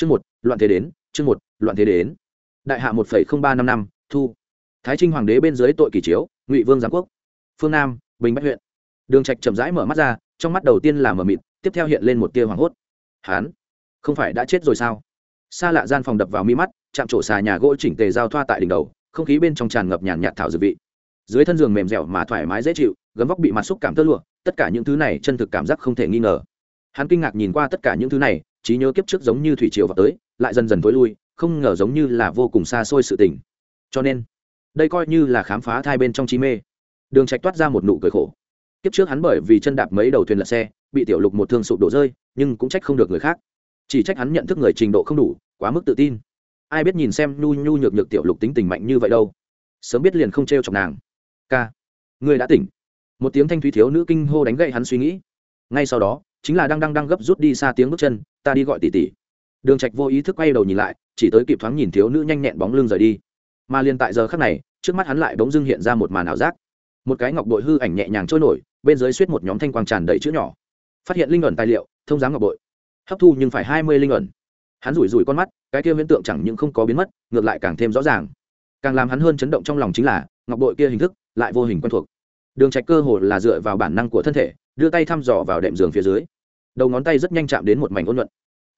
chương một, loạn thế đến, chương một, loạn thế đến. Đại hạ một phẩy không ba năm năm, thu. Thái trinh hoàng đế bên dưới tội kỳ chiếu, ngụy vương giáng quốc. Phương nam, bình bách huyện. Đường trạch chậm rãi mở mắt ra, trong mắt đầu tiên là mở mịt, tiếp theo hiện lên một tia hoảng hốt. Hán, không phải đã chết rồi sao? Xa lạ gian phòng đập vào mi mắt, chạm trổ xà nhà gỗ chỉnh tề giao thoa tại đỉnh đầu, không khí bên trong tràn ngập nhàn nhạt thảo dược vị. Dưới thân giường mềm dẻo mà thoải mái dễ chịu, gấm vóc bị mặt xúc cảm tơ lụa, tất cả những thứ này chân thực cảm giác không thể nghi ngờ. Hắn kinh ngạc nhìn qua tất cả những thứ này trí nhớ kiếp trước giống như thủy triều vào tới, lại dần dần thối lui, không ngờ giống như là vô cùng xa xôi sự tình. Cho nên, đây coi như là khám phá thai bên trong trí mê. Đường trạch toát ra một nụ cười khổ. Kiếp trước hắn bởi vì chân đạp mấy đầu thuyền lật xe, bị tiểu lục một thương sụp đổ rơi, nhưng cũng trách không được người khác. Chỉ trách hắn nhận thức người trình độ không đủ, quá mức tự tin. Ai biết nhìn xem nhu nhu nhược nhược tiểu lục tính tình mạnh như vậy đâu. Sớm biết liền không trêu chọc nàng. Ca người đã tỉnh. Một tiếng thanh thúy thiếu nữ kinh hô đánh gậy hắn suy nghĩ. Ngay sau đó chính là đang đang đang gấp rút đi xa tiếng bước chân, ta đi gọi tỷ tỷ. Đường trạch vô ý thức quay đầu nhìn lại, chỉ tới kịp thoáng nhìn thiếu nữ nhanh nhẹn bóng lưng rời đi. Mà liền tại giờ khắc này, trước mắt hắn lại bỗng dưng hiện ra một màn ảo giác. Một cái ngọc bội hư ảnh nhẹ nhàng trôi nổi, bên dưới suýt một nhóm thanh quang tràn đầy chữ nhỏ. Phát hiện linh ẩn tài liệu, thông giám ngọc bội. Hấp thu nhưng phải hai mươi linh ẩn. Hắn rủi rủi con mắt, cái kia hiện tượng chẳng những không có biến mất, ngược lại càng thêm rõ ràng. Càng làm hắn hơn chấn động trong lòng chính là, ngọc bội kia hình thức lại vô hình quen thuộc. Đường trạch cơ hồ là dựa vào bản năng của thân thể đưa tay thăm dò vào đệm giường phía dưới. Đầu ngón tay rất nhanh chạm đến một mảnh ôn nhuận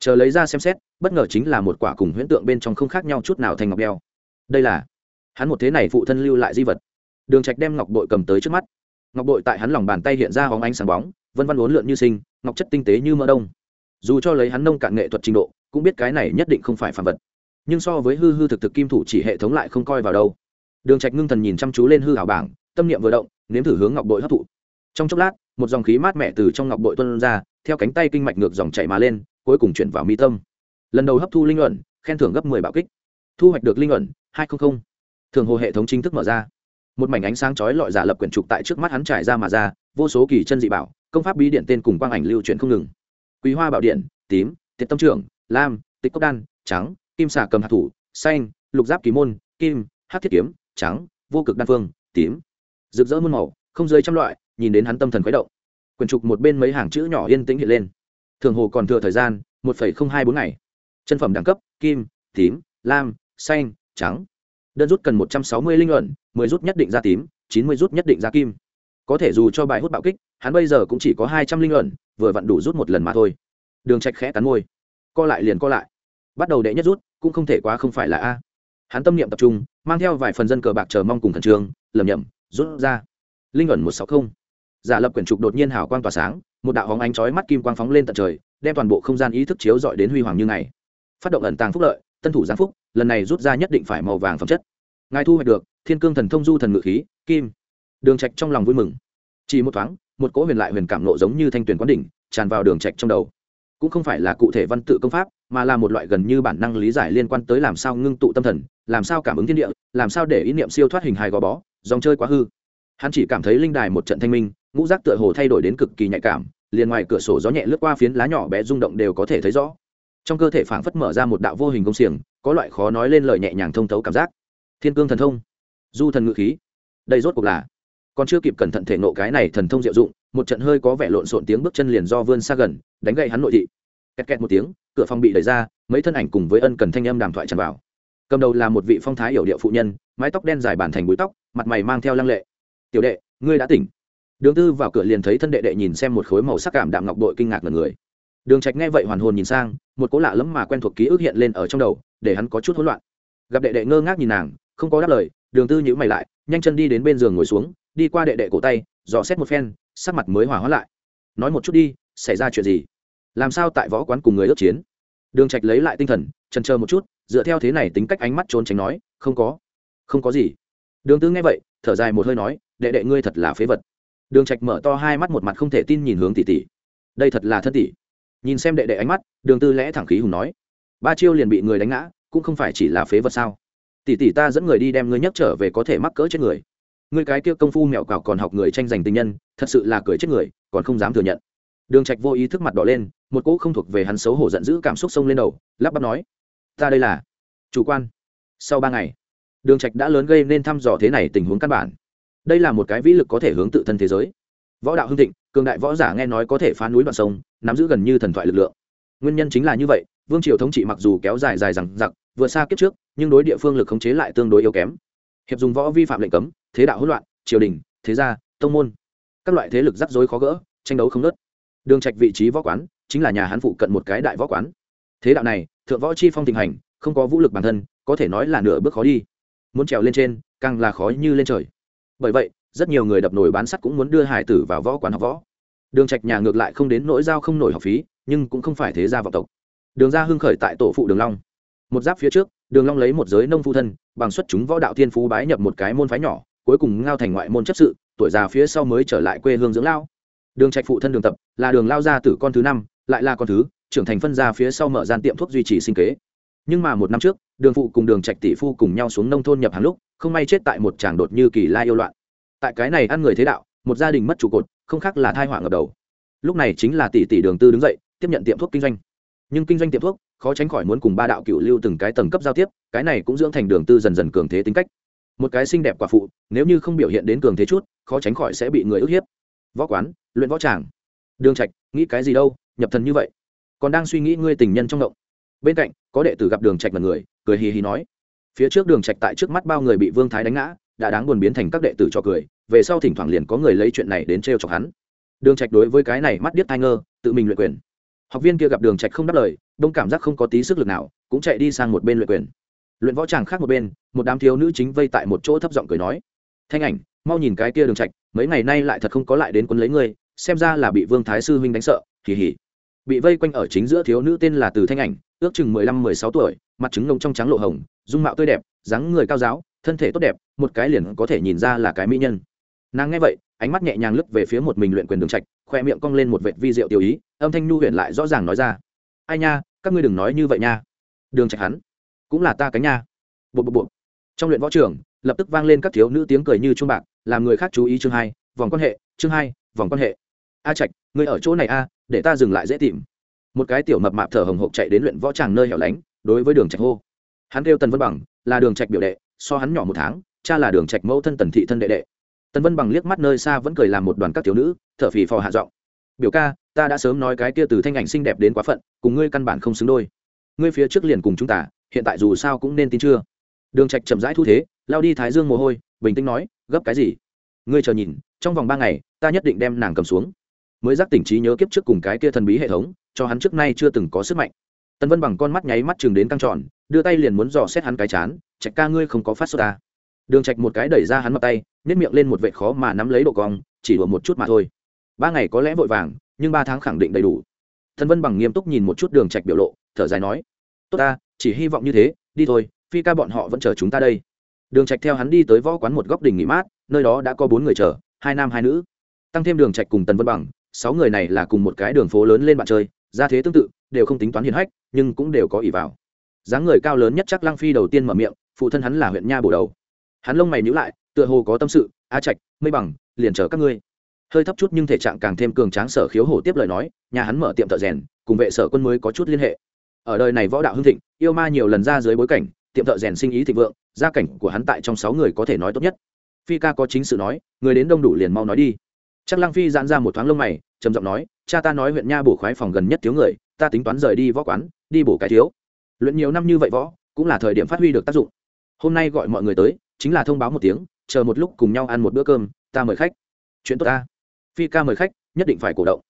chờ lấy ra xem xét, bất ngờ chính là một quả cùng huyễn tượng bên trong không khác nhau chút nào thành ngọc đeo. Đây là, hắn một thế này phụ thân lưu lại di vật. Đường trạch đem ngọc bội cầm tới trước mắt. Ngọc bội tại hắn lòng bàn tay hiện ra hóng ánh sáng bóng, vân vân uốn lượn như sinh, ngọc chất tinh tế như mỡ đông. Dù cho lấy hắn nông cạn nghệ thuật trình độ, cũng biết cái này nhất định không phải phàm vật. Nhưng so với hư hư thực thực kim thủ chỉ hệ thống lại không coi vào đâu. Đường trạch ngưng thần nhìn chăm chú lên hư hảo bảng, tâm niệm vừa động, nếm thử hướng ngọc bội hấp thụ. Trong chốc lát một dòng khí mát mẻ từ trong ngọc bội tuôn ra theo cánh tay kinh mạch ngược dòng chảy mà lên cuối cùng chuyển vào mi tâm. Lần đầu hấp thu linh luận, khen thưởng gấp mười bạo kích. Thu hoạch được linh luận, hai trăm linh thường hồ hệ thống chính thức mở ra. Một mảnh ánh sáng chói lọi giả lập quyển trục tại trước mắt hắn trải ra mà ra vô số kỳ chân dị bảo công pháp bí điện tên cùng quang ảnh lưu chuyển không ngừng. Quý hoa bảo điện tím tiệt tâm trưởng lam tịch cốc đan trắng kim xà cầm hạt thủ xanh lục giáp kỳ môn kim hát thiết kiếm trắng vô cực đan phương tím. Rực rỡ muôn màu không dưới trăm loại nhìn đến hắn tâm thần khuấy động. Quyển trục một bên mấy hàng chữ nhỏ yên tĩnh hiện lên. Thường hồ còn thừa thời gian, một phẩy không hai bốn ngày. Chân phẩm đẳng cấp, kim, tím, lam, xanh, trắng. Đơn rút cần một trăm sáu mươi linh luận, mười rút nhất định ra tím, chín mươi rút nhất định ra kim. Có thể dù cho bài hút bạo kích, hắn bây giờ cũng chỉ có hai trăm linh luận, vừa vặn đủ rút một lần mà thôi. Đường trạch khẽ cắn môi. Co lại liền co lại. Bắt đầu đệ nhất rút, cũng không thể quá không phải là a. Hắn tâm niệm tập trung, mang theo vài phần dân cờ bạc chờ mong cùng thần trường lầm nhầm rút ra. Linh ẩn một sáu không giả lập quyển trục đột nhiên hào quang tỏa sáng, một đạo hóng ánh chói mắt kim quang phóng lên tận trời, đem toàn bộ không gian ý thức chiếu dọi đến huy hoàng như ngày. Phát động ẩn tàng phúc lợi, tân thủ giáng phúc, lần này rút ra nhất định phải màu vàng phẩm chất. Ngài thu hoạch được, thiên cương thần thông du thần ngự khí, kim. Đường trạch trong lòng vui mừng. Chỉ một thoáng, một cỗ huyền lại huyền cảm nộ giống như thanh tuyển quán đỉnh, tràn vào đường trạch trong đầu. Cũng không phải là cụ thể văn tự công pháp, mà là một loại gần như bản năng lý giải liên quan tới làm sao ngưng tụ tâm thần, làm sao cảm ứng thiên địa, làm sao để ý niệm siêu thoát hình hài gò bó, dòng chơi quá hư. Hắn chỉ cảm thấy linh đài một trận thanh minh ngũ giác tựa hồ thay đổi đến cực kỳ nhạy cảm, liền ngoài cửa sổ gió nhẹ lướt qua phiến lá nhỏ bé rung động đều có thể thấy rõ. Trong cơ thể phảng phất mở ra một đạo vô hình công xiềng, có loại khó nói lên lời nhẹ nhàng thông thấu cảm giác. Thiên cương thần thông, du thần ngự khí. Đây rốt cuộc là, còn chưa kịp cẩn thận thể nộ cái này thần thông diệu dụng, một trận hơi có vẻ lộn xộn tiếng bước chân liền do vươn xa gần, đánh gậy hắn nội thị. Kẹt kẹt một tiếng, cửa phòng bị đẩy ra, mấy thân ảnh cùng với ân cần thanh âm đàm thoại tràn vào. Cầm đầu là một vị phong thái hiểu điệu phụ nhân, mái tóc đen dài bản thành búi tóc, mặt mày mang theo lăng lệ. Tiểu đệ, ngươi đã tỉnh đường tư vào cửa liền thấy thân đệ đệ nhìn xem một khối màu sắc cảm đạm ngọc bội kinh ngạc ngần người. Đường trạch nghe vậy hoàn hồn nhìn sang, một cố lạ lẫm mà quen thuộc ký ức hiện lên ở trong đầu, để hắn có chút hỗn loạn. Gặp đệ đệ ngơ ngác nhìn nàng, không có đáp lời, đường tư nhíu mày lại, nhanh chân đi đến bên giường ngồi xuống, đi qua đệ đệ cổ tay, dò xét một phen, sắc mặt mới hòa hóa lại. Nói một chút đi, xảy ra chuyện gì? Làm sao tại võ quán cùng người ước chiến? Đường trạch lấy lại tinh thần, chần chờ một chút, dựa theo thế này tính cách ánh mắt trốn tránh nói, không có. Không có gì. Đường tư nghe vậy, thở dài một hơi nói, đệ đệ ngươi thật là phế vật đường trạch mở to hai mắt một mặt không thể tin nhìn hướng tỷ tỷ. Đây thật là thân tỷ. Nhìn xem đệ đệ ánh mắt, đường tư lẽ thẳng khí hùng nói. Ba chiêu liền bị người đánh ngã, cũng không phải chỉ là phế vật sao? Tỷ tỷ ta dẫn người đi đem ngươi nhấc trở về có thể mắc cỡ chết người. Ngươi cái kia công phu mẹo cào còn học người tranh giành tình nhân, thật sự là cười chết người, còn không dám thừa nhận. Đường trạch vô ý thức mặt đỏ lên, một cỗ không thuộc về hắn xấu hổ giận dữ cảm xúc sông lên đầu, lắp bắp nói. Ta đây là chủ quan. Sau ba ngày, đường trạch đã lớn gây nên thăm dò thế này tình huống căn bản đây là một cái vĩ lực có thể hướng tự thân thế giới. Võ đạo hưng thịnh, cường đại võ giả nghe nói có thể phá núi đoạn sông, nắm giữ gần như thần thoại lực lượng. Nguyên nhân chính là như vậy, vương triều thống trị mặc dù kéo dài dài rằng giặc vượt xa kiếp trước, nhưng đối địa phương lực khống chế lại tương đối yếu kém. Hiệp dùng võ vi phạm lệnh cấm, thế đạo hỗn loạn, triều đình, thế gia, tông môn. Các loại thế lực rắc rối khó gỡ, tranh đấu không nớt đường trạch vị trí võ quán, chính là nhà hán phụ cận một cái đại võ quán. Thế đạo này, thượng võ chi phong tình hành, không có vũ lực bản thân, có thể nói là nửa bước khó đi. Muốn trèo lên trên, càng là khó như lên trời bởi vậy, rất nhiều người đập nổi bán sắt cũng muốn đưa hải tử vào võ quán học võ. Đường trạch nhà ngược lại không đến nỗi giao không nổi học phí, nhưng cũng không phải thế gia vọng tộc. Đường gia hưng khởi tại tổ phụ đường long. Một giáp phía trước, đường long lấy một giới nông phu thân, bằng xuất chúng võ đạo thiên phú bái nhập một cái môn phái nhỏ, cuối cùng ngao thành ngoại môn chấp sự, tuổi già phía sau mới trở lại quê hương dưỡng lao. Đường trạch phụ thân đường tập, là đường lao gia tử con thứ năm, lại là con thứ, trưởng thành phân gia phía sau mở gian tiệm thuốc duy trì sinh kế. Nhưng mà một năm trước đường phụ cùng đường trạch tỷ phu cùng nhau xuống nông thôn nhập hàng lúc, không may chết tại một tràng đột như kỳ lai yêu loạn. Tại cái này ăn người thế đạo, một gia đình mất trụ cột, không khác là thai họa ngập đầu. Lúc này chính là tỷ tỷ đường tư đứng dậy, tiếp nhận tiệm thuốc kinh doanh. Nhưng kinh doanh tiệm thuốc, khó tránh khỏi muốn cùng ba đạo cựu lưu từng cái tầng cấp giao tiếp, cái này cũng dưỡng thành đường tư dần dần cường thế tính cách. Một cái xinh đẹp quả phụ, nếu như không biểu hiện đến cường thế chút, khó tránh khỏi sẽ bị người ức hiếp. Võ quán, luyện võ tràng. Đường trạch, nghĩ cái gì đâu, nhập thần như vậy. Còn đang suy nghĩ ngươi tình nhân trong động bên cạnh, có đệ tử gặp đường trạch mật người, cười hì hì nói. Phía trước đường trạch tại trước mắt bao người bị vương thái đánh ngã, đã đáng buồn biến thành các đệ tử cho cười, về sau thỉnh thoảng liền có người lấy chuyện này đến trêu chọc hắn. Đường trạch đối với cái này mắt điếc tai ngơ, tự mình luyện quyền. Học viên kia gặp đường trạch không đáp lời, đông cảm giác không có tí sức lực nào, cũng chạy đi sang một bên luyện quyền. Luyện võ tràng khác một bên, một đám thiếu nữ chính vây tại một chỗ thấp giọng cười nói. Thanh ảnh, mau nhìn cái kia đường trạch, mấy ngày nay lại thật không có lại đến quấn lấy ngươi, xem ra là bị vương thái sư huynh đánh sợ kỳ hỉ bị vây quanh ở chính giữa thiếu nữ tên là từ thanh ảnh ước chừng mười lăm, mười sáu tuổi, mặt trứng nông trong trắng lộ hồng, dung mạo tươi đẹp, dáng người cao giáo, thân thể tốt đẹp, một cái liền có thể nhìn ra là cái mỹ nhân. Nàng nghe vậy, ánh mắt nhẹ nhàng lướt về phía một mình luyện quyền đường trạch, khoe miệng cong lên một vệt vi diệu tiểu ý, âm thanh nhu huyền lại rõ ràng nói ra. Ai nha, các ngươi đừng nói như vậy nha. Đường trạch hắn, cũng là ta cái nha. Bộ bộ bộ trong luyện võ trường, lập tức vang lên các thiếu nữ tiếng cười như chuông bạc, làm người khác chú ý chương hai, vòng quan hệ, chương hai, vòng quan hệ. A trạch, ngươi ở chỗ này a, để ta dừng lại dễ tìm một cái tiểu mập mạp thở hồng hộc chạy đến luyện võ tràng nơi hẻo lánh, đối với đường trạch hô. Hắn kêu tần vân bằng, là đường trạch biểu đệ, so hắn nhỏ một tháng, cha là đường trạch mẫu thân tần thị thân đệ đệ. Tần vân bằng liếc mắt nơi xa vẫn cười làm một đoàn các thiếu nữ, thở phì phò hạ giọng, biểu ca, ta đã sớm nói cái kia từ thanh ảnh xinh đẹp đến quá phận, cùng ngươi căn bản không xứng đôi. Ngươi phía trước liền cùng chúng ta, hiện tại dù sao cũng nên tin chưa? Đường trạch chậm rãi thu thế, lao đi thái dương mồ hôi, bình tĩnh nói, gấp cái gì? Ngươi chờ nhìn, trong vòng ba ngày, ta nhất định đem nàng cầm xuống. Mới giác tỉnh trí nhớ kiếp trước cùng cái kia thần bí hệ thống cho hắn trước nay chưa từng có sức mạnh. Tần vân bằng con mắt nháy mắt chừng đến căng tròn, đưa tay liền muốn dò xét hắn cái chán, trạch ca ngươi không có phát xuất ta à? đường trạch một cái đẩy ra hắn mặt tay nhét miệng lên một vệt khó mà nắm lấy độ cong, chỉ đùa một chút mà thôi. Ba ngày có lẽ vội vàng, nhưng ba tháng khẳng định đầy đủ. Tần vân bằng nghiêm túc nhìn một chút đường trạch biểu lộ, thở dài nói, tốt ta, chỉ hy vọng như thế, đi thôi, phi ca bọn họ vẫn chờ chúng ta đây. Đường trạch theo hắn đi tới võ quán một góc đỉnh nghỉ mát, nơi đó đã có bốn người chờ, hai nam hai nữ. Tăng thêm đường trạch cùng tần vân bằng, sáu người này là cùng một cái đường phố lớn lên bạn chơi ra thế tương tự, đều không tính toán hiền hách, nhưng cũng đều có ỷ vào. Dáng người cao lớn nhất chắc lăng phi đầu tiên mở miệng, phụ thân hắn là huyện nha bổ đầu. Hắn lông mày nhíu lại, tựa hồ có tâm sự, a trạch, mây bằng, liền chờ các ngươi. Hơi thấp chút nhưng thể trạng càng thêm cường tráng sở khiếu hổ tiếp lời nói, nhà hắn mở tiệm thợ rèn, cùng vệ sở quân mới có chút liên hệ. Ở đời này võ đạo hưng thịnh, yêu ma nhiều lần ra dưới bối cảnh, tiệm thợ rèn sinh ý thịnh vượng, gia cảnh của hắn tại trong sáu người có thể nói tốt nhất. Phi ca có chính sự nói, người đến đông đủ liền mau nói đi. Chắc lăng phi giãn ra một thoáng lông mày, trầm giọng nói cha ta nói huyện nha bổ khoái phòng gần nhất thiếu người, ta tính toán rời đi võ quán, đi bổ cái thiếu. Luyện nhiều năm như vậy võ, cũng là thời điểm phát huy được tác dụng. Hôm nay gọi mọi người tới, chính là thông báo một tiếng, chờ một lúc cùng nhau ăn một bữa cơm, ta mời khách. Chuyện tốt ta. Phi ca mời khách, nhất định phải cổ động.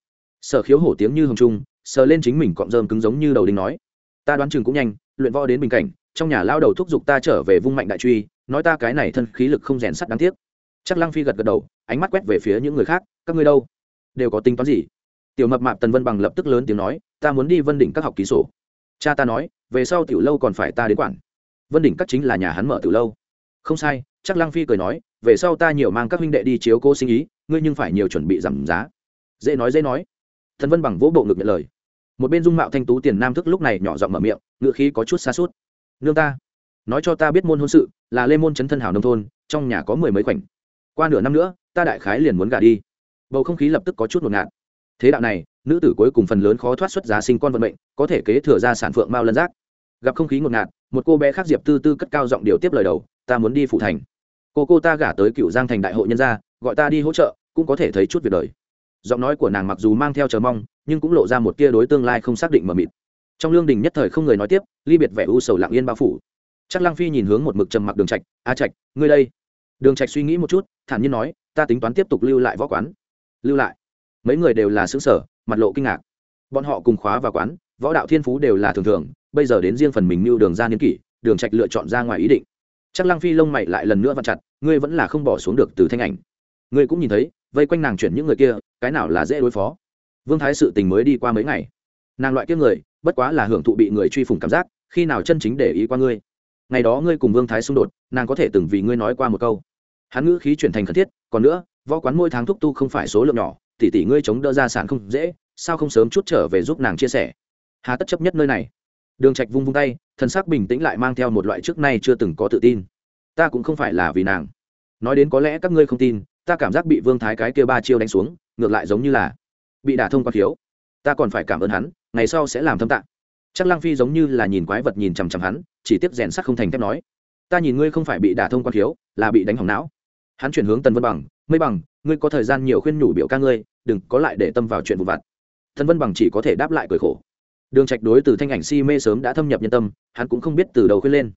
Sở khiếu hổ tiếng như hồng trung, sờ lên chính mình cọm rơm cứng giống như đầu đinh nói. Ta đoán chừng cũng nhanh, luyện võ đến bình cảnh, trong nhà lao đầu thúc giục ta trở về vung mạnh đại truy, nói ta cái này thân khí lực không rèn sắt đáng tiếc. Chắc lăng phi gật gật đầu, ánh mắt quét về phía những người khác, các ngươi đâu? Đều có tính toán gì? Tiểu mập mạp tần vân bằng lập tức lớn tiếng nói, ta muốn đi vân đỉnh các học ký sổ. Cha ta nói, về sau tiểu lâu còn phải ta đến quản. Vân đỉnh các chính là nhà hắn mở tiểu lâu. Không sai, chắc lăng phi cười nói, về sau ta nhiều mang các huynh đệ đi chiếu cô sinh ý, ngươi nhưng phải nhiều chuẩn bị giảm giá. Dễ nói dễ nói. Thần vân bằng vỗ bộ ngực nhận lời. Một bên dung mạo thanh tú tiền nam thức lúc này nhỏ giọng mở miệng, ngựa khí có chút xa suốt. Nương ta, nói cho ta biết môn hôn sự, là lê môn chấn thân hảo nông thôn, trong nhà có mười mấy khoảnh. Qua nửa năm nữa, ta đại khái liền muốn gả đi. Bầu không khí lập tức có chút ngột ngạt thế đạo này, nữ tử cuối cùng phần lớn khó thoát xuất giá sinh con vận mệnh, có thể kế thừa ra sản phượng mao lân giác. Gặp không khí ngột ngạt, một cô bé khác diệp tư tư cất cao giọng điều tiếp lời đầu, ta muốn đi phụ thành. Cô cô ta gả tới cựu giang thành đại hội nhân gia, gọi ta đi hỗ trợ, cũng có thể thấy chút việc đời. Giọng nói của nàng mặc dù mang theo chờ mong, nhưng cũng lộ ra một tia đối tương lai không xác định mờ mịt. Trong lương đình nhất thời không người nói tiếp, ly biệt vẻ u sầu lặng yên bao phủ. Chắc lăng phi nhìn hướng một mực trầm mặc đường trạch, a trạch, ngươi đây. Đường trạch suy nghĩ một chút, thản nhiên nói, ta tính toán tiếp tục lưu lại võ quán. Lưu lại? Mấy người đều là xứng sở, mặt lộ kinh ngạc. Bọn họ cùng khóa vào quán, võ đạo thiên phú đều là thường thường, bây giờ đến riêng phần mình như đường ra niên kỷ, đường trạch lựa chọn ra ngoài ý định. Chắc lăng phi lông mày lại lần nữa vặn chặt, ngươi vẫn là không bỏ xuống được từ thanh ảnh. Ngươi cũng nhìn thấy, vây quanh nàng chuyển những người kia, cái nào là dễ đối phó? Vương thái sự tình mới đi qua mấy ngày. Nàng loại kia người, bất quá là hưởng thụ bị người truy phủng cảm giác, khi nào chân chính để ý qua ngươi? Ngày đó ngươi cùng vương thái xung đột, nàng có thể từng vì ngươi nói qua một câu. Hắn ngữ khí chuyển thành khẩn thiết, còn nữa, võ quán mỗi tháng thúc tu không phải số lượng nhỏ tỷ tỷ ngươi chống đỡ ra sản không dễ, sao không sớm chút trở về giúp nàng chia sẻ? Hà tất chấp nhất nơi này. Đường trạch vung vung tay thân xác bình tĩnh lại mang theo một loại trước nay chưa từng có tự tin. Ta cũng không phải là vì nàng. Nói đến có lẽ các ngươi không tin, ta cảm giác bị vương thái cái kia ba chiêu đánh xuống, ngược lại giống như là bị đả thông qua thiếu. Ta còn phải cảm ơn hắn, ngày sau sẽ làm thâm tạng chắc lăng phi giống như là nhìn quái vật nhìn chằm chằm hắn, chỉ tiếp rèn sắc không thành thép nói, ta nhìn ngươi không phải bị đả thông quan thiếu, là bị đánh hỏng não. Hắn chuyển hướng tần vân bằng, mây bằng ngươi có thời gian nhiều khuyên nhủ biểu ca ngươi, đừng có lại để tâm vào chuyện vụ vặt. Thân vân bằng chỉ có thể đáp lại cười khổ. Đường trạch đối từ thanh ảnh si mê sớm đã thâm nhập nhân tâm, hắn cũng không biết từ đầu khuyên lên.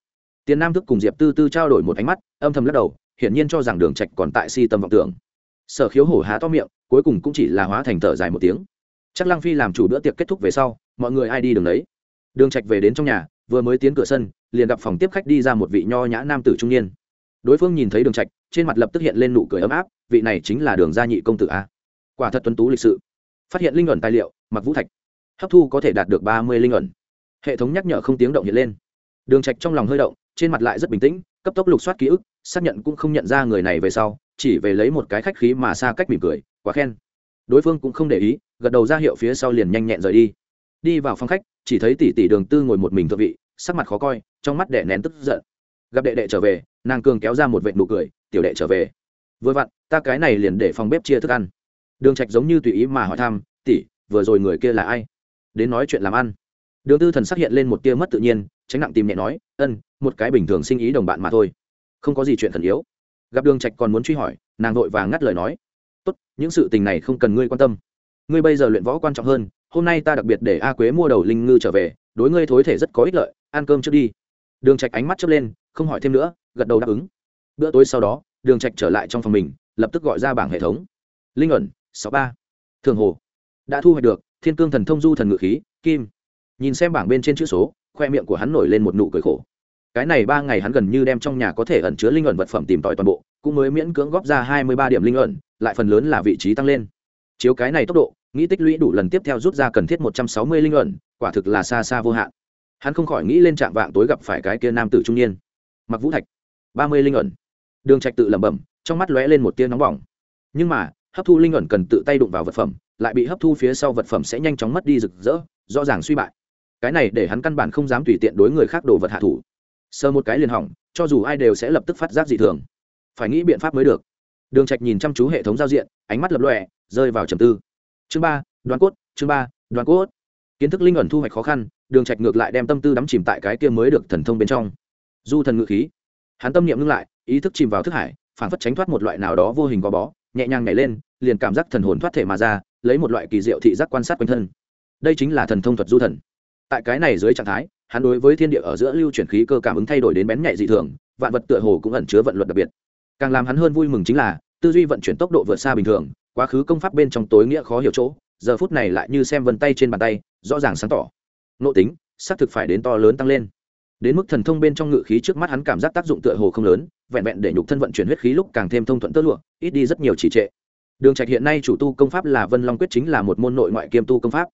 Tiền nam thức cùng diệp tư tư trao đổi một ánh mắt, âm thầm lắc đầu, hiển nhiên cho rằng đường trạch còn tại si tâm vọng tưởng. Sở khiếu hổ há to miệng, cuối cùng cũng chỉ là hóa thành thở dài một tiếng. Chắc lăng phi làm chủ bữa tiệc kết thúc về sau, mọi người ai đi đường đấy đường trạch về đến trong nhà, vừa mới tiến cửa sân, liền gặp phòng tiếp khách đi ra một vị nho nhã nam tử trung niên. Đối phương nhìn thấy đường trạch trên mặt lập tức hiện lên nụ cười ấm áp, vị này chính là đường gia nhị công tử a. Quả thật tuấn tú lịch sự. Phát hiện linh ẩn tài liệu, mặc vũ thạch. Hấp thu có thể đạt được ba mươi linh ẩn. Hệ thống nhắc nhở không tiếng động hiện lên. Đường trạch trong lòng hơi động, trên mặt lại rất bình tĩnh, cấp tốc lục soát ký ức, xác nhận cũng không nhận ra người này về sau, chỉ về lấy một cái khách khí mà xa cách mỉm cười, quá khen. Đối phương cũng không để ý, gật đầu ra hiệu phía sau liền nhanh nhẹn rời đi. Đi vào phòng khách, chỉ thấy tỷ tỷ đường tư ngồi một mình thượng vị, sắc mặt khó coi, trong mắt đẻ nén tức giận gặp đệ đệ trở về, nàng cường kéo ra một vệ nụ cười, tiểu đệ trở về. Vừa vặn, ta cái này liền để phòng bếp chia thức ăn. Đường trạch giống như tùy ý mà hỏi thăm, tỷ, vừa rồi người kia là ai? Đến nói chuyện làm ăn. Đường tư thần xác hiện lên một tia mất tự nhiên, tránh nặng tìm nhẹ nói, ân, một cái bình thường sinh ý đồng bạn mà thôi, không có gì chuyện thần yếu. Gặp đường trạch còn muốn truy hỏi, nàng vội vàng ngắt lời nói, tốt, những sự tình này không cần ngươi quan tâm. Ngươi bây giờ luyện võ quan trọng hơn, hôm nay ta đặc biệt để a quế mua đầu linh ngư trở về, đối ngươi thối thể rất có ích lợi, ăn cơm trước đi. Đường trạch ánh mắt chớp lên không hỏi thêm nữa, gật đầu đáp ứng. Bữa tối sau đó, đường trạch trở lại trong phòng mình, lập tức gọi ra bảng hệ thống. Linh ẩn, sáu ba. Thường hồ. Đã thu hoạch được, thiên cương thần thông du thần ngự khí, kim. Nhìn xem bảng bên trên chữ số, khoe miệng của hắn nổi lên một nụ cười khổ. Cái này ba ngày hắn gần như đem trong nhà có thể ẩn chứa linh ẩn vật phẩm tìm tòi toàn bộ, cũng mới miễn cưỡng góp ra hai mươi ba điểm linh ẩn, lại phần lớn là vị trí tăng lên. Chiếu cái này tốc độ, nghĩ tích lũy đủ lần tiếp theo rút ra cần thiết một trăm sáu mươi linh ẩn, quả thực là xa xa vô hạn. Hắn không khỏi nghĩ lên trạng vạng tối gặp phải cái kia nam tử trung niên mặc vũ thạch. Ba mươi linh ẩn. Đường trạch tự lẩm bẩm, trong mắt lóe lên một tia nóng bỏng. Nhưng mà, hấp thu linh ẩn cần tự tay đụng vào vật phẩm, lại bị hấp thu phía sau vật phẩm sẽ nhanh chóng mất đi rực rỡ, rõ ràng suy bại. Cái này để hắn căn bản không dám tùy tiện đối người khác đồ vật hạ thủ. Sơ một cái liền hỏng, cho dù ai đều sẽ lập tức phát giác dị thường. Phải nghĩ biện pháp mới được. Đường trạch nhìn chăm chú hệ thống giao diện, ánh mắt lập lòe, rơi vào trầm tư. Chương ba đoàn cốt, chương ba đoàn cốt. Kiến thức linh ẩn thu hoạch khó khăn, đường trạch ngược lại đem tâm tư đắm chìm tại cái kia mới được thần thông bên trong du thần ngự khí. Hắn tâm niệm ngưng lại, ý thức chìm vào thức hải phản phất tránh thoát một loại nào đó vô hình gò bó, nhẹ nhàng nhảy lên, liền cảm giác thần hồn thoát thể mà ra, lấy một loại kỳ diệu thị giác quan sát quanh thân. Đây chính là thần thông thuật du thần. Tại cái này dưới trạng thái, hắn đối với thiên địa ở giữa lưu chuyển khí cơ cảm ứng thay đổi đến bén nhạy dị thường, vạn vật tựa hồ cũng ẩn chứa vận luật đặc biệt. Càng làm hắn hơn vui mừng chính là, tư duy vận chuyển tốc độ vượt xa bình thường, quá khứ công pháp bên trong tối nghĩa khó hiểu chỗ, giờ phút này lại như xem vân tay trên bàn tay, rõ ràng sáng tỏ. Nộ tính, xác thực phải đến to lớn tăng lên đến mức thần thông bên trong ngự khí trước mắt hắn cảm giác tác dụng tựa hồ không lớn, vẹn vẹn để nhục thân vận chuyển huyết khí lúc càng thêm thông thuận tơ lụa, ít đi rất nhiều chỉ trệ. Đường trạch hiện nay chủ tu công pháp là vân long quyết chính là một môn nội ngoại kiêm tu công pháp.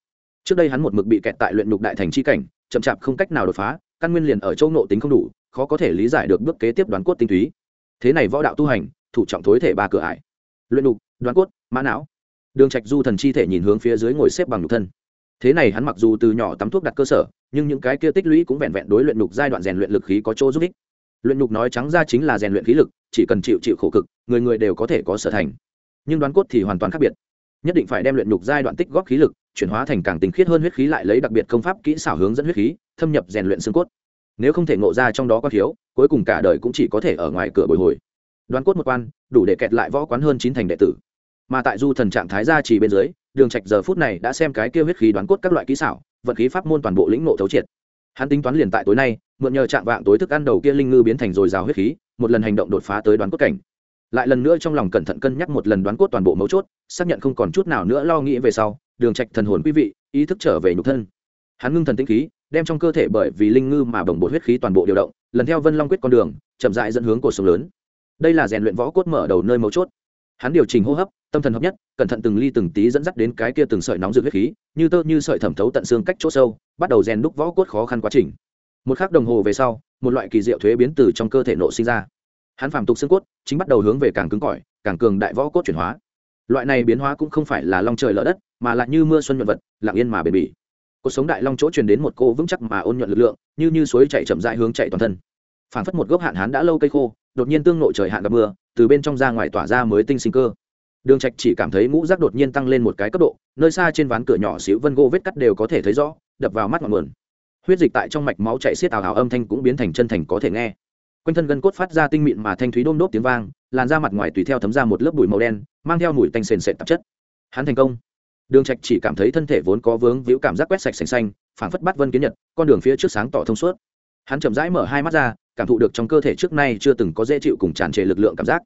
Trước đây hắn một mực bị kẹt tại luyện nhục đại thành chi cảnh, chậm chạp không cách nào đột phá, căn nguyên liền ở châu nộ tính không đủ, khó có thể lý giải được bước kế tiếp đoán cốt tinh túy. Thế này võ đạo tu hành, thủ trọng thối thể ba cửa ải. Luyện nhục, đoán cốt, mã não. Đường trạch du thần chi thể nhìn hướng phía dưới ngồi xếp bằng nhục thân thế này hắn mặc dù từ nhỏ tắm thuốc đặt cơ sở, nhưng những cái kia tích lũy cũng vẹn vẹn đối luyện nhục giai đoạn rèn luyện lực khí có chỗ giúp ích. Luyện nhục nói trắng ra chính là rèn luyện khí lực, chỉ cần chịu chịu khổ cực, người người đều có thể có sở thành. Nhưng đoán cốt thì hoàn toàn khác biệt. Nhất định phải đem luyện nhục giai đoạn tích góp khí lực, chuyển hóa thành càng tinh khiết hơn huyết khí lại lấy đặc biệt công pháp kỹ xảo hướng dẫn huyết khí, thâm nhập rèn luyện xương cốt. Nếu không thể ngộ ra trong đó có thiếu, cuối cùng cả đời cũng chỉ có thể ở ngoài cửa bồi hồi. Đoán cốt một quan, đủ để kẹt lại võ quán hơn chín thành đệ tử mà tại du thần trạng thái gia trì bên dưới, đường trạch giờ phút này đã xem cái kia huyết khí đoán cốt các loại kỹ xảo, vận khí pháp môn toàn bộ lĩnh ngộ thấu triệt. Hắn tính toán liền tại tối nay, mượn nhờ trạng vạng tối thức ăn đầu kia linh ngư biến thành rồi rào huyết khí, một lần hành động đột phá tới đoán cốt cảnh. Lại lần nữa trong lòng cẩn thận cân nhắc một lần đoán cốt toàn bộ mấu chốt, xác nhận không còn chút nào nữa lo nghĩ về sau, đường trạch thần hồn quý vị, ý thức trở về nhục thân. Hắn ngưng thần tĩnh khí, đem trong cơ thể bởi vì linh ngư mà bồng bột huyết khí toàn bộ điều động, lần theo vân long quyết con đường, chậm rãi dẫn hướng cuộc sống lớn. Đây là rèn luyện võ cốt mở đầu nơi mấu chốt. Hắn điều chỉnh hô hấp tâm thần hợp nhất, cẩn thận từng ly từng tí dẫn dắt đến cái kia từng sợi nóng rực huyết khí, như tơ như sợi thẩm thấu tận xương cách chỗ sâu, bắt đầu rèn đúc võ cốt khó khăn quá trình. Một khắc đồng hồ về sau, một loại kỳ diệu thuế biến từ trong cơ thể nộ sinh ra. Hắn phàm tục xương cốt, chính bắt đầu hướng về càng cứng cỏi, càng cường đại võ cốt chuyển hóa. Loại này biến hóa cũng không phải là long trời lỡ đất, mà lại như mưa xuân nhuận vật, lặng yên mà bền bỉ. Cuộc sống đại long chỗ truyền đến một cô vững chắc mà ôn nhuận lực lượng, như như suối chạy chậm dại hướng chạy toàn thân. Phản phất một gốc hạn hán đã lâu cây khô, đột nhiên tương nội trời hạn gặp mưa, từ bên trong ra ngoài tỏa ra mới tinh sinh cơ đường trạch chỉ cảm thấy ngũ giác đột nhiên tăng lên một cái cấp độ, nơi xa trên ván cửa nhỏ xíu vân gỗ vết cắt đều có thể thấy rõ, đập vào mắt ngọn nguồn. Huyết dịch tại trong mạch máu chảy xiết ảo ảo âm thanh cũng biến thành chân thành có thể nghe. Quanh thân gân cốt phát ra tinh mịn mà thanh thúy đôm đốt tiếng vang, làn da mặt ngoài tùy theo thấm ra một lớp bụi màu đen, mang theo mùi tanh sền sệt tạp chất. Hắn thành công. Đường trạch chỉ cảm thấy thân thể vốn có vướng víu cảm giác quét sạch sành xanh, phảng phất bắt vân kiến nhật, con đường phía trước sáng tỏ thông suốt. Hắn chậm rãi mở hai mắt ra, cảm thụ được trong cơ thể trước nay chưa từng có dễ chịu cùng tràn trề lực lượng cảm giác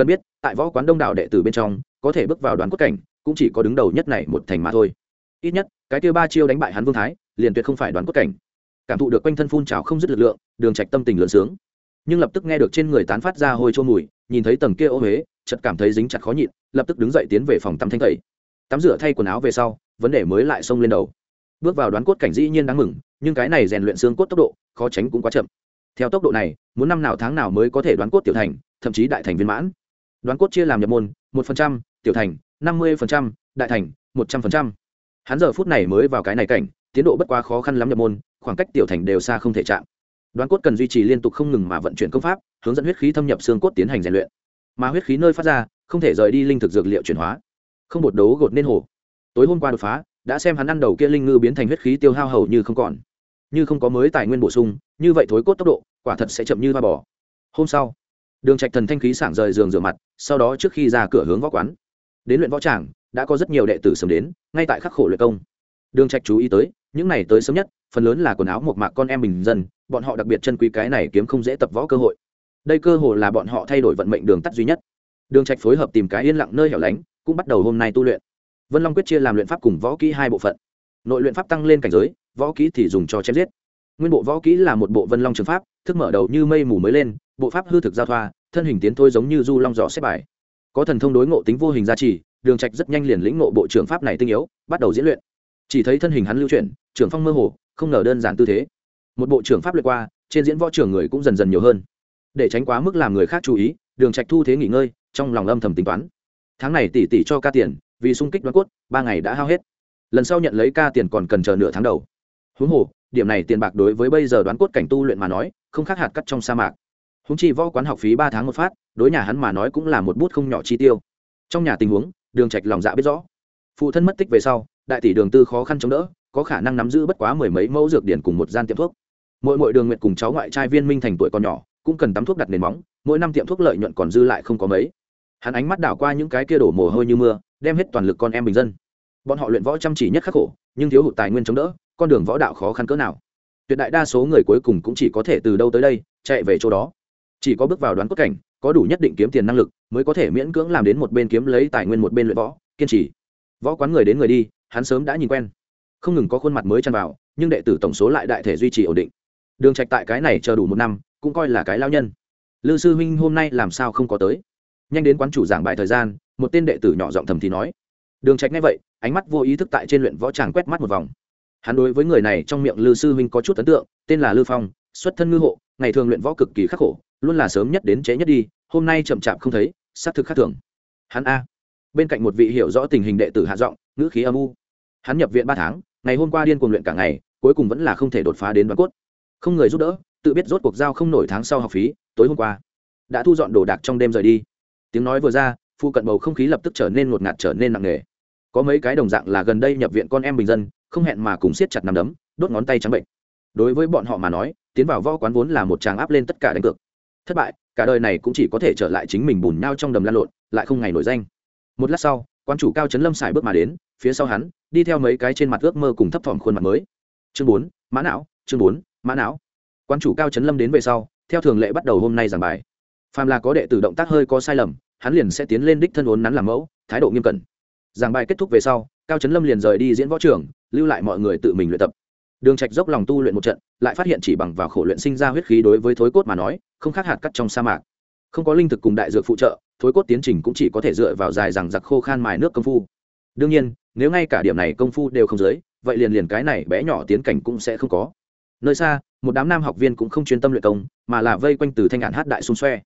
cần biết, tại võ quán đông đảo đệ tử bên trong, có thể bước vào đoán cốt cảnh, cũng chỉ có đứng đầu nhất này một thành mà thôi. Ít nhất, cái kia ba chiêu đánh bại hắn vương thái, liền tuyệt không phải đoán cốt cảnh. Cảm thụ được quanh thân phun trào không dứt lực lượng, đường trạch tâm tình lớn sướng. Nhưng lập tức nghe được trên người tán phát ra hôi chua mùi, nhìn thấy tầng kia ô huế, chợt cảm thấy dính chặt khó nhịn, lập tức đứng dậy tiến về phòng tắm thanh tẩy. Tắm rửa thay quần áo về sau, vấn đề mới lại xông lên đầu. Bước vào đoán cốt cảnh dĩ nhiên đáng mừng, nhưng cái này rèn luyện xương cốt tốc độ, khó tránh cũng quá chậm. Theo tốc độ này, muốn năm nào tháng nào mới có thể đoán cốt tiểu thành, thậm chí đại thành viên mãn đoán cốt chia làm nhập môn, một phần trăm, tiểu thành, năm mươi phần trăm, đại thành, một trăm phần trăm. Hắn giờ phút này mới vào cái này cảnh, tiến độ bất quá khó khăn lắm nhập môn, khoảng cách tiểu thành đều xa không thể chạm. Đoán cốt cần duy trì liên tục không ngừng mà vận chuyển công pháp, hướng dẫn huyết khí thâm nhập xương cốt tiến hành rèn luyện. Mà huyết khí nơi phát ra, không thể rời đi linh thực dược liệu chuyển hóa. Không bột đấu gột nên hồ. Tối hôm qua đột phá, đã xem hắn ăn đầu kia linh ngư biến thành huyết khí tiêu hao hầu như không còn. Như không có mới tài nguyên bổ sung, như vậy thối cốt tốc độ, quả thật sẽ chậm như ba bỏ hôm sau đường trạch thần thanh khí sảng rời giường rửa mặt, sau đó trước khi ra cửa hướng võ quán. Đến luyện võ tràng, đã có rất nhiều đệ tử sớm đến, ngay tại khắc khổ luyện công. Đường trạch chú ý tới, những này tới sớm nhất, phần lớn là quần áo một mạc con em bình dân, bọn họ đặc biệt chân quý cái này kiếm không dễ tập võ cơ hội. Đây cơ hội là bọn họ thay đổi vận mệnh đường tắt duy nhất. Đường trạch phối hợp tìm cái yên lặng nơi hẻo lánh, cũng bắt đầu hôm nay tu luyện. Vân long quyết chia làm luyện pháp cùng võ kỹ hai bộ phận. Nội luyện pháp tăng lên cảnh giới, võ kỹ thì dùng cho chém giết nguyên bộ võ kỹ là một bộ vân long trường pháp, thức mở đầu như mây mù mới lên, bộ pháp hư thực giao thoa, thân hình tiến thôi giống như du long gió xếp bài. Có thần thông đối ngộ tính vô hình gia trì, đường trạch rất nhanh liền lĩnh ngộ bộ trường pháp này tinh yếu, bắt đầu diễn luyện. Chỉ thấy thân hình hắn lưu chuyển trường phong mơ hồ, không ngờ đơn giản tư thế. Một bộ trường pháp luyện qua, trên diễn võ trường người cũng dần dần nhiều hơn. Để tránh quá mức làm người khác chú ý, đường trạch thu thế nghỉ ngơi, trong lòng âm thầm tính toán. Tháng này tỷ tỷ cho ca tiền, vì sung kích đoán cốt, ba ngày đã hao hết. Lần sau nhận lấy ca tiền còn cần chờ nửa tháng đầu huống hồ, điểm này tiền bạc đối với bây giờ đoán cốt cảnh tu luyện mà nói, không khác hạt cắt trong sa mạc. Húng chi võ quán học phí ba tháng một phát, đối nhà hắn mà nói cũng là một bút không nhỏ chi tiêu. Trong nhà tình huống, đường trạch lòng dạ biết rõ. Phụ thân mất tích về sau, đại tỷ đường tư khó khăn chống đỡ, có khả năng nắm giữ bất quá mười mấy mẫu dược điển cùng một gian tiệm thuốc. Mỗi mỗi đường nguyệt cùng cháu ngoại trai viên minh thành tuổi còn nhỏ, cũng cần tắm thuốc đặt nền móng, mỗi năm tiệm thuốc lợi nhuận còn dư lại không có mấy. Hắn ánh mắt đảo qua những cái kia đổ mồ hôi như mưa, đem hết toàn lực con em bình dân bọn họ luyện võ chăm chỉ nhất khắc khổ, nhưng thiếu hụt tài nguyên chống đỡ, con đường võ đạo khó khăn cỡ nào. Tuyệt đại đa số người cuối cùng cũng chỉ có thể từ đâu tới đây, chạy về chỗ đó. Chỉ có bước vào đoán cốt cảnh, có đủ nhất định kiếm tiền năng lực, mới có thể miễn cưỡng làm đến một bên kiếm lấy tài nguyên một bên luyện võ, kiên trì. Võ quán người đến người đi, hắn sớm đã nhìn quen. Không ngừng có khuôn mặt mới chăn vào, nhưng đệ tử tổng số lại đại thể duy trì ổn định. Đường trạch tại cái này chờ đủ một năm, cũng coi là cái lao nhân. Lư sư huynh hôm nay làm sao không có tới? Nhanh đến quán chủ giảng bài thời gian, một tên đệ tử nhỏ giọng thầm thì nói đường trạch nghe vậy, ánh mắt vô ý thức tại trên luyện võ tràng quét mắt một vòng. Hắn đối với người này trong miệng lư sư huynh có chút ấn tượng, tên là lư phong, xuất thân ngư hộ, ngày thường luyện võ cực kỳ khắc khổ, luôn là sớm nhất đến chế nhất đi, hôm nay chậm chạp không thấy, xác thực khác thường. Hắn a. Bên cạnh một vị hiểu rõ tình hình đệ tử hạ giọng, ngữ khí âm u. Hắn nhập viện ba tháng, ngày hôm qua điên cuồng luyện cả ngày, cuối cùng vẫn là không thể đột phá đến đoán cốt. Không người giúp đỡ, tự biết rốt cuộc giao không nổi tháng sau học phí, tối hôm qua, đã thu dọn đồ đạc trong đêm rời đi. Tiếng nói vừa ra phụ cận bầu không khí lập tức trở nên ngột ngạt trở nên nặng nề có mấy cái đồng dạng là gần đây nhập viện con em bình dân, không hẹn mà cùng siết chặt nằm đấm, đốt ngón tay trắng bệnh. Đối với bọn họ mà nói, tiến vào võ quán vốn là một tràng áp lên tất cả đánh cược. Thất bại, cả đời này cũng chỉ có thể trở lại chính mình bùn nhau trong đầm lan lộn, lại không ngày nổi danh. Một lát sau quan chủ cao trấn lâm xài bước mà đến, phía sau hắn, đi theo mấy cái trên mặt ước mơ cùng thấp thỏm khuôn mặt mới. Chương bốn, mã não, chương bốn, mã não. Quan chủ cao trấn lâm đến về sau, theo thường lệ bắt đầu hôm nay giảng bài. Phàm là có đệ tử động tác hơi có sai lầm, hắn liền sẽ tiến lên đích thân ốn nắn làm mẫu, thái độ nghiêm cẩn giảng bài kết thúc về sau, cao trấn lâm liền rời đi diễn võ trường, lưu lại mọi người tự mình luyện tập. Đường trạch dốc lòng tu luyện một trận, lại phát hiện chỉ bằng vào khổ luyện sinh ra huyết khí đối với thối cốt mà nói, không khác hạt cắt trong sa mạc. Không có linh thực cùng đại dược phụ trợ, thối cốt tiến trình cũng chỉ có thể dựa vào dài rằng giặc khô khan mài nước công phu. Đương nhiên, nếu ngay cả điểm này công phu đều không dưới, vậy liền liền cái này bé nhỏ tiến cảnh cũng sẽ không có. Nơi xa, một đám nam học viên cũng không chuyên tâm luyện công, mà là vây quanh từ thanh ngạn hát đại xung xoe.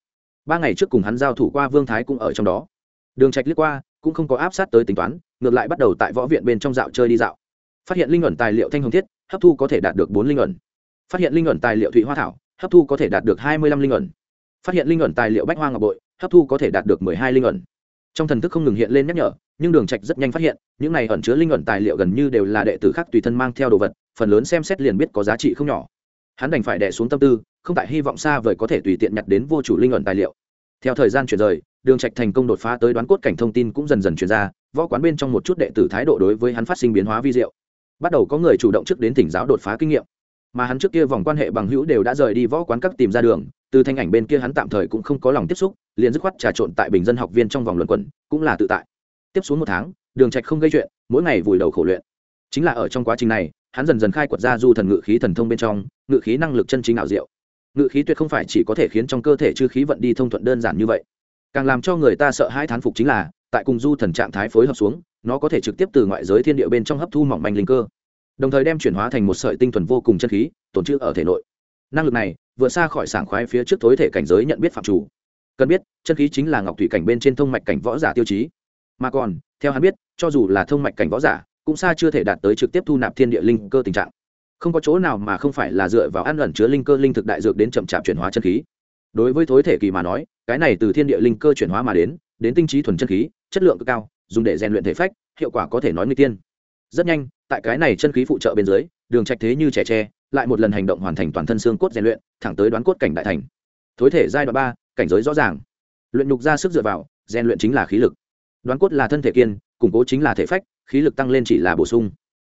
Ba ngày trước cùng hắn giao thủ qua vương thái cũng ở trong đó. Đường trạch liếc qua cũng không có áp sát tới tính toán, ngược lại bắt đầu tại võ viện bên trong dạo chơi đi dạo. Phát hiện linh ẩn tài liệu thanh hồng thiết, hấp thu có thể đạt được bốn linh ẩn. Phát hiện linh ẩn tài liệu thụy hoa thảo, hấp thu có thể đạt được hai mươi năm linh ẩn. Phát hiện linh ẩn tài liệu bách hoa ngọc bội, hấp thu có thể đạt được mười hai linh ẩn. Trong thần thức không ngừng hiện lên nhắc nhở, nhưng đường trạch rất nhanh phát hiện, những này ẩn chứa linh ẩn tài liệu gần như đều là đệ tử khác tùy thân mang theo đồ vật, phần lớn xem xét liền biết có giá trị không nhỏ. Hắn đành phải đè xuống tâm tư, không tại hy vọng xa vời có thể tùy tiện nhặt đến vô chủ linh ẩn tài liệu theo thời gian chuyển rời, đường trạch thành công đột phá tới đoán cốt cảnh thông tin cũng dần dần chuyển ra, võ quán bên trong một chút đệ tử thái độ đối với hắn phát sinh biến hóa vi diệu. Bắt đầu có người chủ động trước đến thỉnh giáo đột phá kinh nghiệm. Mà hắn trước kia vòng quan hệ bằng hữu đều đã rời đi võ quán các tìm ra đường, từ thanh ảnh bên kia hắn tạm thời cũng không có lòng tiếp xúc, liền dứt khoát trà trộn tại bình dân học viên trong vòng luận quẩn, cũng là tự tại. Tiếp xuống một tháng, đường trạch không gây chuyện, mỗi ngày vùi đầu khổ luyện. Chính là ở trong quá trình này, hắn dần dần khai quật ra du thần ngự khí thần thông bên trong, ngự khí năng lực chân chính ảo diệu ngự khí tuyệt không phải chỉ có thể khiến trong cơ thể chư khí vận đi thông thuận đơn giản như vậy. Càng làm cho người ta sợ hãi thán phục chính là, tại cùng du thần trạng thái phối hợp xuống, nó có thể trực tiếp từ ngoại giới thiên địa bên trong hấp thu mỏng manh linh cơ. Đồng thời đem chuyển hóa thành một sợi tinh thuần vô cùng chân khí tồn trữ ở thể nội. Năng lực này vượt xa khỏi sảng khoái phía trước tối thể cảnh giới nhận biết phạm chủ. Cần biết, chân khí chính là ngọc thủy cảnh bên trên thông mạch cảnh võ giả tiêu chí. Mà còn, theo hắn biết, cho dù là thông mạch cảnh võ giả, cũng xa chưa thể đạt tới trực tiếp thu nạp thiên địa linh cơ tình trạng không có chỗ nào mà không phải là dựa vào ăn ẩn chứa linh cơ linh thực đại dược đến chậm chạp chuyển hóa chân khí. Đối với thối thể kỳ mà nói, cái này từ thiên địa linh cơ chuyển hóa mà đến đến tinh trí thuần chân khí, chất lượng cực cao, dùng để rèn luyện thể phách, hiệu quả có thể nói người tiên. Rất nhanh, tại cái này chân khí phụ trợ bên dưới, đường trạch thế như trẻ tre, lại một lần hành động hoàn thành toàn thân xương cốt rèn luyện, thẳng tới đoán cốt cảnh đại thành. Thối thể giai đoạn ba, cảnh giới rõ ràng. Luyện nhục ra sức dựa vào, rèn luyện chính là khí lực. Đoán cốt là thân thể kiên, củng cố chính là thể phách, khí lực tăng lên chỉ là bổ sung.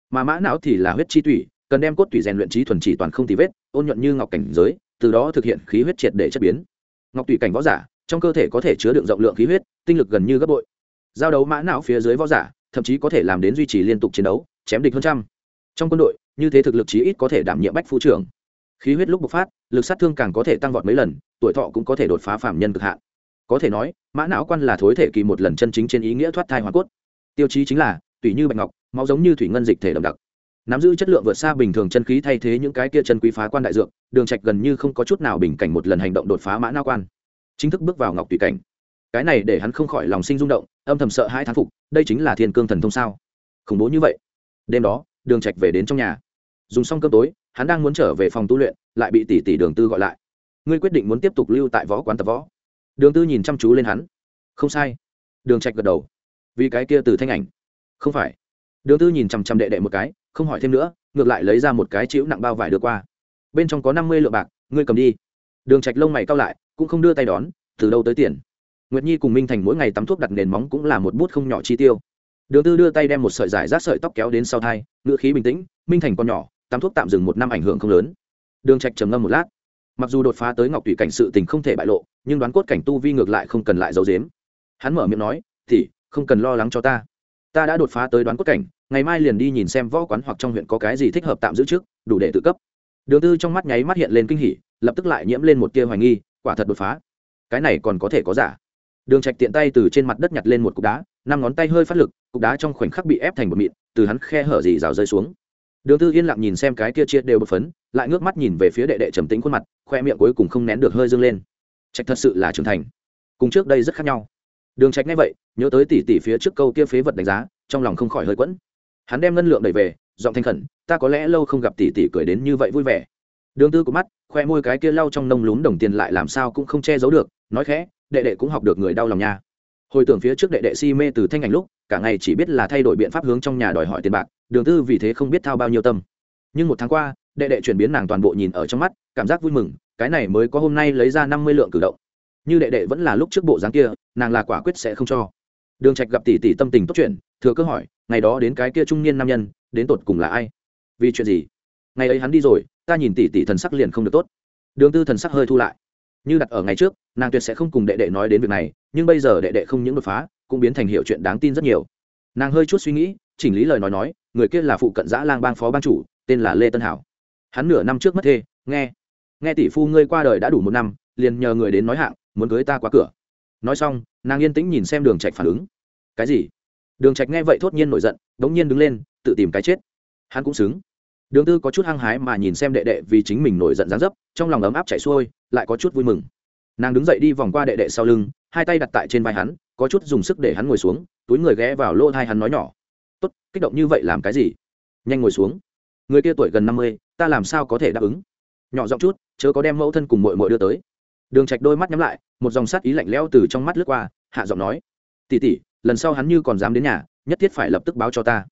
Mà mã não thì là huyết chi tủy cần đem cốt tủy rèn luyện trí thuần chỉ toàn không tì vết, ôn nhuận như ngọc cảnh giới, từ đó thực hiện khí huyết triệt để chất biến. Ngọc tủy cảnh võ giả, trong cơ thể có thể chứa đựng rộng lượng khí huyết, tinh lực gần như gấp bội. Giao đấu mã não phía dưới võ giả, thậm chí có thể làm đến duy trì liên tục chiến đấu, chém địch hơn trăm. Trong quân đội, như thế thực lực chí ít có thể đảm nhiệm bách phu trưởng. Khí huyết lúc bộc phát, lực sát thương càng có thể tăng vọt mấy lần, tuổi thọ cũng có thể đột phá phạm nhân cực hạn. Có thể nói, mã não quan là thối thể kỳ một lần chân chính trên ý nghĩa thoát thai hoàn cốt. Tiêu chí chính là tùy như bạch ngọc, máu giống như thủy ngân dịch thể đậm đặc nắm giữ chất lượng vượt xa bình thường chân khí thay thế những cái kia chân quý phá quan đại dược, đường trạch gần như không có chút nào bình cảnh một lần hành động đột phá mã não quan. Chính thức bước vào ngọc tùy cảnh. Cái này để hắn không khỏi lòng sinh rung động, âm thầm sợ hai thán phục, đây chính là thiên cương thần thông sao? Khủng bố như vậy. Đêm đó, đường trạch về đến trong nhà. Dùng xong cơm tối, hắn đang muốn trở về phòng tu luyện, lại bị tỷ tỷ đường tư gọi lại. Ngươi quyết định muốn tiếp tục lưu tại võ quán tập võ. Đường tư nhìn chăm chú lên hắn. Không sai. Đường trạch gật đầu. Vì cái kia từ thanh ảnh. Không phải. Đường tư nhìn chằm chằm đệ đệ một cái không hỏi thêm nữa, ngược lại lấy ra một cái chữ nặng bao vải đưa qua. Bên trong có năm mươi lượng bạc, ngươi cầm đi. Đường trạch lông mày cao lại, cũng không đưa tay đón, từ đâu tới tiền? Nguyệt nhi cùng minh thành mỗi ngày tắm thuốc đặt nền móng cũng là một bút không nhỏ chi tiêu. Đường tư đưa tay đem một sợi giải rác sợi tóc kéo đến sau thai, ngựa khí bình tĩnh, minh thành còn nhỏ, tắm thuốc tạm dừng một năm ảnh hưởng không lớn. Đường trạch trầm ngâm một lát. Mặc dù đột phá tới ngọc thủy cảnh sự tình không thể bại lộ, nhưng đoán cốt cảnh tu vi ngược lại không cần lại giấu giếm. Hắn mở miệng nói thì không cần lo lắng cho ta ta đã đột phá tới đoán cốt cảnh, ngày mai liền đi nhìn xem võ quán hoặc trong huyện có cái gì thích hợp tạm giữ trước, đủ để tự cấp. Đường tư trong mắt nháy mắt hiện lên kinh hỉ, lập tức lại nhiễm lên một tia hoài nghi, quả thật đột phá. Cái này còn có thể có giả. Đường trạch tiện tay từ trên mặt đất nhặt lên một cục đá, năm ngón tay hơi phát lực, cục đá trong khoảnh khắc bị ép thành một mịn, từ hắn khe hở gì rào rơi xuống. Đường tư yên lặng nhìn xem cái kia chia đều bột phấn, lại ngước mắt nhìn về phía đệ đệ trầm tĩnh khuôn mặt, khoe miệng cuối cùng không nén được hơi dương lên. Trạch thật sự là trưởng thành. Cùng trước đây rất khác nhau đường trạch nghe vậy, nhớ tới tỷ tỷ phía trước câu kia phế vật đánh giá, trong lòng không khỏi hơi quẫn. Hắn đem ngân lượng đẩy về, giọng thanh khẩn, ta có lẽ lâu không gặp tỷ tỷ cười đến như vậy vui vẻ. Đường tư của mắt, khoe môi cái kia lau trong nông lún đồng tiền lại làm sao cũng không che giấu được, nói khẽ, đệ đệ cũng học được người đau lòng nha. Hồi tưởng phía trước đệ đệ si mê từ thanh ảnh lúc, cả ngày chỉ biết là thay đổi biện pháp hướng trong nhà đòi hỏi tiền bạc, đường tư vì thế không biết thao bao nhiêu tâm. Nhưng một tháng qua, đệ đệ chuyển biến nàng toàn bộ nhìn ở trong mắt, cảm giác vui mừng, cái này mới có hôm nay lấy ra năm mươi lượng cử động như đệ đệ vẫn là lúc trước bộ dáng kia, nàng là quả quyết sẽ không cho. Đường trạch gặp tỷ tỷ tâm tình tốt chuyện, thừa cơ hỏi, ngày đó đến cái kia trung niên nam nhân, đến tột cùng là ai? Vì chuyện gì? Ngày ấy hắn đi rồi, ta nhìn tỷ tỷ thần sắc liền không được tốt. Đường tư thần sắc hơi thu lại. Như đặt ở ngày trước, nàng tuyệt sẽ không cùng đệ đệ nói đến việc này, nhưng bây giờ đệ đệ không những đột phá, cũng biến thành hiệu chuyện đáng tin rất nhiều. Nàng hơi chút suy nghĩ, chỉnh lý lời nói nói, người kia là phụ cận giã lang bang phó ban chủ, tên là lê tân hảo. Hắn nửa năm trước mất thê, nghe nghe tỷ phu ngươi qua đời đã đủ một năm, liền nhờ người đến nói hạng muốn cưới ta qua cửa. Nói xong, nàng yên tĩnh nhìn xem đường trạch phản ứng. Cái gì? Đường trạch nghe vậy thốt nhiên nổi giận, đống nhiên đứng lên, tự tìm cái chết. Hắn cũng xứng. Đường tư có chút hăng hái mà nhìn xem đệ đệ vì chính mình nổi giận dáng dấp, trong lòng ấm áp chảy xuôi, lại có chút vui mừng. Nàng đứng dậy đi vòng qua đệ đệ sau lưng, hai tay đặt tại trên vai hắn, có chút dùng sức để hắn ngồi xuống, túi người ghé vào lỗ thai hắn nói nhỏ. Tốt, kích động như vậy làm cái gì? Nhanh ngồi xuống. Người kia tuổi gần năm mươi, ta làm sao có thể đáp ứng? Nhỏ giọng chút, chớ có đem mẫu thân cùng mội mội đưa tới đường trạch đôi mắt nhắm lại một dòng sát ý lạnh lẽo từ trong mắt lướt qua hạ giọng nói Tỷ tỷ, lần sau hắn như còn dám đến nhà nhất thiết phải lập tức báo cho ta.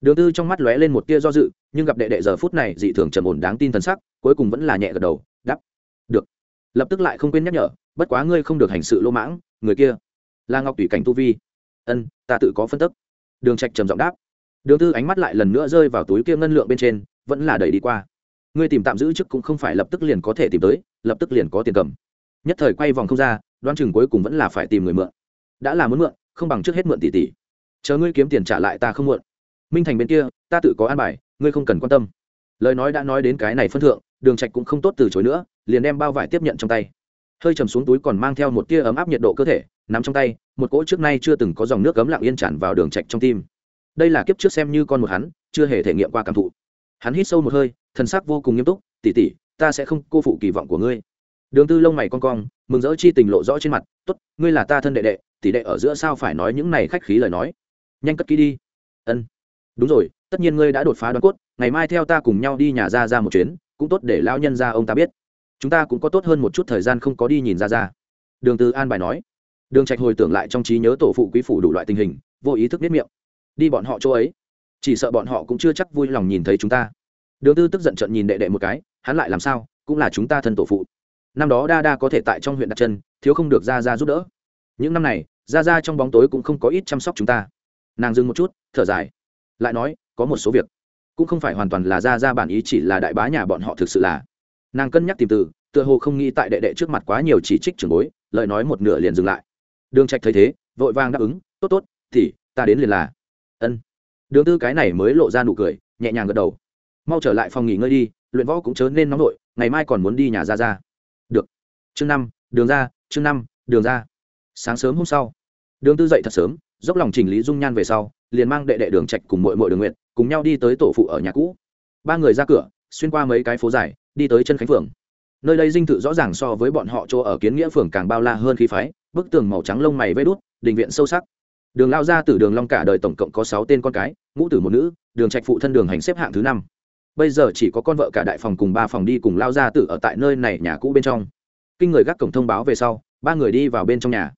Đường tư trong mắt lóe lên một tia do dự nhưng gặp đệ đệ giờ phút này dị thường trầm ổn đáng tin thần sắc cuối cùng vẫn là nhẹ gật đầu đắp được. Lập tức lại không quên nhắc nhở bất quá ngươi không được hành sự lô mãng người kia là ngọc tùy cảnh tu vi. Ân ta tự có phân tức. Đường trạch trầm giọng đáp. Đường tư ánh mắt lại lần nữa rơi vào túi kia ngân lượng bên trên vẫn là đẩy đi qua. Ngươi tìm tạm giữ chức cũng không phải lập tức liền có thể tìm tới lập tức liền có tiền cầm nhất thời quay vòng không ra đoan chừng cuối cùng vẫn là phải tìm người mượn. Đã là muốn mượn không bằng trước hết mượn tỷ tỷ chờ ngươi kiếm tiền trả lại ta không mượn. Minh thành bên kia ta tự có an bài ngươi không cần quan tâm. Lời nói đã nói đến cái này phân thượng đường trạch cũng không tốt từ chối nữa liền đem bao vải tiếp nhận trong tay. Hơi trầm xuống túi còn mang theo một tia ấm áp nhiệt độ cơ thể nắm trong tay một cỗ trước nay chưa từng có dòng nước cấm lặng yên tràn vào đường trạch trong tim. Đây là kiếp trước xem như con một hắn chưa hề thể nghiệm qua cảm thụ. Hắn hít sâu một hơi thân sắc vô cùng nghiêm túc Tỷ tỷ, ta sẽ không cô phụ kỳ vọng của ngươi đường tư lông mày con cong, mừng rỡ chi tình lộ rõ trên mặt, tốt, ngươi là ta thân đệ đệ, tỷ đệ ở giữa sao phải nói những này khách khí lời nói? Nhanh cất kỹ đi. Ân. Đúng rồi, tất nhiên ngươi đã đột phá đoán cốt, ngày mai theo ta cùng nhau đi nhà ra ra một chuyến, cũng tốt để lao nhân ra ông ta biết. Chúng ta cũng có tốt hơn một chút thời gian không có đi nhìn ra ra đường tư an bài nói. Đường trạch hồi tưởng lại trong trí nhớ tổ phụ quý phủ đủ loại tình hình, vô ý thức biết miệng. Đi bọn họ chỗ ấy. Chỉ sợ bọn họ cũng chưa chắc vui lòng nhìn thấy chúng ta. Đường tư tức giận trận nhìn đệ đệ một cái, hắn lại làm sao? Cũng là chúng ta thân tổ phụ năm đó đa đa có thể tại trong huyện đặt chân, thiếu không được ra ra giúp đỡ. Những năm này ra ra trong bóng tối cũng không có ít chăm sóc chúng ta. Nàng dừng một chút, thở dài. Lại nói, có một số việc cũng không phải hoàn toàn là ra ra bản ý, chỉ là đại bá nhà bọn họ thực sự là. Nàng cân nhắc tìm từ, tựa hồ không nghĩ tại đệ đệ trước mặt quá nhiều chỉ trích trường bối, lời nói một nửa liền dừng lại. Đường trạch thấy thế, vội vàng đáp ứng, tốt tốt, thì, ta đến liền là. Ân. Đường tư cái này mới lộ ra nụ cười, nhẹ nhàng gật đầu. Mau trở lại phòng nghỉ ngơi đi, luyện võ cũng chớ nên nóng nổi ngày mai còn muốn đi nhà ra ra chương năm, đường ra, chương năm, đường ra. Sáng sớm hôm sau, đường tư dậy thật sớm, dốc lòng chỉnh lý dung nhan về sau, liền mang đệ đệ đường trạch cùng mội mội đường nguyện cùng nhau đi tới tổ phụ ở nhà cũ. Ba người ra cửa, xuyên qua mấy cái phố dài, đi tới chân khánh phường. Nơi đây dinh thự rõ ràng so với bọn họ chỗ ở kiến nghĩa phường càng bao la hơn khí phái, bức tường màu trắng lông mày vây đút, đình viện sâu sắc. Đường lao ra từ đường long cả đời tổng cộng có sáu tên con cái, ngũ tử một nữ, đường trạch phụ thân đường hành xếp hạng thứ năm. Bây giờ chỉ có con vợ cả đại phòng cùng ba phòng đi cùng lao ra tử ở tại nơi này nhà cũ bên trong kinh người gác cổng thông báo về sau, ba người đi vào bên trong nhà.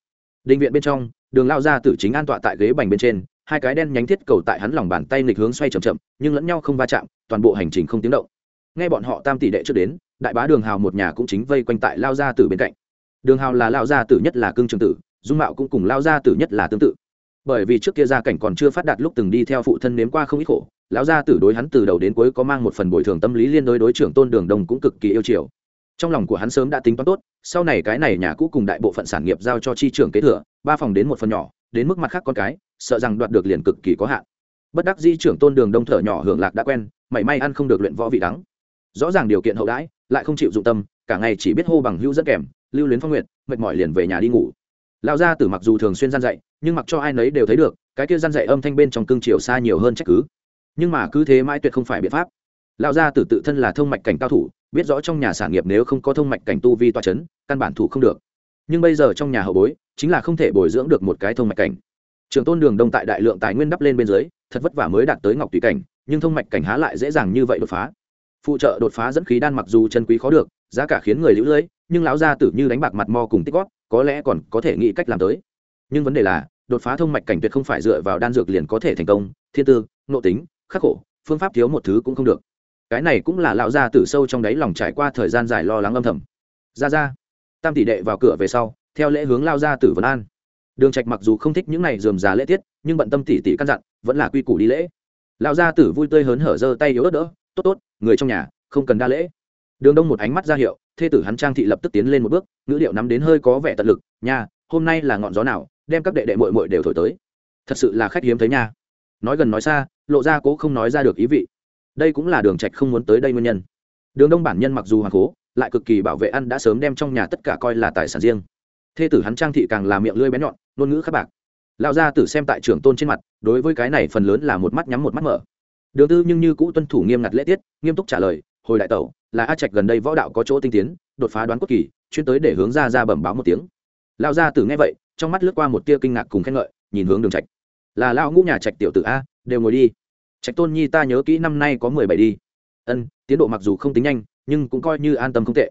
Định viện bên trong, đường lao ra tử chính an tọa tại ghế bành bên trên, hai cái đen nhánh thiết cầu tại hắn lòng bàn tay nghịch hướng xoay chậm chậm, nhưng lẫn nhau không va chạm, toàn bộ hành trình không tiếng động. Nghe bọn họ tam tỷ đệ trước đến, đại bá đường hào một nhà cũng chính vây quanh tại lao gia tử bên cạnh. Đường hào là lao gia tử nhất là cương trường tử, dung mạo cũng cùng lao gia tử nhất là tương tự. Bởi vì trước kia gia cảnh còn chưa phát đạt lúc từng đi theo phụ thân nếm qua không ít khổ lão gia tử đối hắn từ đầu đến cuối có mang một phần bồi thường tâm lý liên đối đối trưởng tôn đường đông cũng cực kỳ yêu chiều trong lòng của hắn sớm đã tính toán tốt, sau này cái này nhà cũ cùng đại bộ phận sản nghiệp giao cho chi trưởng kế thừa, ba phòng đến một phần nhỏ, đến mức mặt khác con cái, sợ rằng đoạt được liền cực kỳ có hạn. Bất đắc di trưởng tôn đường đông thở nhỏ hưởng lạc đã quen, mảy may ăn không được luyện võ vị đắng. Rõ ràng điều kiện hậu đãi, lại không chịu dụng tâm, cả ngày chỉ biết hô bằng hữu dẫn kèm, lưu luyến phong nguyện, mệt mỏi liền về nhà đi ngủ. Lão gia tử mặc dù thường xuyên gian dạy, nhưng mặc cho ai nấy đều thấy được, cái kia gian dạy âm thanh bên trong cương chiều xa nhiều hơn trách cứ. Nhưng mà cứ thế mãi tuyệt không phải biện pháp. Lão gia tử tự thân là thông mạch cảnh cao thủ biết rõ trong nhà sản nghiệp nếu không có thông mạch cảnh tu vi toa chấn, căn bản thủ không được. Nhưng bây giờ trong nhà hậu bối, chính là không thể bồi dưỡng được một cái thông mạch cảnh. Trường tôn đường đông tại đại lượng tài nguyên đắp lên bên dưới, thật vất vả mới đạt tới ngọc tùy cảnh, nhưng thông mạch cảnh há lại dễ dàng như vậy đột phá. Phụ trợ đột phá dẫn khí đan mặc dù chân quý khó được, giá cả khiến người lũ lưỡi nhưng lão gia tử như đánh bạc mặt mo cùng tích góp, có lẽ còn có thể nghĩ cách làm tới. Nhưng vấn đề là, đột phá thông mạch cảnh tuyệt không phải dựa vào đan dược liền có thể thành công, thiên tư, nội tính, khắc khổ, phương pháp thiếu một thứ cũng không được cái này cũng là lão gia tử sâu trong đáy lòng trải qua thời gian dài lo lắng âm thầm. Ra ra, tam tỷ đệ vào cửa về sau, theo lễ hướng lao gia tử vân an. Đường trạch mặc dù không thích những này dườm già lễ tiết, nhưng bận tâm tỷ tỷ căn dặn, vẫn là quy củ đi lễ. Lão gia tử vui tươi hớn hở giơ tay yếu ớt đỡ, tốt tốt, người trong nhà, không cần đa lễ. Đường đông một ánh mắt ra hiệu, thê tử hắn trang thị lập tức tiến lên một bước, ngữ điệu nắm đến hơi có vẻ tận lực, nha, hôm nay là ngọn gió nào, đem các đệ đệ muội muội đều thổi tới. Thật sự là khách hiếm thấy nha. Nói gần nói xa, lộ ra cố không nói ra được ý vị đây cũng là đường trạch không muốn tới đây nguyên nhân. Đường đông bản nhân mặc dù hoàn cố lại cực kỳ bảo vệ ăn đã sớm đem trong nhà tất cả coi là tài sản riêng. Thê tử hắn trang thị càng là miệng lưỡi bén nhọn, ngôn ngữ khắc bạc. Lão gia tử xem tại trưởng tôn trên mặt, đối với cái này phần lớn là một mắt nhắm một mắt mở. Đường tư nhưng như cũ tuân thủ nghiêm ngặt lễ tiết, nghiêm túc trả lời, hồi đại tẩu, là a trạch gần đây võ đạo có chỗ tinh tiến, đột phá đoán cốt kỳ, chuyên tới để hướng ra ra bẩm báo một tiếng. Lão gia tử nghe vậy, trong mắt lướt qua một tia kinh ngạc cùng khen ngợi, nhìn hướng đường trạch. Là lão ngũ nhà trạch tiểu tử a, đều ngồi đi trạch tôn nhi ta nhớ kỹ năm nay có mười bảy đi. Ân, tiến độ mặc dù không tính nhanh, nhưng cũng coi như an tâm không tệ.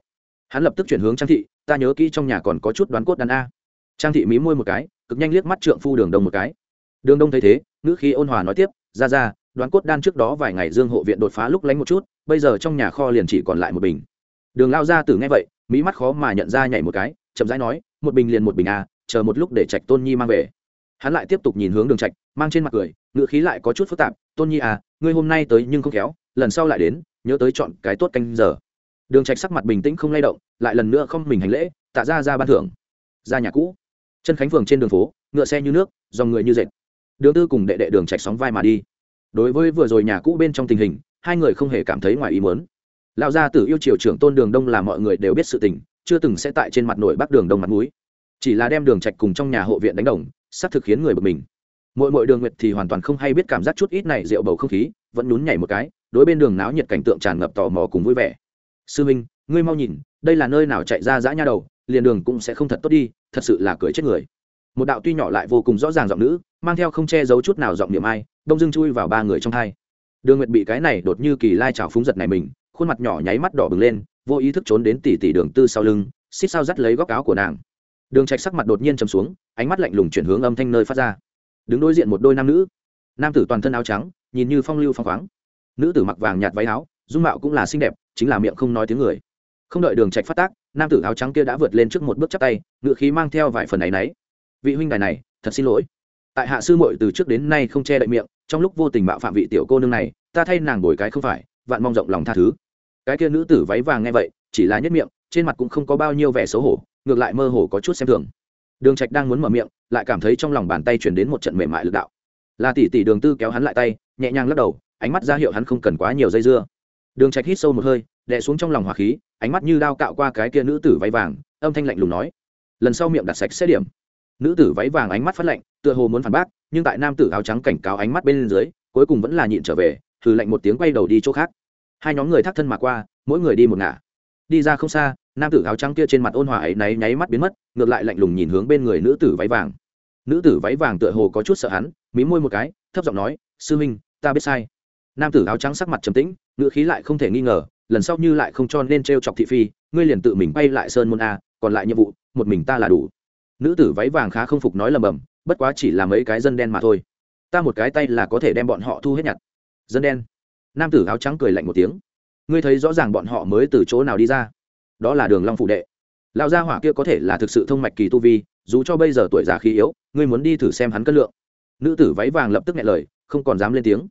Hắn lập tức chuyển hướng trang thị, ta nhớ kỹ trong nhà còn có chút đoán cốt đàn a. Trang thị mí môi một cái, cực nhanh liếc mắt trượng phu đường đông một cái. Đường đông thấy thế, ngữ khí ôn hòa nói tiếp, ra ra, đoán cốt đan trước đó vài ngày dương hộ viện đột phá lúc lánh một chút, bây giờ trong nhà kho liền chỉ còn lại một bình. Đường lao ra từ nghe vậy mỹ mắt khó mà nhận ra nhảy một cái, chậm rãi nói, một bình liền một bình a chờ một lúc để trạch tôn nhi mang về hắn lại tiếp tục nhìn hướng đường trạch, mang trên mặt cười ngựa khí lại có chút phức tạp, tôn nhi à ngươi hôm nay tới nhưng không khéo, lần sau lại đến, nhớ tới chọn cái tốt canh giờ. Đường trạch sắc mặt bình tĩnh không lay động, lại lần nữa không mình hành lễ, tạ ra ra ban thưởng. Ra nhà cũ. Chân khánh phường trên đường phố, ngựa xe như nước, dòng người như dệt. Đường tư cùng đệ đệ đường trạch sóng vai mà đi. Đối với vừa rồi nhà cũ bên trong tình hình, hai người không hề cảm thấy ngoài ý muốn. Lão gia tử yêu triều trưởng tôn đường đông là mọi người đều biết sự tình, chưa từng sẽ tại trên mặt nổi bắc đường đông mặt mũi chỉ là đem đường trạch cùng trong nhà hộ viện đánh đồng sắp thực khiến người bực mình. Mỗi mỗi đường nguyệt thì hoàn toàn không hay biết cảm giác chút ít này rượu bầu không khí, vẫn nhún nhảy một cái, đối bên đường náo nhiệt cảnh tượng tràn ngập tò mò cùng vui vẻ. Sư minh, ngươi mau nhìn, đây là nơi nào chạy ra dã nha đầu, liền đường cũng sẽ không thật tốt đi, thật sự là cười chết người. Một đạo tuy nhỏ lại vô cùng rõ ràng giọng nữ, mang theo không che giấu chút nào giọng niệm ai, đông dưng chui vào ba người trong thai. Đường nguyệt bị cái này đột như kỳ lai trào phúng giật này mình, khuôn mặt nhỏ nháy mắt đỏ bừng lên, vô ý thức trốn đến tỉ tỉ đường tư sau lưng, xích sao dắt lấy góc áo của nàng đường trạch sắc mặt đột nhiên trầm xuống, ánh mắt lạnh lùng chuyển hướng âm thanh nơi phát ra. Đứng đối diện một đôi nam nữ. Nam tử toàn thân áo trắng, nhìn như phong lưu phong khoáng. Nữ tử mặc vàng nhạt váy áo, dung mạo cũng là xinh đẹp, chính là miệng không nói tiếng người. Không đợi đường trạch phát tác, nam tử áo trắng kia đã vượt lên trước một bước chắp tay, ngựa khí mang theo vài phần ấy nấy vị huynh đài này, thật xin lỗi. Tại hạ sư muội từ trước đến nay không che đậy miệng, trong lúc vô tình mạo phạm vị tiểu cô nương này, ta thay nàng bồi cái không phải, vạn mong rộng lòng tha thứ. Cái kia nữ tử váy vàng nghe vậy, chỉ là nhất miệng, trên mặt cũng không có bao nhiêu vẻ xấu hổ ngược lại mơ hồ có chút xem thường. Đường trạch đang muốn mở miệng, lại cảm thấy trong lòng bàn tay chuyển đến một trận mềm mại lực đạo. Là tỷ tỷ đường tư kéo hắn lại tay, nhẹ nhàng lắc đầu, ánh mắt ra hiệu hắn không cần quá nhiều dây dưa. Đường trạch hít sâu một hơi, đè xuống trong lòng hỏa khí, ánh mắt như đao cạo qua cái kia nữ tử váy vàng, âm thanh lạnh lùng nói, lần sau miệng đặt sạch sẽ điểm. Nữ tử váy vàng ánh mắt phát lạnh, tựa hồ muốn phản bác, nhưng tại nam tử áo trắng cảnh cáo ánh mắt bên dưới, cuối cùng vẫn là nhịn trở về thử lạnh một tiếng quay đầu đi chỗ khác. Hai nhóm người thác thân mà qua, mỗi người đi một ngả. Đi ra không xa nam tử áo trắng kia trên mặt ôn hòa ấy náy nháy mắt biến mất, ngược lại lạnh lùng nhìn hướng bên người nữ tử váy vàng. Nữ tử váy vàng tựa hồ có chút sợ hắn, mí môi một cái, thấp giọng nói, sư minh ta biết sai. Nam tử áo trắng sắc mặt trầm tĩnh, ngữ khí lại không thể nghi ngờ, lần sau như lại không cho nên t r e o chọc thị phi, ngươi liền tự mình bay lại sơn môn a, còn lại nhiệm vụ, một mình ta là đủ. Nữ tử váy vàng khá không phục nói lầm bầm, bất quá chỉ là mấy cái dân đen mà thôi. Ta một cái tay là có thể đem bọn họ thu hết nhặt. Dân đen. Nam tử áo trắng cười lạnh một tiếng. Ngươi thấy rõ ràng bọn họ mới từ chỗ nào đi ra đó là đường long Phụ đệ. Lão gia hỏa kia có thể là thực sự thông mạch kỳ tu vi, dù cho bây giờ tuổi già khí yếu, ngươi muốn đi thử xem hắn cân lượng. Nữ tử váy vàng lập tức nghe lời, không còn dám lên tiếng.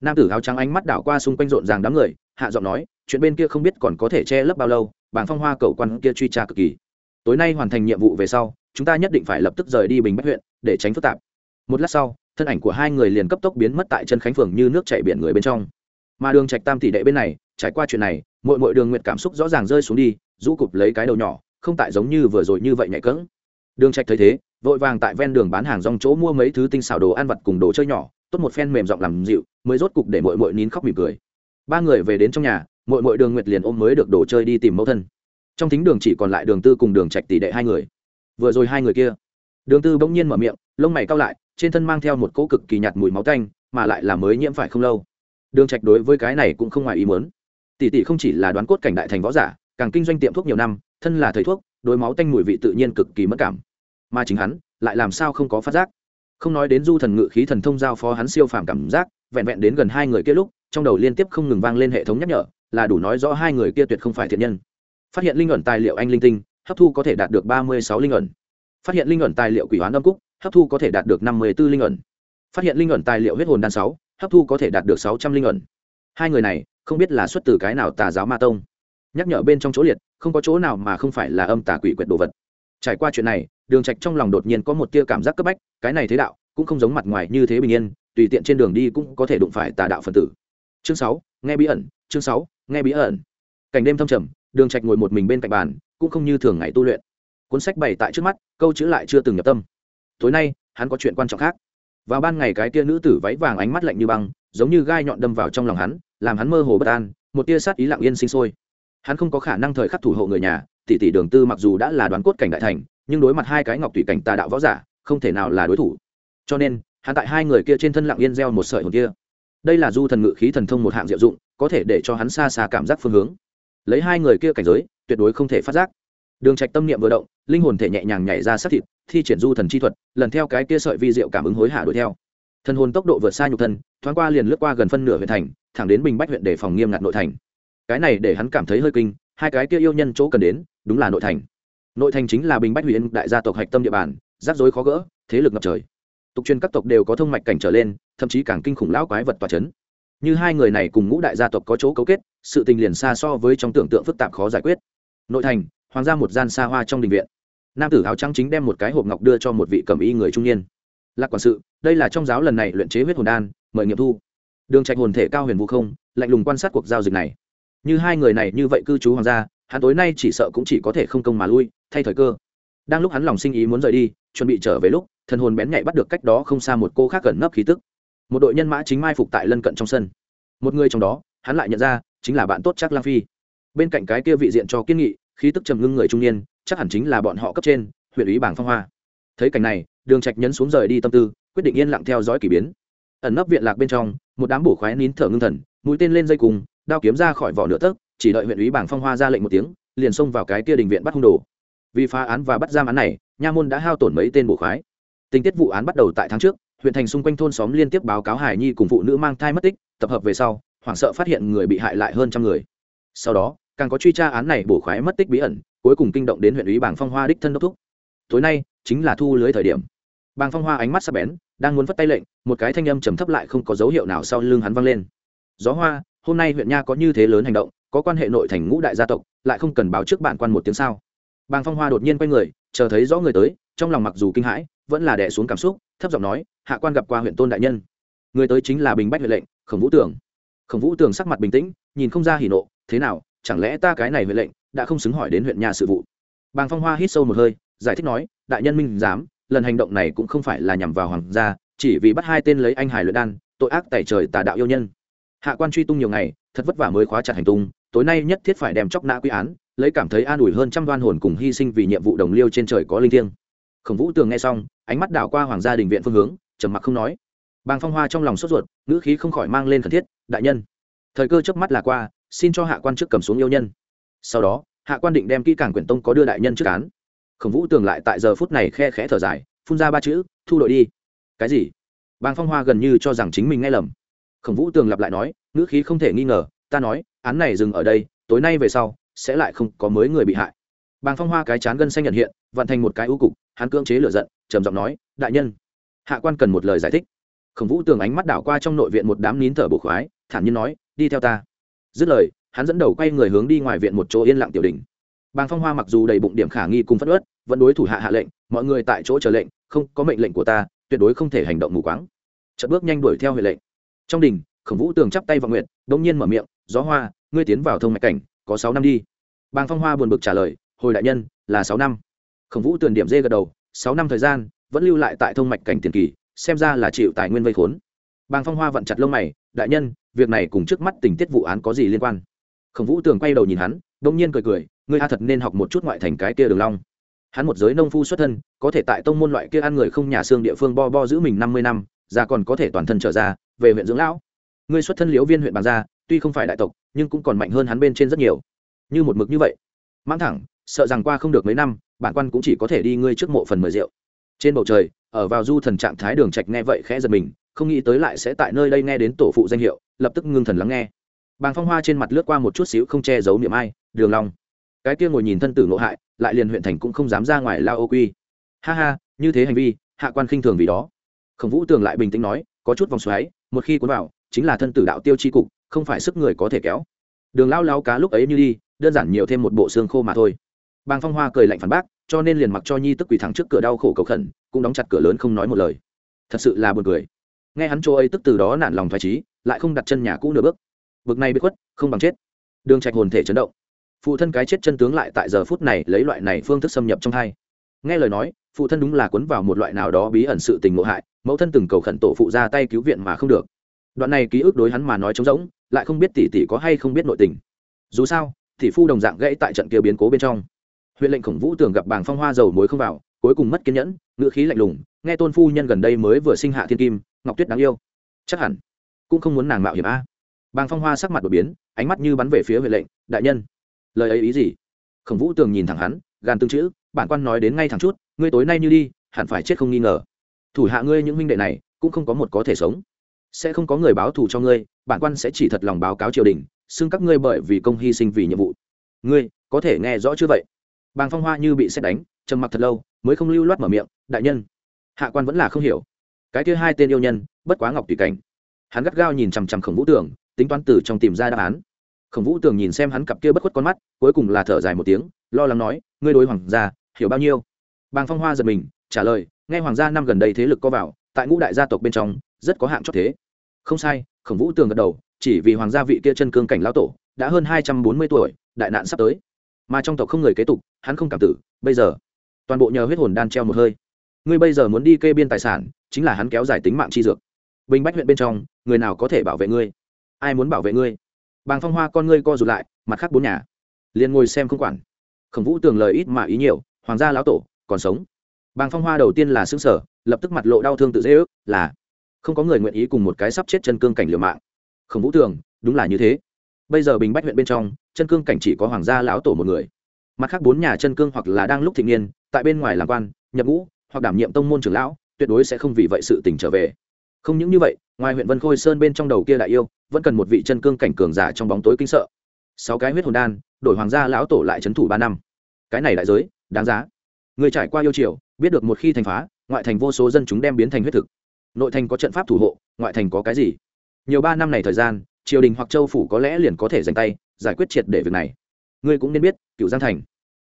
Nam tử áo trắng ánh mắt đảo qua xung quanh rộn ràng đám người, hạ giọng nói, chuyện bên kia không biết còn có thể che lấp bao lâu, bảng phong hoa cầu quan kia truy tra cực kỳ. Tối nay hoàn thành nhiệm vụ về sau, chúng ta nhất định phải lập tức rời đi bình bách huyện, để tránh phức tạp. Một lát sau, thân ảnh của hai người liền cấp tốc biến mất tại chân khánh phường như nước chảy biển người bên trong. Mà đường trạch tam tỷ đệ bên này trải qua chuyện này mỗi mỗi đường nguyện cảm xúc rõ ràng rơi xuống đi, rũ cụp lấy cái đầu nhỏ, không tại giống như vừa rồi như vậy nhạy cỡng đường trạch thấy thế, vội vàng tại ven đường bán hàng rong chỗ mua mấy thứ tinh xảo đồ ăn vặt cùng đồ chơi nhỏ, tốt một phen mềm giọng làm dịu, mới rốt cục để mội mội nín khóc mỉm cười. Ba người về đến trong nhà mội mội đường nguyệt liền ôm mới được đồ chơi đi tìm mẫu thân. Trong thính đường chỉ còn lại đường tư cùng đường trạch tỷ đệ hai người. Vừa rồi hai người kia, đường tư bỗng nhiên mở miệng, lông mày cao lại, trên thân mang theo một cỗ cực kỳ nhạt mùi máu tanh, mà lại là mới nhiễm phải không lâu. Đường trạch đối với cái này cũng không ngoài ý muốn tỷ tỷ không chỉ là đoán cốt cảnh đại thành võ giả, càng kinh doanh tiệm thuốc nhiều năm, thân là thầy thuốc, đối máu tanh mùi vị tự nhiên cực kỳ mất cảm. Mà chính hắn, lại làm sao không có phát giác? Không nói đến du thần ngự khí thần thông giao phó hắn siêu phàm cảm giác, vẹn vẹn đến gần hai người kia lúc, trong đầu liên tiếp không ngừng vang lên hệ thống nhắc nhở, là đủ nói rõ hai người kia tuyệt không phải thiện nhân. Phát hiện linh ẩn tài liệu anh linh tinh, hấp thu có thể đạt được ba mươi sáu linh ẩn. Phát hiện linh ẩn tài liệu quỷ hoán âm cúc, hấp thu có thể đạt được năm mươi b ố linh ẩn. Phát hiện linh ẩn tài liệu huyết hồn đan sáu, hấp thu có thể đạt được sáu trăm linh ẩn. Hai người này không biết là xuất từ cái nào tà giáo ma tông. Nhắc nhở bên trong chỗ liệt, không có chỗ nào mà không phải là âm tà quỷ quyệt đồ vật. Trải qua chuyện này, đường trạch trong lòng đột nhiên có một tia cảm giác cấp bách, cái này thế đạo cũng không giống mặt ngoài như thế bình yên, tùy tiện trên đường đi cũng có thể đụng phải tà đạo phần tử. Chương sáu, nghe bí ẩn, chương sáu, nghe bí ẩn. Cảnh đêm thâm trầm, đường trạch ngồi một mình bên cạnh bàn, cũng không như thường ngày tu luyện. Cuốn sách bày tại trước mắt, câu chữ lại chưa từng nhập tâm. Tối nay, hắn có chuyện quan trọng khác. Vào ban ngày cái tia nữ tử váy vàng ánh mắt lạnh như băng, giống như gai nhọn đâm vào trong lòng hắn làm hắn mơ hồ bất an, một tia sát ý lặng yên sinh sôi. Hắn không có khả năng thời khắc thủ hộ người nhà, tỷ tỷ đường tư mặc dù đã là đoán cốt cảnh đại thành, nhưng đối mặt hai cái ngọc thủy cảnh tà đạo võ giả, không thể nào là đối thủ. Cho nên, hắn tại hai người kia trên thân lặng yên gieo một sợi hồn kia. Đây là du thần ngự khí thần thông một hạng diệu dụng, có thể để cho hắn xa xa cảm giác phương hướng. Lấy hai người kia cảnh giới, tuyệt đối không thể phát giác. Đường trạch tâm niệm vừa động, linh hồn thể nhẹ nhàng nhảy ra sát thịt, thi triển du thần chi thuật, lần theo cái kia sợi vi diệu cảm ứng hối hả đuổi theo thân hồn tốc độ vượt xa nhục thân, thoáng qua liền lướt qua gần phân nửa huyện thành, thẳng đến bình bách huyện để phòng nghiêm ngặt nội thành. Cái này để hắn cảm thấy hơi kinh, hai cái kia yêu nhân chỗ cần đến, đúng là nội thành. Nội thành chính là bình bách huyện đại gia tộc hạch tâm địa bàn, rắc rối khó gỡ, thế lực ngập trời. Tục truyền các tộc đều có thông mạch cảnh trở lên, thậm chí càng kinh khủng lão quái vật tòa chấn. Như hai người này cùng ngũ đại gia tộc có chỗ cấu kết, sự tình liền xa so với trong tưởng tượng phức tạp khó giải quyết. Nội thành, hoàng gia một gian xa hoa trong đình viện. Nam tử áo trắng chính đem một cái hộp ngọc đưa cho một vị cầm y người trung niên lạc quản sự, đây là trong giáo lần này luyện chế huyết hồn đan, mời nghiệm thu. Đường trạch hồn thể cao huyền vũ không, lạnh lùng quan sát cuộc giao dịch này. Như hai người này như vậy cư trú hoàng gia, hắn tối nay chỉ sợ cũng chỉ có thể không công mà lui, thay thời cơ. Đang lúc hắn lòng sinh ý muốn rời đi, chuẩn bị trở về lúc, thần hồn bén nhạy bắt được cách đó không xa một cô khác cẩn nấp khí tức. Một đội nhân mã chính mai phục tại lân cận trong sân. Một người trong đó, hắn lại nhận ra, chính là bạn tốt chắc lang phi. Bên cạnh cái kia vị diện cho kiên nghị, khí tức trầm ngưng người trung niên, chắc hẳn chính là bọn họ cấp trên, huyện ủy bảng phong hoa. Thấy cảnh này đường trạch nhấn xuống rời đi tâm tư, quyết định yên lặng theo dõi kỳ biến. Ẩn nấp viện lạc bên trong, một đám bổ khoái nín thở ngưng thần, mũi tên lên dây cùng, đao kiếm ra khỏi vỏ nửa tấc, chỉ đợi huyện ủy bảng phong hoa ra lệnh một tiếng, liền xông vào cái kia đình viện bắt hung đồ. Vì phá án và bắt giam án này, nha môn đã hao tổn mấy tên bổ khoái. Tình tiết vụ án bắt đầu tại tháng trước, huyện thành xung quanh thôn xóm liên tiếp báo cáo hải nhi cùng phụ nữ mang thai mất tích, tập hợp về sau, hoảng sợ phát hiện người bị hại lại hơn trăm người. Sau đó, càng có truy tra án này bổ khoái mất tích bí ẩn, cuối cùng kinh động đến huyện ủy bảng phong hoa đích thân đốc thúc. Tối nay, chính là thu lưới thời điểm bàng phong hoa ánh mắt sắp bén, đang muốn vất tay lệnh, một cái thanh âm trầm thấp lại không có dấu hiệu nào sau lưng hắn vang lên. Gió hoa, hôm nay huyện nha có như thế lớn hành động, có quan hệ nội thành ngũ đại gia tộc, lại không cần báo trước bản quan một tiếng sao? Bàng phong hoa đột nhiên quay người, chờ thấy rõ người tới, trong lòng mặc dù kinh hãi, vẫn là đẻ xuống cảm xúc, thấp giọng nói, hạ quan gặp qua huyện tôn đại nhân. Người tới chính là bình bách huyện lệnh, khổng vũ tưởng khổng vũ tưởng sắc mặt bình tĩnh, nhìn không ra hỉ nộ, thế nào, chẳng lẽ ta cái này huyện lệnh đã không xứng hỏi đến huyện nhà sự vụ? Bàng phong hoa hít sâu một hơi, giải thích nói, đại nhân minh giám lần hành động này cũng không phải là nhằm vào hoàng gia, chỉ vì bắt hai tên lấy anh hải luyện đan, tội ác tẩy trời tà đạo yêu nhân. Hạ quan truy tung nhiều ngày, thật vất vả mới khóa chặt hành tung, tối nay nhất thiết phải đem chóc nã quy án, lấy cảm thấy an ủi hơn trăm đoan hồn cùng hy sinh vì nhiệm vụ đồng liêu trên trời có linh thiêng. Khổng vũ tường nghe xong, ánh mắt đảo qua hoàng gia đình viện phương hướng, trầm mặc không nói. Bàng phong hoa trong lòng sốt ruột, ngữ khí không khỏi mang lên khẩn thiết, đại nhân. Thời cơ trước mắt là qua, xin cho hạ quan trước cầm xuống yêu nhân. Sau đó, hạ quan định đem kỹ cảng quyển tông có đưa đại nhân trước án khổng vũ tường lại tại giờ phút này khe khẽ thở dài, phun ra ba chữ, thu đội đi. Cái gì? Bàng phong hoa gần như cho rằng chính mình nghe lầm. Khổng vũ tường lặp lại nói, ngữ khí không thể nghi ngờ, ta nói, án này dừng ở đây, tối nay về sau, sẽ lại không có mới người bị hại. Bàng phong hoa cái chán gân xanh nhận hiện vận thành một cái ưu cục, hắn cưỡng chế lựa giận, trầm giọng nói, đại nhân. Hạ quan cần một lời giải thích. Khổng vũ tường ánh mắt đảo qua trong nội viện một đám nín thở bộ khoái, thản nhiên nói, đi theo ta. Dứt lời, hắn dẫn đầu quay người hướng đi ngoài viện một chỗ yên lặng tiểu đình bàng phong hoa mặc dù đầy bụng điểm khả nghi cùng phất ớt vẫn đối thủ hạ hạ lệnh, mọi người tại chỗ chờ lệnh, không có mệnh lệnh của ta, tuyệt đối không thể hành động mù quáng. Trận bước nhanh đuổi theo huệ lệnh. Trong đình, khổng vũ tường chắp tay vào nguyện đông nhiên mở miệng, gió hoa, ngươi tiến vào thông mạch cảnh, có sáu năm đi. Bàng phong hoa buồn bực trả lời, hồi đại nhân, là sáu năm. Khổng vũ tường điểm dê gật đầu, sáu năm thời gian, vẫn lưu lại tại thông mạch cảnh tiền kỳ, xem ra là chịu tài nguyên vây khốn. Bàng phong hoa vặn chặt lông mày, đại nhân, việc này cùng trước mắt tình tiết vụ án có gì liên quan? Khổng vũ tường quay đầu nhìn hắn đông nhiên cười cười ngươi a thật nên học một chút ngoại thành cái kia đường long. Hắn một giới nông phu xuất thân, có thể tại tông môn loại kia ăn người không nhà xương địa phương bo bo giữ mình năm mươi năm, già còn có thể toàn thân trở ra, về huyện dưỡng lão. Ngươi xuất thân liễu viên huyện bàn gia, tuy không phải đại tộc, nhưng cũng còn mạnh hơn hắn bên trên rất nhiều. Như một mực như vậy. Mang thẳng, sợ rằng qua không được mấy năm, bản quan cũng chỉ có thể đi ngươi trước mộ phần mời rượu. Trên bầu trời, ở vào du thần trạng thái đường trạch nghe vậy khẽ giật mình, không nghĩ tới lại sẽ tại nơi đây nghe đến tổ phụ danh hiệu, lập tức ngưng thần lắng nghe. Bàng phong hoa trên mặt lướt qua một chút xíu không che giấu niệm ai, đường long cái kia ngồi nhìn thân tử ngộ hại, lại liền huyện thành cũng không dám ra ngoài lao ô quy. Ha ha, như thế hành vi, hạ quan khinh thường vì đó. Khổng vũ tường lại bình tĩnh nói, có chút vòng xoáy, một khi cuốn vào, chính là thân tử đạo tiêu chi cục, không phải sức người có thể kéo. Đường lao lao cá lúc ấy như đi, đơn giản nhiều thêm một bộ xương khô mà thôi. Bàng phong hoa cười lạnh phản bác, cho nên liền mặc cho nhi tức quỳ thẳng trước cửa đau khổ cầu khẩn, cũng đóng chặt cửa lớn không nói một lời. Thật sự là buồn cười. Nghe hắn chỗ ấy tức từ đó nản lòng thoải trí lại không đặt chân nhà cũ nửa bước. Bực này bị khuất, không bằng chết. Đường trạch hồn thể chấn động phụ thân cái chết chân tướng lại tại giờ phút này lấy loại này phương thức xâm nhập trong hai nghe lời nói, phụ thân đúng là cuốn vào một loại nào đó bí ẩn sự tình ngộ hại, mẫu thân từng cầu khẩn tổ phụ ra tay cứu viện mà không được. Đoạn này ký ức đối hắn mà nói trống rỗng, lại không biết tỷ tỷ có hay không biết nội tình. Dù sao, tỷ phu đồng dạng gãy tại trận kia biến cố bên trong. Huyện lệnh khổng vũ tưởng gặp bàng phong hoa dầu muối không vào, cuối cùng mất kiên nhẫn, ngữ khí lạnh lùng, nghe tôn phu nhân gần đây mới vừa sinh hạ thiên kim, ngọc tuyết đáng yêu. Chắc hẳn, cũng không muốn nàng mạo hiểm a. Bàng phong hoa sắc mặt đột biến, ánh mắt như bắn về phía huệ lệnh, đại nhân lời ấy ý gì? Khổng vũ tường nhìn thẳng hắn, gan tương chữ, bản quan nói đến ngay thẳng chút, ngươi tối nay như đi, hẳn phải chết không nghi ngờ. Thủ hạ ngươi những huynh đệ này, cũng không có một có thể sống. Sẽ không có người báo thù cho ngươi, bản quan sẽ chỉ thật lòng báo cáo triều đình, xưng các ngươi bởi vì công hy sinh vì nhiệm vụ. Ngươi, có thể nghe rõ chưa vậy? Bàng phong hoa như bị xét đánh, trầm mặc thật lâu, mới không lưu loát mở miệng, đại nhân. Hạ quan vẫn là không hiểu. Cái kia hai tên yêu nhân, bất quá ngọc tùy cảnh. Hắn gắt gao nhìn chằm chằm khổng vũ tường, tính toán từ trong tìm ra đáp án khổng vũ tường nhìn xem hắn cặp kia bất khuất con mắt, cuối cùng là thở dài một tiếng, lo lắng nói, ngươi đối hoàng gia hiểu bao nhiêu? Bàng phong hoa giật mình, trả lời, nghe hoàng gia năm gần đây thế lực có vào, tại ngũ đại gia tộc bên trong, rất có hạng cho thế. Không sai, khổng vũ tường gật đầu, chỉ vì hoàng gia vị kia chân cương cảnh lão tổ, đã hơn hai trăm bốn mươi tuổi, đại nạn sắp tới. Mà trong tộc không người kế tục, hắn không cảm tử, bây giờ, toàn bộ nhờ huyết hồn đan treo một hơi. Ngươi bây giờ muốn đi kê biên tài sản, chính là hắn kéo dài tính mạng chi dược. Bình bách huyện bên trong, người nào có thể bảo vệ ngươi? Ai muốn bảo vệ ngươi? Bàng phong hoa con ngươi co rụt lại, mặt khác bốn nhà. Liền ngồi xem không quản. Khổng vũ tường lời ít mà ý nhiều, hoàng gia lão tổ, còn sống. Bàng phong hoa đầu tiên là xương sở lập tức mặt lộ đau thương tự dễ ước, là không có người nguyện ý cùng một cái sắp chết chân cương cảnh liều mạng. Khổng vũ tường đúng là như thế. Bây giờ bình bách huyện bên trong, chân cương cảnh chỉ có hoàng gia lão tổ một người. Mặt khác bốn nhà chân cương hoặc là đang lúc thịnh niên, tại bên ngoài làm quan, nhập ngũ, hoặc đảm nhiệm tông môn trưởng lão, tuyệt đối sẽ không vì vậy sự tỉnh trở về. Không những như vậy, ngoài huyện vân khôi sơn bên trong đầu kia đại yêu vẫn cần một vị chân cương cảnh cường giả trong bóng tối kinh sợ. Sáu cái huyết hồn đan, đổi hoàng gia lão tổ lại c h ấ n thủ ba năm. Cái này đại giới, đáng giá. Người trải qua yêu triều, biết được một khi thành phá, ngoại thành vô số dân chúng đem biến thành huyết thực. Nội thành có trận pháp thủ hộ, ngoại thành có cái gì? Nhiều ba năm này thời gian, triều đình hoặc châu phủ có lẽ liền có thể dành tay, giải quyết triệt để việc này. Ngươi cũng nên biết cựu giang thành,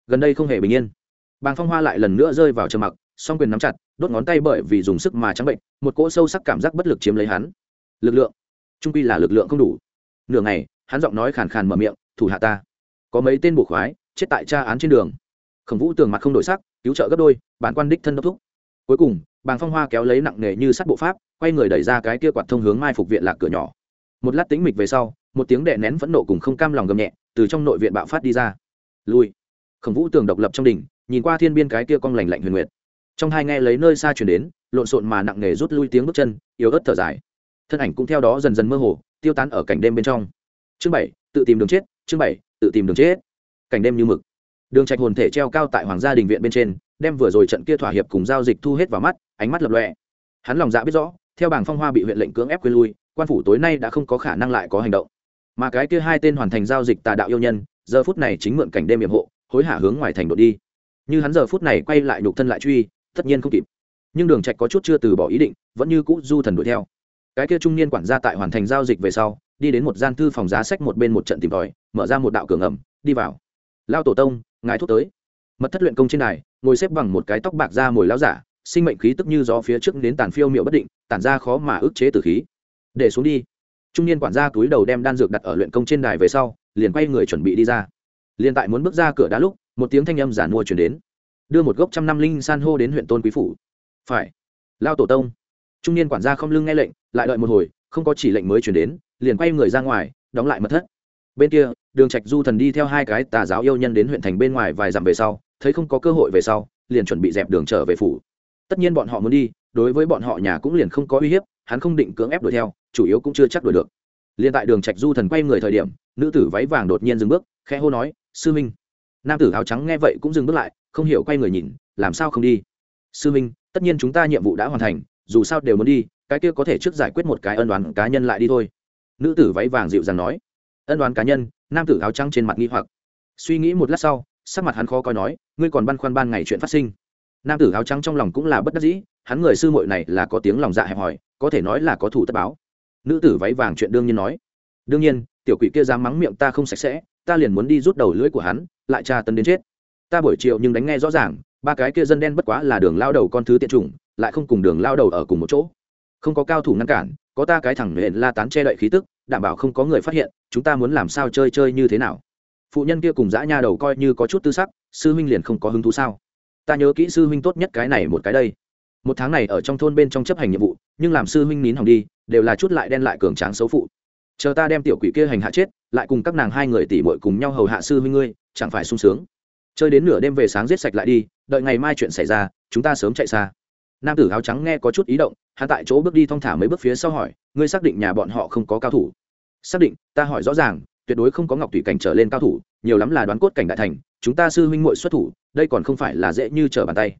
gần đây không hề bình yên. Bàng phong hoa lại lần nữa rơi vào trầm mặc, song quyền nắm chặt, đốt ngón tay bởi vì dùng sức mà trắng bệnh, một cỗ sâu sắc cảm giác bất lực chiếm lấy hắn. Lực lượng trung quy là lực lượng không đủ. Nửa ngày, hắn giọng nói khàn khàn mở miệng, thủ hạ ta, có mấy tên bổ khoái, chết tại tra án trên đường. Khổng vũ tường mặt không đổi sắc, cứu trợ gấp đôi, bản quan đích thân đốc thúc. Cuối cùng, bàng phong hoa kéo lấy nặng nề như sắt bộ pháp, quay người đẩy ra cái kia quạt thông hướng mai phục viện lạc cửa nhỏ. Một lát tĩnh mịch về sau, một tiếng đệ nén phẫn nộ cùng không cam lòng gầm nhẹ, từ trong nội viện bạo phát đi ra. Lui. Khổng vũ tường độc lập trong đỉnh, nhìn qua thiên biên cái kia cong lành lạnh huyền nguyệt. Trong hai nghe lấy nơi xa chuyển đến, lộn xộn mà nặng nề rút lui tiếng bước chân, yếu ớt thở dài thân ảnh cũng theo đó dần dần mơ hồ, tiêu tán ở cảnh đêm bên trong. Chương bảy, tự tìm đường chết, chương bảy, tự tìm đường chết. Cảnh đêm như mực. Đường trạch hồn thể treo cao tại hoàng gia đình viện bên trên, đem vừa rồi trận kia thỏa hiệp cùng giao dịch thu hết vào mắt, ánh mắt lập lòe. Hắn lòng dạ biết rõ, theo bảng phong hoa bị huyện lệnh cưỡng ép quên lui, quan phủ tối nay đã không có khả năng lại có hành động. Mà cái kia hai tên hoàn thành giao dịch tà đạo yêu nhân, giờ phút này chính mượn cảnh đêm hiểm hộ, hối hả hướng ngoài thành đội đi. Như hắn giờ phút này quay lại nhục thân lại truy, tất nhiên không kịp. Nhưng đường trạch có chút chưa từ bỏ ý định, vẫn như cũ du thần đuổi theo cái kia trung niên quản gia tại hoàn thành giao dịch về sau, đi đến một gian thư phòng giá sách một bên một trận tìm tòi, mở ra một đạo cửa ngầm, đi vào. Lao tổ tông, ngài thuốc tới. Mật thất luyện công trên này ngồi xếp bằng một cái tóc bạc da mồi lao giả, sinh mệnh khí tức như gió phía trước đến tàn phiêu miệu bất định, tản ra khó mà ức chế từ khí. Để xuống đi. Trung niên quản gia túi đầu đem đan dược đặt ở luyện công trên đài về sau, liền quay người chuẩn bị đi ra. Liền tại muốn bước ra cửa đá lúc, một tiếng thanh âm giản mua chuyển đến. Đưa một gốc trăm năm linh san hô đến huyện tôn quý phủ. Phải. Lao tổ tông. Trung niên quản gia không lưng nghe lệnh lại đợi một hồi, không có chỉ lệnh mới chuyển đến, liền quay người ra ngoài, đóng lại mật thất. Bên kia, đường trạch du thần đi theo hai cái tà giáo yêu nhân đến huyện thành bên ngoài vài dặm về sau, thấy không có cơ hội về sau, liền chuẩn bị dẹp đường trở về phủ. Tất nhiên bọn họ muốn đi, đối với bọn họ nhà cũng liền không có uy hiếp, hắn không định cưỡng ép đuổi theo, chủ yếu cũng chưa chắc đuổi được. Liền tại đường trạch du thần quay người thời điểm, nữ tử váy vàng đột nhiên dừng bước, khẽ hô nói, sư minh. Nam tử áo trắng nghe vậy cũng dừng bước lại, không hiểu quay người nhìn, làm sao không đi? Sư minh, tất nhiên chúng ta nhiệm vụ đã hoàn thành, dù sao đều muốn đi cái kia có thể trước giải quyết một cái ân đoán cá nhân lại đi thôi. Nữ tử váy vàng dịu dàng nói. Ân đoán cá nhân, nam tử áo trắng trên mặt nghi hoặc. Suy nghĩ một lát sau, sắc mặt hắn khó coi nói, ngươi còn băn khoăn ban ngày chuyện phát sinh. Nam tử áo trắng trong lòng cũng là bất đắc dĩ, hắn người sư muội này là có tiếng lòng dạ hẹp hòi, có thể nói là có thủ tất báo. Nữ tử váy vàng chuyện đương nhiên nói. Đương nhiên, tiểu quỷ kia dám mắng miệng ta không sạch sẽ, ta liền muốn đi rút đầu lưỡi của hắn, lại tra tấn đến chết. Ta buổi chiều nhưng đánh nghe rõ ràng, ba cái kia dân đen bất quá là đường lao đầu con thứ tiện chủng, lại không cùng đường lao đầu ở cùng một chỗ không có cao thủ ngăn cản, có ta cái thẳng nện la tán che đậy khí tức, đảm bảo không có người phát hiện, chúng ta muốn làm sao chơi chơi như thế nào? Phụ nhân kia cùng dã nha đầu coi như có chút tư sắc, sư huynh liền không có hứng thú sao? Ta nhớ kỹ sư huynh tốt nhất cái này một cái đây. Một tháng này ở trong thôn bên trong chấp hành nhiệm vụ, nhưng làm sư huynh nín hỏng đi, đều là chút lại đen lại cường tráng xấu phụ. Chờ ta đem tiểu quỷ kia hành hạ chết, lại cùng các nàng hai người tỉ mội cùng nhau hầu hạ sư huynh ngươi, chẳng phải sung sướng. Chơi đến nửa đêm về sáng giết sạch lại đi, đợi ngày mai chuyện xảy ra, chúng ta sớm chạy xa nam tử áo trắng nghe có chút ý động, hắn tại chỗ bước đi thong thả mấy bước phía sau hỏi, ngươi xác định nhà bọn họ không có cao thủ? Xác định, ta hỏi rõ ràng, tuyệt đối không có ngọc thủy cảnh trở lên cao thủ, nhiều lắm là đoán cốt cảnh đại thành, chúng ta sư huynh muội xuất thủ, đây còn không phải là dễ như trở bàn tay.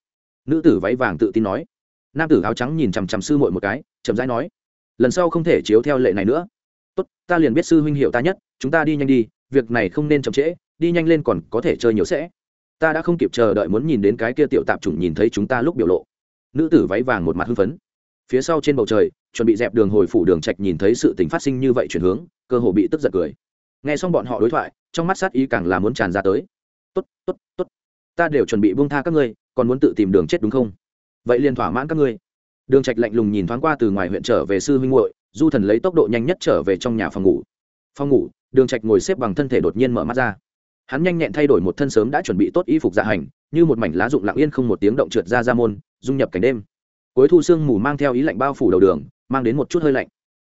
Nữ tử váy vàng tự tin nói. Nam tử áo trắng nhìn chằm chằm sư muội một cái, chậm rãi nói, lần sau không thể chiếu theo lệ này nữa. Tốt, ta liền biết sư huynh hiệu ta nhất, chúng ta đi nhanh đi, việc này không nên chậm trễ, đi nhanh lên còn có thể chơi nhiều sẽ. Ta đã không kịp chờ đợi muốn nhìn đến cái kia tiểu tạp chủng nhìn thấy chúng ta lúc biểu lộ nữ tử váy vàng một mặt hưng phấn. Phía sau trên bầu trời, chuẩn bị dẹp đường hồi phủ đường trạch nhìn thấy sự tình phát sinh như vậy chuyển hướng, cơ hồ bị tức giận cười. Nghe xong bọn họ đối thoại, trong mắt sát ý càng là muốn tràn ra tới. Tốt tốt tốt, ta đều chuẩn bị buông tha các ngươi, còn muốn tự tìm đường chết đúng không? Vậy liền thỏa mãn các ngươi. Đường trạch lạnh lùng nhìn thoáng qua từ ngoài huyện trở về sư huynh muội, du thần lấy tốc độ nhanh nhất trở về trong nhà phòng ngủ. Phòng ngủ, đường trạch ngồi xếp bằng thân thể đột nhiên mở mắt ra. Hắn nhanh nhẹn thay đổi một thân sớm đã chuẩn bị tốt y phục dạ hành, như một mảnh lá rụng lặng yên không một tiếng động trượt ra ra môn dung nhập cảnh đêm. Cuối thu sương mù mang theo ý lạnh bao phủ đầu đường, mang đến một chút hơi lạnh.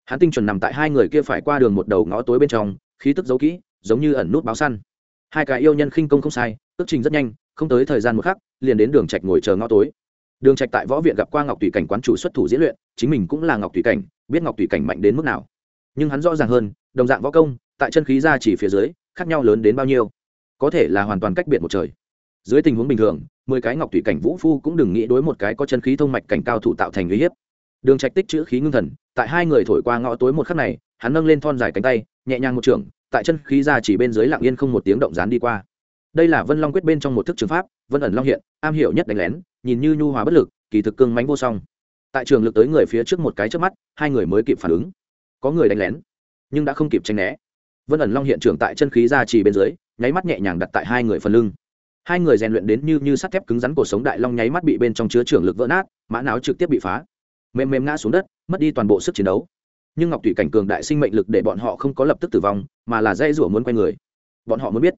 Hắn tinh chuẩn nằm tại hai người kia phải qua đường một đầu ngõ tối bên trong, khí tức giấu kỹ, giống như ẩn nút báo săn. Hai cái yêu nhân khinh công không sai, tức trình rất nhanh, không tới thời gian một khắc, liền đến đường trạch ngồi chờ ngõ tối. Đường trạch tại võ viện gặp qua ngọc tùy cảnh quán chủ xuất thủ diễn luyện, chính mình cũng là ngọc tùy cảnh, biết ngọc tùy cảnh mạnh đến mức nào. Nhưng hắn rõ ràng hơn, đồng dạng võ công, tại chân khí ra chỉ phía dưới, khác nhau lớn đến bao nhiêu. Có thể là hoàn toàn cách biệt một trời dưới tình huống bình thường, mười cái ngọc thủy cảnh vũ phu cũng đừng nghĩ đối một cái có chân khí thông mạch cảnh cao thủ tạo thành uy hiếp. Đường trạch tích chữ khí ngưng thần, tại hai người thổi qua ngõ tối một khắc này, hắn nâng lên thon dài cánh tay, nhẹ nhàng một trường, tại chân khí ra chỉ bên dưới lặng yên không một tiếng động dán đi qua. Đây là vân long quyết bên trong một thức trường pháp, vân ẩn long hiện, am hiểu nhất đánh lén, nhìn như nhu hòa bất lực, kỳ thực cương mánh vô song. Tại trường lực tới người phía trước một cái trước mắt, hai người mới kịp phản ứng. Có người đánh lén, nhưng đã không kịp tranh né. Vân ẩn long hiện trường tại chân khí ra chỉ bên dưới, nháy mắt nhẹ nhàng đặt tại hai người phần lưng hai người rèn luyện đến như như sắt thép cứng rắn cuộc sống đại long nháy mắt bị bên trong chứa trường lực vỡ nát, mã não trực tiếp bị phá. Mềm mềm ngã xuống đất, mất đi toàn bộ sức chiến đấu. Nhưng ngọc thủy cảnh cường đại sinh mệnh lực để bọn họ không có lập tức tử vong, mà là dây rủa muốn quay người. Bọn họ muốn biết,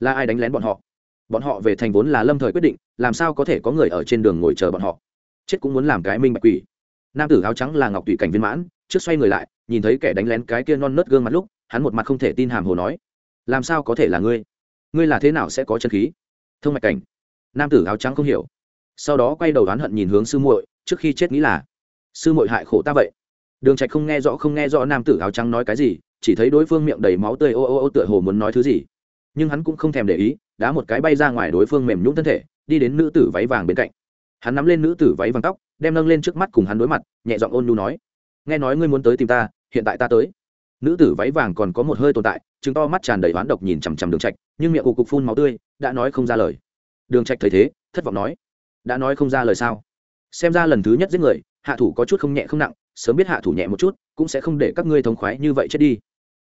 là ai đánh lén bọn họ? Bọn họ về thành vốn là lâm thời quyết định, làm sao có thể có người ở trên đường ngồi chờ bọn họ? Chết cũng muốn làm cái minh bạch quỷ. Nam tử áo trắng là ngọc thủy cảnh viên mãn, trước xoay người lại, nhìn thấy kẻ đánh lén cái kia non nớt gương mặt lúc, hắn một mặt không thể tin hàm hồ nói, làm sao có thể là ngươi? Ngươi là thế nào sẽ có chân khí? Thông mạch cảnh. Nam tử áo trắng không hiểu. Sau đó quay đầu oán hận nhìn hướng sư muội, trước khi chết nghĩ là, sư muội hại khổ ta vậy. Đường trạch không nghe rõ, không nghe rõ nam tử áo trắng nói cái gì, chỉ thấy đối phương miệng đầy máu tươi ô ô ô tựa hồ muốn nói thứ gì. Nhưng hắn cũng không thèm để ý, đá một cái bay ra ngoài đối phương mềm nhũn thân thể, đi đến nữ tử váy vàng bên cạnh. Hắn nắm lên nữ tử váy vàng tóc, đem nâng lên trước mắt cùng hắn đối mặt, nhẹ giọng ôn nhu nói, nghe nói ngươi muốn tới tìm ta, hiện tại ta tới nữ tử váy vàng còn có một hơi tồn tại chứng to mắt tràn đầy oán độc nhìn chằm chằm đường trạch, nhưng miệng cụ cục phun máu tươi, đã nói không ra lời. Đường trạch thấy thế, thất vọng nói, đã nói không ra lời sao? Xem ra lần thứ nhất giết người, hạ thủ có chút không nhẹ không nặng, sớm biết hạ thủ nhẹ một chút, cũng sẽ không để các ngươi thống khoái như vậy chết đi.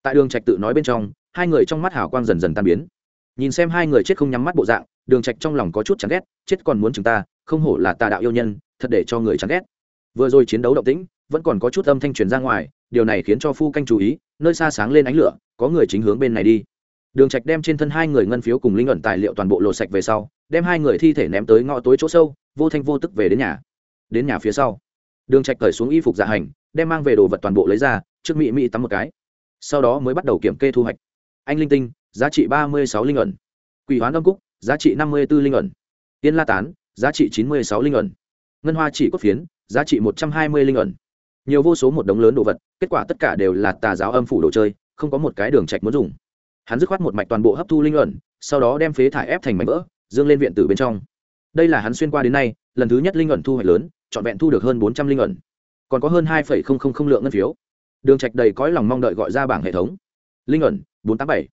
Tại đường trạch tự nói bên trong, hai người trong mắt hào quang dần dần tan biến. Nhìn xem hai người chết không nhắm mắt bộ dạng, đường trạch trong lòng có chút chán ghét, chết còn muốn chúng ta, không hổ là tà đạo yêu nhân, thật để cho người chán ghét. Vừa rồi chiến đấu động tĩnh vẫn còn có chút âm thanh truyền ra ngoài, điều này khiến cho phu canh chú ý, nơi xa sáng lên ánh lửa, có người chính hướng bên này đi. Đường trạch đem trên thân hai người ngân phiếu cùng linh ẩn tài liệu toàn bộ lộ sạch về sau, đem hai người thi thể ném tới ngõ tối chỗ sâu, vô thanh vô tức về đến nhà. Đến nhà phía sau, đường trạch cởi xuống y phục dạ hành, đem mang về đồ vật toàn bộ lấy ra, trước mỹ mỹ tắm một cái. Sau đó mới bắt đầu kiểm kê thu hoạch. Anh linh tinh, giá trị ba mươi sáu linh ẩn. Quỷ hoán âm cúc, giá trị năm mươi b ố linh ẩn. Tiên la tán, giá trị chín mươi sáu linh ẩn. Ngân hoa chỉ cốt phiến, giá trị một trăm hai mươi linh ẩn nhiều vô số một đống lớn đồ vật, kết quả tất cả đều là tà giáo âm phủ đồ chơi, không có một cái đường trạch muốn dùng. Hắn dứt khoát một mạch toàn bộ hấp thu linh luận sau đó đem phế thải ép thành mảnh vỡ, dương lên viện tử bên trong. Đây là hắn xuyên qua đến nay, lần thứ nhất linh luận thu hoạch lớn, trọn vẹn thu được hơn bốn trăm linh luận còn có hơn hai lượng ngân phiếu. Đường trạch đầy cõi lòng mong đợi gọi ra bảng hệ thống. Linh ẩn, bốn tám bảy.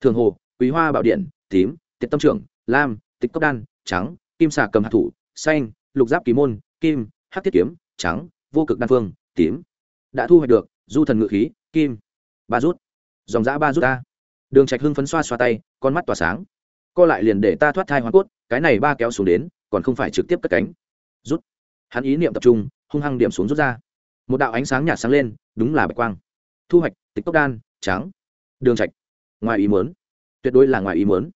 Thường hồ, quý hoa bảo điện, tím, tiệt tâm trưởng, lam, tịch cốc đan, trắng, kim xà cầm hạt thủ, xanh, lục giáp kỳ môn, kim, hắc thiết kiếm, trắng, vô cực đan phương tím. Đã thu hoạch được, du thần ngự khí, kim. Ba rút. Dòng giã ba rút ta đường trạch hưng phấn xoa xoa tay, con mắt tỏa sáng. Co lại liền để ta thoát thai hoa cốt, cái này ba kéo xuống đến, còn không phải trực tiếp cất cánh. Rút. Hắn ý niệm tập trung, hung hăng điểm xuống rút ra. Một đạo ánh sáng nhạt sáng lên, đúng là bạch quang. Thu hoạch, tịch tốc đan, trắng. Đường trạch. Ngoài ý muốn. Tuyệt đối là ngoài ý muốn.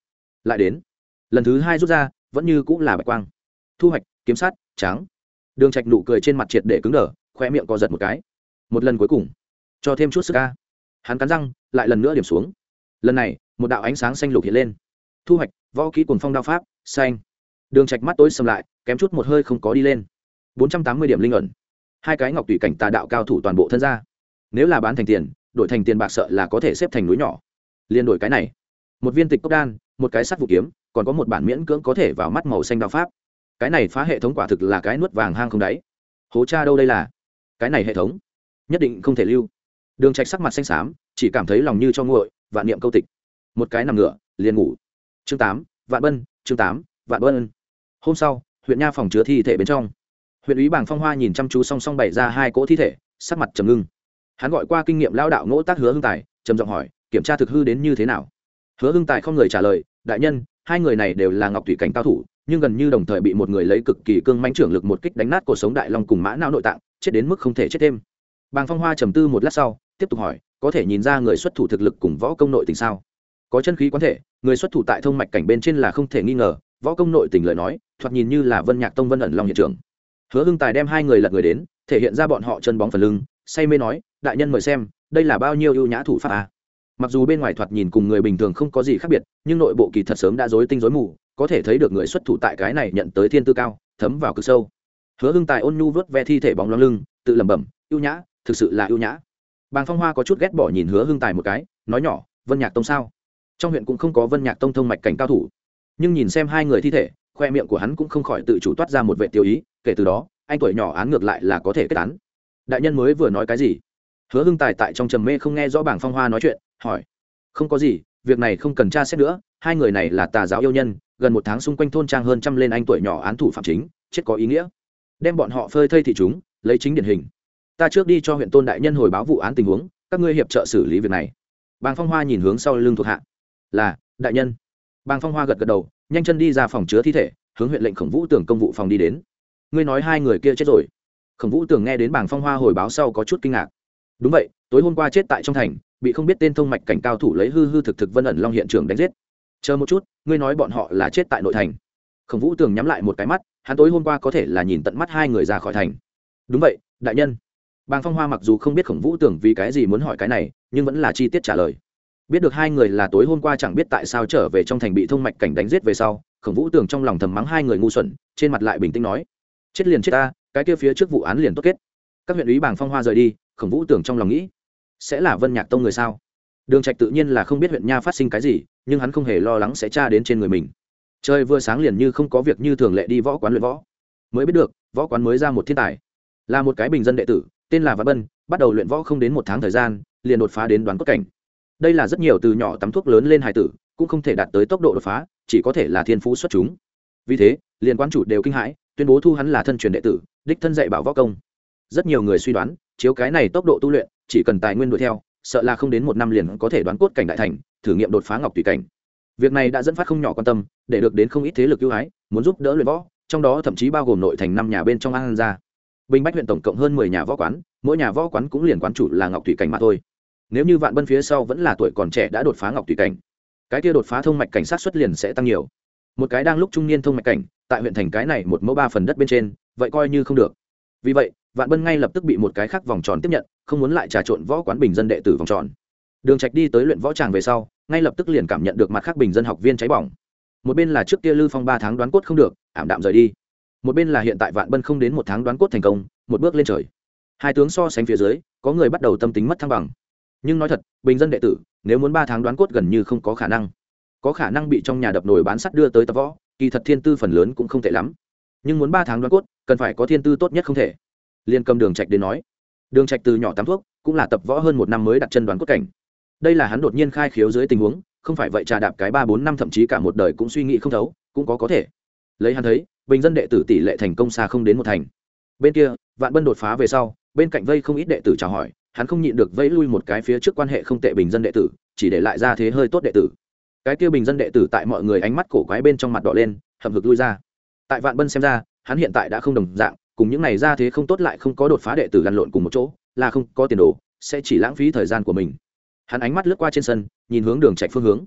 Lại đến. Lần thứ hai rút ra, vẫn như cũng là bạch quang. Thu hoạch, kiếm sát, trắng. Đường trạch nụ cười trên mặt triệt để cứng đờ khoe miệng co giật một cái. Một lần cuối cùng. Cho thêm chút sức ca. Hắn cắn răng, lại lần nữa điểm xuống. Lần này, một đạo ánh sáng xanh lục hiện lên. Thu hoạch, võ kỹ cuồng phong đao pháp, xanh. Đường trạch mắt tối sầm lại, kém chút một hơi không có đi lên. 480 điểm linh ẩn. Hai cái ngọc tùy cảnh tà đạo cao thủ toàn bộ thân ra. Nếu là bán thành tiền, đổi thành tiền bạc sợ là có thể xếp thành núi nhỏ. Liền đổi cái này. Một viên tịch cốc đan, một cái sắt vũ kiếm, còn có một bản miễn cưỡng có thể vào mắt màu xanh đao pháp. Cái này phá hệ thống quả thực là cái nuốt vàng hang không đáy. Hố cha đâu đây là? Cái này hệ thống nhất định không thể lưu. Đường trạch sắc mặt xanh xám, chỉ cảm thấy lòng như cho nguội, vạn niệm câu tịch. Một cái nằm ngửa, liền ngủ. Chương tám, vạn bân, chương tám, vạn bân. Hôm sau, huyện nha phòng chứa thi thể bên trong. Huyện ủy bảng phong hoa nhìn chăm chú song song bày ra hai cỗ thi thể, sắc mặt trầm ngưng. Hắn gọi qua kinh nghiệm lao đạo ngỗ tác hứa hưng tài, trầm giọng hỏi, kiểm tra thực hư đến như thế nào? Hứa hưng tài không người trả lời, đại nhân, hai người này đều là ngọc thủy cảnh cao thủ, nhưng gần như đồng thời bị một người lấy cực kỳ cương mãnh trưởng lực một kích đánh nát cuộc sống đại long cùng mã não nội tạng chết đến mức không thể chết thêm. Bàng phong hoa trầm tư một lát sau, tiếp tục hỏi, có thể nhìn ra người xuất thủ thực lực cùng võ công nội tình sao? Có chân khí quán thể, người xuất thủ tại thông mạch cảnh bên trên là không thể nghi ngờ, võ công nội tình lời nói, thoạt nhìn như là vân nhạc tông vân ẩn long hiện trường. Hứa hưng tài đem hai người lật người đến, thể hiện ra bọn họ chân bóng phần lưng, say mê nói, đại nhân mời xem, đây là bao nhiêu ưu nhã thủ pháp à? mặc dù bên ngoài thoạt nhìn cùng người bình thường không có gì khác biệt, nhưng nội bộ kỳ thật sớm đã dối tinh dối mù, có thể thấy được người xuất thủ tại cái này nhận tới thiên tư cao, thấm vào cực sâu hứa hưng tài ôn nhu vớt ve thi thể bóng lưng lưng, tự lẩm bẩm, ưu nhã, thực sự là ưu nhã. Bàng phong hoa có chút ghét bỏ nhìn hứa hưng tài một cái, nói nhỏ, vân nhạc tông sao? Trong huyện cũng không có vân nhạc tông thông mạch cảnh cao thủ. Nhưng nhìn xem hai người thi thể, khoe miệng của hắn cũng không khỏi tự chủ toát ra một vệ tiêu ý, kể từ đó, anh tuổi nhỏ án ngược lại là có thể kết án. Đại nhân mới vừa nói cái gì? Hứa hưng tài tại trong trầm mê không nghe rõ bảng phong hoa nói chuyện, hỏi, không có gì, việc này không cần tra xét nữa, hai người này là tà giáo yêu nhân, gần một tháng xung quanh thôn trang hơn trăm lên anh tuổi nhỏ án thủ phạm chính, chết có ý nghĩa đem bọn họ phơi thây thị chúng, lấy chính điển hình. Ta trước đi cho huyện tôn đại nhân hồi báo vụ án tình huống, các ngươi hiệp trợ xử lý việc này. Bàng phong hoa nhìn hướng sau lưng thuộc hạ. Là, đại nhân. Bàng phong hoa gật gật đầu, nhanh chân đi ra phòng chứa thi thể, hướng huyện lệnh khổng vũ tưởng công vụ phòng đi đến. Ngươi nói hai người kia chết rồi. Khổng vũ tưởng nghe đến bàng phong hoa hồi báo sau có chút kinh ngạc. Đúng vậy, tối hôm qua chết tại trong thành, bị không biết tên thông mạch cảnh cao thủ lấy hư hư thực thực vân ẩn long hiện trường đánh giết. Chờ một chút, ngươi nói bọn họ là chết tại nội thành. Khổng vũ tường nhắm lại một cái mắt hắn tối hôm qua có thể là nhìn tận mắt hai người ra khỏi thành. Đúng vậy, đại nhân. Bàng phong hoa mặc dù không biết khổng vũ tưởng vì cái gì muốn hỏi cái này, nhưng vẫn là chi tiết trả lời. Biết được hai người là tối hôm qua chẳng biết tại sao trở về trong thành bị thông mạch cảnh đánh giết về sau, khổng vũ tưởng trong lòng thầm mắng hai người ngu xuẩn, trên mặt lại bình tĩnh nói, chết liền chết ta, cái kia phía trước vụ án liền tốt kết. Các huyện ủy bàng phong hoa rời đi, khổng vũ tưởng trong lòng nghĩ, sẽ là vân nhạc tông người sao? Đường trạch tự nhiên là không biết huyện nha phát sinh cái gì, nhưng hắn không hề lo lắng sẽ tra đến trên người mình trời vừa sáng liền như không có việc như thường lệ đi võ quán luyện võ. Mới biết được, võ quán mới ra một thiên tài. Là một cái bình dân đệ tử, tên là văn bân, bắt đầu luyện võ không đến một tháng thời gian, liền đột phá đến đoán cốt cảnh. Đây là rất nhiều từ nhỏ tắm thuốc lớn lên hải tử, cũng không thể đạt tới tốc độ đột phá, chỉ có thể là thiên phú xuất chúng. Vì thế, liền quan chủ đều kinh hãi, tuyên bố thu hắn là thân truyền đệ tử, đích thân dạy bảo võ công. Rất nhiều người suy đoán, chiếu cái này tốc độ tu luyện, chỉ cần tài nguyên đuổi theo, sợ là không đến một năm liền có thể đoán cốt cảnh đại thành, thử nghiệm đột phá ngọc tùy cảnh việc này đã dẫn phát không nhỏ quan tâm, để được đến không ít thế lực ưu ái, muốn giúp đỡ luyện võ, trong đó thậm chí bao gồm nội thành năm nhà bên trong an gia. Bình bách huyện tổng cộng hơn mười nhà võ quán, mỗi nhà võ quán cũng liền quán chủ là ngọc thủy cảnh mà thôi. Nếu như vạn bân phía sau vẫn là tuổi còn trẻ đã đột phá ngọc thủy cảnh, cái kia đột phá thông mạch cảnh sát xuất liền sẽ tăng nhiều. Một cái đang lúc trung niên thông mạch cảnh, tại huyện thành cái này một mẫu ba phần đất bên trên, vậy coi như không được. Vì vậy, vạn bân ngay lập tức bị một cái khác vòng tròn tiếp nhận, không muốn lại trà trộn võ quán bình dân đệ tử vòng tròn đường trạch đi tới luyện võ tràng về sau, ngay lập tức liền cảm nhận được mặt khác bình dân học viên cháy bỏng. Một bên là trước kia lư phong ba tháng đoán cốt không được, ảm đạm rời đi. Một bên là hiện tại vạn bân không đến một tháng đoán cốt thành công, một bước lên trời. Hai tướng so sánh phía dưới, có người bắt đầu tâm tính mất thăng bằng. Nhưng nói thật, bình dân đệ tử, nếu muốn ba tháng đoán cốt gần như không có khả năng. Có khả năng bị trong nhà đập nồi bán sắt đưa tới tập võ, kỳ thật thiên tư phần lớn cũng không tệ lắm. Nhưng muốn ba tháng đoán cốt, cần phải có thiên tư tốt nhất không thể. Liên cầm đường trạch đến nói. Đường trạch từ nhỏ tắm thuốc, cũng là tập võ hơn một năm mới đặt chân đoán cốt cảnh đây là hắn đột nhiên khai khiếu dưới tình huống, không phải vậy trà đạp cái ba bốn năm thậm chí cả một đời cũng suy nghĩ không thấu, cũng có có thể. Lấy hắn thấy, bình dân đệ tử tỷ lệ thành công xa không đến một thành. Bên kia, vạn bân đột phá về sau, bên cạnh vây không ít đệ tử chào hỏi, hắn không nhịn được vẫy lui một cái phía trước quan hệ không tệ bình dân đệ tử, chỉ để lại ra thế hơi tốt đệ tử. Cái kia bình dân đệ tử tại mọi người ánh mắt cổ quái bên trong mặt đỏ lên, hậm hực lui ra. Tại vạn bân xem ra, hắn hiện tại đã không đồng dạng, cùng những này ra thế không tốt lại không có đột phá đệ tử lăn lộn cùng một chỗ, là không có tiền đồ, sẽ chỉ lãng phí thời gian của mình hắn ánh mắt lướt qua trên sân, nhìn hướng đường trạch phương hướng.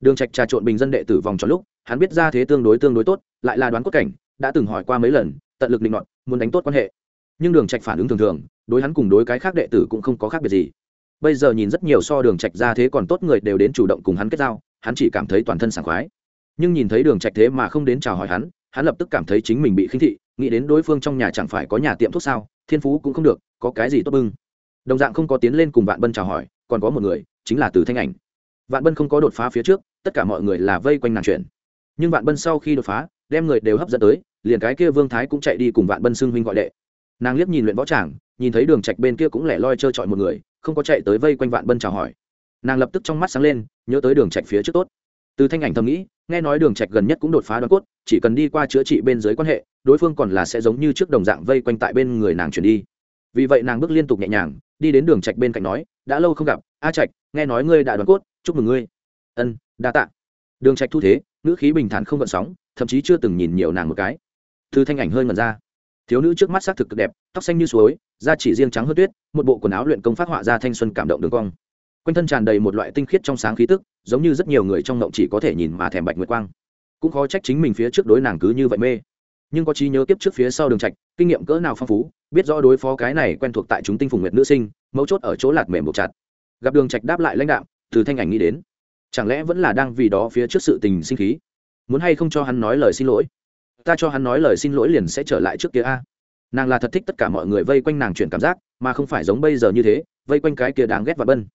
Đường trạch trà trộn bình dân đệ tử vòng tròn lúc, hắn biết ra thế tương đối tương đối tốt, lại là đoán cốt cảnh, đã từng hỏi qua mấy lần, tận lực định luận muốn đánh tốt quan hệ. Nhưng đường trạch phản ứng thường thường, đối hắn cùng đối cái khác đệ tử cũng không có khác biệt gì. Bây giờ nhìn rất nhiều so đường trạch ra thế còn tốt người đều đến chủ động cùng hắn kết giao, hắn chỉ cảm thấy toàn thân sảng khoái. Nhưng nhìn thấy đường trạch thế mà không đến chào hỏi hắn hắn lập tức cảm thấy chính mình bị khinh thị, nghĩ đến đối phương trong nhà chẳng phải có nhà tiệm thuốc sao, thiên phú cũng không được, có cái gì tốt bưng. Đồng dạng không có tiến lên cùng vạn bân chào hỏi còn có một người, chính là từ thanh ảnh. Vạn bân không có đột phá phía trước, tất cả mọi người là vây quanh nàng chuyện. Nhưng vạn bân sau khi đột phá, đem người đều hấp dẫn tới, liền cái kia vương thái cũng chạy đi cùng vạn bân xưng huynh gọi đệ. Nàng liếc nhìn luyện võ tràng, nhìn thấy đường trạch bên kia cũng lẻ loi trơ trọi một người, không có chạy tới vây quanh vạn bân chào hỏi. Nàng lập tức trong mắt sáng lên, nhớ tới đường trạch phía trước tốt. Từ thanh ảnh thầm nghĩ, nghe nói đường trạch gần nhất cũng đột phá đoán cốt, chỉ cần đi qua chữa trị bên dưới quan hệ, đối phương còn là sẽ giống như trước đồng dạng vây quanh tại bên người nàng chuyển đi vì vậy nàng bước liên tục nhẹ nhàng, đi đến đường trạch bên cạnh nói, đã lâu không gặp, a trạch, nghe nói ngươi đã đoàn cốt, chúc mừng ngươi. Ân, đa tạ. Đường trạch thu thế nữ khí bình thản không gợn sóng, thậm chí chưa từng nhìn nhiều nàng một cái. Thư thanh ảnh hơi ngẩn ra. Thiếu nữ trước mắt sắc thực cực đẹp, tóc xanh như suối, da chỉ riêng trắng hơn tuyết, một bộ quần áo luyện công phát họa ra thanh xuân cảm động đường cong. Quanh thân tràn đầy một loại tinh khiết trong sáng khí tức, giống như rất nhiều người trong ngộng chỉ có thể nhìn mà thèm bạch nguyệt quang. Cũng khó trách chính mình phía trước đối nàng cứ như vậy mê nhưng có trí nhớ kiếp trước phía sau đường trạch, kinh nghiệm cỡ nào phong phú, biết rõ đối phó cái này quen thuộc tại chúng tinh phùng nguyệt nữ sinh, mấu chốt ở chỗ lạt mềm buộc chặt. Gặp đường trạch đáp lại lãnh đạo từ thanh ảnh nghĩ đến, chẳng lẽ vẫn là đang vì đó phía trước sự tình sinh khí? Muốn hay không cho hắn nói lời xin lỗi? Ta cho hắn nói lời xin lỗi liền sẽ trở lại trước kia a. Nàng là thật thích tất cả mọi người vây quanh nàng chuyển cảm giác, mà không phải giống bây giờ như thế, vây quanh cái kia đáng ghét và bân.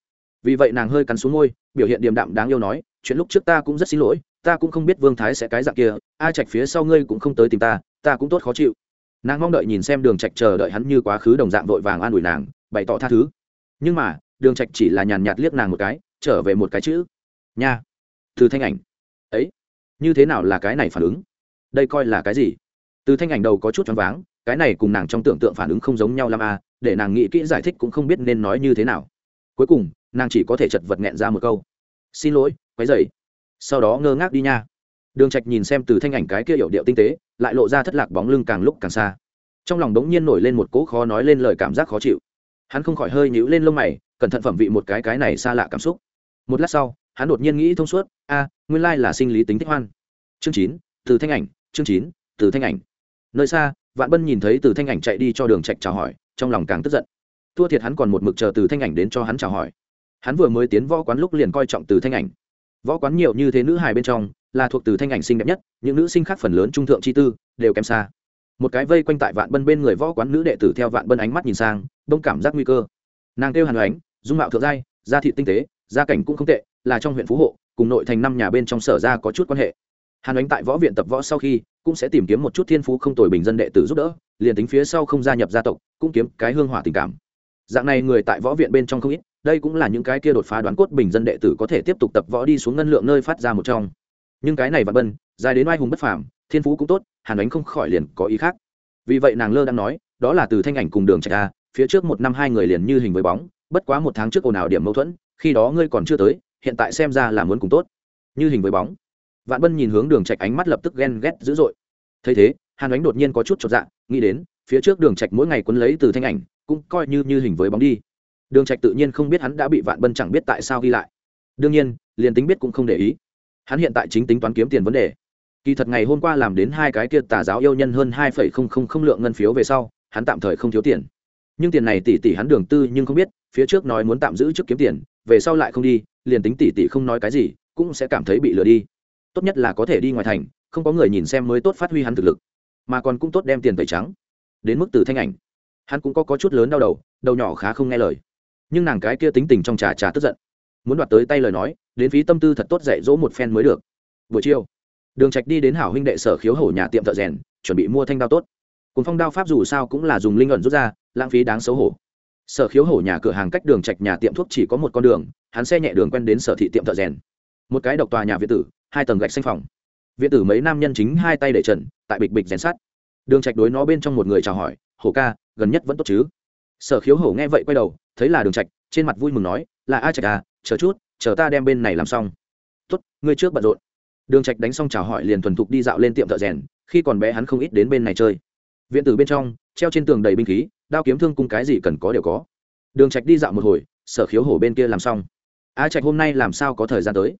Vì vậy nàng hơi cắn xuống môi, biểu hiện điềm đạm đáng yêu nói, chuyện lúc trước ta cũng rất xin lỗi ta cũng không biết vương thái sẽ cái dạng kia, a trạch phía sau ngươi cũng không tới tìm ta ta cũng tốt khó chịu. Nàng mong đợi nhìn xem đường trạch chờ đợi hắn như quá khứ đồng dạng vội vàng an ủi nàng, bày tỏ tha thứ. Nhưng mà, đường trạch chỉ là nhàn nhạt liếc nàng một cái, trở về một cái chữ. Nha. Từ thanh ảnh. Ấy. Như thế nào là cái này phản ứng? Đây coi là cái gì? Từ thanh ảnh đầu có chút choáng váng, cái này cùng nàng trong tưởng tượng phản ứng không giống nhau lắm à để nàng nghĩ kỹ giải thích cũng không biết nên nói như thế nào. Cuối cùng, nàng chỉ có thể chật vật nghẹn ra một câu. Xin lỗi, quấy dậy sau đó ngơ ngác đi nha. Đường trạch nhìn xem từ thanh ảnh cái kia hiểu điệu tinh tế, lại lộ ra thất lạc bóng lưng càng lúc càng xa. Trong lòng đống nhiên nổi lên một cỗ khó nói lên lời cảm giác khó chịu. Hắn không khỏi hơi nhíu lên lông mày, cẩn thận phẩm vị một cái cái này xa lạ cảm xúc. Một lát sau, hắn đột nhiên nghĩ thông suốt, a, nguyên lai là sinh lý tính thích hoan. Chương chín, từ thanh ảnh, chương chín, từ thanh ảnh. Nơi xa, vạn bân nhìn thấy từ thanh ảnh chạy đi cho đường trạch chào hỏi, trong lòng càng tức giận. Thua thiệt hắn còn một mực chờ từ thanh ảnh đến cho hắn chào hỏi. Hắn vừa mới tiến võ quán lúc liền coi trọng từ thanh ảnh võ quán nhiều như thế nữ hài bên trong, là thuộc từ thanh ảnh xinh đẹp nhất, những nữ sinh khác phần lớn trung thượng chi tư, đều kém xa. Một cái vây quanh tại vạn bân bên người võ quán nữ đệ tử theo vạn bân ánh mắt nhìn sang, đông cảm giác nguy cơ. Nàng kêu hàn ánh dung mạo thượng giai, da thị tinh tế, gia cảnh cũng không tệ, là trong huyện phú hộ, cùng nội thành năm nhà bên trong sở ra có chút quan hệ. Hàn ánh tại võ viện tập võ sau khi, cũng sẽ tìm kiếm một chút thiên phú không tồi bình dân đệ tử giúp đỡ, liền tính phía sau không gia nhập gia tộc, cũng kiếm cái hương hỏa tình cảm. Dạng này người tại võ viện bên trong không ít đây cũng là những cái kia đột phá đoán cốt bình dân đệ tử có thể tiếp tục tập võ đi xuống ngân lượng nơi phát ra một trong. Nhưng cái này vạn bân, dài đến oai hùng bất phàm, thiên phú cũng tốt, hàn ánh không khỏi liền có ý khác. Vì vậy nàng lơ đang nói, đó là từ thanh ảnh cùng đường trạch a, phía trước một năm hai người liền như hình với bóng, bất quá một tháng trước ồn ào điểm mâu thuẫn, khi đó ngươi còn chưa tới, hiện tại xem ra là muốn cùng tốt. Như hình với bóng. Vạn bân nhìn hướng đường trạch ánh mắt lập tức ghen ghét dữ dội. Thấy thế, hàn ánh đột nhiên có chút chột dạ nghĩ đến, phía trước đường trạch mỗi ngày quấn lấy từ thanh ảnh, cũng coi như như hình với bóng đi đường trạch tự nhiên không biết hắn đã bị vạn bân chẳng biết tại sao ghi lại. Đương nhiên liền tính biết cũng không để ý. Hắn hiện tại chính tính toán kiếm tiền vấn đề. Kỳ thật ngày hôm qua làm đến hai cái kia tà giáo yêu nhân hơn hai phẩy không không không lượng ngân phiếu về sau hắn tạm thời không thiếu tiền. Nhưng tiền này tỷ tỷ hắn đường tư nhưng không biết phía trước nói muốn tạm giữ trước kiếm tiền về sau lại không đi liền tính tỷ tỷ không nói cái gì cũng sẽ cảm thấy bị lừa đi. Tốt nhất là có thể đi ngoài thành không có người nhìn xem mới tốt phát huy hắn thực lực. Mà còn cũng tốt đem tiền tẩy trắng. Đến mức từ thanh ảnh. Hắn cũng có, có chút lớn đau đầu đầu nhỏ khá không nghe lời nhưng nàng cái kia tính tình trong trà trà tức giận. Muốn đoạt tới tay lời nói, đến phí tâm tư thật tốt dạy dỗ một phen mới được. Buổi chiều, đường trạch đi đến hảo huynh đệ sở khiếu hổ nhà tiệm thợ rèn, chuẩn bị mua thanh đao tốt. Cùng phong đao pháp dù sao cũng là dùng linh ẩn rút ra, lãng phí đáng xấu hổ. Sở khiếu hổ nhà cửa hàng cách đường trạch nhà tiệm thuốc chỉ có một con đường, hắn xe nhẹ đường quen đến sở thị tiệm thợ rèn. Một cái độc tòa nhà viện tử, hai tầng gạch xanh phòng. Viện tử mấy nam nhân chính hai tay để trần, tại bịch bịch rèn sắt. Đường trạch đối nó bên trong một người chào hỏi, hổ ca, gần nhất vẫn tốt chứ? Sở khiếu hổ nghe vậy quay đầu, thấy là đường trạch, trên mặt vui mừng nói, là a trạch à chờ chút, chờ ta đem bên này làm xong. Tốt, ngươi trước bận rộn. Đường trạch đánh xong chào hỏi liền thuần thục đi dạo lên tiệm thợ rèn, khi còn bé hắn không ít đến bên này chơi. Viện tử bên trong, treo trên tường đầy binh khí, đao kiếm thương cung cái gì cần có đều có. Đường trạch đi dạo một hồi, sở khiếu hổ bên kia làm xong. A trạch hôm nay làm sao có thời gian tới?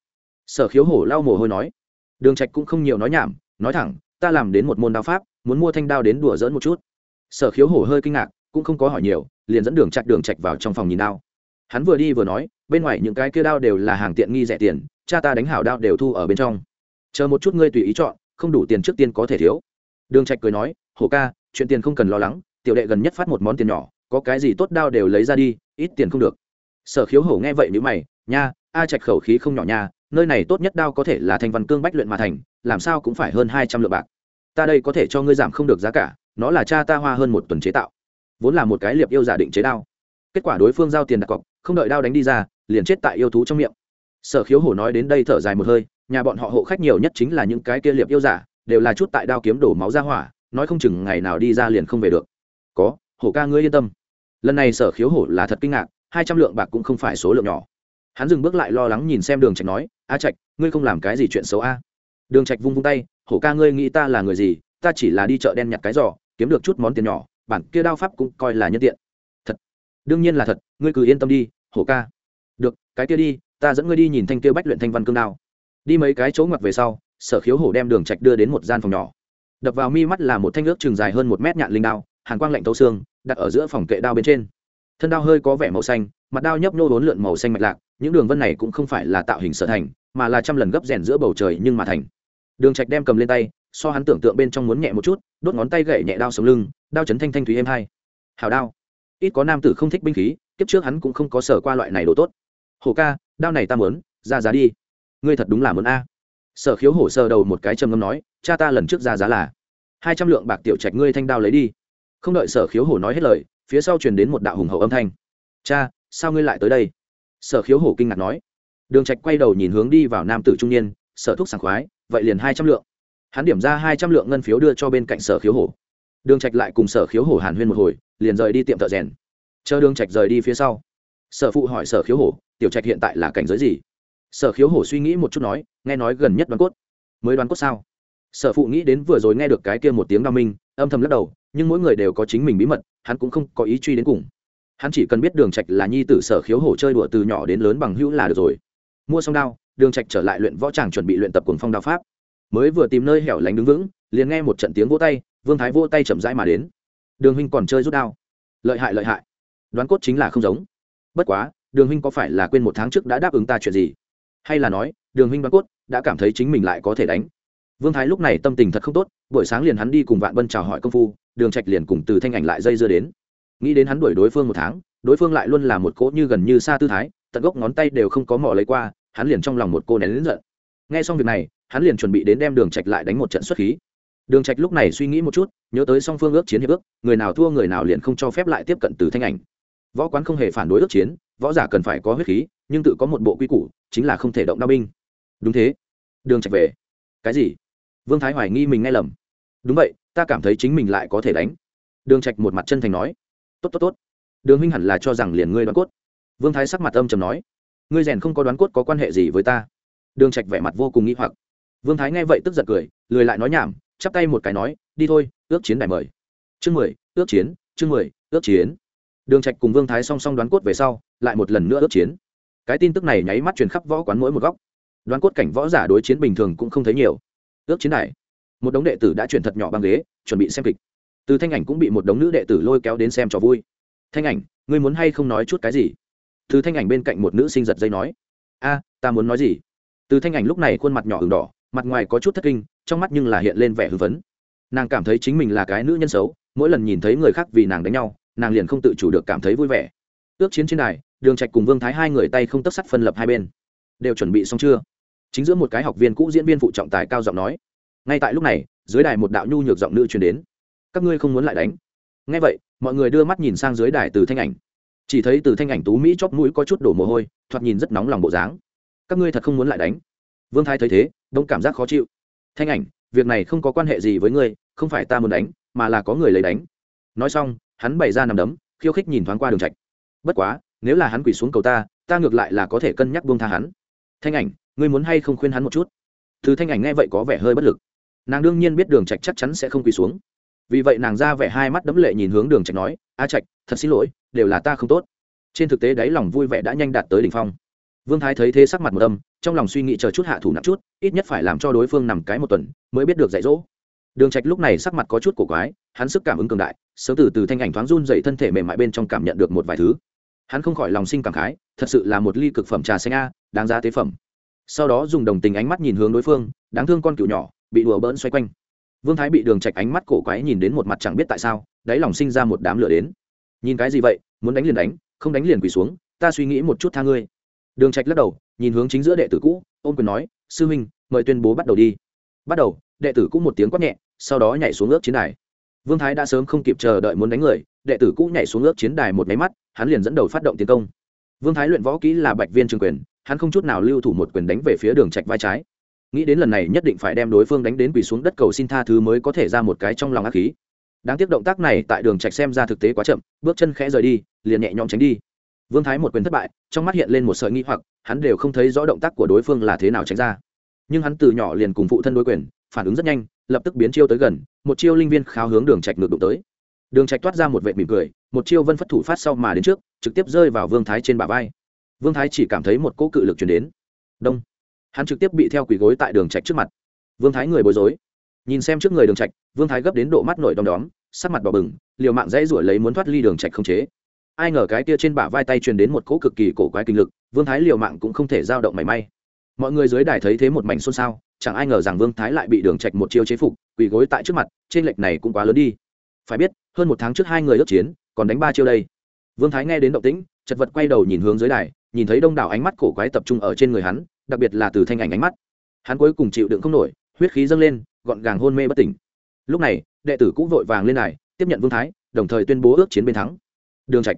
Sở khiếu hổ lau mồ hôi nói. Đường trạch cũng không nhiều nói nhảm, nói thẳng, ta làm đến một môn đao pháp, muốn mua thanh đao đến đùa dỡn một chút. Sở khiếu hổ hơi kinh ngạc cũng không có hỏi nhiều, liền dẫn đường trạch đường trạch vào trong phòng nhìn đao. Hắn vừa đi vừa nói, bên ngoài những cái kia đao đều là hàng tiện nghi rẻ tiền, cha ta đánh hảo đao đều thu ở bên trong. Chờ một chút ngươi tùy ý chọn, không đủ tiền trước tiên có thể thiếu. Đường trạch cười nói hổ ca, chuyện tiền không cần lo lắng, tiểu đệ gần nhất phát một món tiền nhỏ, có cái gì tốt đao đều lấy ra đi, ít tiền không được. Sở khiếu hổ nghe vậy nếu mày, nha, a trạch khẩu khí không nhỏ nha, nơi này tốt nhất đao có thể là thành văn cương bách luyện mà thành, làm sao cũng phải hơn hai trăm lượng bạc. Ta đây có thể cho ngươi giảm không được giá cả, nó là cha ta hoa hơn một tuần chế tạo vốn là một cái liệp yêu giả định chế đao. Kết quả đối phương giao tiền đặt cọc không đợi đao đánh đi ra liền chết tại yêu thú trong miệng. Sở khiếu hổ nói đến đây thở dài một hơi nhà bọn họ hộ khách nhiều nhất chính là những cái kia liệp yêu giả đều là chút tại đao kiếm đổ máu ra hỏa nói không chừng ngày nào đi ra liền không về được. Có hổ ca ngươi yên tâm. Lần này sở khiếu hổ là thật kinh ngạc hai trăm lượng bạc cũng không phải số lượng nhỏ. Hắn dừng bước lại lo lắng nhìn xem đường trạch nói a trạch ngươi không làm cái gì chuyện xấu a? Đường trạch vung vung tay hổ ca ngươi nghĩ ta là người gì? Ta chỉ là đi chợ đen nhặt cái giỏ, kiếm được chút món tiền nhỏ bản kia đao pháp cũng coi là nhân tiện. Thật. Đương nhiên là thật, ngươi cứ yên tâm đi, hổ ca. Được, cái kia đi, ta dẫn ngươi đi nhìn thanh kia bách luyện thanh văn cương đao. Đi mấy cái chỗ ngoặt về sau, sở khiếu hổ đem đường trạch đưa đến một gian phòng nhỏ. Đập vào mi mắt là một thanh ước trường dài hơn một mét nhạn linh đao, hàn quang lạnh tấu xương, đặt ở giữa phòng kệ đao bên trên. Thân đao hơi có vẻ màu xanh, mặt đao nhấp nhô bốn lượn màu xanh mạch lạc, những đường vân này cũng không phải là tạo hình sở thành, mà là trăm lần gấp rèn giữa bầu trời nhưng mà thành. Đường trạch đem cầm lên tay so hắn tưởng tượng bên trong muốn nhẹ một chút, đốt ngón tay gậy nhẹ đao sống lưng, đao chấn thanh thanh thúy êm hai. Hào đao. Ít có nam tử không thích binh khí, kiếp trước hắn cũng không có sở qua loại này đồ tốt. Hổ ca, đao này ta muốn, ra giá đi. Ngươi thật đúng là muốn a. Sở khiếu hổ sờ đầu một cái trầm ngâm nói, cha ta lần trước ra giá là hai trăm lượng bạc tiểu trạch ngươi thanh đao lấy đi. Không đợi sở khiếu hổ nói hết lời, phía sau truyền đến một đạo hùng hậu âm thanh. Cha, sao ngươi lại tới đây? Sở khiếu hổ kinh ngạc nói. Đường trạch quay đầu nhìn hướng đi vào nam tử trung niên, sở thuốc sảng khoái, vậy liền hai trăm lượng hắn điểm ra hai trăm lượng ngân phiếu đưa cho bên cạnh sở khiếu hổ. Đường trạch lại cùng sở khiếu hổ hàn huyên một hồi, liền rời đi tiệm thợ rèn. Chờ đường trạch rời đi phía sau, sở phụ hỏi sở khiếu hổ, tiểu trạch hiện tại là cảnh giới gì? Sở khiếu hổ suy nghĩ một chút nói, nghe nói gần nhất đoán cốt. Mới đoán cốt sao? Sở phụ nghĩ đến vừa rồi nghe được cái kia một tiếng đao minh, âm thầm lắc đầu, nhưng mỗi người đều có chính mình bí mật, hắn cũng không có ý truy đến cùng. Hắn chỉ cần biết đường trạch là nhi tử sở khiếu hổ chơi đùa từ nhỏ đến lớn bằng hữu là được rồi. Mua xong đao, đường trạch trở lại luyện võ tràng chuẩn bị luyện tập cuồng phong đao pháp mới vừa tìm nơi hẻo lánh đứng vững, liền nghe một trận tiếng vỗ tay, vương thái vỗ tay chậm rãi mà đến. Đường huynh còn chơi rút đao. Lợi hại lợi hại. Đoán cốt chính là không giống. Bất quá, đường huynh có phải là quên một tháng trước đã đáp ứng ta chuyện gì? Hay là nói, đường huynh đoán cốt đã cảm thấy chính mình lại có thể đánh? Vương thái lúc này tâm tình thật không tốt, buổi sáng liền hắn đi cùng vạn bân chào hỏi công phu, đường trạch liền cùng từ thanh ảnh lại dây dưa đến. Nghĩ đến hắn đuổi đối phương một tháng, đối phương lại luôn là một cỗ như gần như xa tư thái, tận gốc ngón tay đều không có mỏ lấy qua, hắn liền trong lòng một cô nén lớn giận. Nghe xong việc này hắn liền chuẩn bị đến đem đường trạch lại đánh một trận xuất khí. Đường trạch lúc này suy nghĩ một chút, nhớ tới song phương ước chiến hiệp ước, người nào thua người nào liền không cho phép lại tiếp cận từ thanh ảnh. Võ quán không hề phản đối ước chiến, võ giả cần phải có huyết khí, nhưng tự có một bộ quy củ, chính là không thể động đao binh. Đúng thế. Đường trạch về. Cái gì? Vương thái hoài nghi mình nghe lầm. Đúng vậy, ta cảm thấy chính mình lại có thể đánh. Đường trạch một mặt chân thành nói. Tốt tốt tốt. Đường huynh hẳn là cho rằng liền ngươi đoán cốt. Vương thái sắc mặt âm trầm nói. Ngươi rèn không có đoán cốt có quan hệ gì với ta? Đường trạch vẻ mặt vô cùng nghi hoặc vương thái nghe vậy tức giận cười, lười lại nói nhảm, chắp tay một cái nói, đi thôi, ước chiến đại mời. Chương mười, ước chiến, chương mười, ước chiến. Đường trạch cùng vương thái song song đoán cốt về sau, lại một lần nữa ước chiến. Cái tin tức này nháy mắt truyền khắp võ quán mỗi một góc. Đoán cốt cảnh võ giả đối chiến bình thường cũng không thấy nhiều. Ước chiến đại một đống đệ tử đã chuyển thật nhỏ băng ghế, chuẩn bị xem kịch. Từ thanh ảnh cũng bị một đống nữ đệ tử lôi kéo đến xem trò vui. Thanh ảnh, ngươi muốn hay không nói chút cái gì? Từ thanh ảnh bên cạnh một nữ sinh giật dây nói. A, ta muốn nói gì? Từ thanh ảnh lúc này khuôn mặt nhỏ ửng đỏ mặt ngoài có chút thất kinh, trong mắt nhưng là hiện lên vẻ hư vấn nàng cảm thấy chính mình là cái nữ nhân xấu, mỗi lần nhìn thấy người khác vì nàng đánh nhau, nàng liền không tự chủ được cảm thấy vui vẻ. Ước chiến trên đài, đường trạch cùng vương thái hai người tay không tất sắt phân lập hai bên. Đều chuẩn bị xong chưa? Chính giữa một cái học viên cũ diễn viên phụ trọng tài cao giọng nói. Ngay tại lúc này, dưới đài một đạo nhu nhược giọng nữ truyền đến. Các ngươi không muốn lại đánh. Ngay vậy, mọi người đưa mắt nhìn sang dưới đài từ thanh ảnh. Chỉ thấy từ thanh ảnh tú mỹ chóp mũi có chút đổ mồ hôi, thoạt nhìn rất nóng lòng bộ dáng. Các ngươi thật không muốn lại đánh vương thái thấy thế, đông cảm giác khó chịu. Thanh ảnh, việc này không có quan hệ gì với ngươi, không phải ta muốn đánh, mà là có người lấy đánh. Nói xong, hắn bày ra nằm đấm, khiêu khích nhìn thoáng qua đường trạch. Bất quá, nếu là hắn quỳ xuống cầu ta ta ngược lại là có thể cân nhắc buông tha hắn. Thanh ảnh, ngươi muốn hay không khuyên hắn một chút? Từ thanh ảnh nghe vậy có vẻ hơi bất lực. Nàng đương nhiên biết đường trạch chắc chắn sẽ không quỳ xuống. Vì vậy nàng ra vẻ hai mắt đấm lệ nhìn hướng đường trạch nói, a trạch, thật xin lỗi, đều là ta không tốt. Trên thực tế đáy lòng vui vẻ đã nhanh đạt tới đỉnh phong. Vương thái thấy thế sắc mặt một âm trong lòng suy nghĩ chờ chút hạ thủ nặng chút, ít nhất phải làm cho đối phương nằm cái một tuần mới biết được dạy dỗ. Đường trạch lúc này sắc mặt có chút cổ quái, hắn sức cảm ứng cường đại, sớm từ từ thanh ảnh thoáng run dậy thân thể mềm mại bên trong cảm nhận được một vài thứ. Hắn không khỏi lòng sinh cảm khái, thật sự là một ly cực phẩm trà xanh a, đáng giá tế phẩm. Sau đó dùng đồng tình ánh mắt nhìn hướng đối phương, đáng thương con cựu nhỏ, bị đùa bỡn xoay quanh. Vương thái bị đường trạch ánh mắt cổ quái nhìn đến một mặt chẳng biết tại sao, đáy lòng sinh ra một đám lửa đến. Nhìn cái gì vậy? Muốn đánh liền đánh, không đánh liền quỳ xuống, ta suy nghĩ một chút tha ngươi. Đường trạch lắc đầu nhìn hướng chính giữa đệ tử cũ ôn quyền nói, sư huynh, mời tuyên bố bắt đầu đi. Bắt đầu, đệ tử cũ một tiếng quát nhẹ, sau đó nhảy xuống ước chiến đài. Vương thái đã sớm không kịp chờ đợi muốn đánh người, đệ tử cũ nhảy xuống ước chiến đài một máy mắt, hắn liền dẫn đầu phát động tiến công. Vương thái luyện võ kỹ là bạch viên trường quyền, hắn không chút nào lưu thủ một quyền đánh về phía đường trạch vai trái. Nghĩ đến lần này nhất định phải đem đối phương đánh đến quỳ xuống đất cầu xin tha thứ mới có thể ra một cái trong lòng ác khí. Đáng tiếc động tác này tại đường trạch xem ra thực tế quá chậm, bước chân khẽ rời đi, liền nhẹ nhõm tránh đi vương thái một quyền thất bại, trong mắt hiện lên một sợi nghi hoặc, hắn đều không thấy rõ động tác của đối phương là thế nào tránh ra. Nhưng hắn từ nhỏ liền cùng phụ thân đối quyền, phản ứng rất nhanh, lập tức biến chiêu tới gần, một chiêu linh viên khao hướng đường trạch ngược đụng tới. Đường trạch toát ra một vệ mỉm cười, một chiêu vân phất thủ phát sau mà đến trước, trực tiếp rơi vào vương thái trên bả vai. Vương thái chỉ cảm thấy một cỗ cự lực truyền đến. Đông. Hắn trực tiếp bị theo quỳ gối tại đường trạch trước mặt. Vương thái người bối rối. Nhìn xem trước người đường trạch, vương thái gấp đến độ mắt nổi đom đóm, sắc mặt đỏ bừng, liều mạng dãy ruổi lấy muốn thoát ly đường trạch không chế ai ngờ cái kia trên bả vai tay truyền đến một cỗ cực kỳ cổ quái kinh lực, vương thái liều mạng cũng không thể dao động mảy may. Mọi người dưới đài thấy thế một mảnh xôn xao, chẳng ai ngờ rằng vương thái lại bị đường trạch một chiêu chế phục, quỳ gối tại trước mặt, trên lệch này cũng quá lớn đi. Phải biết, hơn một tháng trước hai người ước chiến, còn đánh ba chiêu đây. Vương thái nghe đến động tĩnh, chật vật quay đầu nhìn hướng dưới đài, nhìn thấy đông đảo ánh mắt cổ quái tập trung ở trên người hắn, đặc biệt là từ thanh ảnh ánh mắt. Hắn cuối cùng chịu đựng không nổi, huyết khí dâng lên, gọn gàng hôn mê bất tỉnh. Lúc này, đệ tử cũng vội vàng lên đài, tiếp nhận vương thái, đồng thời tuyên bố ước chiến bên thắng. Đường trạch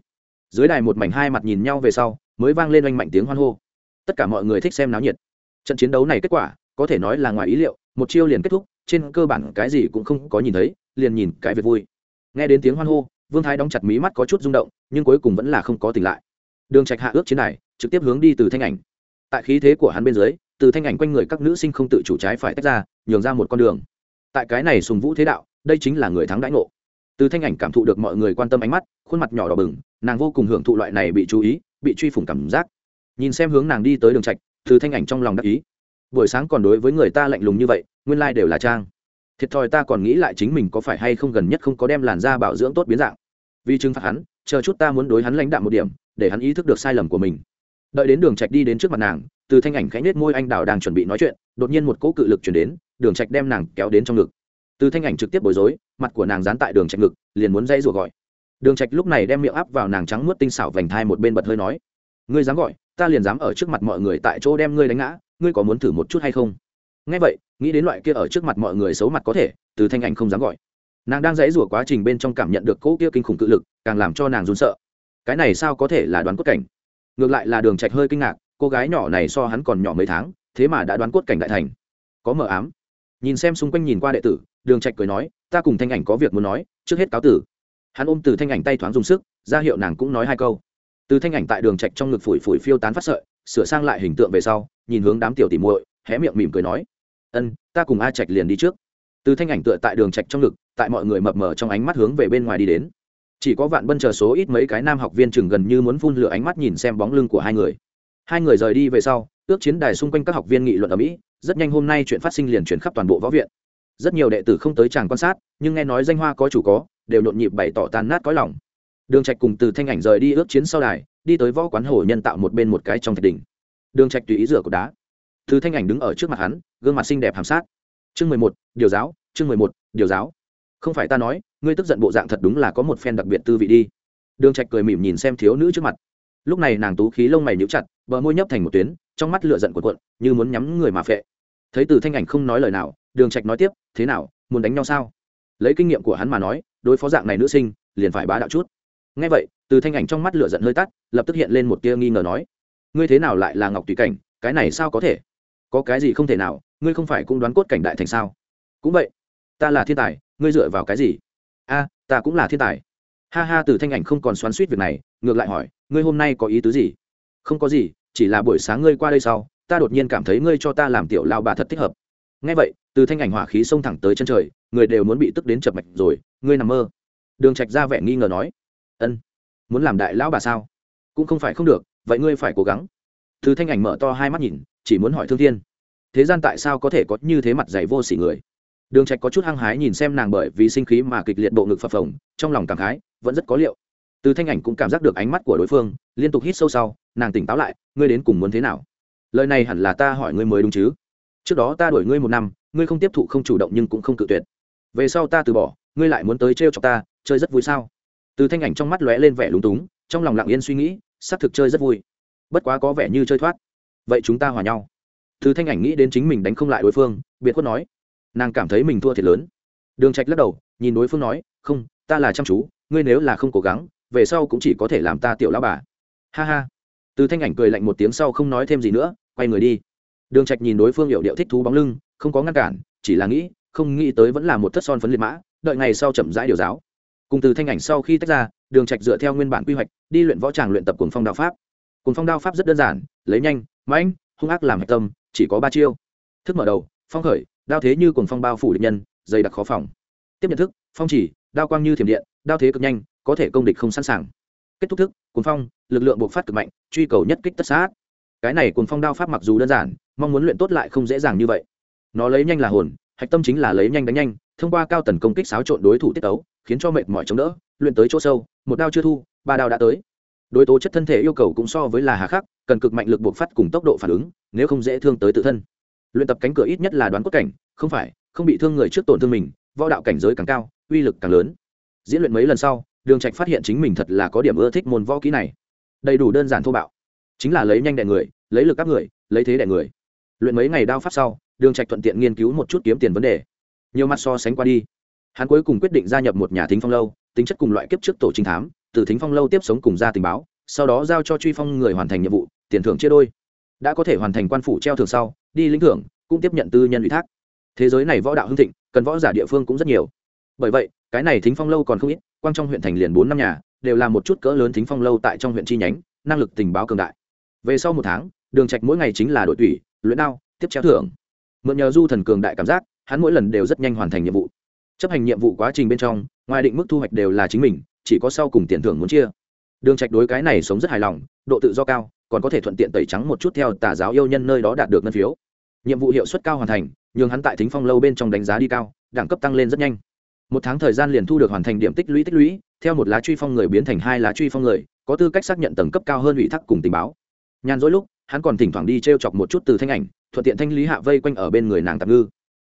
dưới đài một mảnh hai mặt nhìn nhau về sau, mới vang lên oanh mạnh tiếng hoan hô. Tất cả mọi người thích xem náo nhiệt. Trận chiến đấu này kết quả, có thể nói là ngoài ý liệu, một chiêu liền kết thúc, trên cơ bản cái gì cũng không có nhìn thấy, liền nhìn cái việc vui. Nghe đến tiếng hoan hô, vương thái đóng chặt mí mắt có chút rung động, nhưng cuối cùng vẫn là không có tỉnh lại. Đường trạch hạ ước chiến đài, trực tiếp hướng đi từ thanh ảnh. Tại khí thế của hắn bên dưới, từ thanh ảnh quanh người các nữ sinh không tự chủ trái phải tách ra, nhường ra một con đường. Tại cái này sùng vũ thế đạo, đây chính là người thắng đãi ngộ. Từ thanh ảnh cảm thụ được mọi người quan tâm ánh mắt, khuôn mặt nhỏ đỏ bừng nàng vô cùng hưởng thụ loại này bị chú ý, bị truy phủng cảm giác. Nhìn xem hướng nàng đi tới đường trạch, từ thanh ảnh trong lòng đắc ý. Buổi sáng còn đối với người ta lạnh lùng như vậy, nguyên lai đều là trang. Thiệt thòi ta còn nghĩ lại chính mình có phải hay không gần nhất không có đem làn da bảo dưỡng tốt biến dạng. Vì trừng phạt hắn, chờ chút ta muốn đối hắn lãnh đạm một điểm, để hắn ý thức được sai lầm của mình. Đợi đến đường trạch đi đến trước mặt nàng, từ thanh ảnh khẽ nết môi anh đào đang chuẩn bị nói chuyện, đột nhiên một cỗ cự lực chuyển đến, đường trạch đem nàng kéo đến trong ngực. Từ thanh ảnh trực tiếp bối rối, mặt của nàng dán tại đường trạch ngực, liền muốn dây rủa gọi đường trạch lúc này đem miệng áp vào nàng trắng muốt tinh xảo vành thai một bên bật hơi nói, ngươi dám gọi, ta liền dám ở trước mặt mọi người tại chỗ đem ngươi đánh ngã, ngươi có muốn thử một chút hay không? Nghe vậy, nghĩ đến loại kia ở trước mặt mọi người xấu mặt có thể, từ thanh ảnh không dám gọi. Nàng đang dãy rủa quá trình bên trong cảm nhận được cỗ kia kinh khủng cự lực, càng làm cho nàng run sợ. Cái này sao có thể là đoán cốt cảnh? Ngược lại là đường trạch hơi kinh ngạc, cô gái nhỏ này so hắn còn nhỏ mấy tháng, thế mà đã đoán cốt cảnh đại thành. Có mờ ám. Nhìn xem xung quanh nhìn qua đệ tử, đường trạch cười nói, ta cùng thanh ảnh có việc muốn nói, trước hết cáo tử hắn ôm từ thanh ảnh tay thoáng dùng sức, ra hiệu nàng cũng nói hai câu. Từ thanh ảnh tại đường trạch trong ngực phủi phủi phiêu tán phát sợi, sửa sang lại hình tượng về sau, nhìn hướng đám tiểu tỉ muội, hé miệng mỉm cười nói, ân, ta cùng a trạch liền đi trước. Từ thanh ảnh tựa tại đường trạch trong ngực, tại mọi người mập mờ trong ánh mắt hướng về bên ngoài đi đến. Chỉ có vạn bân chờ số ít mấy cái nam học viên chừng gần như muốn phun lửa ánh mắt nhìn xem bóng lưng của hai người. Hai người rời đi về sau, ước chiến đài xung quanh các học viên nghị luận ở mỹ, rất nhanh hôm nay chuyện phát sinh liền chuyển khắp toàn bộ võ viện rất nhiều đệ tử không tới chàng quan sát, nhưng nghe nói danh hoa có chủ có, đều nhộn nhịp bày tỏ tàn nát cõi lòng. Đường trạch cùng từ thanh ảnh rời đi ước chiến sau đài, đi tới võ quán hồ nhân tạo một bên một cái trong thạch đỉnh. Đường trạch tùy ý rửa cột đá. Từ thanh ảnh đứng ở trước mặt hắn, gương mặt xinh đẹp hàm sát. Chương mười một, điều giáo, chương mười một, điều giáo. Không phải ta nói, ngươi tức giận bộ dạng thật đúng là có một phen đặc biệt tư vị đi. Đường trạch cười mỉm nhìn xem thiếu nữ trước mặt. Lúc này nàng tú khí lông mày nhíu chặt, bờ môi nhấp thành một tuyến, trong mắt lửa giận cuộn cuộn, như muốn nhắm người mà phệ. Thấy từ thanh ảnh không nói lời nào đường trạch nói tiếp, thế nào, muốn đánh nhau sao? Lấy kinh nghiệm của hắn mà nói, đối phó dạng này nữ sinh, liền phải bá đạo chút. Nghe vậy, từ thanh ảnh trong mắt lửa giận hơi tắt, lập tức hiện lên một tia nghi ngờ nói, ngươi thế nào lại là ngọc tùy cảnh, cái này sao có thể? Có cái gì không thể nào, ngươi không phải cũng đoán cốt cảnh đại thành sao? Cũng vậy, ta là thiên tài, ngươi dựa vào cái gì? A, ta cũng là thiên tài. Ha ha, từ thanh ảnh không còn xoắn suýt việc này, ngược lại hỏi, ngươi hôm nay có ý tứ gì? Không có gì, chỉ là buổi sáng ngươi qua đây sau, ta đột nhiên cảm thấy ngươi cho ta làm tiểu lao bà thật thích hợp. Nghe vậy từ thanh ảnh hỏa khí xông thẳng tới chân trời, người đều muốn bị tức đến chập mạch rồi, ngươi nằm mơ. Đường trạch ra vẻ nghi ngờ nói. Ân, muốn làm đại lão bà sao? Cũng không phải không được, vậy ngươi phải cố gắng. Từ thanh ảnh mở to hai mắt nhìn, chỉ muốn hỏi thương thiên. Thế gian tại sao có thể có như thế mặt dày vô sỉ người? Đường trạch có chút hăng hái nhìn xem nàng bởi vì sinh khí mà kịch liệt bộ ngực phập phồng, trong lòng cảm khái, vẫn rất có liệu. Từ thanh ảnh cũng cảm giác được ánh mắt của đối phương, liên tục hít sâu sau, nàng tỉnh táo lại, ngươi đến cùng muốn thế nào? Lời này hẳn là ta hỏi ngươi mới đúng chứ. Trước đó ta đuổi ngươi một năm ngươi không tiếp thụ không chủ động nhưng cũng không cự tuyệt. Về sau ta từ bỏ, ngươi lại muốn tới trêu cho ta, chơi rất vui sao? Từ thanh ảnh trong mắt lóe lên vẻ lúng túng, trong lòng lặng yên suy nghĩ, xác thực chơi rất vui. Bất quá có vẻ như chơi thoát. Vậy chúng ta hòa nhau. Từ thanh ảnh nghĩ đến chính mình đánh không lại đối phương, biệt khuất nói, nàng cảm thấy mình thua thiệt lớn. Đường trạch lắc đầu, nhìn đối phương nói, không, ta là chăm chú, ngươi nếu là không cố gắng, về sau cũng chỉ có thể làm ta tiểu lão bà. Ha ha. Từ thanh ảnh cười lạnh một tiếng sau không nói thêm gì nữa, quay người đi. Đường trạch nhìn đối phương hiệu điệu thích thú bóng lưng không có ngăn cản, chỉ là nghĩ, không nghĩ tới vẫn là một thất son phấn liệt mã, đợi ngày sau chậm rãi điều giáo. Cùng từ thanh ảnh sau khi tách ra, đường trạch dựa theo nguyên bản quy hoạch, đi luyện võ tràng luyện tập cuồng phong đao pháp. Cuồng phong đao pháp rất đơn giản, lấy nhanh mạnh hung ác làm hạch tâm, chỉ có ba chiêu. Thức mở đầu, phong khởi, đao thế như cuồng phong bao phủ địch nhân, dày đặc khó phòng. Tiếp nhận thức, phong chỉ, đao quang như thiểm điện, đao thế cực nhanh, có thể công địch không sẵn sàng. Kết thúc thức, cuồng phong, lực lượng buộc phát cực mạnh, truy cầu nhất kích tất sát. Cái này cuồng phong đao pháp mặc dù đơn giản, mong muốn luyện tốt lại không dễ dàng như vậy nó lấy nhanh là hồn, hạch tâm chính là lấy nhanh đánh nhanh, thông qua cao tần công kích xáo trộn đối thủ tiết tấu, khiến cho mệt mỏi chống đỡ, luyện tới chỗ sâu, một đao chưa thu, ba đao đã tới. Đối tố chất thân thể yêu cầu cũng so với là hà khắc, cần cực mạnh lực buộc phát cùng tốc độ phản ứng, nếu không dễ thương tới tự thân. Luyện tập cánh cửa ít nhất là đoán cốt cảnh, không phải, không bị thương người trước tổn thương mình, võ đạo cảnh giới càng cao, uy lực càng lớn. Diễn luyện mấy lần sau, đường trạch phát hiện chính mình thật là có điểm ưa thích môn võ kỹ này. Đầy đủ đơn giản thô bạo. Chính là lấy nhanh đè người, lấy lực các người, lấy thế đè người. Luyện mấy ngày đao pháp sau đường trạch thuận tiện nghiên cứu một chút kiếm tiền vấn đề. Nhiều mặt so sánh qua đi, hắn cuối cùng quyết định gia nhập một nhà thính phong lâu, tính chất cùng loại kiếp trước tổ trinh thám, từ thính phong lâu tiếp sống cùng ra tình báo, sau đó giao cho truy phong người hoàn thành nhiệm vụ, tiền thưởng chia đôi. Đã có thể hoàn thành quan phủ treo thường sau, đi lĩnh thưởng, cũng tiếp nhận tư nhân ủy thác. Thế giới này võ đạo hưng thịnh, cần võ giả địa phương cũng rất nhiều. Bởi vậy, cái này thính phong lâu còn không ít, quang trong huyện thành liền bốn năm nhà, đều là một chút cỡ lớn thính phong lâu tại trong huyện chi nhánh, năng lực tình báo cường đại. Về sau một tháng, đường trạch mỗi ngày chính là đội tủy, luyện đao, tiếp treo thưởng mượn nhờ du thần cường đại cảm giác, hắn mỗi lần đều rất nhanh hoàn thành nhiệm vụ. Chấp hành nhiệm vụ quá trình bên trong, ngoài định mức thu hoạch đều là chính mình, chỉ có sau cùng tiền thưởng muốn chia. Đường trạch đối cái này sống rất hài lòng, độ tự do cao, còn có thể thuận tiện tẩy trắng một chút theo tà giáo yêu nhân nơi đó đạt được ngân phiếu. Nhiệm vụ hiệu suất cao hoàn thành, nhường hắn tại thính phong lâu bên trong đánh giá đi cao, đẳng cấp tăng lên rất nhanh. Một tháng thời gian liền thu được hoàn thành điểm tích lũy tích lũy, theo một lá truy phong người biến thành hai lá truy phong người, có tư cách xác nhận tầng cấp cao hơn ủy thác cùng tình báo. Nhàn rỗi lúc hắn còn thỉnh thoảng đi t r e o chọc một chút từ thanh ảnh, thuận tiện thanh lý hạ vây quanh ở bên người nàng tạm ngư.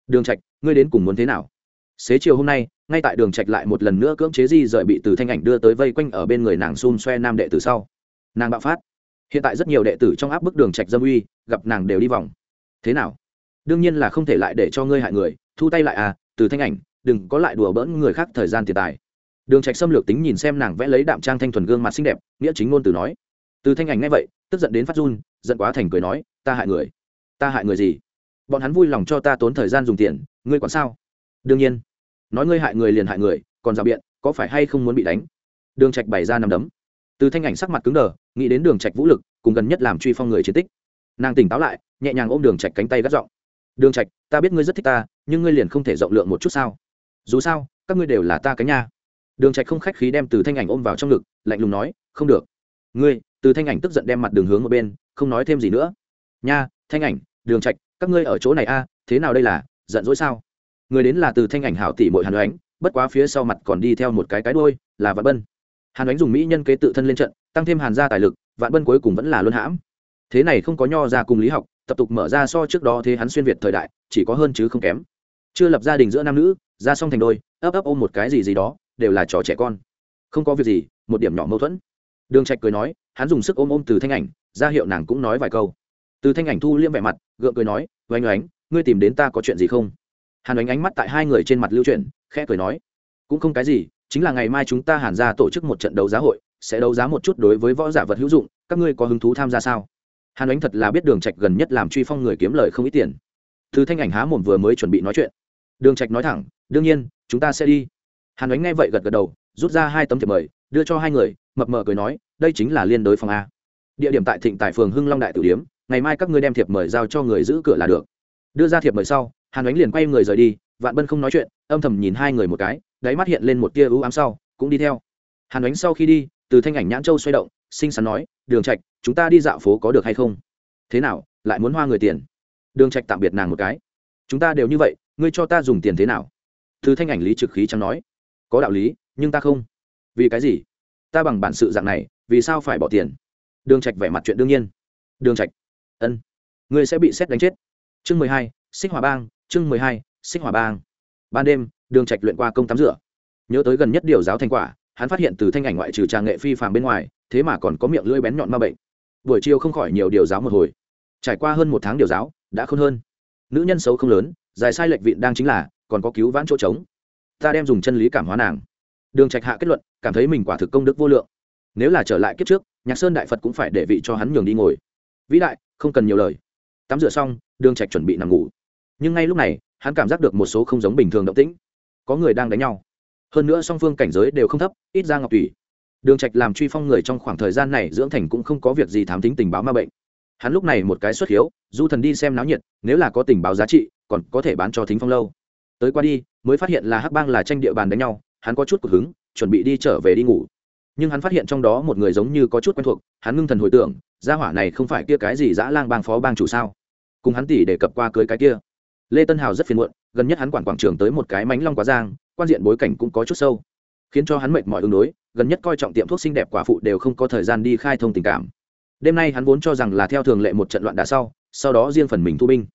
Đường trạch, ngươi đến cùng muốn thế nào? Xế chiều hôm nay, ngay tại đường trạch lại một lần nữa cưỡng chế di rời bị từ thanh ảnh đưa tới vây quanh ở bên người nàng xun xoe nam đệ tử sau. Nàng bạo phát. Hiện tại rất nhiều đệ tử trong áp bức đường trạch dâm uy, gặp nàng đều đi vòng. Thế nào? Đương nhiên là không thể lại để cho ngươi hại người, thu tay lại à từ thanh ảnh, đừng có lại đùa bỡn người khác thời gian tiền tài. Đường trạch xâm lược tính nhìn xem nàng vẽ lấy đạm trang thanh thuần gương mặt xinh đẹp, nghĩa chính ngôn từ nói. Từ thanh ảnh nghe vậy, tức giận đến phát run giận quá thành cười nói, ta hại người. Ta hại người gì? Bọn hắn vui lòng cho ta tốn thời gian dùng tiền, ngươi còn sao? Đương nhiên. Nói ngươi hại người liền hại người, còn rào biện, có phải hay không muốn bị đánh? Đường trạch bày ra nằm đấm. Từ thanh ảnh sắc mặt cứng đờ, nghĩ đến đường trạch vũ lực, cùng gần nhất làm truy phong người chiến tích. Nàng tỉnh táo lại, nhẹ nhàng ôm đường trạch cánh tay gắt giọng. Đường trạch, ta biết ngươi rất thích ta, nhưng ngươi liền không thể rộng lượng một chút sao? Dù sao, các ngươi đều là ta cánh nha. Đường trạch không khách khí đem từ thanh ảnh ôm vào trong ngực, lạnh lùng nói, không được. Ngươi, từ thanh ảnh tức giận đem mặt đường hướng một bên không nói thêm gì nữa. Nha thanh ảnh đường trạch các ngươi ở chỗ này a thế nào đây là giận dỗi sao? Người đến là từ thanh ảnh hảo tỷ muội hàn oánh bất quá phía sau mặt còn đi theo một cái cái đuôi, là vạn bân. Hàn oánh dùng mỹ nhân kế tự thân lên trận tăng thêm hàn gia tài lực vạn bân cuối cùng vẫn là luân hãm. Thế này không có nho ra cùng lý học tập tục mở ra so trước đó thế hắn xuyên việt thời đại chỉ có hơn chứ không kém. Chưa lập gia đình giữa nam nữ ra xong thành đôi ấp ấp ôm một cái gì gì đó đều là trò trẻ con. Không có việc gì một điểm nhỏ mâu thuẫn đường trạch cười nói, hắn dùng sức ôm ôm từ thanh ảnh, ra hiệu nàng cũng nói vài câu. Từ thanh ảnh thu liêm vẻ mặt, gượng cười nói, oanh oánh, ngươi tìm đến ta có chuyện gì không? Hàn oánh ánh mắt tại hai người trên mặt lưu chuyển, khẽ cười nói, cũng không cái gì, chính là ngày mai chúng ta hàn ra tổ chức một trận đấu giá hội, sẽ đấu giá một chút đối với võ giả vật hữu dụng, các ngươi có hứng thú tham gia sao? Hàn oánh thật là biết đường trạch gần nhất làm truy phong người kiếm lời không ít tiền. Từ thanh ảnh há mồm vừa mới chuẩn bị nói chuyện. Đường trạch nói thẳng, đương nhiên, chúng ta sẽ đi. Hàn oánh nghe vậy gật gật đầu, rút ra hai tấm thiệp mời đưa cho hai người, mập mờ cười nói, đây chính là liên đối phòng a. Địa điểm tại thịnh tại phường hưng long đại tử điếm, ngày mai các ngươi đem thiệp mời giao cho người giữ cửa là được. Đưa ra thiệp mời sau, hàn ánh liền quay người rời đi, vạn bân không nói chuyện, âm thầm nhìn hai người một cái, đáy mắt hiện lên một tia ưu ám sau, cũng đi theo. Hàn ánh sau khi đi, từ thanh ảnh nhãn châu xoay động, xinh xắn nói, đường trạch, chúng ta đi dạo phố có được hay không? Thế nào, lại muốn hoa người tiền? Đường trạch tạm biệt nàng một cái. Chúng ta đều như vậy, ngươi cho ta dùng tiền thế nào? Từ thanh ảnh lý trực khí chẳng nói. Có đạo lý, nhưng ta không vì cái gì? Ta bằng bản sự dạng này, vì sao phải bỏ tiền? Đường trạch vẻ mặt chuyện đương nhiên. Đường trạch, ân, ngươi sẽ bị xét đánh chết. Chương mười hai, xích hỏa bang, chương mười hai, xích hỏa bang. Ban đêm, đường trạch luyện qua công tắm rửa. Nhớ tới gần nhất điều giáo thành quả, hắn phát hiện từ thanh ảnh ngoại trừ trà nghệ phi phàm bên ngoài, thế mà còn có miệng lưỡi bén nhọn ma bệnh. Buổi chiều không khỏi nhiều điều giáo một hồi. Trải qua hơn một tháng điều giáo, đã khôn hơn. Nữ nhân xấu không lớn, dài sai lệch vịn đang chính là, còn có cứu vãn chỗ trống. Ta đem dùng chân lý cảm hóa nàng đường trạch hạ kết luận, cảm thấy mình quả thực công đức vô lượng. Nếu là trở lại kiếp trước, nhạc sơn đại phật cũng phải để vị cho hắn nhường đi ngồi. Vĩ đại, không cần nhiều lời. Tắm rửa xong, đường trạch chuẩn bị nằm ngủ. Nhưng ngay lúc này, hắn cảm giác được một số không giống bình thường động tĩnh. Có người đang đánh nhau. Hơn nữa song phương cảnh giới đều không thấp, ít ra ngọc tùy. Đường trạch làm truy phong người trong khoảng thời gian này dưỡng thành cũng không có việc gì thám tính tình báo ma bệnh. Hắn lúc này một cái xuất hiếu, du thần đi xem náo nhiệt, nếu là có tình báo giá trị, còn có thể bán cho thính phong lâu. Tới qua đi, mới phát hiện là hắc bang là tranh địa bàn đánh nhau hắn có chút cực hứng, chuẩn bị đi trở về đi ngủ. Nhưng hắn phát hiện trong đó một người giống như có chút quen thuộc, hắn ngưng thần hồi tưởng, gia hỏa này không phải kia cái gì dã lang bang phó bang chủ sao? Cùng hắn tỉ để cập qua cưới cái kia. Lê tân hào rất phiền muộn, gần nhất hắn quản quảng trường tới một cái mánh long quá giang, quan diện bối cảnh cũng có chút sâu. Khiến cho hắn mệt mỏi ứng đối, gần nhất coi trọng tiệm thuốc xinh đẹp quả phụ đều không có thời gian đi khai thông tình cảm. Đêm nay hắn vốn cho rằng là theo thường lệ một trận loạn đá sau sau đó riêng phần mình thu binh.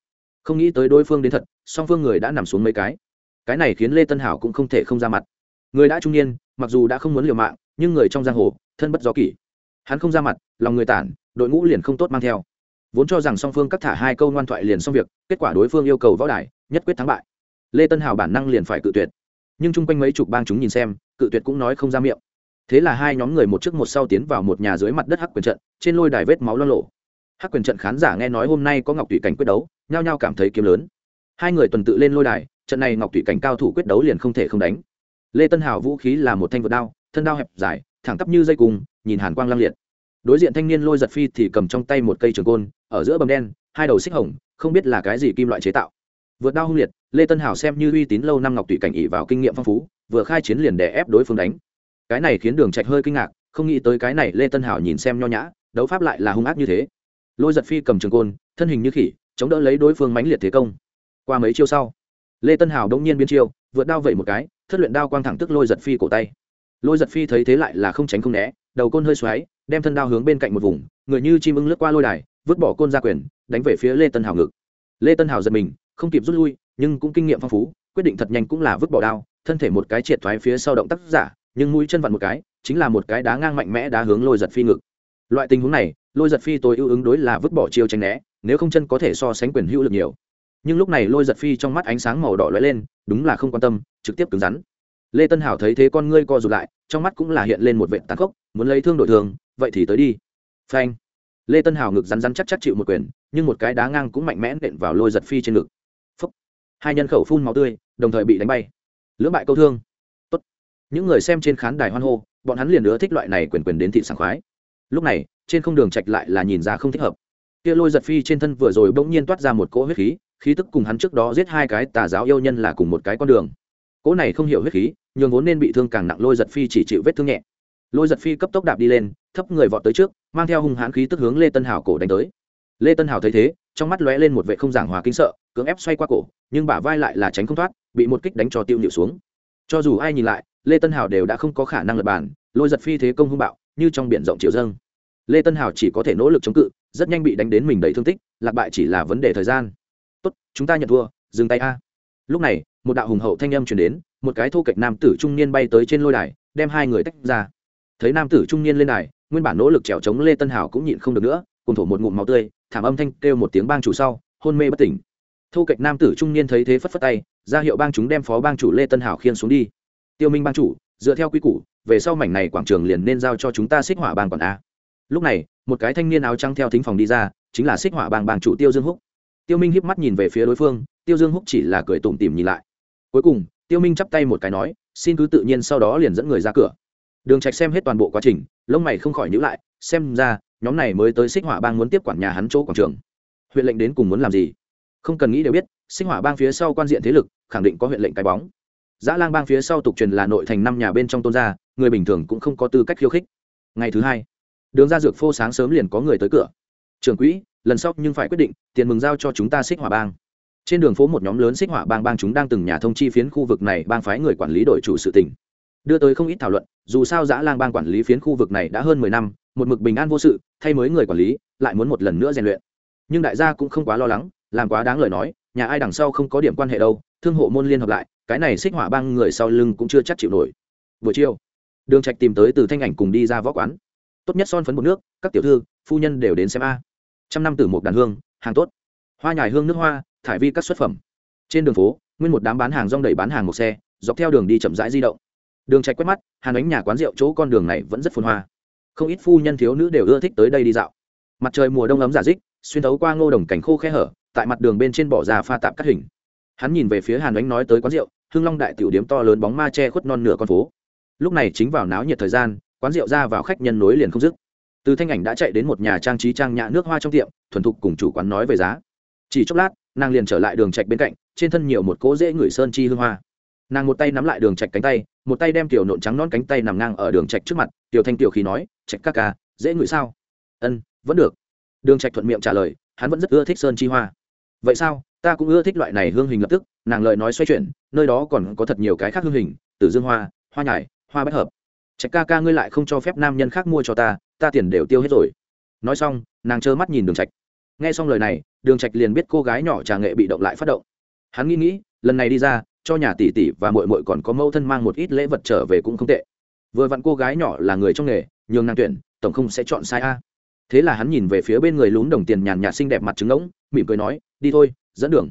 Không nghĩ tới đối phương đến thật, song phương người đã nằm xuống mấy cái. Cái này khiến lê tân hảo cũng không thể không ra mặt người đã trung niên, mặc dù đã không muốn liều mạng, nhưng người trong giang hồ, thân bất gió kỷ. Hắn không ra mặt, lòng người tản, đội ngũ liền không tốt mang theo. Vốn cho rằng song phương cắt thả hai câu ngoan thoại liền xong việc, kết quả đối phương yêu cầu võ đài, nhất quyết thắng bại. Lê tân hào bản năng liền phải cự tuyệt. Nhưng chung quanh mấy chục bang chúng nhìn xem, cự tuyệt cũng nói không ra miệng. Thế là hai nhóm người một trước một sau tiến vào một nhà dưới mặt đất hắc quyền trận, trên lôi đài vết máu lo lộ hắc quyền trận khán giả nghe nói hôm nay có ngọc thủy cảnh quyết đấu, nhao nhao cảm thấy kiếm lớn. Hai người tuần tự lên lôi đài, trận này ngọc thủy cảnh cao thủ quyết đấu liền không thể không đánh lê tân hào vũ khí là một thanh vật đao, thân đao hẹp dài, thẳng tắp như dây cung, nhìn hàn quang lăng liệt. Đối diện thanh niên lôi giật phi thì cầm trong tay một cây trường côn, ở giữa bầm đen, hai đầu xích hồng, không biết là cái gì kim loại chế tạo. Vượt đao hung liệt, lê tân hảo xem như uy tín lâu năm ngọc tùy cảnh ỵ vào kinh nghiệm phong phú, vừa khai chiến liền đè ép đối phương đánh. Cái này khiến đường trạch hơi kinh ngạc, không nghĩ tới cái này lê tân hảo nhìn xem nho nhã, đấu pháp lại là hung ác như thế. Lôi giật phi cầm trường côn, thân hình như khỉ, chống đỡ lấy đối phương mãnh liệt thế công. Qua mấy chiêu sau, lê tân hảo đông nhiên biến chiêu vượt đao vậy một cái, thất luyện đao quang thẳng tức lôi giật phi cổ tay. Lôi giật phi thấy thế lại là không tránh không né, đầu côn hơi xoáy, đem thân đao hướng bên cạnh một vùng, người như chim ưng lướt qua lôi đài, vứt bỏ côn ra quyền, đánh về phía lê tân hảo ngực. Lê tân hảo giật mình, không kịp rút lui, nhưng cũng kinh nghiệm phong phú, quyết định thật nhanh cũng là vứt bỏ đao, thân thể một cái triệt thoái phía sau động tác giả, nhưng mũi chân vặn một cái, chính là một cái đá ngang mạnh mẽ đá hướng lôi giật phi ngực. Loại tình huống này, lôi giật phi tôi ưu ứng đối là vứt bỏ chiêu tránh né, nếu không chân có thể so sánh quyền hữu lực nhiều nhưng lúc này lôi giật phi trong mắt ánh sáng màu đỏ lóe lên, đúng là không quan tâm, trực tiếp cứng rắn. Lê tân hảo thấy thế con ngươi co rụt lại, trong mắt cũng là hiện lên một vệ tàn khốc, muốn lấy thương đổi thường, vậy thì tới đi. Phanh. Lê tân hảo ngực rắn rắn chắc chắc chịu một quyền, nhưng một cái đá ngang cũng mạnh mẽ nện vào lôi giật phi trên ngực. Phúc. hai nhân khẩu phun máu tươi, đồng thời bị đánh bay. Lưỡng bại câu thương. Tốt. những người xem trên khán đài hoan hô, bọn hắn liền nữa thích loại này quyền quyền đến thị sảng khoái. Lúc này, trên không đường trạch lại là nhìn ra không thích hợp. Kia lôi giật phi trên thân vừa rồi bỗng nhiên toát ra một cỗ huyết khí khí tức cùng hắn trước đó giết hai cái tà giáo yêu nhân là cùng một cái con đường. Cỗ này không hiểu huyết khí, nhường vốn nên bị thương càng nặng lôi giật phi chỉ chịu vết thương nhẹ. Lôi giật phi cấp tốc đạp đi lên, thấp người vọt tới trước, mang theo hung hãn khí tức hướng lê tân hảo cổ đánh tới. Lê tân hảo thấy thế, trong mắt lóe lên một vệ không giảng hòa kinh sợ, cưỡng ép xoay qua cổ, nhưng bả vai lại là tránh không thoát, bị một kích đánh cho tiêu nhịu xuống. Cho dù ai nhìn lại, lê tân hảo đều đã không có khả năng lập bàn, lôi giật phi thế công hung bạo, như trong biển rộng chiều dâng. Lê tân hảo chỉ có thể nỗ lực chống cự, rất nhanh bị đánh đến mình đầy thương tích, lạc bại chỉ là vấn đề thời gian tốt, chúng ta nhận thua, dừng tay a. Lúc này, một đạo hùng hậu thanh âm truyền đến, một cái thô kệch nam tử trung niên bay tới trên lôi đài, đem hai người tách ra. Thấy nam tử trung niên lên đài, nguyên bản nỗ lực trèo chống lê tân hảo cũng nhịn không được nữa cùng thổ một ngụm máu tươi, thảm âm thanh kêu một tiếng bang chủ sau, hôn mê bất tỉnh. Thu kệch nam tử trung niên thấy thế phất phất tay, ra hiệu bang chúng đem phó bang chủ lê tân hảo khiên xuống đi. Tiêu minh bang chủ, dựa theo quy củ, về sau mảnh này quảng trường liền nên giao cho chúng ta xích hỏa bang quản a. Lúc này, một cái thanh niên áo trắng theo thính phòng đi ra, chính là xích hỏa bang bang chủ tiêu dương húc tiêu minh híp mắt nhìn về phía đối phương, tiêu dương húc chỉ là cười tủm tỉm nhìn lại. Cuối cùng, tiêu minh chắp tay một cái nói, xin cứ tự nhiên sau đó liền dẫn người ra cửa. Đường trạch xem hết toàn bộ quá trình, lông mày không khỏi nhíu lại, xem ra, nhóm này mới tới xích hỏa bang muốn tiếp quản nhà hắn chỗ quảng trường. Huyện lệnh đến cùng muốn làm gì? Không cần nghĩ đều biết, xích hỏa bang phía sau quan diện thế lực, khẳng định có huyện lệnh cái bóng. Dã lang bang phía sau tục truyền là nội thành năm nhà bên trong tôn gia, người bình thường cũng không có tư cách khiêu khích. Ngày thứ hai, đường ra dược phô sáng sớm liền có người tới cửa. Trưởng quỹ lần sau nhưng phải quyết định, tiền mừng giao cho chúng ta xích hỏa bang. Trên đường phố một nhóm lớn xích hỏa bang bang chúng đang từng nhà thông chi phiến khu vực này bang phái người quản lý đội chủ sự tỉnh. Đưa tới không ít thảo luận, dù sao giã lang bang quản lý phiến khu vực này đã hơn mười năm, một mực bình an vô sự, thay mới người quản lý, lại muốn một lần nữa rèn luyện. Nhưng đại gia cũng không quá lo lắng, làm quá đáng lời nói, nhà ai đằng sau không có điểm quan hệ đâu, thương hộ môn liên hợp lại, cái này xích hỏa bang người sau lưng cũng chưa chắc chịu nổi. Buổi chiều, đường trạch tìm tới từ thanh ảnh cùng đi ra võ quán. Tốt nhất son phấn một nước, các tiểu thư, phu nhân đều đến xem a trăm năm tử một đàn hương, hàng tốt. Hoa nhài hương nước hoa, thải vi các xuất phẩm. Trên đường phố, nguyên một đám bán hàng rong đầy bán hàng một xe, dọc theo đường đi chậm rãi di động. Đường chạy quét mắt, hàn ánh nhà quán rượu chỗ con đường này vẫn rất phồn hoa. Không ít phu nhân thiếu nữ đều ưa thích tới đây đi dạo. Mặt trời mùa đông ấm giả dích, xuyên thấu qua ngô đồng cảnh khô khe hở, tại mặt đường bên trên bỏ ra pha tạm cắt hình. Hắn nhìn về phía hàn ánh nói tới quán rượu, hưng long đại tiểu điếm to lớn bóng ma che khuất non nửa con phố. Lúc này chính vào náo nhiệt thời gian, quán rượu ra vào khách nhân nối liền không dứt từ thanh ảnh đã chạy đến một nhà trang trí trang nhã nước hoa trong tiệm, thuần thục cùng chủ quán nói về giá. Chỉ chốc lát, nàng liền trở lại đường trạch bên cạnh, trên thân nhiều một cỗ dễ ngửi sơn chi hương hoa. Nàng một tay nắm lại đường trạch cánh tay, một tay đem tiểu nộn trắng non cánh tay nằm ngang ở đường trạch trước mặt, tiểu thanh tiểu khí nói, trạch ca ca, dễ ngửi sao? Ân, vẫn được. Đường trạch thuận miệng trả lời, hắn vẫn rất ưa thích sơn chi hoa. Vậy sao? Ta cũng ưa thích loại này hương hình lập tức. Nàng lời nói xoay chuyển, nơi đó còn có thật nhiều cái khác hương hình từ dương hoa hoa nhài hoa bách hợp. Trạch ca ca, ngươi lại không cho phép nam nhân khác mua cho ta ta tiền đều tiêu hết rồi. Nói xong, nàng trơ mắt nhìn đường trạch. Nghe xong lời này, đường trạch liền biết cô gái nhỏ trà nghệ bị động lại phát động. Hắn nghĩ nghĩ, lần này đi ra, cho nhà tỷ tỷ và muội muội còn có mẫu thân mang một ít lễ vật trở về cũng không tệ. Vừa vặn cô gái nhỏ là người trong nghề, nhường nàng tuyển, tổng không sẽ chọn sai a. Thế là hắn nhìn về phía bên người lún đồng tiền nhàn nhạt xinh đẹp mặt trứng ngỗng mỉm cười nói, đi thôi, dẫn đường.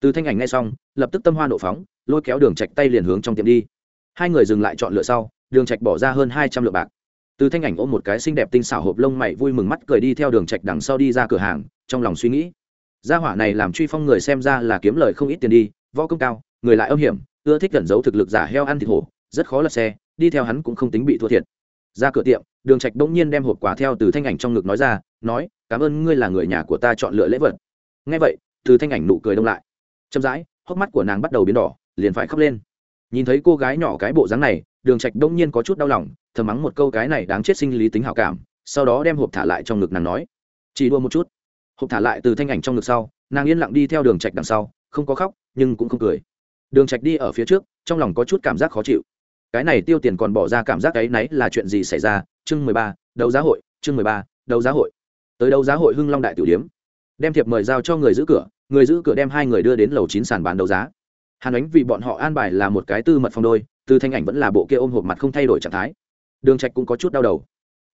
Từ thanh ảnh nghe xong, lập tức tâm hoa nộ phóng, lôi kéo đường trạch tay liền hướng trong tiệm đi. Hai người dừng lại chọn lựa sau, đường trạch bỏ ra hơn hai trăm lượng bạc từ thanh ảnh ôm một cái xinh đẹp tinh xảo hộp lông mày vui mừng mắt cười đi theo đường trạch đằng sau đi ra cửa hàng, trong lòng suy nghĩ. Gia hỏa này làm truy phong người xem ra là kiếm lời không ít tiền đi, võ công cao, người lại âm hiểm, ưa thích cẩn giấu thực lực giả heo ăn thịt hổ, rất khó lật xe, đi theo hắn cũng không tính bị thua thiệt. Ra cửa tiệm, đường trạch bỗng nhiên đem hộp quà theo từ thanh ảnh trong ngực nói ra, nói, cảm ơn ngươi là người nhà của ta chọn lựa lễ vật. Nghe vậy, từ thanh ảnh nụ cười đông lại. Chậm rãi, hốc mắt của nàng bắt đầu biến đỏ, liền phải khóc lên nhìn thấy cô gái nhỏ cái bộ dáng này, đường trạch đông nhiên có chút đau lòng, thầm mắng một câu cái này đáng chết sinh lý tính hảo cảm, sau đó đem hộp thả lại trong ngực nàng nói, chỉ đua một chút. Hộp thả lại từ thanh ảnh trong ngực sau, nàng yên lặng đi theo đường trạch đằng sau, không có khóc, nhưng cũng không cười. Đường trạch đi ở phía trước, trong lòng có chút cảm giác khó chịu. Cái này tiêu tiền còn bỏ ra cảm giác ấy nấy là chuyện gì xảy ra? Chương mười ba, đấu giá hội, chương mười ba, đấu giá hội. Tới đấu giá hội hưng long đại tiểu điếm. Đem thiệp mời giao cho người giữ cửa, người giữ cửa đem hai người đưa đến lầu chín sàn bán đấu giá hàn ánh vì bọn họ an bài là một cái tư mật phong đôi tư thanh ảnh vẫn là bộ kia ôm hộp mặt không thay đổi trạng thái. Đường trạch cũng có chút đau đầu.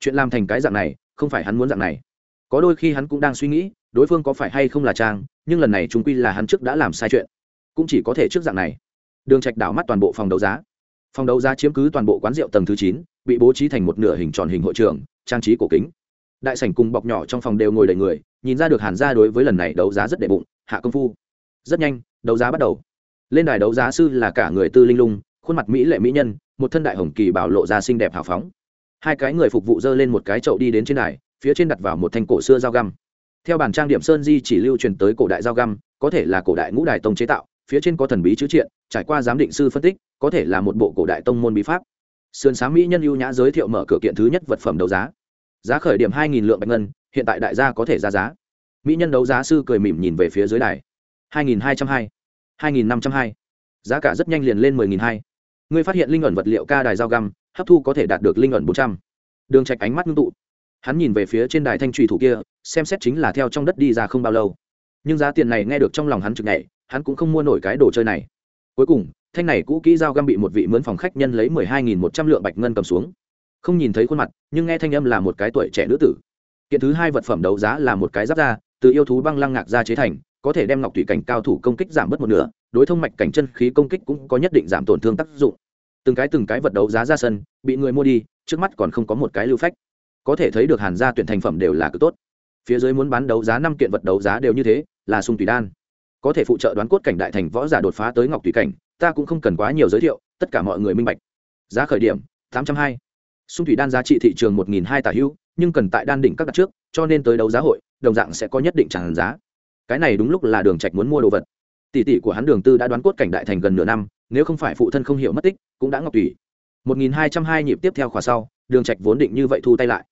Chuyện làm thành cái dạng này, không phải hắn muốn dạng này. Có đôi khi hắn cũng đang suy nghĩ, đối phương có phải hay không là trang, nhưng lần này chúng quy là hắn trước đã làm sai chuyện. Cũng chỉ có thể trước dạng này. Đường trạch đảo mắt toàn bộ phòng đấu giá. Phòng đấu giá chiếm cứ toàn bộ quán rượu tầng thứ chín, bị bố trí thành một nửa hình tròn hình hội trường, trang trí cổ kính. Đại sảnh cùng bọc nhỏ trong phòng đều ngồi đầy người, nhìn ra được hàn gia đối với lần này đấu giá rất đệ bụng, hạ công phu. Rất nhanh, đấu giá bắt đầu lên đài đấu giá sư là cả người tư linh lung, khuôn mặt mỹ lệ mỹ nhân, một thân đại hồng kỳ bảo lộ ra xinh đẹp hào phóng. Hai cái người phục vụ dơ lên một cái chậu đi đến trên đài, phía trên đặt vào một thanh cổ xưa dao găm. Theo bản trang điểm sơn di chỉ lưu truyền tới cổ đại dao găm, có thể là cổ đại ngũ đài tông chế tạo, phía trên có thần bí chữ triện, trải qua giám định sư phân tích, có thể là một bộ cổ đại tông môn bí pháp. Sườn sáng mỹ nhân ưu nhã giới thiệu mở cửa kiện thứ nhất vật phẩm đấu giá. Giá khởi điểm hai nghìn lượng bạch ngân, hiện tại đại gia có thể ra giá. Mỹ nhân đấu giá sư cười mỉm nhìn về phía dưới đài. Hai nghìn hai trăm hai hai nghìn năm trăm hai. Giá cả rất nhanh liền lên mười nghìn hai. Ngươi phát hiện linh ẩn vật liệu ca đài dao găm, hấp thu có thể đạt được linh ẩn bốn trăm. Đường trạch ánh mắt ngưng tụ. Hắn nhìn về phía trên đài thanh trùy thủ kia, xem xét chính là theo trong đất đi ra không bao lâu. Nhưng giá tiền này nghe được trong lòng hắn chực nhảy, hắn cũng không mua nổi cái đồ chơi này. Cuối cùng, thanh này cũ kỹ dao găm bị một vị mướn phòng khách nhân lấy mười hai nghìn một trăm lượng bạch ngân cầm xuống. Không nhìn thấy khuôn mặt, nhưng nghe thanh âm là một cái tuổi trẻ nữ tử. Kiện thứ hai vật phẩm đấu giá là một cái giáp da, từ yêu thú băng lăng ngạc ra chế thành có thể đem ngọc thủy cảnh cao thủ công kích giảm bớt một nửa, đối thông mạch cảnh chân khí công kích cũng có nhất định giảm tổn thương tác dụng. Từng cái từng cái vật đấu giá ra sân, bị người mua đi, trước mắt còn không có một cái lưu phách. Có thể thấy được hàn gia tuyển thành phẩm đều là cực tốt. Phía dưới muốn bán đấu giá năm kiện vật đấu giá đều như thế, là sung tùy đan. Có thể phụ trợ đoán cốt cảnh đại thành võ giả đột phá tới ngọc tùy cảnh, ta cũng không cần quá nhiều giới thiệu, tất cả mọi người minh bạch. Giá khởi điểm, tám trăm hai. Sung thủy đan giá trị thị trường một nghìn hai tả hữu, nhưng cần tại đan đỉnh các đặt trước, cho nên tới đấu giá hội, đồng dạng sẽ có nhất định tràn giá cái này đúng lúc là đường trạch muốn mua đồ vật. Tỷ tỷ của hắn đường tư đã đoán cốt cảnh đại thành gần nửa năm, nếu không phải phụ thân không hiểu mất tích, cũng đã ngọc tùy một nghìn hai trăm hai nhịp tiếp theo khóa sau, đường trạch vốn định như vậy thu tay lại.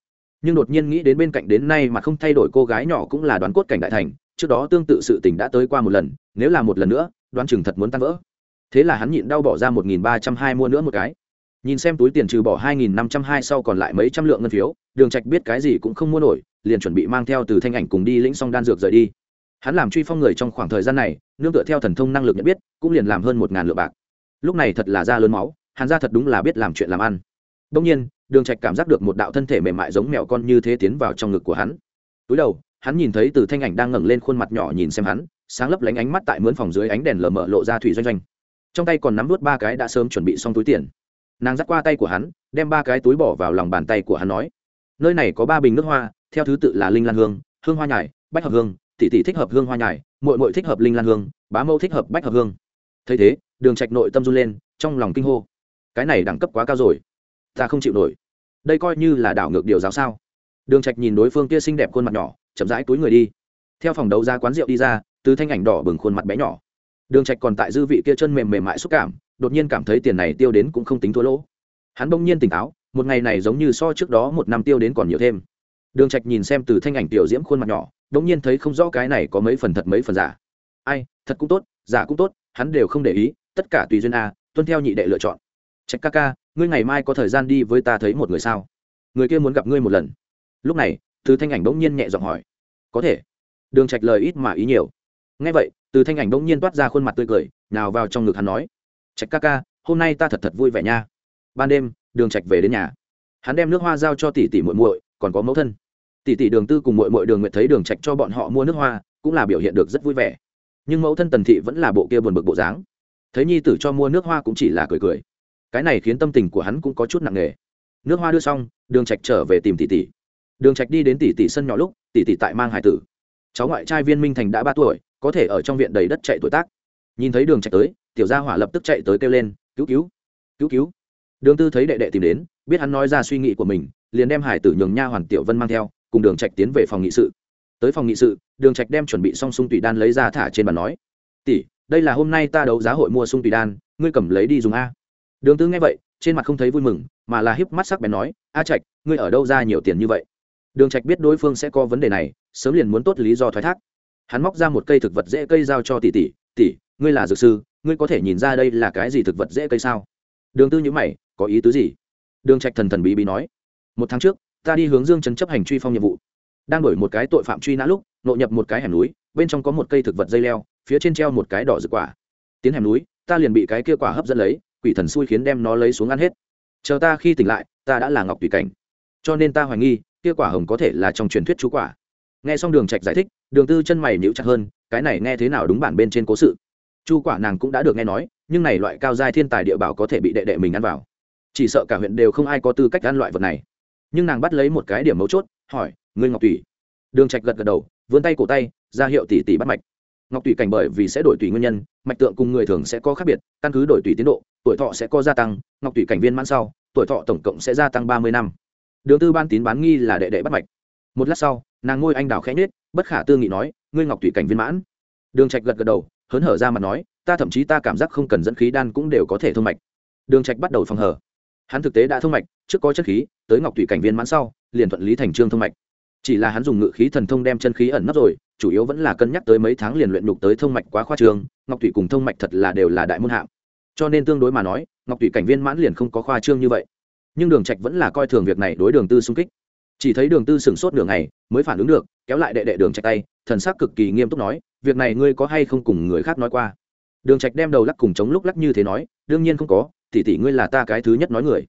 Nhưng đột nhiên nghĩ đến bên cạnh đến nay mà không thay đổi cô gái nhỏ cũng là đoán cốt cảnh đại thành, trước đó tương tự sự tình đã tới qua một lần, nếu là một lần nữa, đoán chừng thật muốn tan vỡ. Thế là hắn nhịn đau bỏ ra một nghìn ba trăm hai mua nữa một cái. Nhìn xem túi tiền trừ bỏ hai nghìn năm trăm hai sau còn lại mấy trăm lượng ngân phiếu, đường trạch biết cái gì cũng không mua nổi, liền chuẩn bị mang theo từ thanh ảnh cùng đi lĩnh xong đan dược rời đi hắn làm truy phong người trong khoảng thời gian này, nương tựa theo thần thông năng lực nhận biết, cũng liền làm hơn một ngàn lượng bạc. Lúc này thật là da lớn máu hắn ra thật đúng là biết làm chuyện làm ăn. Đông nhiên, đường trạch cảm giác được một đạo thân thể mềm mại giống mèo con như thế tiến vào trong ngực của hắn. Túi đầu, hắn nhìn thấy từ thanh ảnh đang ngẩng lên khuôn mặt nhỏ nhìn xem hắn, sáng lấp lánh ánh mắt tại mướn phòng dưới ánh đèn lờ mờ lộ ra thủy doanh doanh. Trong tay còn nắm vút ba cái đã sớm chuẩn bị xong túi tiền. Nàng dắt qua tay của hắn, đem ba cái túi bỏ vào lòng bàn tay của hắn nói, nơi này có ba bình nước hoa, theo thứ tự là linh lan hương hương hoa nhài, bách hợp hương tỷ tỷ thích hợp hương hoa nhài, muội muội thích hợp linh lan hương, bá mâu thích hợp bách hợp hương. Thấy thế, đường trạch nội tâm run lên, trong lòng kinh hô. Cái này đẳng cấp quá cao rồi. Ta không chịu nổi. Đây coi như là đảo ngược điều giáo sao. Đường trạch nhìn đối phương kia xinh đẹp khuôn mặt nhỏ, chậm rãi túi người đi. Theo phòng đấu ra quán rượu đi ra, từ thanh ảnh đỏ bừng khuôn mặt bé nhỏ. Đường trạch còn tại dư vị kia chân mềm mềm mại xúc cảm, đột nhiên cảm thấy tiền này tiêu đến cũng không tính thua lỗ. Hắn bỗng nhiên tỉnh táo, một ngày này giống như so trước đó một năm tiêu đến còn nhiều thêm. Đường trạch nhìn xem từ thanh ảnh tiểu diễm khuôn mặt nhỏ đống nhiên thấy không rõ cái này có mấy phần thật mấy phần giả. Ai, thật cũng tốt, giả cũng tốt, hắn đều không để ý, tất cả tùy duyên a, tuân theo nhị đệ lựa chọn. Trạch ca ca, ngươi ngày mai có thời gian đi với ta thấy một người sao? Người kia muốn gặp ngươi một lần. Lúc này, từ thanh ảnh bỗng nhiên nhẹ giọng hỏi. Có thể. Đường trạch lời ít mà ý nhiều. Nghe vậy, từ thanh ảnh bỗng nhiên toát ra khuôn mặt tươi cười, nào vào trong ngực hắn nói. Trạch ca ca, hôm nay ta thật thật vui vẻ nha. Ban đêm, đường trạch về đến nhà. Hắn đem nước hoa giao cho tỷ tỷ muội muội, còn có mẫu thân tỷ tỷ đường tư cùng muội muội đường nguyệt thấy đường trạch cho bọn họ mua nước hoa, cũng là biểu hiện được rất vui vẻ. Nhưng mẫu thân tần thị vẫn là bộ kia buồn bực bộ dáng. Thấy nhi tử cho mua nước hoa cũng chỉ là cười cười. Cái này khiến tâm tình của hắn cũng có chút nặng nề. Nước hoa đưa xong, đường trạch trở về tìm tỷ tỷ. Đường trạch đi đến tỷ tỷ sân nhỏ lúc, tỷ tỷ tại mang hải tử. Cháu ngoại trai viên minh thành đã ba tuổi, có thể ở trong viện đầy đất chạy tuổi tác. Nhìn thấy đường trạch tới, tiểu gia hỏa lập tức chạy tới kêu lên, cứu cứu cứu cứu. Đường tư thấy đệ đệ tìm đến, biết hắn nói ra suy nghĩ của mình, liền đem hải tử nhường nha hoàn tiểu vân mang theo cùng đường trạch tiến về phòng nghị sự. Tới phòng nghị sự, đường trạch đem chuẩn bị xong sung tùy đan lấy ra thả trên bàn nói, tỷ, đây là hôm nay ta đấu giá hội mua sung tùy đan, ngươi cầm lấy đi dùng a. Đường tư nghe vậy, trên mặt không thấy vui mừng, mà là híp mắt sắc bén nói, a trạch, ngươi ở đâu ra nhiều tiền như vậy? Đường trạch biết đối phương sẽ có vấn đề này, sớm liền muốn tốt lý do thoái thác. Hắn móc ra một cây thực vật dễ cây giao cho tỷ tỷ tỷ, ngươi là dược sư, ngươi có thể nhìn ra đây là cái gì thực vật dễ cây sao? Đường tư nhữ mày, có ý tứ gì? Đường trạch thần thần bí bí nói, một tháng trước ta đi hướng dương trấn chấp hành truy phong nhiệm vụ. Đang đổi một cái tội phạm truy nã lúc, nội nhập một cái hẻm núi, bên trong có một cây thực vật dây leo, phía trên treo một cái đỏ rực quả. Tiến hẻm núi, ta liền bị cái kia quả hấp dẫn lấy, quỷ thần xui khiến đem nó lấy xuống ăn hết. Chờ ta khi tỉnh lại, ta đã là ngọc tùy cảnh. Cho nên ta hoài nghi, kia quả hồng có thể là trong truyền thuyết chú quả. Nghe xong đường trạch giải thích, đường tư chân mày nhíu chặt hơn, cái này nghe thế nào đúng bản bên trên cố sự. Chu quả nàng cũng đã được nghe nói, nhưng này loại cao giai thiên tài địa bảo có thể bị đệ đệ mình ăn vào. Chỉ sợ cả huyện đều không ai có tư cách ăn loại vật này nhưng nàng bắt lấy một cái điểm mấu chốt, hỏi, ngươi ngọc tùy đường trạch gật gật đầu, vươn tay cổ tay, ra hiệu tỷ tỷ bắt mạch. Ngọc tùy cảnh bởi vì sẽ đổi tùy nguyên nhân, mạch tượng cùng người thường sẽ có khác biệt, căn cứ đổi tùy tiến độ, tuổi thọ sẽ có gia tăng, ngọc tùy cảnh viên mãn sau, tuổi thọ tổng cộng sẽ gia tăng ba mươi năm. Đường tư ban tín bán nghi là đệ đệ bắt mạch. Một lát sau, nàng ngôi anh đào khẽ nết bất khả tư nghị nói, ngươi ngọc tùy cảnh viên mãn. Đường trạch gật gật đầu, hớn hở ra mặt nói, ta thậm chí ta cảm giác không cần dẫn khí đan cũng đều có thể thông mạch. Đường trạch bắt đầu phòng hở hắn thực tế đã thông mạch, trước có chân khí, tới ngọc thủy cảnh viên mãn sau, liền thuận lý thành trương thông mạch. Chỉ là hắn dùng ngự khí thần thông đem chân khí ẩn nấp rồi, chủ yếu vẫn là cân nhắc tới mấy tháng liền luyện nhục tới thông mạch quá khoa trương, ngọc thủy cùng thông mạch thật là đều là đại môn hạng. Cho nên tương đối mà nói, ngọc thủy cảnh viên mãn liền không có khoa trương như vậy. Nhưng đường trạch vẫn là coi thường việc này đối đường tư xung kích. Chỉ thấy đường tư sửng sốt đường này mới phản ứng được, kéo lại đệ đệ đường trạch tay, thần sắc cực kỳ nghiêm túc nói, việc này ngươi có hay không cùng người khác nói qua? Đường trạch đem đầu lắc cùng chống lúc lắc như thế nói, đương nhiên không có tỷ tỷ ngươi là ta cái thứ nhất nói người.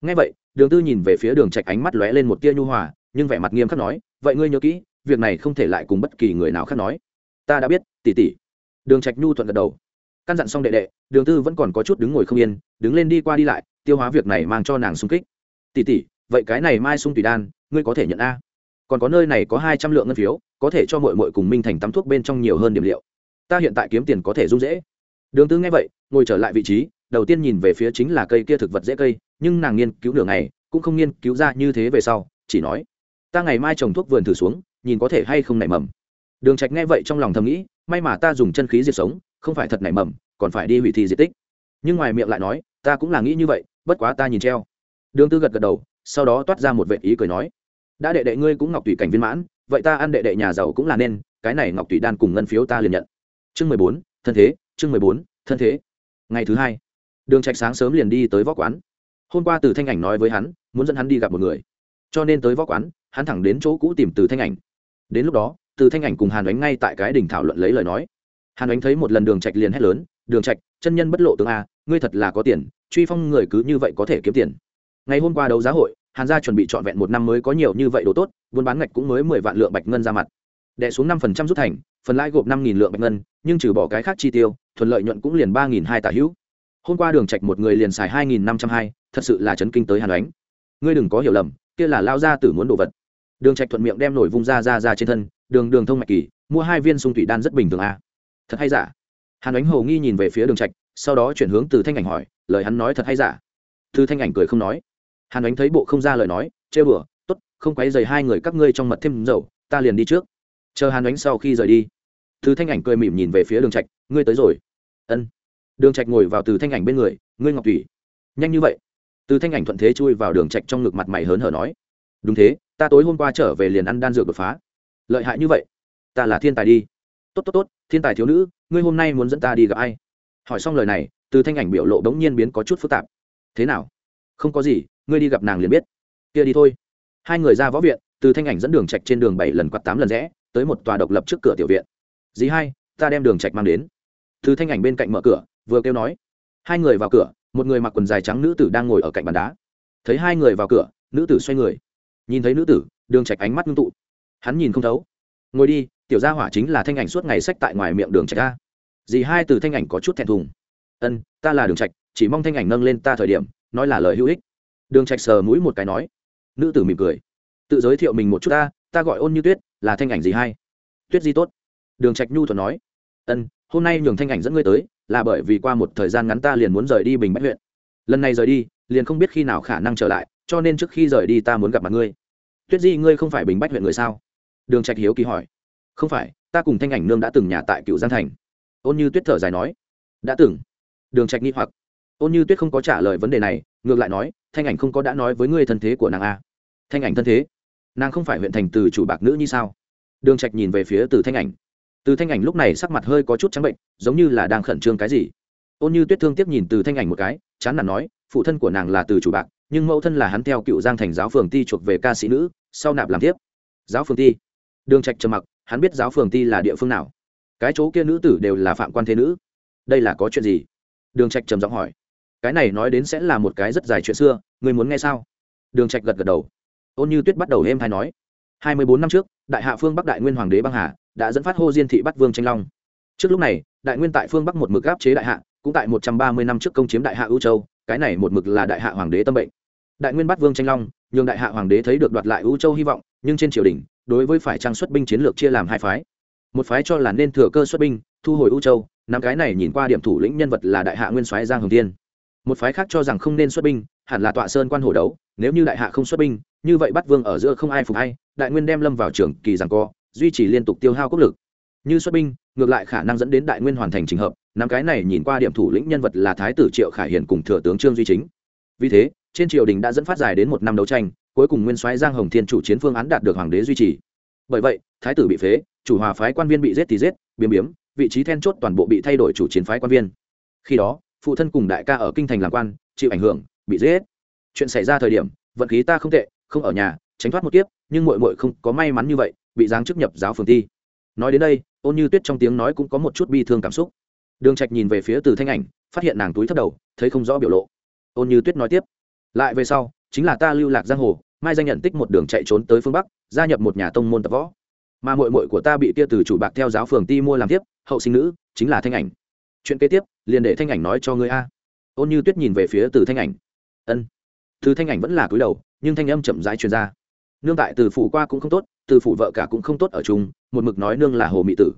Ngay vậy, đường tư nhìn về phía đường trạch ánh mắt lóe lên một tia nhu hòa, nhưng vẻ mặt nghiêm khắc nói, vậy ngươi nhớ kỹ, việc này không thể lại cùng bất kỳ người nào khác nói. Ta đã biết, tỷ tỷ. Đường trạch nhu thuận gật đầu. Căn dặn xong đệ đệ, đường tư vẫn còn có chút đứng ngồi không yên, đứng lên đi qua đi lại, tiêu hóa việc này mang cho nàng sung kích. Tỷ tỷ, vậy cái này mai sung tùy đan, ngươi có thể nhận a. Còn có nơi này có hai trăm lượng ngân phiếu, có thể cho muội muội cùng minh thành tắm thuốc bên trong nhiều hơn điểm liệu. Ta hiện tại kiếm tiền có thể dung dễ. Đường tư nghe vậy, ngồi trở lại vị trí đầu tiên nhìn về phía chính là cây kia thực vật dễ cây, nhưng nàng nghiên cứu nửa ngày, cũng không nghiên cứu ra như thế về sau, chỉ nói, ta ngày mai trồng thuốc vườn thử xuống, nhìn có thể hay không nảy mầm. Đường trạch nghe vậy trong lòng thầm nghĩ, may mà ta dùng chân khí diệt sống, không phải thật nảy mầm, còn phải đi hủy thi diệt tích. Nhưng ngoài miệng lại nói, ta cũng là nghĩ như vậy, bất quá ta nhìn treo. Đường tư gật gật đầu, sau đó toát ra một vệ ý cười nói, đã đệ đệ ngươi cũng ngọc tùy cảnh viên mãn, vậy ta ăn đệ đệ nhà giàu cũng là nên, cái này ngọc tùy đan cùng ngân phiếu ta liền nhận. Chương mười bốn, thân thế, chương mười bốn, thân thế. Ngày thứ hai đường trạch sáng sớm liền đi tới võ quán. Hôm qua từ thanh ảnh nói với hắn, muốn dẫn hắn đi gặp một người. Cho nên tới võ quán, hắn thẳng đến chỗ cũ tìm từ thanh ảnh. Đến lúc đó, từ thanh ảnh cùng hàn đánh ngay tại cái đỉnh thảo luận lấy lời nói. Hàn đánh thấy một lần đường trạch liền hét lớn, đường trạch, chân nhân bất lộ tướng a, ngươi thật là có tiền, truy phong người cứ như vậy có thể kiếm tiền. Ngày hôm qua đấu giá hội, hàn gia chuẩn bị trọn vẹn một năm mới có nhiều như vậy đồ tốt, buôn bán ngạch cũng mới mười vạn lượng bạch ngân ra mặt. Đệ xuống năm phần trăm rút thành, phần lãi gộp năm nghìn lượng bạch ngân, nhưng trừ bỏ cái khác chi tiêu, thuận lợi nhuận cũng liền ba nghìn hai tả hữu hôm qua đường trạch một người liền xài hai nghìn năm trăm hai, thật sự là chấn kinh tới hàn ánh. Ngươi đừng có hiểu lầm, kia là lao ra tử muốn đồ vật. Đường trạch thuận miệng đem nổi vung ra ra ra trên thân, đường đường thông mạch kỳ, mua hai viên sung thủy đan rất bình thường à. thật hay giả? Hàn ánh hồ nghi nhìn về phía đường trạch, sau đó chuyển hướng từ thanh ảnh hỏi, lời hắn nói thật hay giả? Từ thanh ảnh cười không nói. Hàn ánh thấy bộ không ra lời nói chê bừa tốt, không quấy rầy hai người các ngươi trong mật thêm dầu, ta liền đi trước. Chờ hàn ánh sau khi rời đi. Từ thanh ảnh cười mỉm nhìn về phía đường trạch, ngươi tới rồi. Ân đường trạch ngồi vào từ thanh ảnh bên người, ngươi ngọc thủy, nhanh như vậy? Từ thanh ảnh thuận thế chui vào đường trạch trong ngực mặt mày hớn hở nói, đúng thế, ta tối hôm qua trở về liền ăn đan dược đột phá. Lợi hại như vậy, ta là thiên tài đi. Tốt tốt tốt, thiên tài thiếu nữ, ngươi hôm nay muốn dẫn ta đi gặp ai? Hỏi xong lời này, từ thanh ảnh biểu lộ bỗng nhiên biến có chút phức tạp. Thế nào? Không có gì, ngươi đi gặp nàng liền biết. Kia đi thôi. Hai người ra võ viện, từ thanh ảnh dẫn đường trạch trên đường bảy lần quạt tám lần rẽ, tới một tòa độc lập trước cửa tiểu viện. Dì hai, ta đem đường trạch mang đến. Từ thanh ảnh bên cạnh mở cửa vừa kêu nói. Hai người vào cửa, một người mặc quần dài trắng nữ tử đang ngồi ở cạnh bàn đá. Thấy hai người vào cửa, nữ tử xoay người. Nhìn thấy nữ tử, đường trạch ánh mắt ngưng tụ. Hắn nhìn không thấu. Ngồi đi, tiểu gia hỏa chính là thanh ảnh suốt ngày sách tại ngoài miệng đường trạch ra dì hai từ thanh ảnh có chút thẹn thùng. Ân, ta là đường trạch, chỉ mong thanh ảnh nâng lên ta thời điểm, nói là lời hữu ích. Đường trạch sờ mũi một cái nói. Nữ tử mỉm cười. Tự giới thiệu mình một chút ta ta gọi ôn như tuyết, là thanh ảnh gì hay tuyết di tốt. Đường trạch nhu thuận nói. Ân, hôm nay nhường thanh ảnh dẫn ngươi tới là bởi vì qua một thời gian ngắn ta liền muốn rời đi bình bách huyện. Lần này rời đi, liền không biết khi nào khả năng trở lại, cho nên trước khi rời đi ta muốn gặp mặt ngươi. Tuyết di, ngươi không phải bình bách huyện người sao? Đường trạch hiếu kỳ hỏi. Không phải, ta cùng thanh ảnh nương đã từng nhà tại cựu giang thành. Ôn như tuyết thở dài nói. Đã từng. Đường trạch nghi hoặc. Ôn như tuyết không có trả lời vấn đề này, ngược lại nói, thanh ảnh không có đã nói với ngươi thân thế của nàng a thanh ảnh thân thế? Nàng không phải huyện thành từ chủ bạc nữ như sao? Đường trạch nhìn về phía từ thanh ảnh từ thanh ảnh lúc này sắc mặt hơi có chút trắng bệnh, giống như là đang khẩn trương cái gì. Ôn như tuyết thương tiếp nhìn từ thanh ảnh một cái, chán nản nói, phụ thân của nàng là từ chủ bạc, nhưng mẫu thân là hắn theo cựu giang thành giáo phường ti chuộc về ca sĩ nữ, sau nạp làm tiếp. Giáo phường ti? Đường trạch trầm mặc, hắn biết giáo phường ti là địa phương nào? Cái chỗ kia nữ tử đều là phạm quan thế nữ. Đây là có chuyện gì? Đường trạch trầm giọng hỏi. Cái này nói đến sẽ là một cái rất dài chuyện xưa ngươi muốn nghe sao? Đường trạch gật gật đầu. Ôn như tuyết bắt đầu êm hay nói hai mươi bốn năm trước, đại hạ phương bắc đại nguyên hoàng đế băng hà đã dẫn phát hô diên thị bắt vương tranh long. Trước lúc này, đại nguyên tại phương bắc một mực áp chế đại hạ, cũng tại một trăm ba mươi năm trước công chiếm đại hạ ưu châu, cái này một mực là đại hạ hoàng đế tâm bệnh. Đại nguyên bắt vương tranh long, nhường đại hạ hoàng đế thấy được đoạt lại ưu châu hy vọng, nhưng trên triều đình, đối với phải trang xuất binh chiến lược chia làm hai phái. Một phái cho là nên thừa cơ xuất binh, thu hồi ưu châu năm cái này nhìn qua điểm thủ lĩnh nhân vật là đại hạ nguyên soái giang hồng tiên một phái khác cho rằng không nên xuất binh, hẳn là tọa sơn quan hổ đấu, nếu như đại hạ không xuất binh, như vậy bắt vương ở giữa không ai phục hay, đại nguyên đem lâm vào trường kỳ rằng co, duy trì liên tục tiêu hao quốc lực. Như xuất binh, ngược lại khả năng dẫn đến đại nguyên hoàn thành trình hợp, năm cái này nhìn qua điểm thủ lĩnh nhân vật là thái tử triệu khải hiền cùng thừa tướng trương duy chính. Vì thế, trên triều đình đã dẫn phát dài đến một năm đấu tranh, cuối cùng nguyên soái giang hồng thiên chủ chiến phương án đạt được hoàng đế duy trì. Bởi vậy, thái tử bị phế, chủ hòa phái quan viên bị giết thì giết, biếm biếm, vị trí then chốt toàn bộ bị thay đổi chủ chiến phái quan viên. Khi đó phụ thân cùng đại ca ở kinh thành làm quan, chịu ảnh hưởng, bị giết. Chuyện xảy ra thời điểm, vận khí ta không tệ, không ở nhà, tránh thoát một kiếp, nhưng muội muội không có may mắn như vậy, bị giáng chức nhập giáo phường thi. Nói đến đây, ôn như tuyết trong tiếng nói cũng có một chút bi thương cảm xúc. Đường trạch nhìn về phía từ thanh ảnh, phát hiện nàng túi thấp đầu, thấy không rõ biểu lộ. Ôn như tuyết nói tiếp, lại về sau, chính là ta lưu lạc giang hồ, mai danh nhận tích một đường chạy trốn tới phương bắc, gia nhập một nhà tông môn tập võ. Mà muội muội của ta bị kia từ chủ bạc theo giáo phường ti mua làm tiếp, hậu sinh nữ, chính là thanh ảnh chuyện kế tiếp, liền để thanh ảnh nói cho ngươi a. Ôn như tuyết nhìn về phía từ thanh ảnh. Ân. Từ thanh ảnh vẫn là cúi đầu, nhưng thanh âm chậm rãi truyền ra. Nương tại từ phủ qua cũng không tốt, từ phủ vợ cả cũng không tốt ở chung, một mực nói nương là hồ mị tử.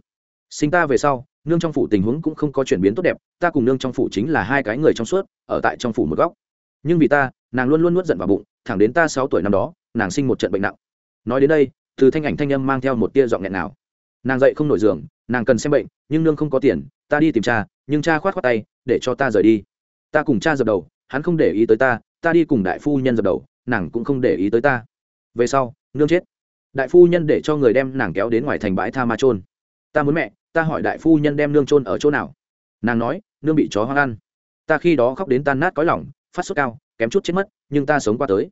Sinh ta về sau, nương trong phủ tình huống cũng không có chuyển biến tốt đẹp, ta cùng nương trong phủ chính là hai cái người trong suốt, ở tại trong phủ một góc. Nhưng vì ta, nàng luôn luôn nuốt giận vào bụng, thẳng đến ta sáu tuổi năm đó, nàng sinh một trận bệnh nặng. Nói đến đây, từ thanh ảnh thanh âm mang theo một tia giọng nghẹn nào nàng dậy không nổi giường, nàng cần xem bệnh, nhưng nương không có tiền, ta đi tìm cha nhưng cha khoát khoát tay, để cho ta rời đi. Ta cùng cha dập đầu, hắn không để ý tới ta ta đi cùng đại phu nhân dập đầu, nàng cũng không để ý tới ta. Về sau, nương chết. Đại phu nhân để cho người đem nàng kéo đến ngoài thành bãi tha ma trôn ta muốn mẹ, ta hỏi đại phu nhân đem nương trôn ở chỗ nào. Nàng nói, nương bị chó hoang ăn. Ta khi đó khóc đến tan nát cõi lỏng phát sốt cao, kém chút chết mất, nhưng ta sống qua tới.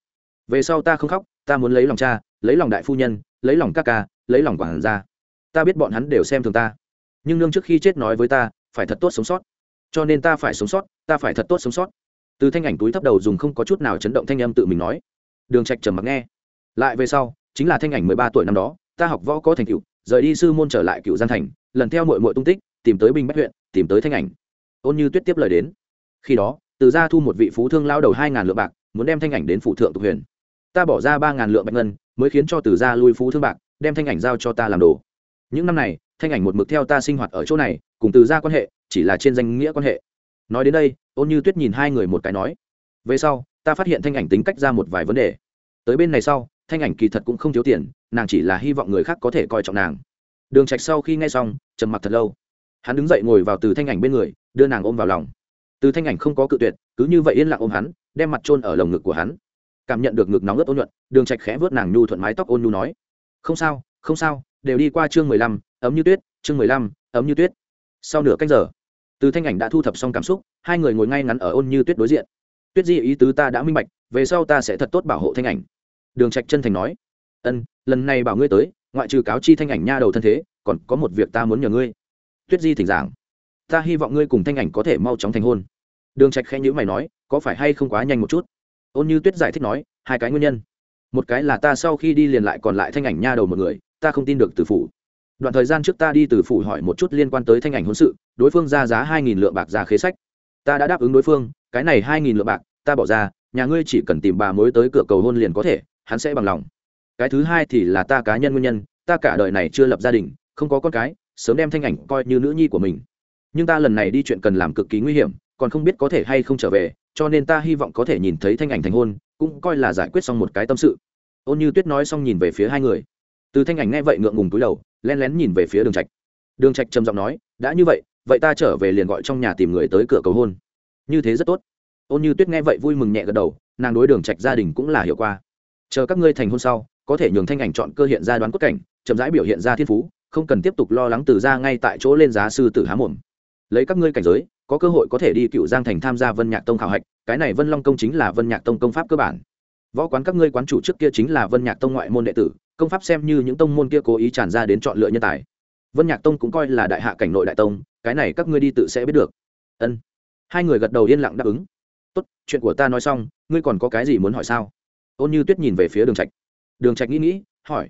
Về sau ta không khóc, ta muốn lấy lòng cha, lấy lòng đại phu nhân, lấy lòng các ca, lấy lòng quản gia. Ta biết bọn hắn đều xem thường ta. Nhưng nương trước khi chết nói với ta phải thật tốt sống sót. Cho nên ta phải sống sót, ta phải thật tốt sống sót. Từ thanh ảnh túi thấp đầu dùng không có chút nào chấn động thanh âm tự mình nói. Đường trạch trầm mặc nghe. Lại về sau, chính là thanh ảnh mười ba tuổi năm đó, ta học võ có thành tựu, rời đi sư môn trở lại cựu gian thành, lần theo muội muội tung tích, tìm tới binh bách huyện, tìm tới thanh ảnh. Ôn như tuyết tiếp lời đến. Khi đó, từ gia thu một vị phú thương lao đầu hai ngàn lượng bạc, muốn đem thanh ảnh đến phụ thượng tục huyền. Ta bỏ ra ba ngàn lượng bạch ngân, mới khiến cho từ gia lui phú thương bạc, đem thanh ảnh giao cho ta làm đồ. Những năm này, thanh ảnh một mực theo ta sinh hoạt ở chỗ này cùng từ gia quan hệ, chỉ là trên danh nghĩa quan hệ. Nói đến đây, ôn như tuyết nhìn hai người một cái nói, về sau, ta phát hiện thanh ảnh tính cách ra một vài vấn đề. Tới bên này sau, thanh ảnh kỳ thật cũng không thiếu tiền, nàng chỉ là hy vọng người khác có thể coi trọng nàng. Đường trạch sau khi nghe xong, trầm mặc thật lâu. Hắn đứng dậy ngồi vào từ thanh ảnh bên người, đưa nàng ôm vào lòng. Từ thanh ảnh không có cự tuyệt, cứ như vậy yên lặng ôm hắn, đem mặt trôn ở lồng ngực của hắn. Cảm nhận được ngực nóng ướt ôn nhuận, đường trạch khẽ vớt nàng nhu thuận mái tóc ôn nhu nói, không sao không sao, đều đi qua chương mười lăm, ấm như tuyết, chương mười lăm, ấm như tuyết sau nửa canh giờ, từ thanh ảnh đã thu thập xong cảm xúc, hai người ngồi ngay ngắn ở ôn như tuyết đối diện. Tuyết di ý tứ ta đã minh bạch, về sau ta sẽ thật tốt bảo hộ thanh ảnh. Đường trạch chân thành nói, ân, lần này bảo ngươi tới, ngoại trừ cáo chi thanh ảnh nha đầu thân thế, còn có một việc ta muốn nhờ ngươi. Tuyết di thỉnh giảng, ta hy vọng ngươi cùng thanh ảnh có thể mau chóng thành hôn. Đường trạch khẽ nhữ mày nói, có phải hay không quá nhanh một chút? Ôn như tuyết giải thích nói, hai cái nguyên nhân. Một cái là ta sau khi đi liền lại còn lại thanh ảnh nha đầu một người, ta không tin được từ phủ đoạn thời gian trước ta đi từ phủ hỏi một chút liên quan tới thanh ảnh hôn sự, đối phương ra giá hai nghìn lượng bạc ra khế sách. Ta đã đáp ứng đối phương, cái này hai nghìn lượng bạc, ta bỏ ra, nhà ngươi chỉ cần tìm bà mối tới cửa cầu hôn liền có thể, hắn sẽ bằng lòng. Cái thứ hai thì là ta cá nhân nguyên nhân, ta cả đời này chưa lập gia đình, không có con cái, sớm đem thanh ảnh coi như nữ nhi của mình. Nhưng ta lần này đi chuyện cần làm cực kỳ nguy hiểm, còn không biết có thể hay không trở về, cho nên ta hy vọng có thể nhìn thấy thanh ảnh thành hôn, cũng coi là giải quyết xong một cái tâm sự. Ôn như tuyết nói xong nhìn về phía hai người. Từ thanh ảnh nghe vậy ngượng ngùng túi đầu len lén nhìn về phía đường trạch. Đường trạch trầm giọng nói, đã như vậy vậy ta trở về liền gọi trong nhà tìm người tới cửa cầu hôn. Như thế rất tốt. Ôn như tuyết nghe vậy vui mừng nhẹ gật đầu, nàng đối đường trạch gia đình cũng là hiệu quả chờ các ngươi thành hôn sau, có thể nhường thanh ảnh chọn cơ hiện ra đoán cốt cảnh, chậm rãi biểu hiện ra thiên phú, không cần tiếp tục lo lắng từ ra ngay tại chỗ lên giá sư tử há mồm. Lấy các ngươi cảnh giới, có cơ hội có thể đi cựu giang thành tham gia vân nhạc tông khảo hạch, cái này vân long công chính là vân nhạc tông công pháp cơ bản võ quán các ngươi quán chủ trước kia chính là vân nhạc tông ngoại môn đệ tử, công pháp xem như những tông môn kia cố ý tràn ra đến chọn lựa nhân tài. Vân nhạc tông cũng coi là đại hạ cảnh nội đại tông, cái này các ngươi đi tự sẽ biết được. Ân. Hai người gật đầu yên lặng đáp ứng. Tốt, chuyện của ta nói xong, ngươi còn có cái gì muốn hỏi sao? Ôn như tuyết nhìn về phía đường trạch. Đường trạch nghĩ nghĩ, hỏi.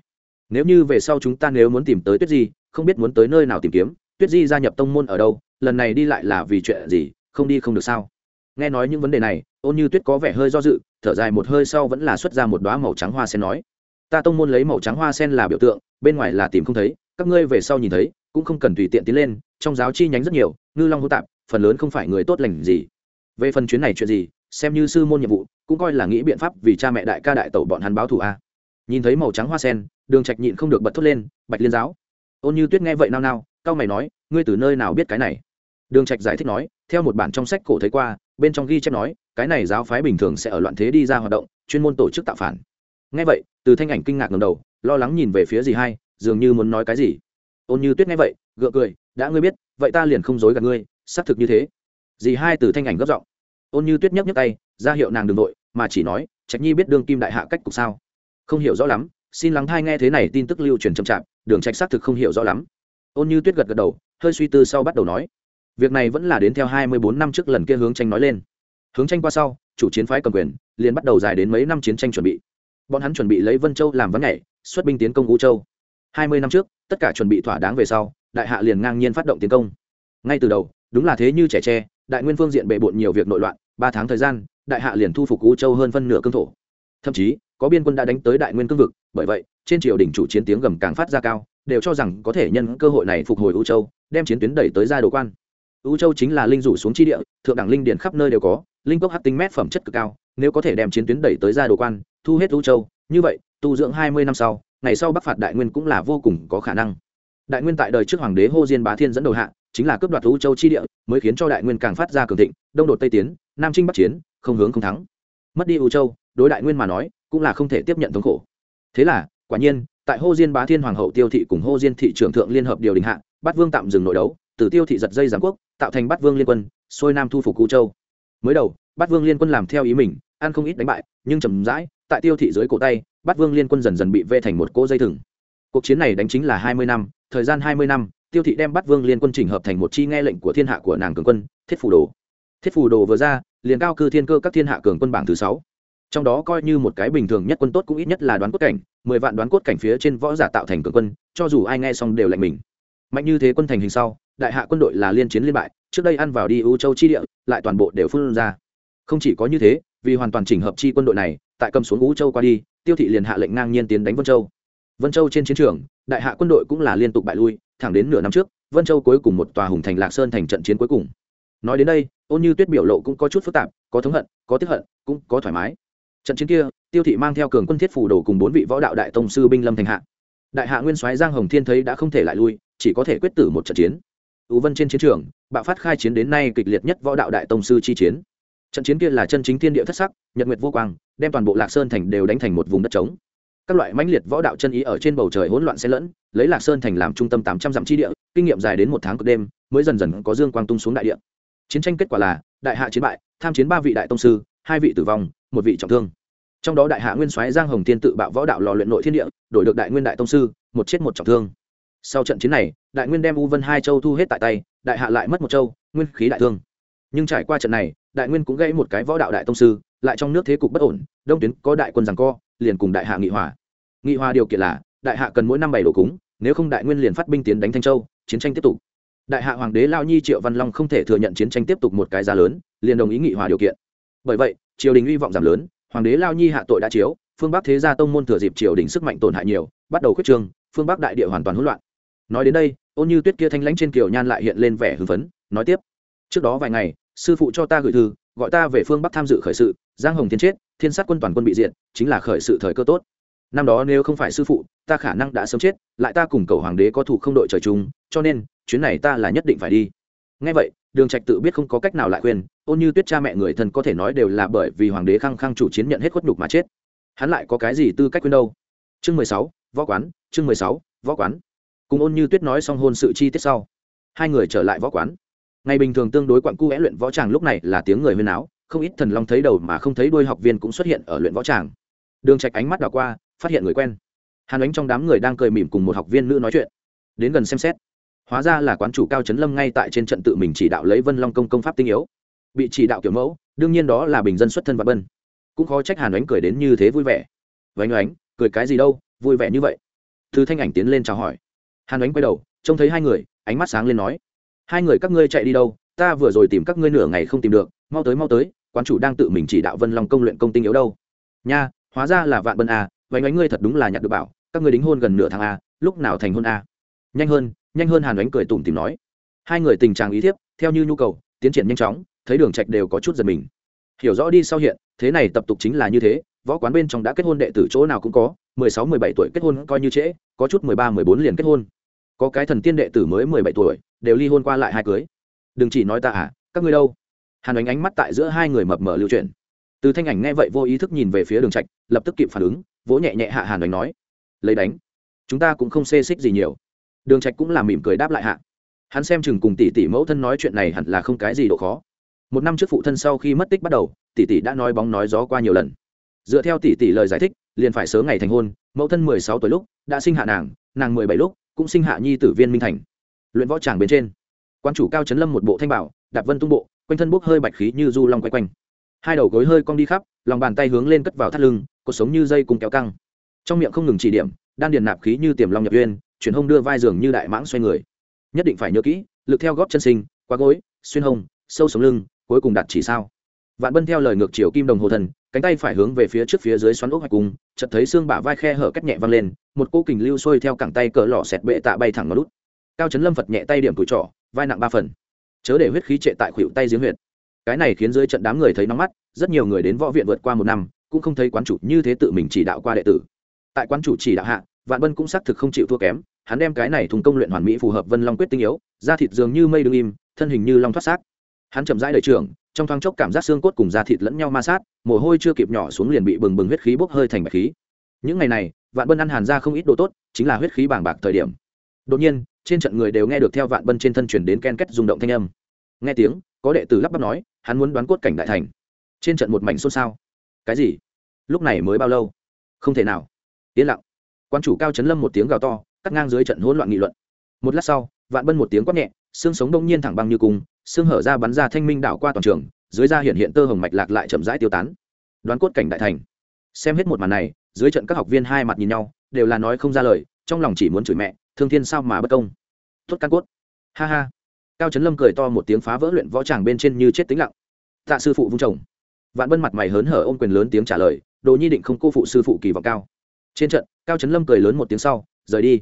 Nếu như về sau chúng ta nếu muốn tìm tới tuyết di, không biết muốn tới nơi nào tìm kiếm, tuyết di gia nhập tông môn ở đâu, lần này đi lại là vì chuyện gì, không đi không được sao? Nghe nói những vấn đề này ôn như tuyết có vẻ hơi do dự, thở dài một hơi sau vẫn là xuất ra một đoá màu trắng hoa sen nói. Ta tông môn lấy màu trắng hoa sen là biểu tượng, bên ngoài là tìm không thấy, các ngươi về sau nhìn thấy, cũng không cần tùy tiện tiến lên, trong giáo chi nhánh rất nhiều, ngư long hô tạp, phần lớn không phải người tốt lành gì. Về phần chuyến này chuyện gì, xem như sư môn nhiệm vụ, cũng coi là nghĩ biện pháp vì cha mẹ đại ca đại tẩu bọn hắn báo thù a. Nhìn thấy màu trắng hoa sen, đường trạch nhịn không được bật thốt lên, bạch liên giáo. Ôn như tuyết nghe vậy nao nao cao mày nói, ngươi từ nơi nào biết cái này? Đường trạch giải thích nói, theo một bản trong sách cổ thấy qua, bên trong ghi chép nói cái này giáo phái bình thường sẽ ở loạn thế đi ra hoạt động, chuyên môn tổ chức tạo phản. Nghe vậy, từ thanh ảnh kinh ngạc ngẩng đầu, lo lắng nhìn về phía gì hai, dường như muốn nói cái gì. Ôn như tuyết nghe vậy, gượng cười, đã ngươi biết, vậy ta liền không dối gạt ngươi, xác thực như thế. Dì hai từ thanh ảnh gấp giọng. Ôn như tuyết nhấc nhấc tay, ra hiệu nàng đ ừ n g nội mà chỉ nói, trạch nhi biết đương kim đại hạ cách cục sao? Không hiểu rõ lắm, xin lắng thai nghe thế này tin tức lưu truyền chậm chạp, đường trạch xác thực không hiểu rõ lắm. Ôn như tuyết gật gật đầu, hơi suy tư sau bắt đầu nói, việc này vẫn là đến theo hai mươi bốn năm trước lần kia hướng tranh nói lên hướng tranh qua sau, chủ chiến phái cầm quyền, liền bắt đầu dài đến mấy năm chiến tranh chuẩn bị. Bọn hắn chuẩn bị lấy vân châu làm vấn nhảy, xuất binh tiến công U châu. Hai mươi năm trước, tất cả chuẩn bị thỏa đáng về sau, đại hạ liền ngang nhiên phát động tiến công. Ngay từ đầu, đúng là thế như trẻ tre, đại nguyên phương diện bệ bộn nhiều việc nội loạn, ba tháng thời gian, đại hạ liền thu phục U châu hơn phân nửa cương thổ. Thậm chí, có biên quân đã đánh tới đại nguyên cương vực, bởi vậy, trên triều đình chủ chiến tiếng gầm càng phát ra cao, đều cho rằng có thể nhân cơ hội này phục hồi u châu, đem chiến tuyến đẩy tới gia đồ quan. U châu chính là linh rủ xuống chi địa, thượng đẳng linh điển khắp nơi đều có linh cốc hắc tinh mét phẩm chất cực cao, nếu có thể đem chiến tuyến đẩy tới gia đồ quan, thu hết u châu, như vậy, tu dưỡng hai mươi năm sau, ngày sau bắc phạt đại nguyên cũng là vô cùng có khả năng. Đại nguyên tại đời trước hoàng đế hô diên bá thiên dẫn đầu hạ, chính là cướp đoạt u châu chi địa, mới khiến cho đại nguyên càng phát ra cường thịnh, đông đột tây tiến, nam trinh bắc chiến, không hướng không thắng. Mất đi u châu, đối đại nguyên mà nói, cũng là không thể tiếp nhận thống khổ. Thế là, quả nhiên, tại hô diên bá thiên hoàng hậu tiêu thị cùng hô diên thị trưởng thượng liên hợp điều đình hạ, bát vương tạm dừng nội đấu, từ tiêu thị giật dây giáng quốc, tạo thành bát vương liên quân, xuôi nam thu phục u châu mới đầu, bát vương liên quân làm theo ý mình, ăn không ít đánh bại, nhưng chầm rãi, tại tiêu thị dưới cổ tay, bát vương liên quân dần dần bị vê thành một cỗ dây thừng. Cuộc chiến này đánh chính là hai mươi năm, thời gian hai mươi năm, tiêu thị đem bát vương liên quân chỉnh hợp thành một chi nghe lệnh của thiên hạ của nàng cường quân, thiết phủ đồ. Thiết phủ đồ vừa ra, liền cao cư thiên cơ các thiên hạ cường quân bảng thứ sáu. Trong đó coi như một cái bình thường nhất quân tốt cũng ít nhất là đoán cốt cảnh, mười vạn đoán cốt cảnh phía trên võ giả tạo thành cường quân, cho dù ai nghe xong đều lạnh mình. Mạnh như thế quân thành hình sau, đại hạ quân đội là liên chiến liên bại trước đây ăn vào đi ưu châu chi địa, lại toàn bộ đều phun ra. Không chỉ có như thế, vì hoàn toàn chỉnh hợp chi quân đội này, tại cầm xuống ưu châu qua đi, tiêu thị liền hạ lệnh ngang nhiên tiến đánh vân châu. Vân châu trên chiến trường, đại hạ quân đội cũng là liên tục bại lui, thẳng đến nửa năm trước, vân châu cuối cùng một tòa hùng thành lạc sơn thành trận chiến cuối cùng. Nói đến đây, ôn như tuyết biểu lộ cũng có chút phức tạp, có thống hận, có tiếp hận, cũng có thoải mái. Trận chiến kia, tiêu thị mang theo cường quân thiết phủ đồ cùng bốn vị võ đạo đại tông sư binh lâm thành hạ. Đại hạ nguyên soái giang hồng thiên thấy đã không thể lại lui, chỉ có thể quyết tử một trận chiến ưu vân trên chiến trường, bạo phát khai chiến đến nay kịch liệt nhất võ đạo đại tông sư chi chiến. Trận chiến kia là chân chính thiên địa thất sắc, nhật nguyệt vô quang, đem toàn bộ lạc sơn thành đều đánh thành một vùng đất trống. Các loại mãnh liệt võ đạo chân ý ở trên bầu trời hỗn loạn xen lẫn, lấy lạc sơn thành làm trung tâm tám trăm dặm chi địa, kinh nghiệm dài đến một tháng cực đêm, mới dần dần có dương quang tung xuống đại địa. Chiến tranh kết quả là, đại hạ chiến bại, tham chiến ba vị đại tông sư, hai vị tử vong, một vị trọng thương. Trong đó đại hạ nguyên soái giang hồng thiên tự bạo võ đạo lò luyện nội thiên địa, đổi được đại nguyên đại tông sư, một chết một trọng thương. Sau trận chiến này đại nguyên đem u vân hai châu thu hết tại tay, đại hạ lại mất một châu, nguyên khí đại thương. Nhưng trải qua trận này, đại nguyên cũng gây một cái võ đạo đại tông sư, lại trong nước thế cục bất ổn, đông tuyến có đại quân rằng co, liền cùng đại hạ nghị hòa. Nghị hòa điều kiện là, đại hạ cần mỗi năm bảy đồ cúng, nếu không đại nguyên liền phát binh tiến đánh thanh châu, chiến tranh tiếp tục. Đại hạ hoàng đế lao nhi triệu văn long không thể thừa nhận chiến tranh tiếp tục một cái giá lớn, liền đồng ý nghị hòa điều kiện. Bởi vậy, triều đình hy vọng giảm lớn, hoàng đế lao nhi hạ tội đã chiếu, phương bắc thế gia tông môn thừa dịp triều đình sức mạnh tổn hại nhiều, bắt đầu khuyết trương, phương bắc đại địa hoàn toàn hỗn loạn. Nói đến đây ôn như tuyết kia thanh lãnh trên kiều nhan lại hiện lên vẻ hưng phấn, nói tiếp. Trước đó vài ngày, sư phụ cho ta gửi thư, gọi ta về phương bắc tham dự khởi sự, giang hồng thiên chết, thiên sát quân toàn quân bị diện chính là khởi sự thời cơ tốt. Năm đó nếu không phải sư phụ, ta khả năng đã sớm chết, lại ta cùng cầu hoàng đế có thủ không đội trời chung, cho nên, chuyến này ta là nhất định phải đi. Ngay vậy, đường trạch tự biết không có cách nào lại khuyên, ôn như tuyết cha mẹ người thân có thể nói đều là bởi vì hoàng đế khăng khăng chủ chiến nhận hết khuất nhục mà chết. Hắn lại có cái gì tư cách khuyên đâu? Chương mười sáu, võ quán, chương mười sáu, võ quán cùng ôn như tuyết nói xong hôn sự chi tiết sau, hai người trở lại võ quán. Ngày bình thường tương đối quặn cu vẽ luyện võ tràng lúc này là tiếng người huyên áo không ít thần long thấy đầu mà không thấy đôi học viên cũng xuất hiện ở luyện võ tràng. Đường trạch ánh mắt đảo qua, phát hiện người quen. Hàn ánh trong đám người đang cười mỉm cùng một học viên nữ nói chuyện. Đến gần xem xét, hóa ra là quán chủ cao trấn lâm ngay tại trên trận tự mình chỉ đạo lấy vân long công công pháp tinh yếu. Bị chỉ đạo kiểu mẫu, đương nhiên đó là bình dân xuất thân và bân. Cũng khó trách hàn ánh cười đến như thế vui vẻ. Vánh ánh, cười cái gì đâu, vui vẻ như vậy. Thư thanh ảnh tiến lên chào hỏi hàn ánh quay đầu trông thấy hai người ánh mắt sáng lên nói hai người các ngươi chạy đi đâu? Ta vừa rồi tìm các ngươi nửa ngày không tìm được mau tới mau tới quán chủ đang tự mình chỉ đạo vân long công luyện công tinh yếu đâu. Nha hóa ra là vạn bân a à, vánh ngươi thật đúng là nhặt được bảo các ngươi đính hôn gần nửa tháng a lúc nào thành hôn a nhanh hơn nhanh hơn hàn ánh cười tủm tìm nói. Hai người tình trạng ý thiếp theo như nhu cầu tiến triển nhanh chóng thấy đường trạch đều có chút giật mình. Hiểu rõ đi sau hiện thế này tập tục chính là như thế võ quán bên trong đã kết hôn đệ tử chỗ nào cũng có, mười sáu, mười bảy tuổi kết hôn coi như trễ, có chút mười ba, mười bốn liền kết hôn. Có cái thần tiên đệ tử mới mười bảy tuổi, đều ly hôn qua lại hai cưới. Đừng chỉ nói ta à các ngươi đâu? Hàn ánh ánh mắt tại giữa hai người mập mờ lưu chuyển. Từ thanh ảnh nghe vậy vô ý thức nhìn về phía đường trạch, lập tức kịp phản ứng, vỗ nhẹ nhẹ hạ hàn ánh nói, lấy đánh, chúng ta cũng không xê xích gì nhiều. Đường trạch cũng là mỉm cười đáp lại hạ. Hắn xem chừng cùng tỷ tỷ mẫu thân nói chuyện này hẳn là không cái gì độ khó. Một năm trước phụ thân sau khi mất tích bắt đầu, tỷ tỷ đã nói bóng nói gió qua nhiều lần dựa theo tỷ tỷ lời giải thích, liền phải sớm ngày thành hôn, mẫu thân mười sáu tuổi lúc đã sinh hạ nàng nàng mười bảy lúc cũng sinh hạ nhi tử viên minh thành. Luyện võ tràng bên trên, quan chủ cao trấn lâm một bộ thanh bảo, đạp vân tung bộ, quanh thân bốc hơi bạch khí như du long quay quanh. Hai đầu gối hơi cong đi khắp, lòng bàn tay hướng lên cất vào thắt lưng cuộc sống như dây cùng kéo căng. Trong miệng không ngừng chỉ điểm, đan điền nạp khí như tiềm long nhập uyên chuyển hông đưa vai giường như đại mãng xoay người. Nhất định phải nhớ kỹ, lực theo góp chân sinh qua gối, xuyên hông, sâu sống lưng, cuối cùng đặt chỉ sao. Vạn bân theo lời ngược chiều kim đồng hồ thần cánh tay phải hướng về phía trước phía dưới xoắn ốc hoạch cung. chợt thấy xương bả vai khe hở cách nhẹ văng lên, một cô kình lưu sôi theo cẳng tay cỡ lọ xẹt bệ tạ bay thẳng nó lút cao chấn lâm phật nhẹ tay điểm tuổi trỏ vai nặng ba phần. Chớ để huyết khí trệ tại khuỷu tay giếng huyệt. Cái này khiến dưới trận đám người thấy nóng mắt, rất nhiều người đến võ viện vượt qua một năm, cũng không thấy quán chủ như thế tự mình chỉ đạo qua đệ tử. Tại quán chủ chỉ đạo hạ, vạn vân cũng xác thực không chịu thua kém, hắn đem cái này thùng công luyện hoàn mỹ phù hợp vân long quyết tinh yếu, da thịt dường như mây đương im, thân hình như long thoát xác. Hắn chậm rãi đời trưởng trong thoáng chốc cảm giác xương cốt cùng da thịt lẫn nhau ma sát, mồ hôi chưa kịp nhỏ xuống liền bị bừng bừng huyết khí bốc hơi thành bạch khí. Những ngày này, vạn bân ăn hàn ra không ít đồ tốt, chính là huyết khí bàng bạc thời điểm. Đột nhiên, trên trận người đều nghe được theo vạn bân trên thân chuyển đến ken kết rung động thanh âm. Nghe tiếng, có đệ tử lắp bắp nói, hắn muốn đoán cốt cảnh đại thành. Trên trận một mảnh xôn xao. Cái gì? Lúc này mới bao lâu? Không thể nào. Yên lặng. Quan chủ cao chấn lâm một tiếng gào to, cắt ngang dưới trận hỗn loạn nghị luận. Một lát sau, vạn bân một tiếng quát nhẹ xương sống đông nhiên thẳng băng như cung, xương hở ra bắn ra thanh minh đảo qua toàn trường, dưới da hiện hiện tơ hồng mạch lạc lại chậm rãi tiêu tán. Đoán cốt cảnh đại thành. Xem hết một màn này, dưới trận các học viên hai mặt nhìn nhau, đều là nói không ra lời, trong lòng chỉ muốn chửi mẹ, thương thiên sao mà bất công. Tuất căn cốt. Ha ha. Cao trấn lâm cười to một tiếng phá vỡ luyện võ tràng bên trên như chết tính lặng. Tạ sư phụ vung chồng. Vạn bân mặt mày hớn hở ôm quyền lớn tiếng trả lời, đồ nhi định không cô phụ sư phụ kỳ vọng cao. Trên trận, cao trấn lâm cười lớn một tiếng sau, rời đi.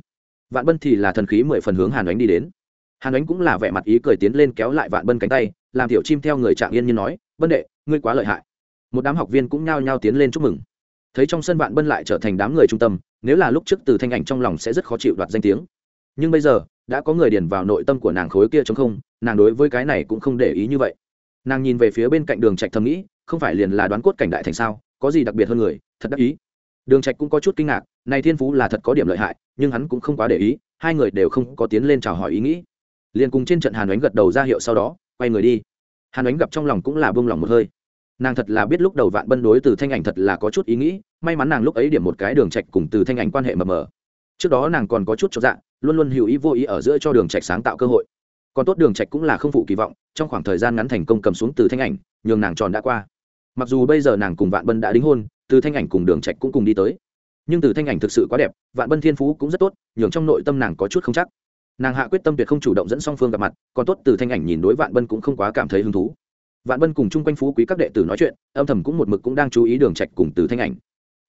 Vạn bân thì là thần khí mười phần hướng hàn đánh đi đến hàn đánh cũng là vẻ mặt ý cười tiến lên kéo lại vạn bân cánh tay, làm tiểu chim theo người trạng yên như nói, bân đệ, ngươi quá lợi hại. Một đám học viên cũng nhao nhao tiến lên chúc mừng. Thấy trong sân vạn bân lại trở thành đám người trung tâm, nếu là lúc trước từ thanh ảnh trong lòng sẽ rất khó chịu đoạt danh tiếng. Nhưng bây giờ, đã có người điền vào nội tâm của nàng khối kia chống không, nàng đối với cái này cũng không để ý như vậy. Nàng nhìn về phía bên cạnh đường trạch thầm nghĩ, không phải liền là đoán cốt cảnh đại thành sao, có gì đặc biệt hơn người, thật đắc ý. Đường trạch cũng có chút kinh ngạc, này thiên phú là thật có điểm lợi hại, nhưng hắn cũng không quá để ý, hai người đều không có tiến lên chào hỏi ý nghĩ liền cùng trên trận hàn ánh gật đầu ra hiệu sau đó, quay người đi. Hàn ánh gặp trong lòng cũng là buông lòng một hơi. Nàng thật là biết lúc đầu vạn bân đối từ thanh ảnh thật là có chút ý nghĩ, may mắn nàng lúc ấy điểm một cái đường trạch cùng từ thanh ảnh quan hệ mờ mờ. Trước đó nàng còn có chút cho dạ luôn luôn hữu ý vô ý ở giữa cho đường trạch sáng tạo cơ hội. Còn tốt đường trạch cũng là không phụ kỳ vọng, trong khoảng thời gian ngắn thành công cầm xuống từ thanh ảnh, nhường nàng tròn đã qua. Mặc dù bây giờ nàng cùng vạn bân đã đính hôn, từ thanh ảnh cùng đường trạch cũng cùng đi tới. Nhưng từ thanh ảnh thực sự quá đẹp, vạn bân thiên phú cũng rất tốt, nhường trong nội tâm nàng có chút không chắc nàng hạ quyết tâm tuyệt không chủ động dẫn song phương gặp mặt, còn tốt từ thanh ảnh nhìn đối vạn bân cũng không quá cảm thấy hứng thú. Vạn bân cùng chung quanh phú quý các đệ tử nói chuyện, âm thầm cũng một mực cũng đang chú ý đường trạch cùng từ thanh ảnh.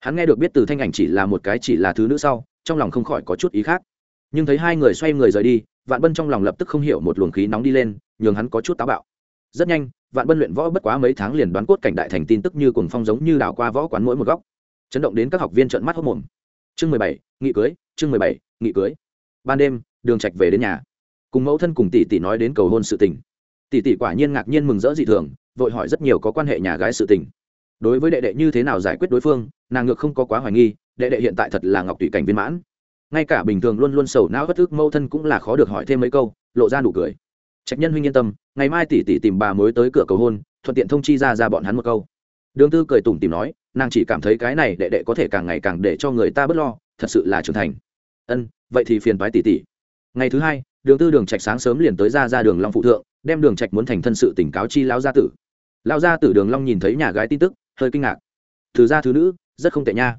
Hắn nghe được biết từ thanh ảnh chỉ là một cái chỉ là thứ nữ sau, trong lòng không khỏi có chút ý khác. Nhưng thấy hai người xoay người rời đi, vạn bân trong lòng lập tức không hiểu một luồng khí nóng đi lên, nhường hắn có chút táo bạo. Rất nhanh, vạn bân luyện võ bất quá mấy tháng liền đoán cốt cảnh đại thành tin tức như cuồng phong giống như đảo qua võ quán mỗi một góc. Chấn động đến các học viên trợn mắt hốc mồm. Chương mười bảy, nghị cưới, chương mười bảy, nghị cưới. Ban đêm đường trạch về đến nhà. Cùng mẫu thân cùng tỷ tỷ nói đến cầu hôn sự tình. Tỷ tỷ quả nhiên ngạc nhiên mừng rỡ dị thường, vội hỏi rất nhiều có quan hệ nhà gái sự tình. Đối với đệ đệ như thế nào giải quyết đối phương, nàng ngược không có quá hoài nghi, đệ đệ hiện tại thật là ngọc tùy cảnh viên mãn. Ngay cả bình thường luôn luôn sầu não bất thức mẫu thân cũng là khó được hỏi thêm mấy câu, lộ ra nụ cười. Trạch nhân huynh yên tâm, ngày mai tỷ tỷ tìm bà mới tới cửa cầu hôn, thuận tiện thông chi ra ra bọn hắn một câu. Đường tư cười tủm tìm nói, nàng chỉ cảm thấy cái này đệ đệ có thể càng ngày càng để cho người ta bớt lo, thật sự là trưởng thành. Ân, vậy thì phiền toái tỷ tỷ ngày thứ hai, đường tư đường trạch sáng sớm liền tới ra ra đường long phụ thượng, đem đường trạch muốn thành thân sự tỉnh cáo chi lão gia tử. Lão gia tử đường long nhìn thấy nhà gái tin tức, hơi kinh ngạc. Từ gia thứ nữ, rất không tệ nha.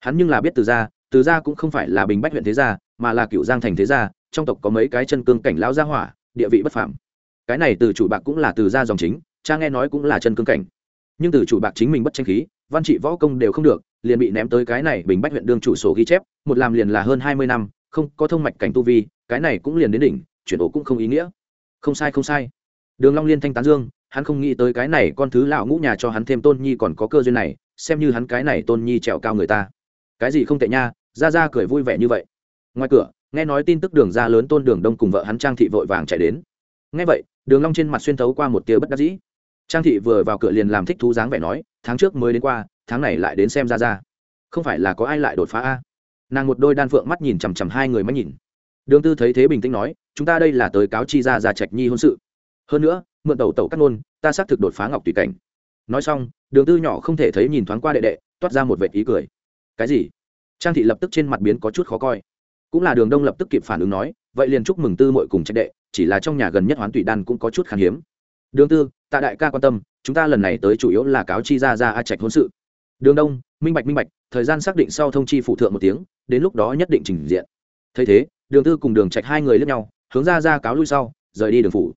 Hắn nhưng là biết từ gia từ gia cũng không phải là bình bách huyện thế gia, mà là cựu giang thành thế gia, trong tộc có mấy cái chân cương cảnh lão gia hỏa, địa vị bất phàm. Cái này từ chủ bạc cũng là từ gia dòng chính, cha nghe nói cũng là chân cương cảnh. Nhưng từ chủ bạc chính mình bất tranh khí, văn trị võ công đều không được, liền bị ném tới cái này bình bách huyện đương chủ sổ ghi chép, một làm liền là hơn hai mươi năm không có thông mạch cảnh tu vi, cái này cũng liền đến đỉnh, chuyển ổ cũng không ý nghĩa. Không sai không sai. Đường long liên thanh tán dương, hắn không nghĩ tới cái này con thứ lão ngũ nhà cho hắn thêm tôn nhi còn có cơ duyên này, xem như hắn cái này tôn nhi trèo cao người ta. Cái gì không tệ nha ra ra cười vui vẻ như vậy. Ngoài cửa, nghe nói tin tức đường ra lớn tôn đường đông cùng vợ hắn trang thị vội vàng chạy đến. Nghe vậy, đường long trên mặt xuyên thấu qua một tia bất đắc dĩ. Trang thị vừa vào cửa liền làm thích thú dáng vẻ nói, tháng trước mới đến qua, tháng này lại đến xem ra ra không phải là có ai lại đột phá a? Nàng một đôi đan phượng mắt nhìn chằm chằm hai người mắt nhìn. Đường tư thấy thế bình tĩnh nói, chúng ta đây là tới cáo chi ra ra trạch nhi hôn sự. Hơn nữa, mượn tẩu tẩu cắt nôn ta xác thực đột phá ngọc tùy cảnh. Nói xong, đường tư nhỏ không thể thấy nhìn thoáng qua đệ đệ, toát ra một vệt ý cười. Cái gì? Trang thị lập tức trên mặt biến có chút khó coi. Cũng là đường đông lập tức kịp phản ứng nói, vậy liền chúc mừng tư mội cùng trạch đệ, chỉ là trong nhà gần nhất hoán tùy đan cũng có chút khan hiếm. Đường tư, tạ đại ca quan tâm, chúng ta lần này tới chủ yếu là cáo chi ra ra a trạch hôn sự. Đường đông, minh bạch minh bạch thời gian xác định sau thông chi phụ thượng một tiếng, đến lúc đó nhất định trình diện. Thấy thế, đường tư cùng đường trạch hai người lướt nhau, hướng ra ra cáo lui sau, rời đi đường phủ.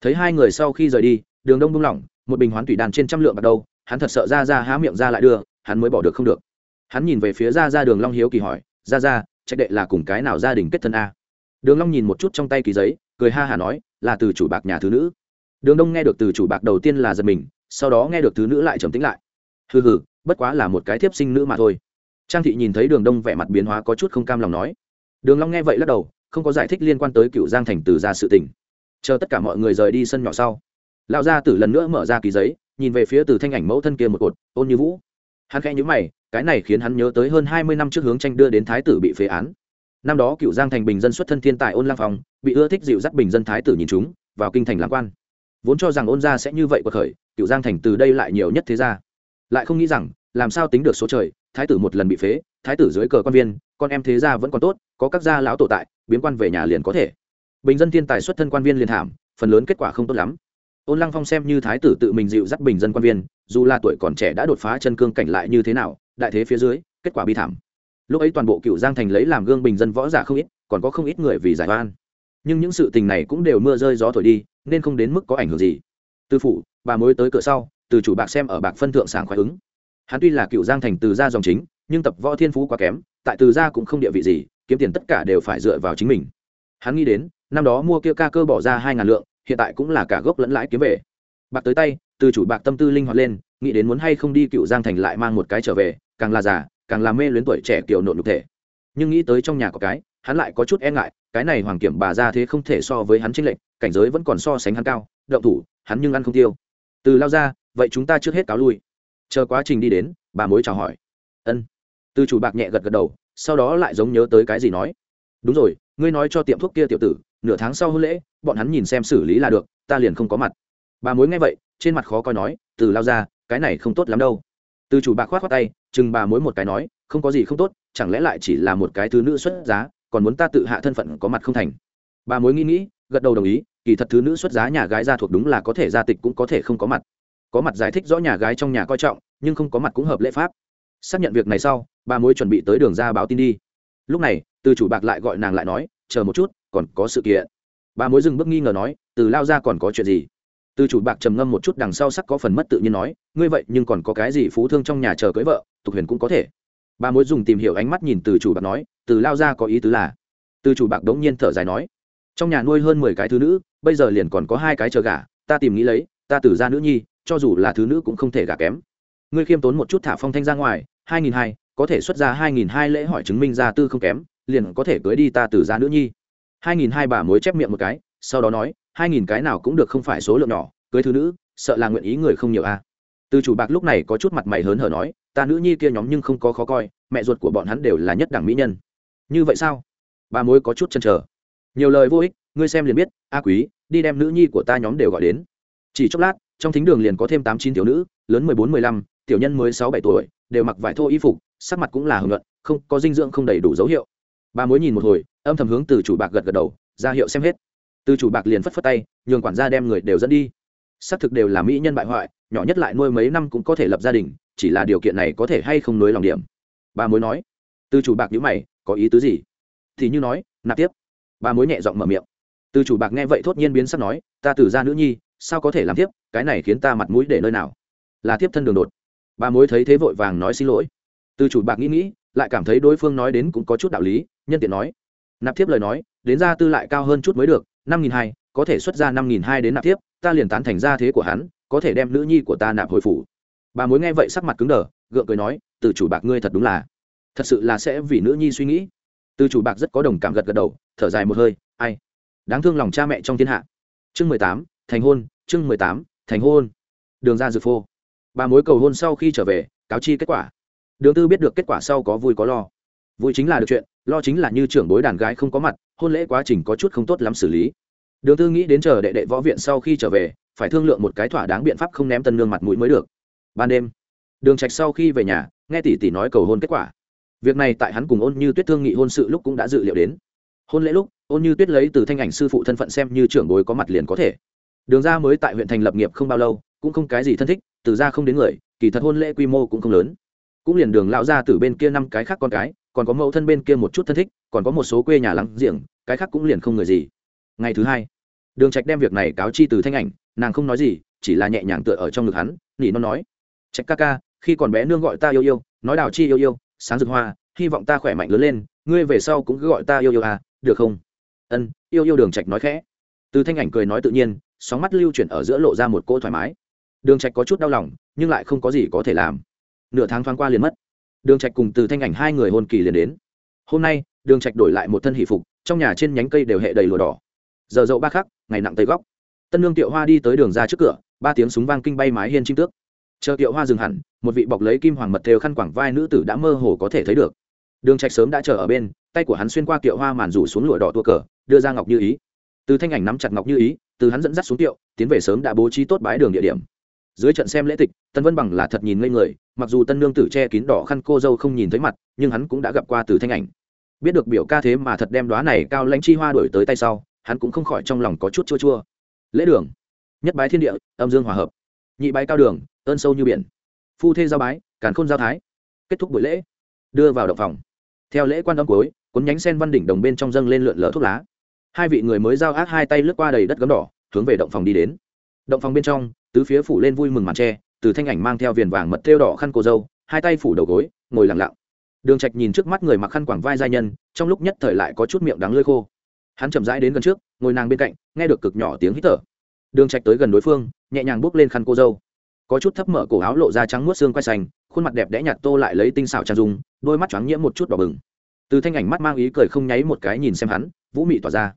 Thấy hai người sau khi rời đi, đường đông buông lỏng, một bình hoán thủy đàn trên trăm lượng bắt đầu hắn thật sợ ra ra há miệng ra lại đưa, hắn mới bỏ được không được. Hắn nhìn về phía ra ra đường long hiếu kỳ hỏi, ra ra, trạch đệ là cùng cái nào gia đình kết thân a? Đường long nhìn một chút trong tay ký giấy, cười ha hà nói, là từ chủ bạc nhà thứ nữ. Đường đông nghe được từ chủ bạc đầu tiên là giật mình, sau đó nghe được thứ nữ lại trầm tĩnh lại. Hừ hừ bất quá là một cái thiếp sinh nữ mà thôi. Trang thị nhìn thấy đường đông vẻ mặt biến hóa có chút không cam lòng nói. Đường long nghe vậy lắc đầu, không có giải thích liên quan tới cựu giang thành từ ra sự tình. Chờ tất cả mọi người rời đi sân nhỏ sau, lão gia tử lần nữa mở ra ký giấy, nhìn về phía từ thanh ảnh mẫu thân kia một cột, ôn như vũ. Hắn khẽ nhíu mày, cái này khiến hắn nhớ tới hơn hai mươi năm trước hướng tranh đưa đến thái tử bị phế án. Năm đó cựu giang thành bình dân xuất thân thiên tài ôn lang phong, bị ưa thích dịu dắt bình dân thái tử nhìn chúng, vào kinh thành làm quan. Vốn cho rằng ôn gia sẽ như vậy của khởi, cựu giang thành từ đây lại nhiều nhất thế gia lại không nghĩ rằng, làm sao tính được số trời, thái tử một lần bị phế, thái tử dưới cờ quan viên, con em thế gia vẫn còn tốt, có các gia lão tổ tại, biến quan về nhà liền có thể. Bình dân thiên tài xuất thân quan viên liền thảm, phần lớn kết quả không tốt lắm. Ôn lăng phong xem như thái tử tự mình dịu dắt bình dân quan viên, dù là tuổi còn trẻ đã đột phá chân cương cảnh lại như thế nào, đại thế phía dưới, kết quả bi thảm. Lúc ấy toàn bộ cựu giang thành lấy làm gương bình dân võ giả không ít, còn có không ít người vì giải oan. Nhưng những sự tình này cũng đều mưa rơi gió thổi đi, nên không đến mức có ảnh hưởng gì. Tư phủ, bà mới tới cửa sau từ chủ bạc xem ở bạc phân thượng sảng khoái ứng. Hắn tuy là cựu giang thành từ gia dòng chính, nhưng tập võ thiên phú quá kém, tại từ gia cũng không địa vị gì, kiếm tiền tất cả đều phải dựa vào chính mình. Hắn nghĩ đến, năm đó mua kia ca cơ bỏ ra hai ngàn lượng, hiện tại cũng là cả gốc lẫn lãi kiếm về. Bạc tới tay, từ chủ bạc tâm tư linh hoạt lên, nghĩ đến muốn hay không đi cựu giang thành lại mang một cái trở về, càng là già, càng là mê luyến tuổi trẻ kiểu nộn nhục thể. Nhưng nghĩ tới trong nhà có cái, hắn lại có chút e ngại, cái này hoàng kiểm bà ra thế không thể so với hắn chính lệch, cảnh giới vẫn còn so sánh hắn cao, động thủ, hắn nhưng ăn không tiêu từ lao ra, vậy chúng ta trước hết cáo lui. Chờ quá trình đi đến, bà mối chào hỏi. Ân. Từ chủ bạc nhẹ gật gật đầu, sau đó lại giống nhớ tới cái gì nói. Đúng rồi, ngươi nói cho tiệm thuốc kia tiểu tử, nửa tháng sau hôn lễ, bọn hắn nhìn xem xử lý là được, ta liền không có mặt. Bà mối nghe vậy, trên mặt khó coi nói, từ lao ra, cái này không tốt lắm đâu. Từ chủ bạc khoát khoát tay, chừng bà mối một cái nói, không có gì không tốt, chẳng lẽ lại chỉ là một cái thứ nữ xuất giá, còn muốn ta tự hạ thân phận có mặt không thành? Bà mối nghĩ nghĩ, gật đầu đồng ý kỳ thật thứ nữ xuất giá nhà gái ra thuộc đúng là có thể gia tịch cũng có thể không có mặt. Có mặt giải thích rõ nhà gái trong nhà coi trọng, nhưng không có mặt cũng hợp lễ pháp. Xác nhận việc này sau, bà mối chuẩn bị tới đường ra báo tin đi. Lúc này, từ chủ bạc lại gọi nàng lại nói, chờ một chút, còn có sự kiện. Bà mối dừng bước nghi ngờ nói, từ lao ra còn có chuyện gì? Từ chủ bạc trầm ngâm một chút đằng sau sắc có phần mất tự nhiên nói, ngươi vậy nhưng còn có cái gì phú thương trong nhà chờ cưới vợ, tục huyền cũng có thể. Bà mối dùng tìm hiểu ánh mắt nhìn từ chủ bạc nói, từ lao ra có ý tứ là? Từ chủ bạc đống nhiên thở dài nói, trong nhà nuôi hơn mười cái thứ nữ bây giờ liền còn có hai cái chờ gả ta tìm nghĩ lấy, ta từ ra nữ nhi, cho dù là thứ nữ cũng không thể gả kém. Ngươi khiêm tốn một chút thả phong thanh ra ngoài, hai nghìn hai, có thể xuất ra hai nghìn hai lễ hỏi chứng minh gia tư không kém, liền có thể cưới đi ta từ ra nữ nhi. hai nghìn hai bà mối chép miệng một cái, sau đó nói, hai nghìn cái nào cũng được không phải số lượng nhỏ, cưới thứ nữ, sợ là nguyện ý người không nhiều a từ chủ bạc lúc này có chút mặt mày hớn hở nói, ta nữ nhi kia nhóm nhưng không có khó coi, mẹ ruột của bọn hắn đều là nhất đẳng mỹ nhân. Như vậy sao? Bà mối có chút chăn trở nhiều lời vô ích ngươi xem liền biết, a quý, đi đem nữ nhi của ta nhóm đều gọi đến. Chỉ chốc lát, trong thính đường liền có thêm tám chín tiểu nữ, lớn mười bốn, mười lăm, tiểu nhân mới sáu, bảy tuổi, đều mặc vải thô y phục, sắc mặt cũng là hưởng luận không, có dinh dưỡng không đầy đủ dấu hiệu. Bà mối nhìn một hồi, âm thầm hướng từ chủ bạc gật gật đầu, ra hiệu xem hết. Từ chủ bạc liền phất phất tay, nhường quản gia đem người đều dẫn đi. Xác thực đều là mỹ nhân bại hoại, nhỏ nhất lại nuôi mấy năm cũng có thể lập gia đình, chỉ là điều kiện này có thể hay không nối lòng điểm. Bà mối nói. Từ chủ bạc nhữ mày, có ý tứ gì? Thì như nói, nạp tiếp. Bà mối nhẹ giọng mở miệng từ chủ bạc nghe vậy thốt nhiên biến sắc nói, ta từ ra nữ nhi, sao có thể làm tiếp cái này khiến ta mặt mũi để nơi nào? Là tiếp thân đường đột. Bà mối thấy thế vội vàng nói xin lỗi. Từ chủ bạc nghĩ nghĩ, lại cảm thấy đối phương nói đến cũng có chút đạo lý, nhân tiện nói, nạp tiếp lời nói, đến ra tư lại cao hơn chút mới được, năm nghìn hai, có thể xuất ra năm nghìn hai đến nạp tiếp ta liền tán thành gia thế của hắn, có thể đem nữ nhi của ta nạp hồi phủ. Bà mối nghe vậy sắc mặt cứng đờ, gượng cười nói, từ chủ bạc ngươi thật đúng là, thật sự là sẽ vì nữ nhi suy nghĩ. Từ chủ bạc rất có đồng cảm gật gật đầu, thở dài một hơi, ai đáng thương lòng cha mẹ trong thiên hạ. Chương mười tám, thành hôn, chương mười tám, thành hôn. Đường ra dược phô. Bà mối cầu hôn sau khi trở về, cáo chi kết quả. Đường tư biết được kết quả sau có vui có lo. Vui chính là được chuyện, lo chính là như trưởng bối đàn gái không có mặt, hôn lễ quá trình có chút không tốt lắm xử lý. Đường tư nghĩ đến chờ đệ đệ võ viện sau khi trở về, phải thương lượng một cái thỏa đáng biện pháp không ném tân nương mặt mũi mới được. Ban đêm, đường trạch sau khi về nhà, nghe tỷ tỷ nói cầu hôn kết quả. Việc này tại hắn cùng ôn như tuyết thương nghị hôn sự lúc cũng đã dự liệu đến. Hôn lễ lúc ôn như tuyết lấy từ thanh ảnh sư phụ thân phận xem như trưởng bối có mặt liền có thể. Đường ra mới tại huyện thành lập nghiệp không bao lâu, cũng không cái gì thân thích, từ ra không đến người, kỳ thật hôn lễ quy mô cũng không lớn. Cũng liền đường lão ra từ bên kia năm cái khác con cái, còn có mẫu thân bên kia một chút thân thích, còn có một số quê nhà lắng giềng, cái khác cũng liền không người gì. Ngày thứ hai, đường trạch đem việc này cáo chi từ thanh ảnh, nàng không nói gì, chỉ là nhẹ nhàng tựa ở trong ngực hắn, nỉ nó nói, trạch ca ca, khi còn bé nương gọi ta yêu yêu, nói đào chi yêu yêu, sáng rực hoa, hy vọng ta khỏe mạnh lớn lên, ngươi về sau cũng cứ gọi ta yêu yêu à được không? Ân, yêu yêu đường trạch nói khẽ. Từ thanh ảnh cười nói tự nhiên, sóng mắt lưu chuyển ở giữa lộ ra một cỗ thoải mái. Đường trạch có chút đau lòng, nhưng lại không có gì có thể làm. Nửa tháng thoáng qua liền mất. Đường trạch cùng từ thanh ảnh hai người hôn kỳ liền đến. Hôm nay, đường trạch đổi lại một thân hỷ phục, trong nhà trên nhánh cây đều hệ đầy lụa đỏ. Giờ dậu ba khắc, ngày nặng tây góc. Tân lương tiệu hoa đi tới đường ra trước cửa, ba tiếng súng vang kinh bay mái hiên chim tước. Chờ tiệu hoa dừng hẳn, một vị bọc lấy kim hoàng mật thêu khăn quảng vai nữ tử đã mơ hồ có thể thấy được. Đường trạch sớm đã chờ ở bên, tay của hắn xuyên qua tiệu hoa màn rủ xuống lụa đỏ tua cờ đưa ra ngọc như ý. Từ thanh ảnh nắm chặt ngọc như ý, từ hắn dẫn dắt xuống tiệu tiến về sớm đã bố trí tốt bãi đường địa điểm. Dưới trận xem lễ tịch, tân vân bằng là thật nhìn ngây người, mặc dù tân nương tử che kín đỏ khăn cô dâu không nhìn thấy mặt, nhưng hắn cũng đã gặp qua từ thanh ảnh. Biết được biểu ca thế mà thật đem đoá này cao lãnh chi hoa đổi tới tay sau, hắn cũng không khỏi trong lòng có chút chua chua. Lễ đường, nhất bái thiên địa, âm dương hòa hợp. Nhị bái cao đường, ơn sâu như biển. Phu thê giao bái, càn khôn giao thái. Kết thúc buổi lễ. Đưa vào động phòng. Theo lễ quan âm cuối, cuốn nhánh sen văn đỉnh đồng bên trong dâng lên lượn lờ thuốc lá hai vị người mới giao ác hai tay lướt qua đầy đất gấm đỏ, hướng về động phòng đi đến. Động phòng bên trong, tứ phía phủ lên vui mừng màn tre, từ thanh ảnh mang theo viền vàng mật thêu đỏ khăn cô dâu hai tay phủ đầu gối, ngồi lặng lặng. Đường trạch nhìn trước mắt người mặc khăn quàng vai giai nhân, trong lúc nhất thời lại có chút miệng đắng lưỡi khô. Hắn chậm rãi đến gần trước, ngồi nàng bên cạnh, nghe được cực nhỏ tiếng hít thở. Đường trạch tới gần đối phương, nhẹ nhàng bước lên khăn cô dâu có chút thấp mở cổ áo lộ ra trắng muốt xương quai xanh khuôn mặt đẹp đẽ nhạt tô lại lấy tinh xảo trang dung, đôi mắt choáng nhiễm một chút đỏ bừng. Từ thanh ảnh mắt mang ý cười không nháy một cái nhìn xem hắn, vũ mị tỏa ra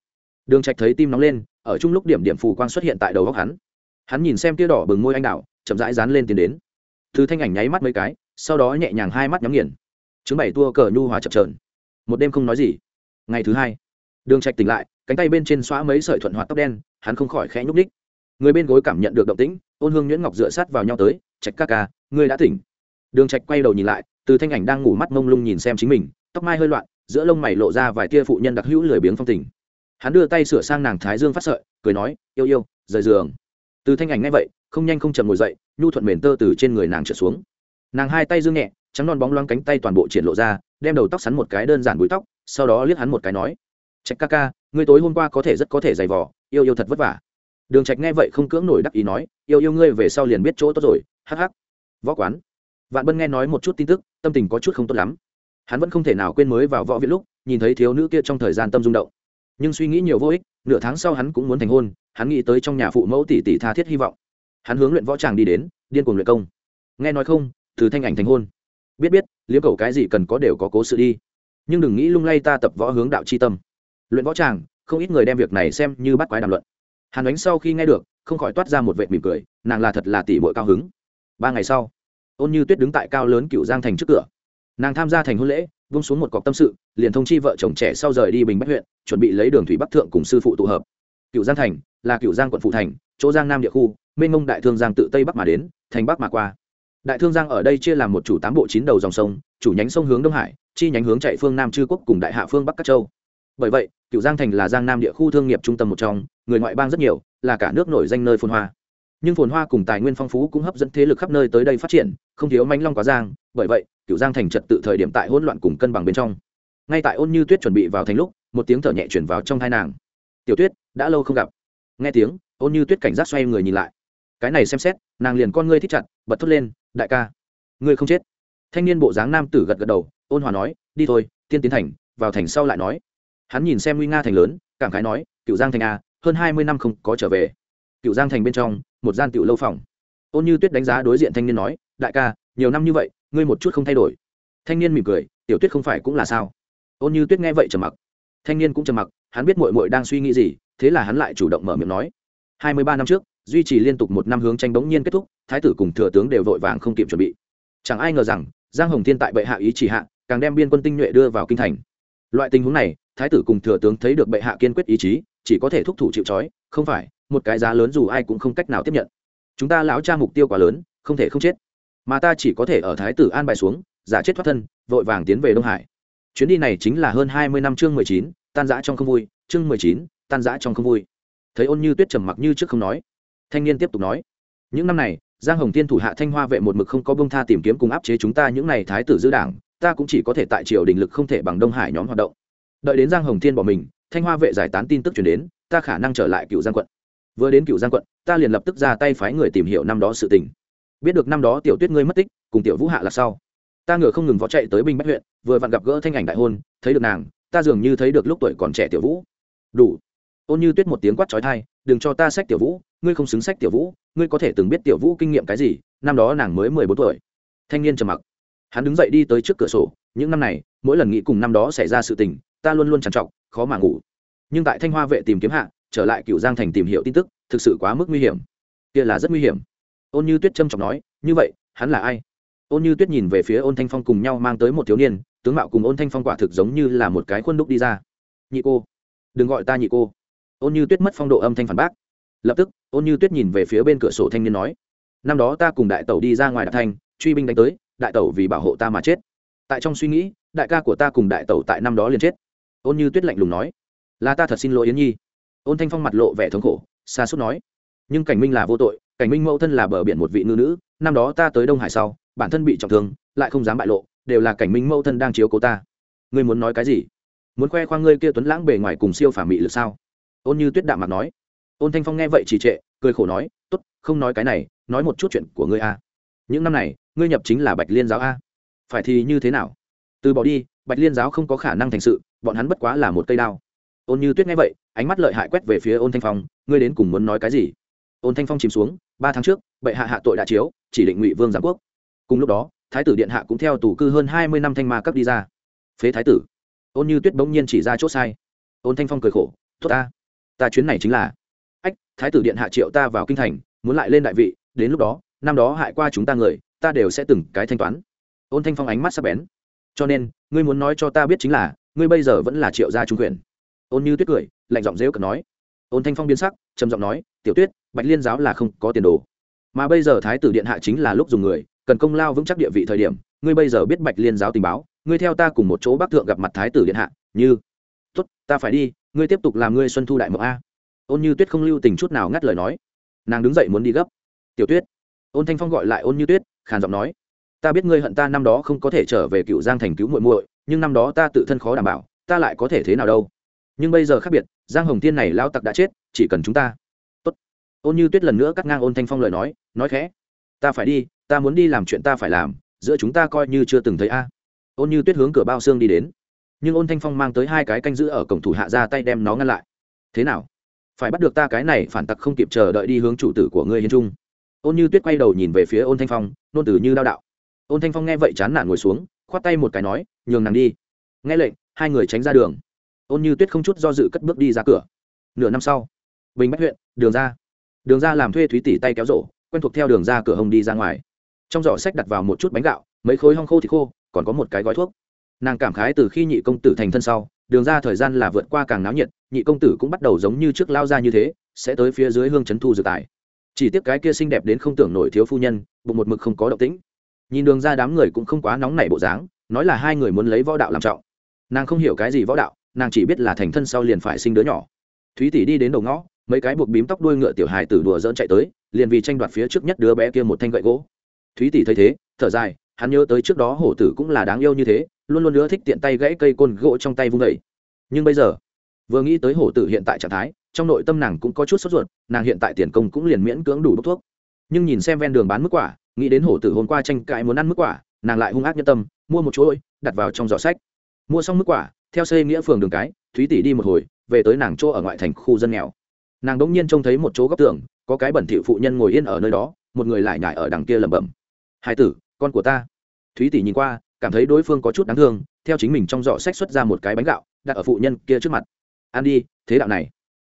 đường trạch thấy tim nóng lên ở chung lúc điểm điểm phù quang xuất hiện tại đầu góc hắn. Hắn nhìn xem tia đỏ bừng môi anh đảo, chậm rãi dán lên tiến đến. Từ thanh ảnh nháy mắt mấy cái sau đó nhẹ nhàng hai mắt nhắm nghiền. Chứng bảy tua cờ nhu hòa chập trờn một đêm không nói gì. Ngày thứ hai đường trạch tỉnh lại cánh tay bên trên xóa mấy sợi thuận hoạt tóc đen hắn không khỏi khẽ nhúc đích người bên gối cảm nhận được động tĩnh ôn hương nhuyễn ngọc dựa sát vào nhau tới trạch ca ca ngươi đã tỉnh. Đường trạch quay đầu nhìn lại từ thanh ảnh đang ngủ mắt mông lung nhìn xem chính mình tóc mai hơi loạn giữa lông mày lộ ra vài tia phụ nhân đặc hữu lười biếng phong tình hắn đưa tay sửa sang nàng thái dương phát sợi, cười nói, yêu yêu, rời giường. Từ thanh ảnh ngay vậy, không nhanh không chậm ngồi dậy, nhu thuận mền tơ từ trên người nàng trở xuống. Nàng hai tay dương nhẹ, trắng non bóng loáng cánh tay toàn bộ triển lộ ra, đem đầu tóc sắn một cái đơn giản búi tóc, sau đó liếc hắn một cái nói, trạch ca ca, ngươi tối hôm qua có thể rất có thể dày vò, yêu yêu thật vất vả. Đường trạch nghe vậy không cưỡng nổi đắc ý nói, yêu yêu ngươi về sau liền biết chỗ tốt rồi, hắc hắc. Võ quán. Vạn bân nghe nói một chút tin tức, tâm tình có chút không tốt lắm. Hắn vẫn không thể nào quên mới vào võ viện lúc, nhìn thấy thiếu nữ kia trong thời gian tâm rung động nhưng suy nghĩ nhiều vô ích, nửa tháng sau hắn cũng muốn thành hôn, hắn nghĩ tới trong nhà phụ mẫu tỷ tỷ tha thiết hy vọng. Hắn hướng luyện võ tràng đi đến, điên cuồng luyện công. Nghe nói không, từ thanh ảnh thành hôn. Biết biết, liếm cầu cái gì cần có đều có cố sự đi. Nhưng đừng nghĩ lung lay ta tập võ hướng đạo c h i tâm. Luyện võ tràng, không ít người đem việc này xem như bắt quái đàm luận. Hàn đánh sau khi nghe được, không khỏi toát ra một vệ mỉm cười, nàng là thật là tỷ bội cao hứng. Ba ngày sau, ôn như tuyết đứng tại cao lớn cựu giang thành trước cửa. Nàng tham gia thành hôn lễ vung xuống một cọc tâm sự, liền thông chi vợ chồng trẻ sau rời đi bình bách huyện, chuẩn bị lấy đường thủy bắc thượng cùng sư phụ tụ hợp. Cựu giang thành là cựu giang quận phụ thành, chỗ giang nam địa khu, mênh mông đại thương giang tự tây bắc mà đến, thành bắc mà qua. Đại thương giang ở đây chia làm một chủ tám bộ chín đầu dòng sông, chủ nhánh sông hướng đông hải, chi nhánh hướng chạy phương nam chư quốc cùng đại hạ phương bắc các châu. Bởi vậy, cựu giang thành là giang nam địa khu thương nghiệp trung tâm một trong, người ngoại bang rất nhiều, là cả nước nổi danh nơi phồn hoa. Nhưng phồn hoa cùng tài nguyên phong phú cũng hấp dẫn thế lực khắp nơi tới đây phát triển, không thiếu manh long quá giang bởi vậy cựu giang thành trật tự thời điểm tại hỗn loạn cùng cân bằng bên trong. Ngay tại ôn như tuyết chuẩn bị vào thành lúc, một tiếng thở nhẹ chuyển vào trong hai nàng. Tiểu tuyết, đã lâu không gặp. Nghe tiếng, ôn như tuyết cảnh giác xoay người nhìn lại. Cái này xem xét, nàng liền con ngươi thích chặt, bật thốt lên, đại ca, ngươi không chết. Thanh niên bộ dáng nam tử gật gật đầu, ôn hòa nói, đi thôi, tiên tiến thành, vào thành sau lại nói. Hắn nhìn xem nguy nga thành lớn, cảm khái nói cựu giang thành a hơn hai mươi năm không có trở về. Cựu giang thành bên trong, một gian tiểu lâu phòng. Ôn như tuyết đánh giá đối diện thanh niên nói, đại ca, nhiều năm như vậy ngươi một chút không thay đổi. Thanh niên mỉm cười, tiểu tuyết không phải cũng là sao? Ôn như tuyết nghe vậy trầm mặc. Thanh niên cũng trầm mặc, hắn biết mội mội đang suy nghĩ gì, thế là hắn lại chủ động mở miệng nói. Hai mươi ba năm trước, duy trì liên tục một năm hướng tranh bỗng nhiên kết thúc, thái tử cùng thừa tướng đều vội vàng không kịp chuẩn bị. Chẳng ai ngờ rằng, giang hồng thiên tại bệ hạ ý chỉ hạ, càng đem biên quân tinh nhuệ đưa vào kinh thành. Loại tình huống này, thái tử cùng thừa tướng thấy được bệ hạ kiên quyết ý chí, chỉ có thể thúc thủ chịu trói, không phải, một cái giá lớn dù ai cũng không cách nào tiếp nhận. Chúng ta lão cha mục tiêu quá lớn, không thể không chết mà ta chỉ có thể ở thái tử an bài xuống, giả chết thoát thân, vội vàng tiến về đông hải. Chuyến đi này chính là hơn hai mươi năm chương mười chín, tan giã trong không vui, chương mười chín, tan giã trong không vui. Thấy ôn như tuyết trầm mặc như trước không nói, thanh niên tiếp tục nói, những năm này, giang hồng tiên thủ hạ thanh hoa vệ một mực không có bông tha tìm kiếm cùng áp chế chúng ta những n à y thái tử giữ đảng, ta cũng chỉ có thể tại triều đình lực không thể bằng đông hải nhóm hoạt động. Đợi đến giang hồng thiên bỏ mình, thanh hoa vệ giải tán tin tức chuyển đến, ta khả năng trở lại cựu giang quận. Vừa đến cựu giang quận, ta liền lập tức ra tay phái người tìm hiểu năm đó sự tình biết được năm đó tiểu tuyết ngươi mất tích, cùng tiểu vũ hạ là sau. Ta ngựa không ngừng vó chạy tới binh bách huyện, vừa vặn gặp gỡ thanh ảnh đại hôn, thấy được nàng, ta dường như thấy được lúc tuổi còn trẻ tiểu vũ. Đủ. Ôn như tuyết một tiếng quát trói thai, đừng cho ta sách tiểu vũ, ngươi không xứng sách tiểu vũ, ngươi có thể từng biết tiểu vũ kinh nghiệm cái gì, năm đó nàng mới mười bốn tuổi. Thanh niên trầm mặc. Hắn đứng dậy đi tới trước cửa sổ, những năm này, mỗi lần nghĩ cùng năm đó xảy ra sự tình, ta luôn luôn trằn trọc, khó mà ngủ. Nhưng tại thanh hoa vệ tìm kiếm hạ, trở lại cựu giang thành tìm hiểu tin tức, thực sự quá mức nguy hiểm. Kia là rất nguy hiểm ôn như tuyết trâm trọng nói, như vậy, hắn là ai? Ôn như tuyết nhìn về phía ôn thanh phong cùng nhau mang tới một thiếu niên, tướng mạo cùng ôn thanh phong quả thực giống như là một cái khuôn đúc đi ra. Nhị cô, đừng gọi ta nhị cô. Ôn như tuyết mất phong độ âm thanh phản bác. Lập tức, ôn như tuyết nhìn về phía bên cửa sổ thanh niên nói, năm đó ta cùng đại tẩu đi ra ngoài đạp thanh truy binh đánh tới, đại tẩu vì bảo hộ ta mà chết. Tại trong suy nghĩ, đại ca của ta cùng đại tẩu tại năm đó liền chết. Ôn như tuyết lạnh lùng nói, là ta thật xin lỗi yến nhi. Ôn thanh phong mặt lộ vẻ thống khổ xa suốt nói, nhưng cảnh minh là vô tội cảnh minh mẫu thân là bờ biển một vị ngư nữ, năm đó ta tới đông hải sau, bản thân bị trọng thương, lại không dám bại lộ, đều là cảnh minh mẫu thân đang chiếu cố ta. Ngươi muốn nói cái gì? Muốn khoe khoang ngươi kia tuấn lãng bề ngoài cùng siêu phả mị lực sao? Ôn như tuyết đạm mặt nói. Ôn thanh phong nghe vậy trì trệ, cười khổ nói t ố t không nói cái này, nói một chút chuyện của ngươi a. Những năm này, ngươi nhập chính là bạch liên giáo a. Phải thì như thế nào? Từ bỏ đi, bạch liên giáo không có khả năng thành sự, bọn hắn bất quá là một cây đao. Ôn như tuyết nghe vậy, ánh mắt lợi hại quét về phía ôn thanh phong, ngươi đến cùng muốn nói cái gì? Ôn thanh phong chìm xuống, ba tháng trước, bệ hạ hạ tội đã chiếu, chỉ định ngụy vương giám quốc. Cùng lúc đó, thái tử điện hạ cũng theo tù cư hơn hai mươi năm thanh ma cấp đi ra. Phế thái tử. Ôn như tuyết bỗng nhiên chỉ ra c h ỗ sai. Ôn thanh phong cười khổ thốt ta ta chuyến này chính là ách, thái tử điện hạ triệu ta vào kinh thành, muốn lại lên đại vị, đến lúc đó, năm đó hại qua chúng ta người, ta đều sẽ từng cái thanh toán. Ôn thanh phong ánh mắt sắp bén. Cho nên, ngươi muốn nói cho ta biết chính là, ngươi bây giờ vẫn là triệu gia trung quyền. Ôn như tuyết cười, lạnh giọng dễu cợt nói ôn thanh phong biến sắc, trầm giọng nói, tiểu tuyết, bạch liên giáo là không có tiền đồ. Mà bây giờ thái tử điện hạ chính là lúc dùng người, cần công lao vững chắc địa vị thời điểm, ngươi bây giờ biết bạch liên giáo tình báo, ngươi theo ta cùng một chỗ bắc thượng gặp mặt thái tử điện hạ, như tốt, ta phải đi, ngươi tiếp tục làm ngươi xuân thu đại mộng a. Ôn như tuyết không lưu tình chút nào ngắt lời nói. Nàng đứng dậy muốn đi gấp. Tiểu tuyết. Ôn thanh phong gọi lại ôn như tuyết, khàn giọng nói, ta biết ngươi hận ta năm đó không có thể trở về cựu giang thành cứu muội muội, nhưng năm đó ta tự thân khó đảm bảo, ta lại có thể thế nào đâu? Nhưng bây giờ khác biệt, giang hồng thiên này lao tặc đã chết, chỉ cần chúng ta. Tốt. Ôn như tuyết lần nữa cắt ngang ôn thanh phong lời nói nói khẽ. Ta phải đi, ta muốn đi làm chuyện ta phải làm, giữa chúng ta coi như chưa từng thấy a. Ôn như tuyết hướng cửa bao xương đi đến. Nhưng ôn thanh phong mang tới hai cái canh giữ ở cổng thủ hạ ra tay đem nó ngăn lại. Thế nào? Phải bắt được ta cái này, phản tặc không kịp chờ đợi đi hướng chủ tử của ngươi hiến trung. Ôn như tuyết quay đầu nhìn về phía ôn thanh phong, nôn từ như đao đạo. Ôn thanh phong nghe vậy chán nản ngồi xuống, khoát tay một cái nói, nhường nàng đi. Nghe lệnh, hai người tránh ra đường ôn như tuyết không chút do dự cất bước đi ra cửa. Nửa năm sau, bình bách huyện, đường ra đường ra làm thuê thúy tỷ tay kéo rổ, quen thuộc theo đường ra cửa hồng đi ra ngoài. Trong giỏ sách đặt vào một chút bánh gạo, mấy khối hong khô thì khô, còn có một cái gói thuốc. Nàng cảm khái từ khi nhị công tử thành thân sau, đường ra thời gian là vượt qua càng náo nhiệt, nhị công tử cũng bắt đầu giống như trước lao ra như thế, sẽ tới phía dưới hương trấn thu dự tài. Chỉ tiếc cái kia xinh đẹp đến không tưởng nổi thiếu phu nhân, bụng một mực không có động tĩnh. Nhìn đường ra đám người cũng không quá nóng nảy bộ dáng, nói là hai người muốn lấy võ đạo làm trọng. Nàng không hiểu cái gì võ đạo nàng chỉ biết là thành thân sau liền phải sinh đứa nhỏ. Thúy tỷ đi đến đầu ngõ, mấy cái buộc bím tóc đuôi ngựa tiểu hài tử đùa dỡn chạy tới, liền vì tranh đoạt phía trước nhất đứa bé kia một thanh gậy gỗ. Thúy tỷ thấy thế, thở dài, hắn nhớ tới trước đó hổ tử cũng là đáng yêu như thế, luôn luôn nữa thích tiện tay gãy cây côn gỗ trong tay vung vẩy nhưng bây giờ, vừa nghĩ tới hổ tử hiện tại trạng thái, trong nội tâm nàng cũng có chút sốt ruột, nàng hiện tại tiền công cũng liền miễn cưỡng đủ bốc thuốc. Nhưng nhìn xem ven đường bán mức quả, nghĩ đến hổ tử hôm qua tranh cãi muốn ăn mức quả, nàng lại hung ác nhân tâm, mua một chuỗi đặt vào trong giỏ sách. Mua xong mức quả theo xây nghĩa phường đường cái, thúy tỷ đi một hồi, về tới nàng chỗ ở ngoại thành khu dân nghèo. Nàng đ ỗ n g nhiên trông thấy một chỗ góc tường, có cái bẩn thỉu phụ nhân ngồi yên ở nơi đó, một người lại nhải ở đằng kia lẩm bẩm. Hai tử, con của ta. Thúy tỷ nhìn qua, cảm thấy đối phương có chút đáng thương, theo chính mình trong giỏ sách xuất ra một cái bánh gạo, đặt ở phụ nhân kia trước mặt. Ăn đi, thế đạo này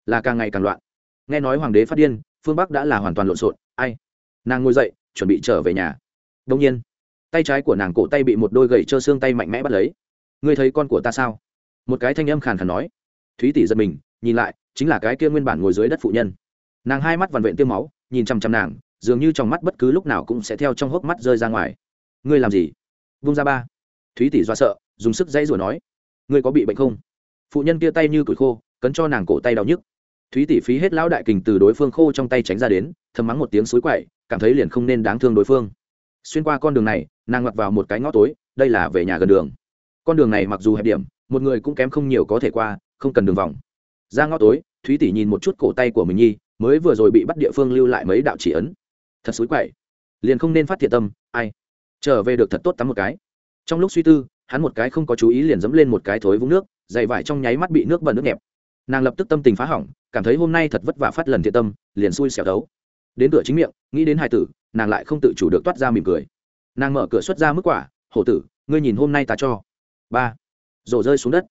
là càng ngày càng loạn. Nghe nói hoàng đế phát điên, phương bắc đã là hoàn toàn lộn xộn, ai? Nàng ngồi dậy, chuẩn bị trở về nhà. Đông nhiên, tay trái của nàng cổ tay bị một đôi gậy trơ xương tay mạnh mẽ bắt lấy ngươi thấy con của ta sao? Một cái thanh âm khàn khàn nói. Thúy tỷ giật mình, nhìn lại, chính là cái kia nguyên bản ngồi dưới đất phụ nhân. Nàng hai mắt vằn vện tiêm máu, nhìn chằm chằm nàng, dường như trong mắt bất cứ lúc nào cũng sẽ theo trong hốc mắt rơi ra ngoài. Ngươi làm gì? Vung ra ba. Thúy tỷ do sợ, dùng sức dãy rồi nói. Ngươi có bị bệnh không? Phụ nhân kia tay như củi khô, cấn cho nàng cổ tay đau nhức. Thúy tỷ phí hết lão đại kình từ đối phương khô trong tay tránh ra đến, thầm mắng một tiếng suối quậy, cảm thấy liền không nên đáng thương đối phương. Xuyên qua con đường này, nàng mặc vào một cái ngõ tối, đây là về nhà gần đường con đường này mặc dù hẹp điểm, một người cũng kém không nhiều có thể qua, không cần đường vòng. Ra ngõ tối, thúy tỷ nhìn một chút cổ tay của mình nhi, mới vừa rồi bị bắt địa phương lưu lại mấy đạo chỉ ấn. Thật xúi quậy. Liền không nên phát thiện tâm, ai. Trở về được thật tốt tắm một cái. Trong lúc suy tư, hắn một cái không có chú ý liền dẫm lên một cái thối vũng nước, dày vải trong nháy mắt bị nước bẩn nước nhẹp. Nàng lập tức tâm tình phá hỏng, cảm thấy hôm nay thật vất vả phát lần thiện tâm, liền xui xẻo đấu. Đến cửa chính miệng, nghĩ đến hai tử, nàng lại không tự chủ được toát ra mỉm cười. Nàng mở cửa xuất ra mức quả, hổ tử, ngươi nhìn hôm nay ta cho ba. Rổ rơi xuống đất.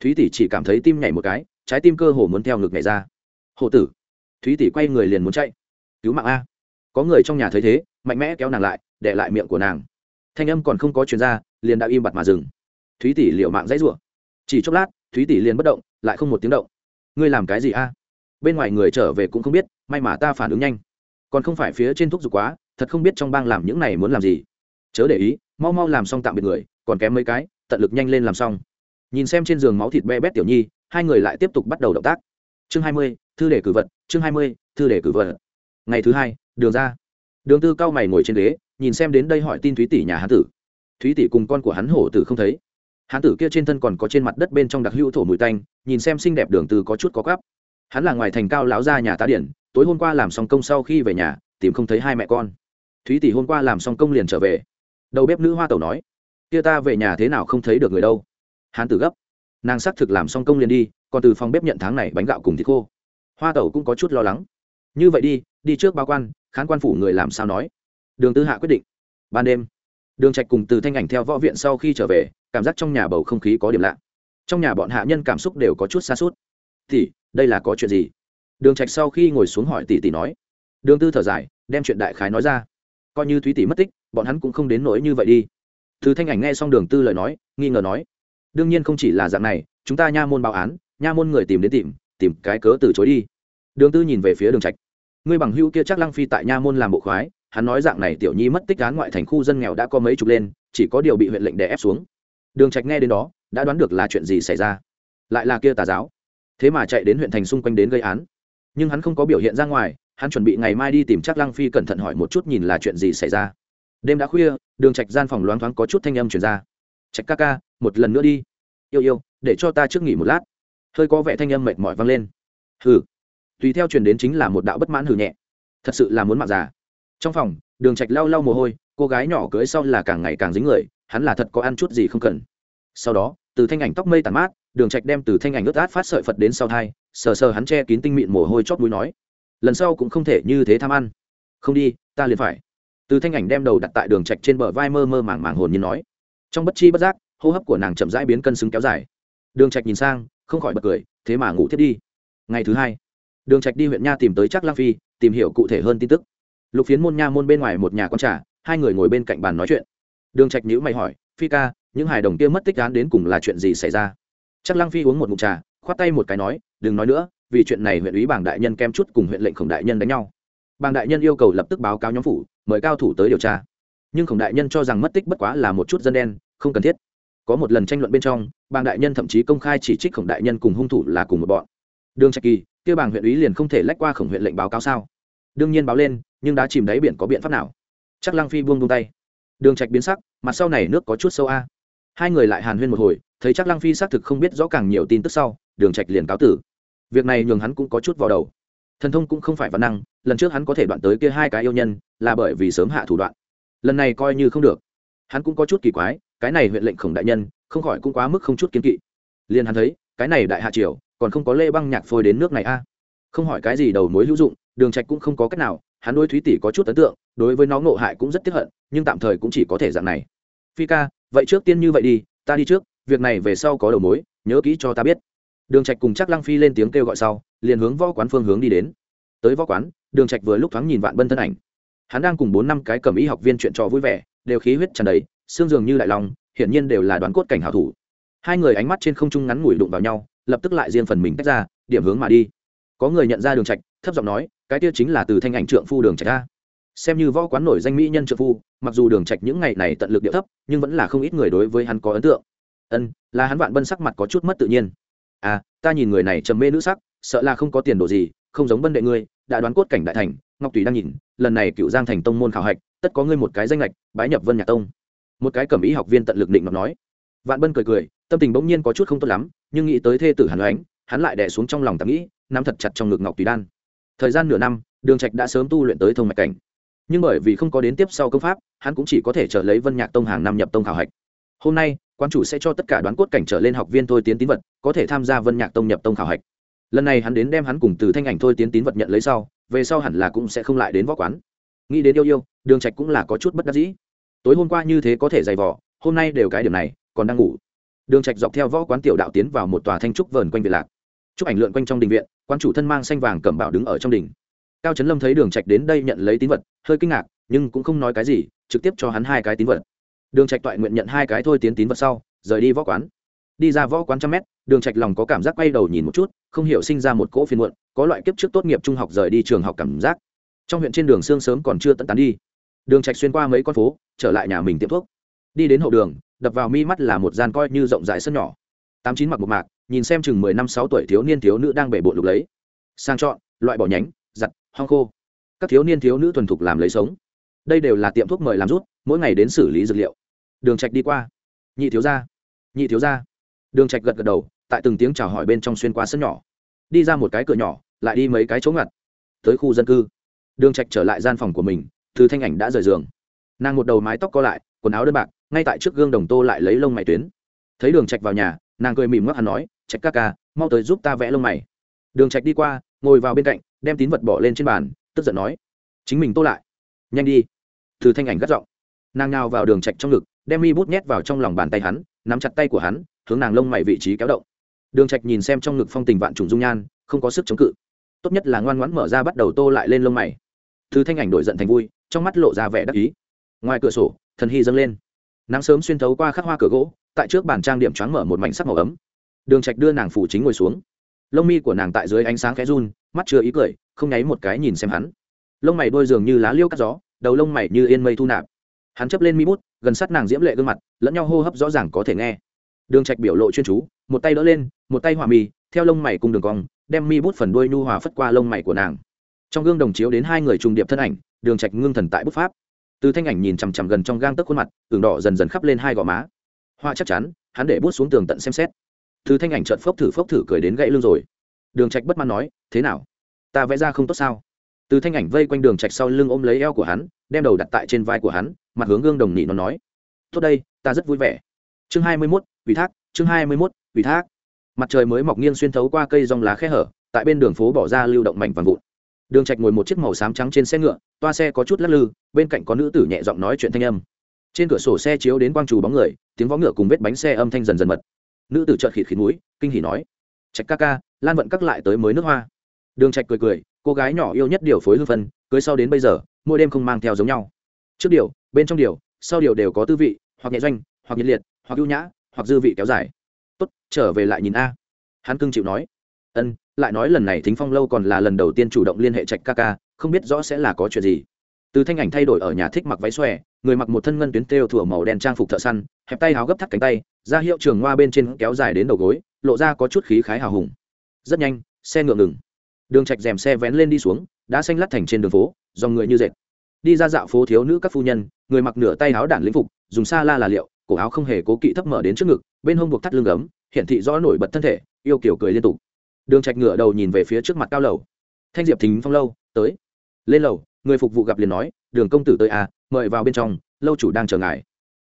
Thúy tỷ chỉ cảm thấy tim nhảy một cái, trái tim cơ hồ muốn theo ngực nhảy ra. Hổ tử. Thúy tỷ quay người liền muốn chạy. Cứu mạng a. Có người trong nhà thấy thế, mạnh mẽ kéo nàng lại để lại miệng của nàng. Thanh âm còn không có chuyên gia liền đã im bặt mà dừng. Thúy tỷ liệu mạng dãy rủa. Chỉ chốc lát, thúy tỷ liền bất động, lại không một tiếng động. Ngươi làm cái gì a? Bên ngoài người trở về cũng không biết, may mà ta phản ứng nhanh. Còn không phải phía trên thuốc giục quá, thật không biết trong bang làm những này muốn làm gì. Chớ để ý, mau mau làm xong tạm biệt người, còn kém mấy cái tận lực nhanh lên làm xong. Nhìn xem trên giường máu thịt be bét tiểu nhi, hai người lại tiếp tục bắt đầu động tác. Chương hai mươi, thư để cử vật, chương hai mươi, thư để cử vật. Ngày thứ hai, đường ra. Đường tư cao mày ngồi trên ghế, nhìn xem đến đây hỏi tin thúy tỷ nhà hán tử. Thúy tỷ cùng con của hắn hổ tử không thấy. Hán tử kia trên thân còn có trên mặt đất bên trong đặc hữu thổ mùi tanh, nhìn xem xinh đẹp đường tư có chút có gắp hắn là ngoài thành cao láo ra nhà tá điển, tối hôm qua làm xong công sau khi về nhà, tìm không thấy hai mẹ con. Thúy tỷ hôm qua làm xong công liền trở về. Đầu bếp nữ hoa tẩu nói kia ta về nhà thế nào không thấy được người đâu. Hán tử gấp. Nàng xác thực làm xong công liền đi, còn từ phòng bếp nhận tháng này bánh gạo cùng thịt khô. Hoa tẩu cũng có chút lo lắng. Như vậy đi đi trước báo quan, khán quan phủ người làm sao nói. Đường tư hạ quyết định. Ban đêm, đường trạch cùng từ thanh ảnh theo võ viện sau khi trở về, cảm giác trong nhà bầu không khí có điểm lạ. Trong nhà bọn hạ nhân cảm xúc đều có chút xa suốt thì đây là có chuyện gì? Đường trạch sau khi ngồi xuống hỏi tỷ tỷ nói. Đường tư thở dài, đem chuyện đại khái nói ra. Coi như thúy tỷ mất tích, bọn hắn cũng không đến nỗi như vậy đi thứ thanh ảnh nghe xong đường tư lời nói, nghi ngờ nói, đương nhiên không chỉ là dạng này, chúng ta nha môn báo án, nha môn người tìm đến tìm tìm cái cớ từ chối đi. Đường tư nhìn về phía đường trạch, ngươi bằng hữu kia chắc lăng phi tại nha môn làm bộ khoái, hắn nói dạng này tiểu nhi mất tích án ngoại thành khu dân nghèo đã có mấy chục lên, chỉ có điều bị huyện lệnh đè ép xuống. Đường trạch nghe đến đó, đã đoán được là chuyện gì xảy ra. Lại là kia tà giáo. Thế mà chạy đến huyện thành xung quanh đến gây án. Nhưng hắn không có biểu hiện ra ngoài, hắn chuẩn bị ngày mai đi tìm chắc lăng phi cẩn thận hỏi một chút nhìn là chuyện gì xảy ra đêm đã khuya, đường trạch gian phòng loáng thoáng có chút thanh âm truyền ra. Trạch ca ca, một lần nữa đi. Yêu yêu, để cho ta trước nghỉ một lát. Hơi có vẻ thanh âm mệt mỏi vang lên. Hừ. Tùy theo truyền đến chính là một đạo bất mãn hừ nhẹ. Thật sự là muốn mạng già. Trong phòng, đường trạch lau lau mồ hôi, cô gái nhỏ cưới sau là càng ngày càng dính người, hắn là thật có ăn chút gì không cần. Sau đó, từ thanh ảnh tóc mây tàn mát, đường trạch đem từ thanh ảnh ướt át phát sợi phật đến sau thai, sờ sờ hắn che kín tinh mịn mồ hôi chót mũi nói, lần sau cũng không thể như thế tham ăn. Không đi, ta liền phải từ thanh ảnh đem đầu đặt tại đường trạch trên bờ vai mơ mơ màng màng hồn nhiên nói. Trong bất chi bất giác, hô hấp của nàng chậm rãi biến cân xứng kéo dài. Đường trạch nhìn sang, không khỏi bật cười, thế mà ngủ thiết đi. Ngày thứ hai, đường trạch đi huyện nha tìm tới chắc lang phi, tìm hiểu cụ thể hơn tin tức. Lục phiến môn nha môn bên ngoài một nhà con trà, hai người ngồi bên cạnh bàn nói chuyện. Đường trạch nhíu mày hỏi, phi ca, những hài đồng kia mất tích án đến cùng là chuyện gì xảy ra? Chắc lang phi uống một ngụm trà, khoát tay một cái nói, đừng nói nữa, vì chuyện này huyện ủy bảng đại nhân kem chút cùng huyện lệnh khổng đại nhân đánh nhau. Bảng đại nhân yêu cầu lập tức báo cáo nhóm phủ mời cao thủ tới điều tra. Nhưng khổng đại nhân cho rằng mất tích bất quá là một chút dân đen, không cần thiết. Có một lần tranh luận bên trong, bàng đại nhân thậm chí công khai chỉ trích khổng đại nhân cùng hung thủ là cùng một bọn. Đường trạch kỳ, kia bàng huyện ý liền không thể lách qua khổng huyện lệnh báo cáo sao? Đương nhiên báo lên, nhưng đã chìm đáy biển có biện pháp nào? Chắc lăng phi buông buông tay. Đường trạch biến sắc, mặt sau này nước có chút sâu a. Hai người lại hàn huyên một hồi, thấy chắc lăng phi xác thực không biết rõ càng nhiều tin tức sau, đường trạch liền cáo tử. Việc này nhường hắn cũng có chút vào đầu. Thần thông cũng không phải văn năng, lần trước hắn có thể đoạn tới kia hai cái yêu nhân là bởi vì sớm hạ thủ đoạn. Lần này coi như không được. Hắn cũng có chút kỳ quái, cái này huyện lệnh khổng đại nhân, không khỏi cũng quá mức không chút kiên kỵ. Liền hắn thấy, cái này đại hạ triều, còn không có lê băng nhạc phôi đến nước này a. Không hỏi cái gì đầu mối hữu dụng, đường trạch cũng không có cách nào, hắn đối thúy tỷ có chút ấn tượng, đối với nó ngộ hại cũng rất tiếc hận, nhưng tạm thời cũng chỉ có thể dạng này. Phi ca, vậy trước tiên như vậy đi, ta đi trước, việc này về sau có đầu mối, nhớ kỹ cho ta biết. Đường trạch cùng chắc lăng phi lên tiếng kêu gọi sau, liền hướng võ quán phương hướng đi đến. Tới võ quán, đường trạch vừa lúc thoáng nhìn vạn bân thân ảnh hắn đang cùng bốn năm cái cầm y học viên chuyện trò vui vẻ, đều khí huyết tràn đầy, xương dường như đại long, hiển nhiên đều là đoán cốt cảnh hảo thủ. Hai người ánh mắt trên không trung ngắn ngủi đụng vào nhau, lập tức lại riêng phần mình tách ra, điểm hướng mà đi. Có người nhận ra đường trạch, thấp giọng nói, cái kia chính là từ thanh ảnh trượng phu đường trạch a. Xem như võ quán nổi danh mỹ nhân trượng phu, mặc dù đường trạch những ngày này tận lực điệu thấp, nhưng vẫn là không ít người đối với hắn có ấn tượng. Ân, là hắn vạn bân sắc mặt có chút mất tự nhiên. À ta nhìn người này trầm mê nữ sắc, sợ là không có tiền đồ gì, không giống bân đệ ngươi, đã đoán cốt cảnh đại thành ngọc tùy đang nhìn, lần này cựu giang thành tông môn khảo hạch, tất có ngươi một cái danh lệch bái nhập vân nhạc tông. Một cái cẩm ý học viên tận lực định ngọc nói. Vạn bân cười cười, tâm tình bỗng nhiên có chút không tốt lắm, nhưng nghĩ tới thê tử hàn ánh hắn lại đè xuống trong lòng tạm nghĩ, nắm thật chặt trong ngực ngọc tùy đan. Thời gian nửa năm, đường trạch đã sớm tu luyện tới thông mạch cảnh. Nhưng bởi vì không có đến tiếp sau công pháp, hắn cũng chỉ có thể chờ lấy vân nhạc tông hàng năm nhập tông khảo hạch. Hôm nay quan chủ sẽ cho tất cả đoán cốt cảnh trở lên học viên thôi tiến tín vật, có thể tham gia vân nhạc tông nhập tông khảo hạch. Lần này hắn đến đem hắn cùng từ thanh ảnh thôi tiến tín vật nhận lấy sau về sau hẳn là cũng sẽ không lại đến võ quán. Nghĩ đến yêu yêu, đường trạch cũng là có chút bất đắc dĩ. Tối hôm qua như thế có thể dày vỏ hôm nay đều cái điểm này, còn đang ngủ. Đường trạch dọc theo võ quán tiểu đạo tiến vào một tòa thanh trúc vờn quanh viện lạc. Trúc ảnh lượn quanh trong đình viện quan chủ thân mang xanh vàng cẩm bảo đứng ở trong đình. Cao trấn lâm thấy đường trạch đến đây nhận lấy tín vật, hơi kinh ngạc, nhưng cũng không nói cái gì, trực tiếp cho hắn hai cái tín vật. Đường trạch toại nguyện nhận hai cái thôi tiến tín vật sau, rời đi võ quán đi ra võ quán trăm mét, đường trạch lòng có cảm giác quay đầu nhìn một chút, không hiểu sinh ra một cỗ phiền muộn, có loại kiếp trước tốt nghiệp trung học rời đi trường học cảm giác. Trong huyện trên đường sương sớm còn chưa tận tán đi. Đường trạch xuyên qua mấy con phố, trở lại nhà mình tiệm thuốc. Đi đến hậu đường, đập vào mi mắt là một gian coi như rộng rãi sân nhỏ. Tám chín mặc một mạc, nhìn xem chừng mười năm sáu tuổi thiếu niên thiếu nữ đang bể bộ lục lấy. Sang chọn, loại bỏ nhánh, giặt, hong khô. Các thiếu niên thiếu nữ thuần thục làm lấy sống. Đây đều là tiệm thuốc mời làm rút, mỗi ngày đến xử lý dược liệu. Đường trạch đi qua. Nhị thiếu gia. Nhị thiếu gia đường trạch gật gật đầu, tại từng tiếng chào hỏi bên trong xuyên qua sân nhỏ. Đi ra một cái cửa nhỏ, lại đi mấy cái chỗ ngặt. Tới khu dân cư. Đường trạch trở lại gian phòng của mình, từ thanh ảnh đã rời giường. Nàng một đầu mái tóc co lại, quần áo đơn bạc, ngay tại trước gương đồng tô lại lấy lông mày tuyến. Thấy đường trạch vào nhà, nàng cười mỉm ngắc hắn nói, trạch ca ca, mau tới giúp ta vẽ lông mày. Đường trạch đi qua, ngồi vào bên cạnh, đem tín vật bỏ lên trên bàn, tức giận nói, chính mình tô lại. Nhanh đi. Từ thanh ảnh gắt giọng. Nàng nào vào đường trạch trong ngực, đem mi bút nhét vào trong lòng bàn tay hắn nắm chặt tay của hắn, hướng nàng lông mày vị trí kéo động. Đường trạch nhìn xem trong ngực phong tình vạn trùng dung nhan, không có sức chống cự. Tốt nhất là ngoan ngoãn mở ra bắt đầu tô lại lên lông mày. Thứ thanh ảnh đổi giận thành vui, trong mắt lộ ra vẻ đắc ý. Ngoài cửa sổ, thần hy dâng lên. Nắng sớm xuyên thấu qua khắc hoa cửa gỗ, tại trước bàn trang điểm choáng mở một mảnh sắc màu ấm. Đường trạch đưa nàng phủ chính ngồi xuống. Lông mi của nàng tại dưới ánh sáng khẽ run, mắt chưa ý cười, không nháy một cái nhìn xem hắn. Lông mày đôi dường như lá liêu cắt gió, đầu lông mày như yên mây thu nạp hắn chấp lên mi bút, gần sát nàng diễm lệ gương mặt, lẫn nhau hô hấp rõ ràng có thể nghe. Đường trạch biểu lộ chuyên chú, một tay đỡ lên, một tay hòa mi, theo lông mày cùng đường cong, đem mi bút phần đuôi nhu hòa phất qua lông mày của nàng. Trong gương đồng chiếu đến hai người trùng điệp thân ảnh, đường trạch ngưng thần tại bút pháp. Từ thanh ảnh nhìn chằm chằm gần trong gang tấc khuôn mặt, tường đỏ dần dần khắp lên hai gò má. Hoa chắc chắn, hắn để bút xuống tường tận xem xét. Từ thanh ảnh trợn phốc thử phốc thử cười đến gãy lưng rồi. Đường trạch bất mãn nói, thế nào? Ta vẽ ra không tốt sao? Từ thanh ảnh vây quanh đường trạch sau lưng ôm lấy eo của hắn đem đầu đặt tại trên vai của hắn mặt hướng gương đồng nhị nó nói tốt đây ta rất vui vẻ. Chương hai mươi 21, ủy thác chương hai mươi 21, ủy thác. Mặt trời mới mọc nghiêng xuyên thấu qua cây rong lá khe hở tại bên đường phố bỏ ra lưu động mảnh vàng vụn. Đường trạch ngồi một chiếc màu xám trắng trên xe ngựa toa xe có chút lắc lư bên cạnh có nữ tử nhẹ giọng nói chuyện thanh âm. Trên cửa sổ xe chiếu đến quang trù bóng người tiếng vó ngựa cùng vết bánh xe âm thanh dần dần mật. Nữ tử chợt khịt khịt mũi kinh hỉ nói trạch ca ca lan vận cắt lại tới mới nước hoa. Đường trạch cười cười cô gái nhỏ yêu nhất điều phối hương phân, cưới sau đến bây giờ, mỗi đêm không mang theo giống nhau. Trước điều, bên trong điều, sau điều đều có tư vị, hoặc nhẹ doanh, hoặc nhiệt liệt, hoặc ưu nhã, hoặc dư vị kéo dài. Tốt, trở về lại nhìn a. Hắn cưng chịu nói. Ân, lại nói lần này thính phong lâu còn là lần đầu tiên chủ động liên hệ trạch ca ca, không biết rõ sẽ là có chuyện gì. Từ thanh ảnh thay đổi ở nhà thích mặc váy xòe, người mặc một thân ngân tuyến têu thủa màu đen trang phục thợ săn, hẹp tay háo gấp thắt cánh tay ra hiệu trường hoa bên trên kéo dài đến đầu gối, lộ ra có chút khí khái hào hùng. Rất nhanh, xe ngựa ngừng đường trạch rèm xe vén lên đi xuống, đã xanh lắt thành trên đường phố, dòng người như dệt. Đi ra dạo phố thiếu nữ các phu nhân, người mặc nửa tay áo đản lĩnh phục, dùng sa la là liệu, cổ áo không hề cố kỵ thấp mở đến trước ngực, bên hông buộc thắt lưng gấm hiện thị rõ nổi bật thân thể, yêu kiểu cười liên tục. Đường trạch ngựa đầu nhìn về phía trước mặt cao lầu. Thanh diệp thính phong lâu, tới. Lên lầu, người phục vụ gặp liền nói, đường công tử tới à mời vào bên trong, lâu chủ đang chờ ngài.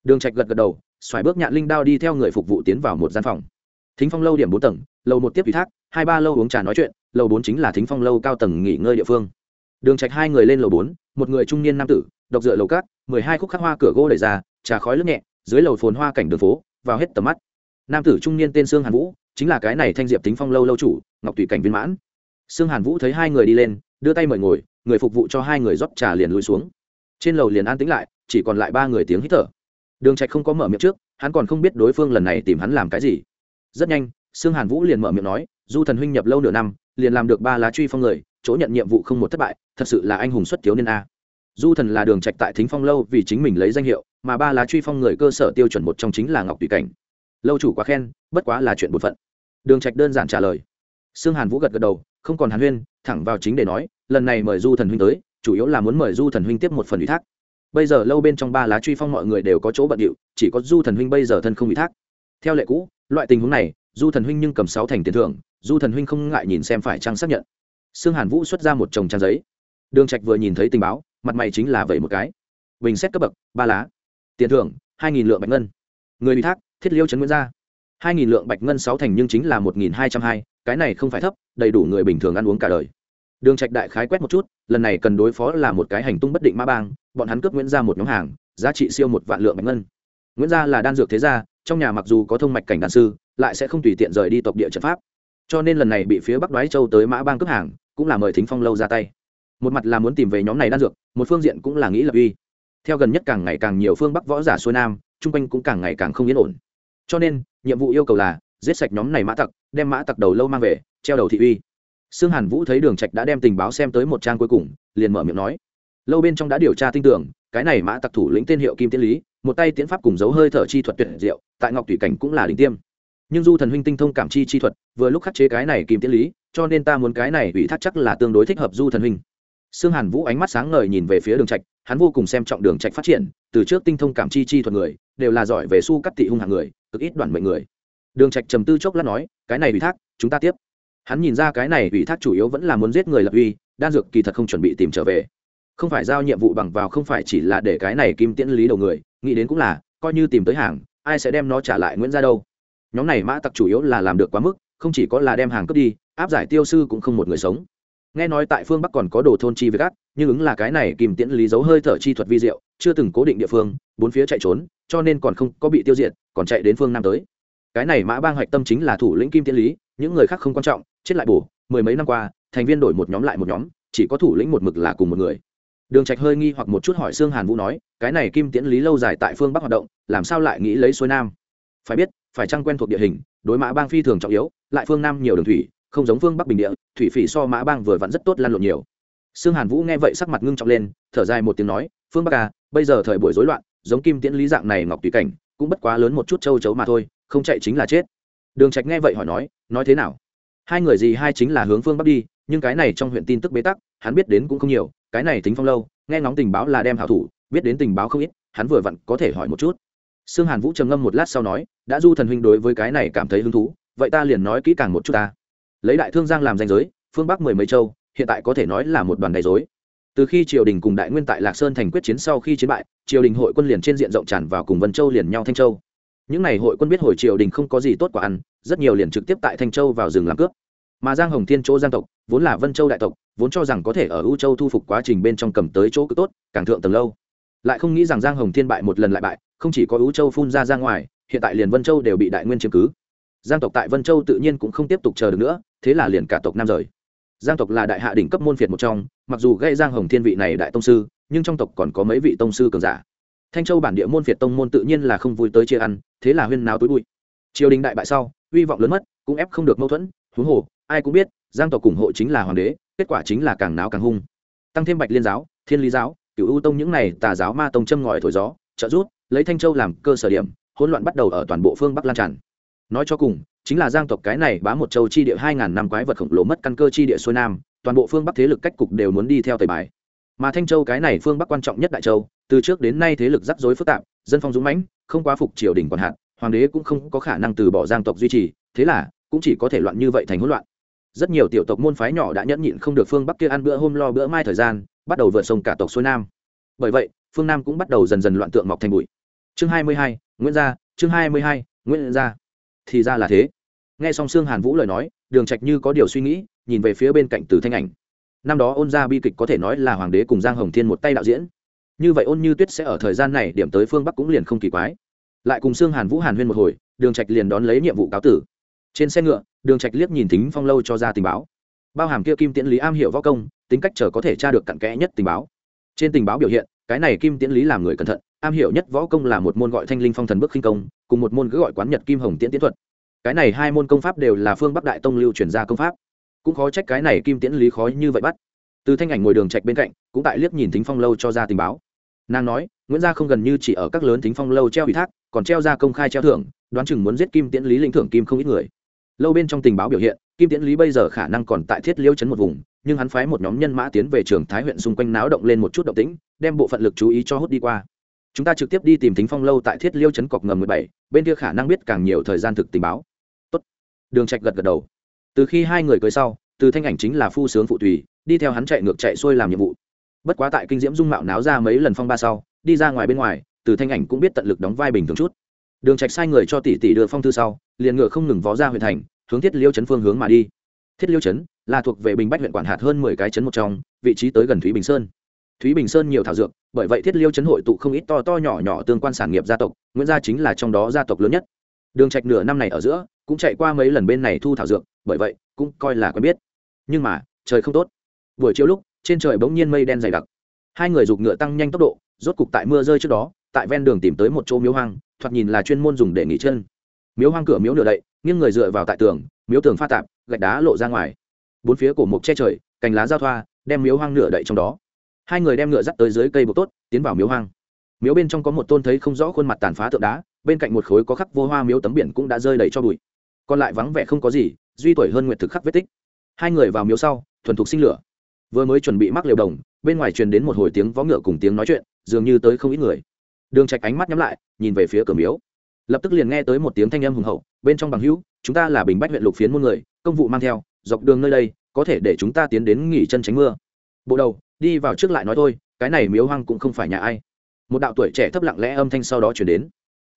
Đường trạch gật gật đầu, xoài bước nhạn linh đao đi theo người phục vụ tiến vào một gian phòng. Thính phong lâu điểm bốn tầng, lầu một tiếp ủy thác hai ba lâu uống trà nói chuyện, lầu bốn chính là thính phong lâu cao tầng nghỉ ngơi địa phương. Đường trạch hai người lên lầu bốn, một người trung niên nam tử, độc dựa lầu cát mười hai khúc khắc hoa cửa gỗ đẩy ra, trà khói lướt nhẹ, dưới lầu phồn hoa cảnh đường phố, vào hết tầm mắt. Nam tử trung niên tên sương hàn vũ, chính là cái này thanh diệp thính phong lâu lâu chủ, ngọc tùy cảnh viên mãn. Sương hàn vũ thấy hai người đi lên, đưa tay mời ngồi, người phục vụ cho hai người rót trà liền lùi xuống. Trên lầu liền an tĩnh lại, chỉ còn lại ba người tiếng hít thở. Đường trạch không có mở miệng trước, hắn còn không biết đối phương lần này tìm hắn làm cái gì. Rất nhanh, sương hàn vũ liền mở miệng nói du thần huynh nhập lâu nửa năm, liền làm được ba lá truy phong người, chỗ nhận nhiệm vụ không một thất bại, thật sự là anh hùng xuất thiếu niên a. Du thần là đường trạch tại thính phong lâu vì chính mình lấy danh hiệu, mà ba lá truy phong người cơ sở tiêu chuẩn một trong chính là ngọc tùy cảnh. Lâu chủ quá khen, bất quá là chuyện bột phận. Đường trạch đơn giản trả lời. Sương hàn vũ gật gật đầu, không còn hàn huyên, thẳng vào chính để nói, lần này mời du thần huynh tới, chủ yếu là muốn mời du thần huynh tiếp một phần ủy thác. Bây giờ lâu bên trong ba lá truy phong mọi người đều có chỗ bận điệu, chỉ có du thần huynh bây giờ thân không ủy thác. Theo lệ cũ, loại tình huống này du thần huynh nhưng cầm sáu thành tiền thưởng, du thần huynh không ngại nhìn xem phải trang xác nhận. Sương hàn vũ xuất ra một chồng trang giấy. Đường trạch vừa nhìn thấy tình báo, mặt mày chính là vậy một cái. Bình xét cấp bậc, ba lá. Tiền thưởng, hai nghìn lượng bạch ngân. Người ủy thác, thiết liêu trấn nguyễn gia. Hai nghìn lượng bạch ngân sáu thành nhưng chính là một nghìn hai trăm hai, cái này không phải thấp, đầy đủ người bình thường ăn uống cả đời. Đường trạch đại khái quét một chút, lần này cần đối phó là một cái hành tung bất định ma bang, bọn hắn cướp nguyễn gia một nhóm hàng, giá trị siêu một vạn lượng bạch ngân. Nguyễn gia là đan dược thế gia trong nhà mặc dù có thông mạch cảnh đàn sư, lại sẽ không tùy tiện rời đi tộc địa trận pháp. Cho nên lần này bị phía bắc đoái châu tới mã bang cướp hàng, cũng là mời thính phong lâu ra tay. Một mặt là muốn tìm về nhóm này đan dược, một phương diện cũng là nghĩ lập uy. Theo gần nhất càng ngày càng nhiều phương bắc võ giả xuôi nam, chung quanh cũng càng ngày càng không yên ổn. Cho nên, nhiệm vụ yêu cầu là giết sạch nhóm này mã tặc, đem mã tặc đầu lâu mang về, treo đầu thị uy. Sương hàn vũ thấy đường trạch đã đem tình báo xem tới một trang cuối cùng, liền mở miệng nói. Lâu bên trong đã điều tra tin tưởng, cái này mã tặc thủ lĩnh tên hiệu kim tiên lý một tay tiễn pháp cùng dấu hơi thở chi thuật tuyệt diệu, tại ngọc thủy cảnh cũng là đỉnh tiêm. Nhưng du thần huynh tinh thông cảm chi chi thuật, vừa lúc khắc chế cái này kim tiến lý, cho nên ta muốn cái này ủy thác chắc là tương đối thích hợp du thần huynh. Sương hàn vũ ánh mắt sáng ngời nhìn về phía đường trạch, hắn vô cùng xem trọng đường trạch phát triển, từ trước tinh thông cảm chi chi thuật người, đều là giỏi về su cắt tị hung hạng người, cực ít đoàn mệnh người. Đường trạch trầm tư chốc lát nói, cái này ủy thác, chúng ta tiếp. Hắn nhìn ra cái này ủy thác chủ yếu vẫn là muốn giết người lập uy, đan dược kỳ thật không chuẩn bị tìm trở về. Không phải giao nhiệm vụ bằng vào không phải chỉ là để cái này kim tiễn lý đầu người nghĩ đến cũng là, coi như tìm tới hàng, ai sẽ đem nó trả lại nguyễn ra đâu? Nhóm này mã tặc chủ yếu là làm được quá mức, không chỉ có là đem hàng cướp đi, áp giải tiêu sư cũng không một người sống. Nghe nói tại phương bắc còn có đồ thôn chi với gác nhưng ứng là cái này kìm tiễn lý dấu hơi thở chi thuật vi diệu, chưa từng cố định địa phương, bốn phía chạy trốn, cho nên còn không có bị tiêu diệt, còn chạy đến phương nam tới. Cái này mã bang hạch tâm chính là thủ lĩnh kim tiễn lý, những người khác không quan trọng, chết lại bổ, mười mấy năm qua, thành viên đổi một nhóm lại một nhóm, chỉ có thủ lĩnh một mực là cùng một người đường trạch hơi nghi hoặc một chút hỏi xương hàn vũ nói, cái này kim tiễn lý lâu dài tại phương bắc hoạt động, làm sao lại nghĩ lấy xuôi nam? Phải biết, phải chăng quen thuộc địa hình, đối mã bang phi thường trọng yếu, lại phương nam nhiều đường thủy, không giống phương bắc bình địa, thủy phỉ so mã bang vừa vặn rất tốt lăn lộn nhiều. Sương hàn vũ nghe vậy sắc mặt ngưng trọng lên, thở dài một tiếng nói, phương bắc à bây giờ thời buổi rối loạn, giống kim tiễn lý dạng này ngọc tùy cảnh, cũng bất quá lớn một chút châu chấu mà thôi, không chạy chính là chết. Đường trạch nghe vậy hỏi nói nói thế nào? Hai người gì hai chính là hướng phương bắc đi, nhưng cái này trong huyện tin tức bế tắc, hắn biết đến cũng không nhiều cái này tính phong lâu, nghe ngóng tình báo là đem hảo thủ, biết đến tình báo không ít, hắn vừa vặn có thể hỏi một chút. Sương hàn vũ trầm ngâm một lát sau nói, đã du thần huynh đối với cái này cảm thấy hứng thú, vậy ta liền nói kỹ càng một chút ta. Lấy đại thương giang làm danh giới, phương bắc mười mấy châu, hiện tại có thể nói là một đoàn đầy dối từ khi triều đình cùng đại nguyên tại lạc sơn thành quyết chiến sau khi chiến bại, triều đình hội quân liền trên diện rộng tràn vào cùng vân châu liền nhau thanh châu. Những n à y hội quân biết hồi triều đình không có gì tốt quả ăn, rất nhiều liền trực tiếp tại thanh châu vào rừng làm cướp mà giang hồng thiên chỗ giang tộc, vốn là vân châu đại tộc, vốn cho rằng có thể ở u châu thu phục quá trình bên trong cầm tới chỗ cực tốt, càng thượng tầng lâu. Lại không nghĩ rằng giang hồng thiên bại một lần lại bại, không chỉ có u châu phun ra ra ngoài, hiện tại liền vân châu đều bị đại nguyên chiếm cứ. Giang tộc tại vân châu tự nhiên cũng không tiếp tục chờ được nữa, thế là liền cả tộc nam rời. Giang tộc là đại hạ đỉnh cấp môn phiệt một trong, mặc dù gây giang hồng thiên vị này đại tông sư, nhưng trong tộc còn có mấy vị tông sư cường giả. Thanh châu bản địa môn phiệt tông môn tự nhiên là không vui tới chia ăn, thế là huyên nào tối bụi. Triều đình đại bại sau, hy vọng lớn mất, cũng ép không được mâu thuẫn huống hồ, ai cũng biết, giang tộc ủng hộ chính là hoàng đế, kết quả chính là càng náo càng hung. Tăng thêm bạch liên giáo, thiên lý giáo cựu ưu tông những này tà giáo ma tông châm ngòi thổi gió, trợ rút lấy thanh châu làm cơ sở điểm, hỗn loạn bắt đầu ở toàn bộ phương bắc lan tràn. Nói cho cùng, chính là giang tộc cái này bá một châu chi địa hai ngàn năm quái vật khổng lồ mất căn cơ chi địa xuôi nam, toàn bộ phương bắc thế lực cách cục đều muốn đi theo tề bài. Mà thanh châu cái này phương bắc quan trọng nhất đại châu, từ trước đến nay thế lực rắc rối phức tạp, dân phong dũng mãnh, không quá phục triều đình còn hạn, hoàng đế cũng không có khả năng từ bỏ giang tộc duy trì, thế là cũng chỉ có thể loạn như vậy thành hỗn loạn. Rất nhiều tiểu tộc môn phái nhỏ đã nhẫn nhịn không được phương bắc kia ăn bữa hôm lo bữa mai thời gian, bắt đầu vượt sông cả tộc xuôi nam. Bởi vậy, phương nam cũng bắt đầu dần dần loạn tượng mọc thành bụi. Chương hai mươi hai, nguyễn gia, chương hai mươi hai, nguyễn gia. Thì ra là thế. Nghe xong sương hàn vũ lời nói, đường trạch như có điều suy nghĩ, nhìn về phía bên cạnh từ thanh ảnh. Năm đó ôn gia bi kịch có thể nói là hoàng đế cùng giang hồng thiên một tay đạo diễn. Như vậy ôn như tuyết sẽ ở thời gian này điểm tới phương bắc cũng liền không kỳ quái. Lại cùng sương hàn vũ hàn huyên một hồi, đường trạch liền đón lấy nhiệm vụ cáo tử trên xe ngựa, đường trạch liếc nhìn thính phong lâu cho ra tình báo. Bao hàm kia kim tiễn lý am hiểu võ công, tính cách chờ có thể tra được cặn kẽ nhất tình báo. Trên tình báo biểu hiện, cái này kim tiễn lý làm người cẩn thận, am hiểu nhất võ công là một môn gọi thanh linh phong thần bước khinh công, cùng một môn cứ gọi quán nhật kim hồng tiễn tiễn thuật. Cái này hai môn công pháp đều là phương bắc đại tông lưu truyền ra công pháp. Cũng khó trách cái này kim tiễn lý khó như vậy bắt. Từ thanh ảnh ngồi đường trạch bên cạnh, cũng tại liếc nhìn thính phong lâu cho ra tình báo. Nàng nói, nguyễn gia không gần như chỉ ở các lớn thính phong lâu treo ủy thác, còn treo ra công khai treo thưởng, đoán chừng muốn giết kim tiễn lý lĩnh thưởng kim không ít người lâu bên trong tình báo biểu hiện, kim tiễn lý bây giờ khả năng còn tại thiết liêu chấn một vùng, nhưng hắn phái một nhóm nhân mã tiến về trường thái huyện xung quanh náo động lên một chút động tĩnh, đem bộ phận lực chú ý cho hút đi qua. Chúng ta trực tiếp đi tìm thính phong lâu tại thiết liêu chấn cọc ngầm mười bảy, bên kia khả năng biết càng nhiều thời gian thực tình báo. Tốt. đường trạch gật gật đầu. Từ khi hai người cưới sau, từ thanh ảnh chính là phu sướng phụ tùy, đi theo hắn chạy ngược chạy xuôi làm nhiệm vụ. Bất quá tại kinh diễm dung mạo náo ra mấy lần phong ba sau, đi ra ngoài bên ngoài, từ thanh ảnh cũng biết tận lực đóng vai bình thường chút đường trạch sai người cho tỷ tỷ đưa phong thư sau, liền ngựa không ngừng vó ra huyện thành, hướng thiết liêu chấn phương hướng mà đi. Thiết liêu chấn là thuộc về bình bách huyện quản hạt hơn mười cái chấn một trong, vị trí tới gần thúy bình sơn. Thúy bình sơn nhiều thảo dược, bởi vậy thiết liêu chấn hội tụ không ít to to nhỏ nhỏ tương quan sản nghiệp gia tộc nguyễn gia chính là trong đó gia tộc lớn nhất. Đường trạch nửa năm này ở giữa, cũng chạy qua mấy lần bên này thu thảo dược, bởi vậy, cũng coi là quen biết. Nhưng mà, trời không tốt. Buổi chiều lúc, trên trời bỗng nhiên mây đen dày đặc. Hai người giục ngựa tăng nhanh tốc độ, rốt cục tại mưa rơi trước đó, tại ven đường tìm tới một chỗ miếu hoang thoạt nhìn là chuyên môn dùng để nghỉ chân. Miếu hoang cửa miếu nửa đậy, nghiêng người dựa vào tại tường, miếu tường pha tạp, gạch đá lộ ra ngoài. Bốn phía cổ mục che trời, cành lá giao thoa, đem miếu hoang nửa đậy trong đó. Hai người đem ngựa dắt tới dưới cây bột tốt, tiến vào miếu hoang. Miếu bên trong có một tôn thấy không rõ khuôn mặt tàn phá tượng đá, bên cạnh một khối có khắc vô hoa miếu tấm biển cũng đã rơi đầy cho bụi. Còn lại vắng vẻ không có gì, duy tuổi hơn nguyệt thực khắc vết tích. Hai người vào miếu sau, thuần thục sinh lửa. Vừa mới chuẩn bị mắc liều đồng, bên ngoài truyền đến một hồi tiếng vó ngựa cùng tiếng nói chuyện, dường như tới không ít người đường trạch ánh mắt nhắm lại, nhìn về phía cửa miếu. Lập tức liền nghe tới một tiếng thanh âm hùng hậu, bên trong bằng hữu, chúng ta là bình bách huyện lục phiến muôn người, công vụ mang theo, dọc đường nơi đây, có thể để chúng ta tiến đến nghỉ chân tránh mưa. Bộ đầu, đi vào trước lại nói thôi, cái này miếu hoang cũng không phải nhà ai. Một đạo tuổi trẻ thấp lặng lẽ âm thanh sau đó chuyển đến.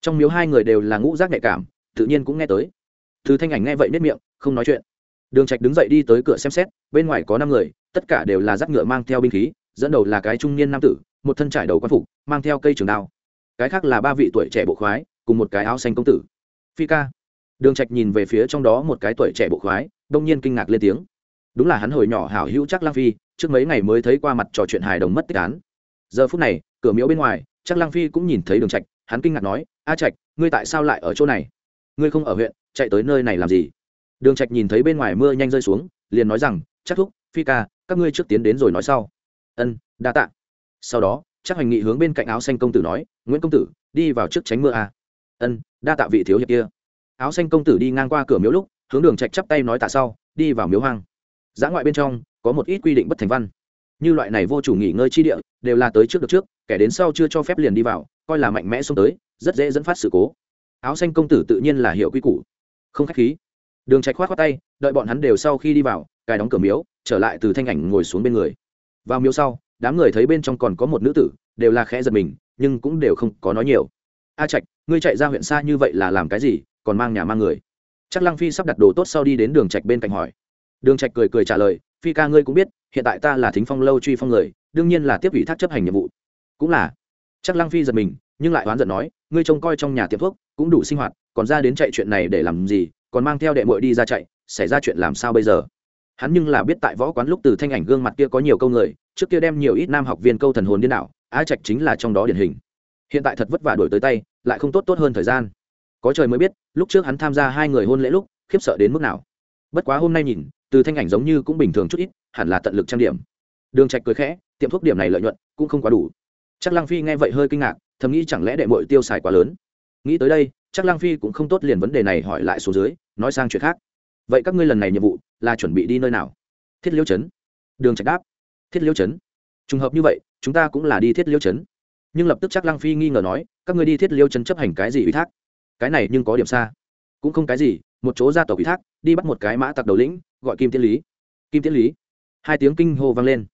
Trong miếu hai người đều là ngũ giác nhạy cảm, tự nhiên cũng nghe tới. Thứ thanh ảnh nghe vậy nết miệng, không nói chuyện. Đường trạch đứng dậy đi tới cửa xem xét, bên ngoài có năm người, tất cả đều là dắt ngựa mang theo binh khí, dẫn đầu là cái trung niên nam tử, một thân trải đầu quan phục, mang theo cây trường đao cái khác là ba vị tuổi trẻ bộ khoái, cùng một cái áo xanh công tử. Phi ca. Đường trạch nhìn về phía trong đó một cái tuổi trẻ bộ khoái, đông nhiên kinh ngạc lên tiếng. Đúng là hắn hồi nhỏ hảo hữu chắc lang phi, trước mấy ngày mới thấy qua mặt trò chuyện hài đồng mất tích án. Giờ phút này, cửa miếu bên ngoài, chắc lang phi cũng nhìn thấy đường trạch, hắn kinh ngạc nói, a trạch, ngươi tại sao lại ở chỗ này? Ngươi không ở huyện, chạy tới nơi này làm gì? Đường trạch nhìn thấy bên ngoài mưa nhanh rơi xuống, liền nói rằng, chắc thúc, phi ca, các ngươi trước tiến đến rồi nói sau. Ân, đa tạ. Sau đó chắc hành nghị hướng bên cạnh áo xanh công tử nói, nguyễn công tử, đi vào trước tránh mưa a ân, đa tạ vị thiếu hiệp kia. Áo xanh công tử đi ngang qua cửa miếu lúc, hướng đường trạch chắp tay nói tạ sau, đi vào miếu hoang. Giã ngoại bên trong, có một ít quy định bất thành văn. Như loại này vô chủ nghỉ ngơi chi địa, đều là tới trước được trước, kẻ đến sau chưa cho phép liền đi vào, coi là mạnh mẽ xuống tới, rất dễ dẫn phát sự cố. Áo xanh công tử tự nhiên là hiệu quy củ. Không khách khí. Đường trạch khoát khoát tay, đợi bọn hắn đều sau khi đi vào, cài đóng cửa miếu, trở lại từ thanh ảnh ngồi xuống bên người. Vào miếu sau đám người thấy bên trong còn có một nữ tử, đều là khẽ giật mình, nhưng cũng đều không có nói nhiều. A trạch, ngươi chạy ra huyện xa như vậy là làm cái gì, còn mang nhà mang người? Chắc lăng phi sắp đặt đồ tốt sau đi đến đường trạch bên cạnh hỏi. Đường trạch cười cười trả lời, phi ca ngươi cũng biết, hiện tại ta là thính phong lâu truy phong người, đương nhiên là tiếp ủy thác chấp hành nhiệm vụ. Cũng là. Chắc lăng phi giật mình, nhưng lại oán giận nói, ngươi trông coi trong nhà tiệm thuốc, cũng đủ sinh hoạt, còn ra đến chạy chuyện này để làm gì, còn mang theo đệ muội đi ra chạy, xảy ra chuyện làm sao bây giờ? Hắn nhưng là biết tại võ quán lúc từ thanh ảnh gương mặt kia có nhiều câu người, trước kia đem nhiều ít nam học viên câu thần hồn điên đảo a trạch chính là trong đó điển hình. Hiện tại thật vất vả đổi tới tay, lại không tốt tốt hơn thời gian. Có trời mới biết, lúc trước hắn tham gia hai người hôn lễ lúc, khiếp sợ đến mức nào. Bất quá hôm nay nhìn, từ thanh ảnh giống như cũng bình thường chút ít, hẳn là tận lực trang điểm. Đường trạch cười khẽ, tiệm thuốc điểm này lợi nhuận cũng không quá đủ. Chắc lăng phi nghe vậy hơi kinh ngạc, thầm nghĩ chẳng lẽ đệ muội tiêu xài quá lớn. Nghĩ tới đây chắc lăng phi cũng không tốt liền vấn đề này hỏi lại số dưới, nói sang chuyện khác vậy các ngươi lần này nhiệm vụ là chuẩn bị đi nơi nào? Thiết liêu chấn. Đường trạch đáp. Thiết liêu chấn. Trùng hợp như vậy, chúng ta cũng là đi thiết liêu chấn. Nhưng lập tức chắc lăng phi nghi ngờ nói, các ngươi đi thiết liêu chấn chấp hành cái gì ủy thác? Cái này nhưng có điểm xa. Cũng không cái gì, một chỗ gia tộc ủy thác, đi bắt một cái mã tặc đầu lĩnh, gọi kim tiễn lý. Kim tiễn lý. Hai tiếng kinh hô vang lên.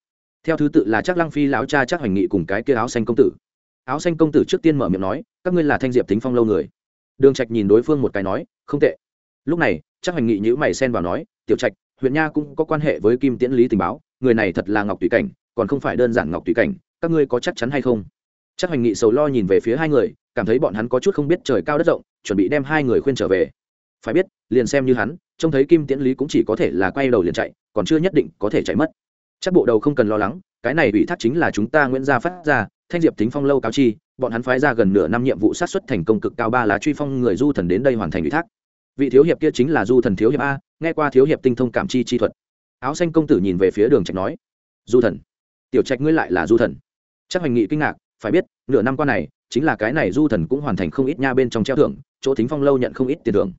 Theo thứ tự là chắc lăng phi lão cha chắc hoành nghị cùng cái kia áo xanh công tử. Áo xanh công tử trước tiên mở miệng nói, các ngươi là thanh diệp tính phong lâu người. Đường trạch nhìn đối phương một cái nói, không tệ lúc này, chắc hoành nghị nhữ mày xen vào nói, tiểu trạch, huyện nha cũng có quan hệ với kim tiễn lý tình báo, người này thật là ngọc tùy cảnh, còn không phải đơn giản ngọc tùy cảnh, các ngươi có chắc chắn hay không? Chắc hoành nghị sầu lo nhìn về phía hai người, cảm thấy bọn hắn có chút không biết trời cao đất rộng, chuẩn bị đem hai người khuyên trở về. Phải biết, liền xem như hắn, trông thấy kim tiễn lý cũng chỉ có thể là quay đầu liền chạy, còn chưa nhất định có thể chạy mất. Chắc bộ đầu không cần lo lắng, cái này ủy thác chính là chúng ta nguyễn gia phát ra, thanh diệp tính phong lâu cáo chi, bọn hắn phái ra gần nửa năm nhiệm vụ sát xuất thành công cực cao ba lá truy phong người du thần đến đây hoàn thành ủy thác vị thiếu hiệp kia chính là du thần thiếu hiệp a, nghe qua thiếu hiệp tinh thông cảm chi chi thuật. Áo xanh công tử nhìn về phía đường trạch nói, du thần, tiểu trạch ngươi lại là du thần. Chắc hoành nghị kinh ngạc, phải biết, nửa năm qua này, chính là cái này du thần cũng hoàn thành không ít nha bên trong treo thưởng, chỗ thính phong lâu nhận không ít tiền thưởng.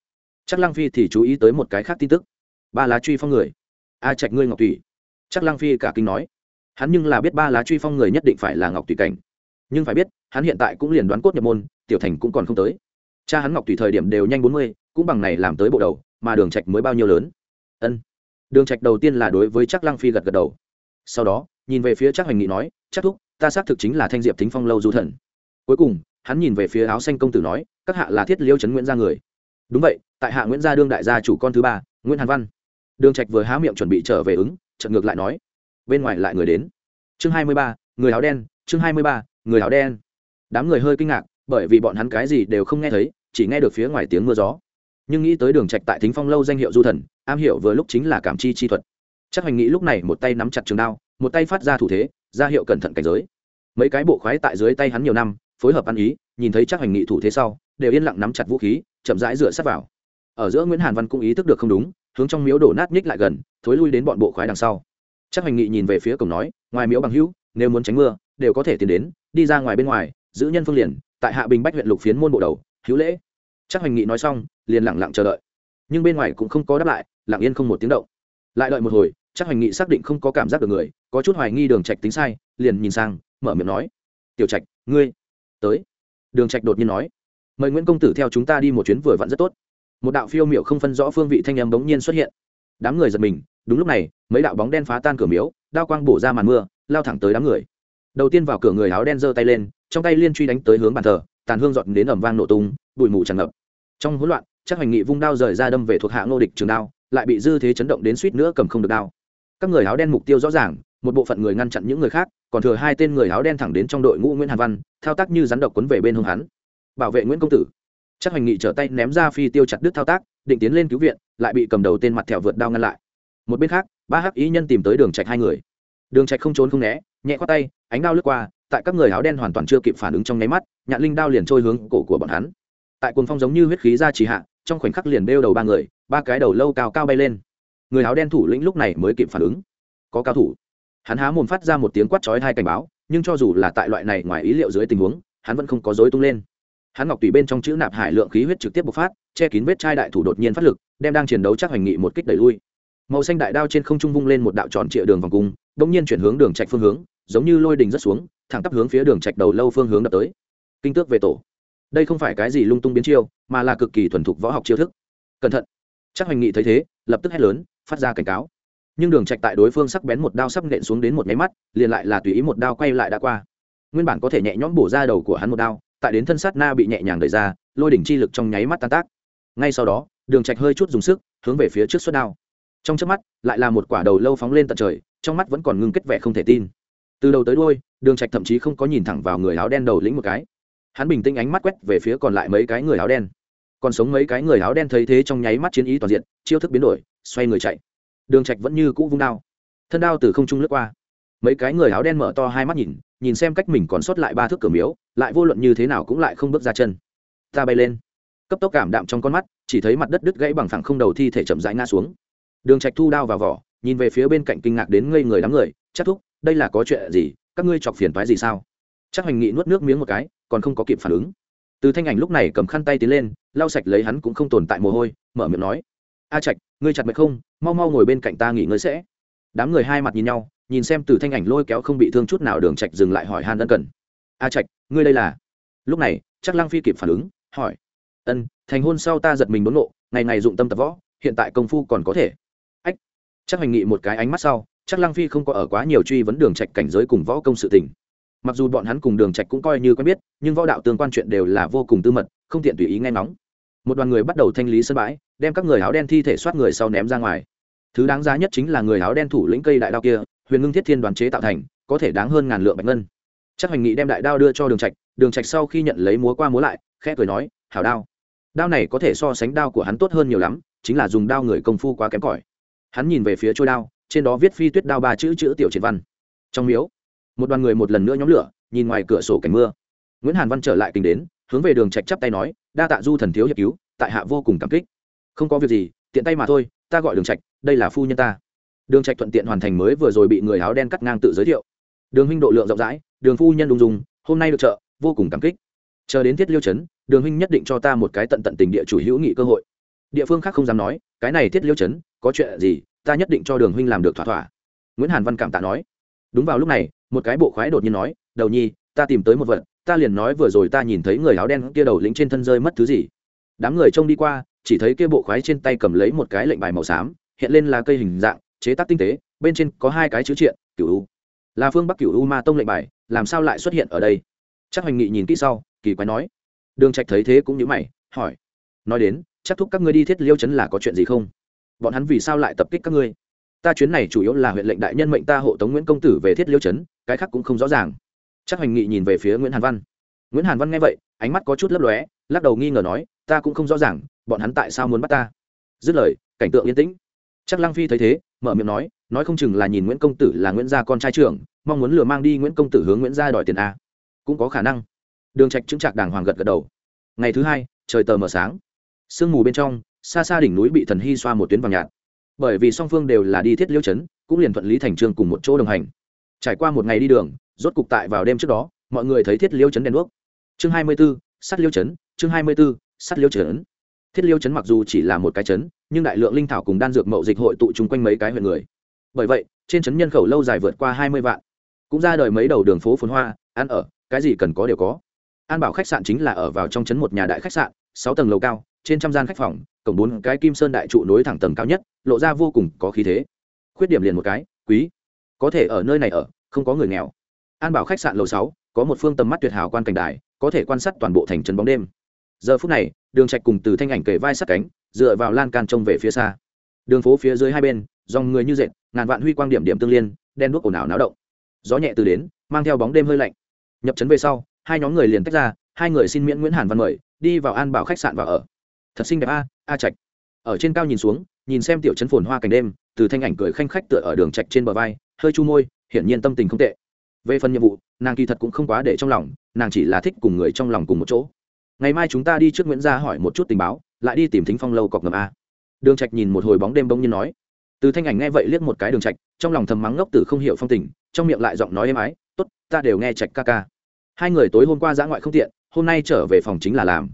Chắc lăng phi thì chú ý tới một cái khác tin tức. Ba lá truy phong người. A trạch ngươi ngọc tùy chắc lăng phi cả kinh nói. Hắn nhưng là biết ba lá truy phong người nhất định phải là ngọc tùy cảnh. Nhưng phải biết, hắn hiện tại cũng liền đoán cốt nhập môn, tiểu thành cũng còn không tới. Cha hắn ngọc tùy thời điểm đều nhanh bốn mươi cũng bằng này làm tới bộ đầu, mà đường trạch mới bao nhiêu lớn. Ân. Đường trạch đầu tiên là đối với chắc lăng phi gật gật đầu. Sau đó, nhìn về phía chắc hoành nghị nói chắc thúc, ta xác thực chính là thanh diệp thính phong lâu du thần. Cuối cùng, hắn nhìn về phía áo xanh công tử nói, các hạ là thiết liêu trấn nguyễn gia người. Đúng vậy, tại hạ nguyễn gia đương đại gia chủ con thứ ba, nguyễn hàn văn. Đường trạch vừa há miệng chuẩn bị trở về ứng, chợt ngược lại nói, bên ngoài lại người đến. Chương hai mươi ba, người áo đen, chương hai mươi ba, người áo đen. Đám người hơi kinh ngạc, bởi vì bọn hắn cái gì đều không nghe thấy, chỉ nghe được phía ngoài tiếng mưa gió nhưng nghĩ tới đường trạch tại thính phong lâu danh hiệu du thần, am hiểu vừa lúc chính là cảm chi chi thuật. Chắc hoành nghĩ lúc này một tay nắm chặt trường đao, một tay phát ra thủ thế, ra hiệu cẩn thận cảnh giới. Mấy cái bộ khoái tại dưới tay hắn nhiều năm, phối hợp ăn ý, nhìn thấy chắc hoành nghị thủ thế sau, đều yên lặng nắm chặt vũ khí, chậm rãi dựa sát vào. Ở giữa nguyễn hàn văn cũng ý thức được không đúng, hướng trong miếu đổ nát nhích lại gần, thối lui đến bọn bộ khoái đằng sau. Chắc hoành nghị nhìn về phía cổng nói, ngoài miếu bằng hữu, nếu muốn tránh mưa, đều có thể tiến đến, đi ra ngoài bên ngoài, giữ nhân phương liền, tại hạ bình bách huyện lục phiến môn bộ đầu, hữu lễ chắc hoành nghị nói xong, liền lặng lặng chờ đợi. Nhưng bên ngoài cũng không có đáp lại, lặng yên không một tiếng động. Lại đợi một hồi, chắc hoành nghị xác định không có cảm giác được người, có chút hoài nghi đường trạch tính sai, liền nhìn sang, mở miệng nói, tiểu trạch, ngươi tới. Đường trạch đột nhiên nói, mời nguyễn công tử theo chúng ta đi một chuyến vừa vặn rất tốt. Một đạo phiêu miểu không phân rõ phương vị thanh âm bỗng nhiên xuất hiện. Đám người giật mình, đúng lúc này, mấy đạo bóng đen phá tan cửa miếu, đao quang bổ ra màn mưa, lao thẳng tới đám người. Đầu tiên vào cửa người áo đen giơ tay lên, trong tay liên truy đánh tới hướng bàn thờ, tàn hương giọt đến ẩm vang nổ tung, bụi mù tràn ngập trong hỗn loạn, chắc hoành nghị vung đao rời ra đâm về thuộc hạ ngô địch trường đao, lại bị dư thế chấn động đến suýt nữa cầm không được đao. Các người áo đen mục tiêu rõ ràng, một bộ phận người ngăn chặn những người khác, còn thừa hai tên người áo đen thẳng đến trong đội ngũ nguyễn hàn văn, thao tác như rắn độc quấn về bên hông hắn. Bảo vệ nguyễn công tử. Chắc hoành nghị trở tay ném ra phi tiêu chặt đứt thao tác, định tiến lên cứu viện, lại bị cầm đầu tên mặt thẹo vượt đao ngăn lại. Một bên khác, ba hắc ý nhân tìm tới đường trạch hai người. Đường trạch không trốn không né, nhẹ qua tay, ánh đao lướt qua, tại các người áo đen hoàn toàn chưa kịp phản ứng trong nháy mắt, nhạn linh đao liền trôi hướng cổ của bọn hắn tại cuồng phong giống như huyết khí ra trì hạ, trong khoảnh khắc liền đeo đầu ba người, ba cái đầu lâu cao cao bay lên. Người áo đen thủ lĩnh lúc này mới kịp phản ứng. Có cao thủ. Hắn há mồm phát ra một tiếng quát chói hai cảnh báo, nhưng cho dù là tại loại này ngoài ý liệu dưới tình huống, hắn vẫn không có dối tung lên. Hắn ngọc tùy bên trong chữ nạp hải lượng khí huyết trực tiếp bộc phát, che kín vết chai đại thủ đột nhiên phát lực, đem đang chiến đấu chắc hoành nghị một kích đẩy lui. Màu xanh đại đao trên không trung vung lên một đạo tròn trịa đường vòng cung bỗng nhiên chuyển hướng đường trạch phương hướng, giống như lôi đình rất xuống, thẳng tắp hướng phía đường trạch đầu lâu phương hướng đập tới. Kinh tước về tổ đây không phải cái gì lung tung biến chiêu, mà là cực kỳ thuần thục võ học chiêu thức. Cẩn thận. Chắc hoành nghị thấy thế, lập tức hét lớn, phát ra cảnh cáo. Nhưng đường trạch tại đối phương sắc bén một đao sắp nện xuống đến một máy mắt, liền lại là tùy ý một đao quay lại đã qua. Nguyên bản có thể nhẹ nhõm bổ ra đầu của hắn một đao, tại đến thân sát na bị nhẹ nhàng đẩy ra, lôi đỉnh chi lực trong nháy mắt tan tác. Ngay sau đó, đường trạch hơi chút dùng sức, hướng về phía trước xuất đao. Trong chớp mắt, lại là một quả đầu lâu phóng lên tận trời, trong mắt vẫn còn ngưng kết vẻ không thể tin. Từ đầu tới đuôi, đường trạch thậm chí không có nhìn thẳng vào người áo đen đầu lĩnh một cái hắn bình tĩnh ánh mắt quét về phía còn lại mấy cái người áo đen. Còn sống mấy cái người áo đen thấy thế trong nháy mắt chiến ý toàn diện, chiêu thức biến đổi, xoay người chạy. Đường trạch vẫn như cũ vung đao. Thân đao từ không trung lướt qua. Mấy cái người áo đen mở to hai mắt nhìn nhìn xem cách mình còn sót lại ba thước cửa miếu, lại vô luận như thế nào cũng lại không bước ra chân. Ta bay lên. Cấp tốc cảm đạm trong con mắt, chỉ thấy mặt đất đứt gãy bằng phẳng không đầu thi thể chậm rãi ngã xuống. Đường trạch thu đao vào vỏ, nhìn về phía bên cạnh kinh ngạc đến ngây người đám người, chắc thúc, đây là có chuyện gì? Các ngươi chọc phiền toái gì sao? Chắc hoành nghị nuốt nước miếng một cái, còn không có kịp phản ứng. Từ thanh ảnh lúc này cầm khăn tay tiến lên, lau sạch lấy hắn cũng không tồn tại mồ hôi, mở miệng nói. A trạch, ngươi chặt mệt không? Mau mau ngồi bên cạnh ta nghỉ ngơi sẽ. Đám người hai mặt nhìn nhau, nhìn xem từ thanh ảnh lôi kéo không bị thương chút nào đường trạch dừng lại hỏi han ân cần. A trạch, ngươi đây là? Lúc này, chắc lăng phi kịp phản ứng, hỏi. Ân, thành hôn sau ta giật mình đốn nộ ngày ngày dụng tâm tập võ, hiện tại công phu còn có thể. Ách. Chắc Hoành nghị một cái ánh mắt sau, chắc lăng phi không có ở quá nhiều truy vấn đường trạch cảnh giới cùng võ công sự tình mặc dù bọn hắn cùng đường trạch cũng coi như quen biết, nhưng võ đạo tương quan chuyện đều là vô cùng tư mật, không tiện tùy ý nghe ngóng. Một đoàn người bắt đầu thanh lý sân bãi, đem các người áo đen thi thể soát người sau ném ra ngoài. Thứ đáng giá nhất chính là người áo đen thủ lĩnh cây đại đao kia, huyền ngưng thiết thiên đoàn chế tạo thành, có thể đáng hơn ngàn lượng bạch ngân. Chắc hoành nghị đem đại đao đưa cho đường trạch đường trạch sau khi nhận lấy múa qua múa lại, khẽ cười nói, hảo đao. Đao này có thể so sánh đao của hắn tốt hơn nhiều lắm, chính là dùng đao người công phu quá kém cỏi. Hắn nhìn về phía trôi đao, trên đó viết phi tuyết đao ba chữ chữ tiểu triển văn. Trong miếu một đoàn người một lần nữa nhóm lửa, nhìn ngoài cửa sổ cảnh mưa. Nguyễn hàn văn trở lại kinh đến, hướng về đường trạch chắp tay nói, đa tạ du thần thiếu hiệp cứu, tại hạ vô cùng cảm kích. Không có việc gì, tiện tay mà thôi, ta gọi đường trạch, đây là phu nhân ta. Đường trạch thuận tiện hoàn thành mới vừa rồi bị người áo đen cắt ngang tự giới thiệu. Đường huynh độ lượng rộng rãi, đường phu nhân đung dung, hôm nay được trợ, vô cùng cảm kích. Chờ đến thiết liêu chấn đường huynh nhất định cho ta một cái tận tận tình địa chủ hữu nghị cơ hội. Địa phương khác không dám nói, cái này thiết liêu chấn có chuyện gì, ta nhất định cho đường huynh làm được thỏa thỏa. Nguyễn hàn văn cảm tạ nói. Đúng vào lúc này một cái bộ khoái đột nhiên nói, đầu nhi, ta tìm tới một vật, ta liền nói vừa rồi ta nhìn thấy người áo đen kia đầu lĩnh trên thân rơi mất thứ gì. Đám người trông đi qua, chỉ thấy kia bộ khoái trên tay cầm lấy một cái lệnh bài màu xám, hiện lên là cây hình dạng, chế tác tinh tế, bên trên có hai cái chữ triện, cửu u. là phương bắc cửu u ma tông lệnh bài, làm sao lại xuất hiện ở đây? Chắc hoành nghị nhìn kỹ sau, kỳ quái nói. Đường trạch thấy thế cũng như mày, hỏi. Nói đến, chắc thúc các ngươi đi thiết liêu chấn là có chuyện gì không? Bọn hắn vì sao lại tập kích các ngươi? Ta chuyến này chủ yếu là huyện lệnh đại nhân mệnh ta hộ tống nguyễn công tử về thiết liêu trấn, cái khác cũng không rõ ràng. Chắc hoành nghị nhìn về phía nguyễn hàn văn. Nguyễn hàn văn nghe vậy ánh mắt có chút lấp lóe lắc đầu nghi ngờ nói ta cũng không rõ ràng bọn hắn tại sao muốn bắt ta? Dứt lời cảnh tượng yên tĩnh. Chắc lăng phi thấy thế mở miệng nói nói không chừng là nhìn nguyễn công tử là nguyễn gia con trai trưởng mong muốn lừa mang đi nguyễn công tử hướng nguyễn gia đòi tiền a. Cũng có khả năng. Đường trạch chứng trạc đàng hoàng gật gật đầu. Ngày thứ hai trời tờ mờ sáng. Sương mù bên trong xa xa đỉnh núi bị thần hy xoa một tuyến vàng nhạt bởi vì song phương đều là đi thiết liêu chấn cũng liền thuận lý thành trương cùng một chỗ đồng hành. Trải qua một ngày đi đường rốt cục tại vào đêm trước đó mọi người thấy thiết liêu chấn đèn đuốc. Chương hai mươi 24, sắt liêu chấn chương hai mươi 24, sắt liêu chấn. Thiết liêu chấn mặc dù chỉ là một cái chấn nhưng đại lượng linh thảo cùng đan dược mậu dịch hội tụ chung quanh mấy cái huyện người. Bởi vậy trên chấn nhân khẩu lâu dài vượt qua hai mươi vạn. Cũng ra đời mấy đầu đường phố phồn hoa ăn ở cái gì cần có đều có. An bảo khách sạn chính là ở vào trong chấn một nhà đại khách sạn sáu tầng lầu cao trên trăm gian khách phòng cổng bốn cái kim sơn đại trụ nối thẳng tầng cao nhất, lộ ra vô cùng có khí thế. Khuyết điểm liền một cái, quý. Có thể ở nơi này ở, không có người nghèo. An bảo khách sạn lầu sáu, có một phương tầm mắt tuyệt hảo quan cảnh đài, có thể quan sát toàn bộ thành trấn bóng đêm. Giờ phút này, đường trạch cùng từ thanh ảnh kề vai sát cánh, dựa vào lan can trông về phía xa. Đường phố phía dưới hai bên, dòng người như dệt, ngàn vạn huy quang điểm điểm tương liên, đen đuốc ồn ào náo động. Gió nhẹ từ đến, mang theo bóng đêm hơi lạnh. Nhập trấn về sau, hai nhóm người liền tách ra, hai người xin miễn nguyễn hàn văn mời, đi vào an bảo khách sạn và ở thật xinh đẹp a a trạch. Ở trên cao nhìn xuống, nhìn xem tiểu trấn phồn hoa cảnh đêm, từ thanh ảnh cười khanh khách tựa ở đường trạch trên bờ vai, hơi chu môi, hiển nhiên tâm tình không tệ. Về phần nhiệm vụ, nàng kỳ thật cũng không quá để trong lòng, nàng chỉ là thích cùng người trong lòng cùng một chỗ. Ngày mai chúng ta đi trước nguyễn gia hỏi một chút tình báo, lại đi tìm thính phong lâu cọc ngầm a. Đường trạch nhìn một hồi bóng đêm bỗng nhiên nói. Từ thanh ảnh nghe vậy liếc một cái đường trạch, trong lòng thầm mắng ngốc tử không hiểu phong tình, trong miệng lại giọng nói êm ái, tốt, ta đều nghe trạch ca ca. Hai người tối hôm qua dã ngoại không tiện, hôm nay trở về phòng chính là làm.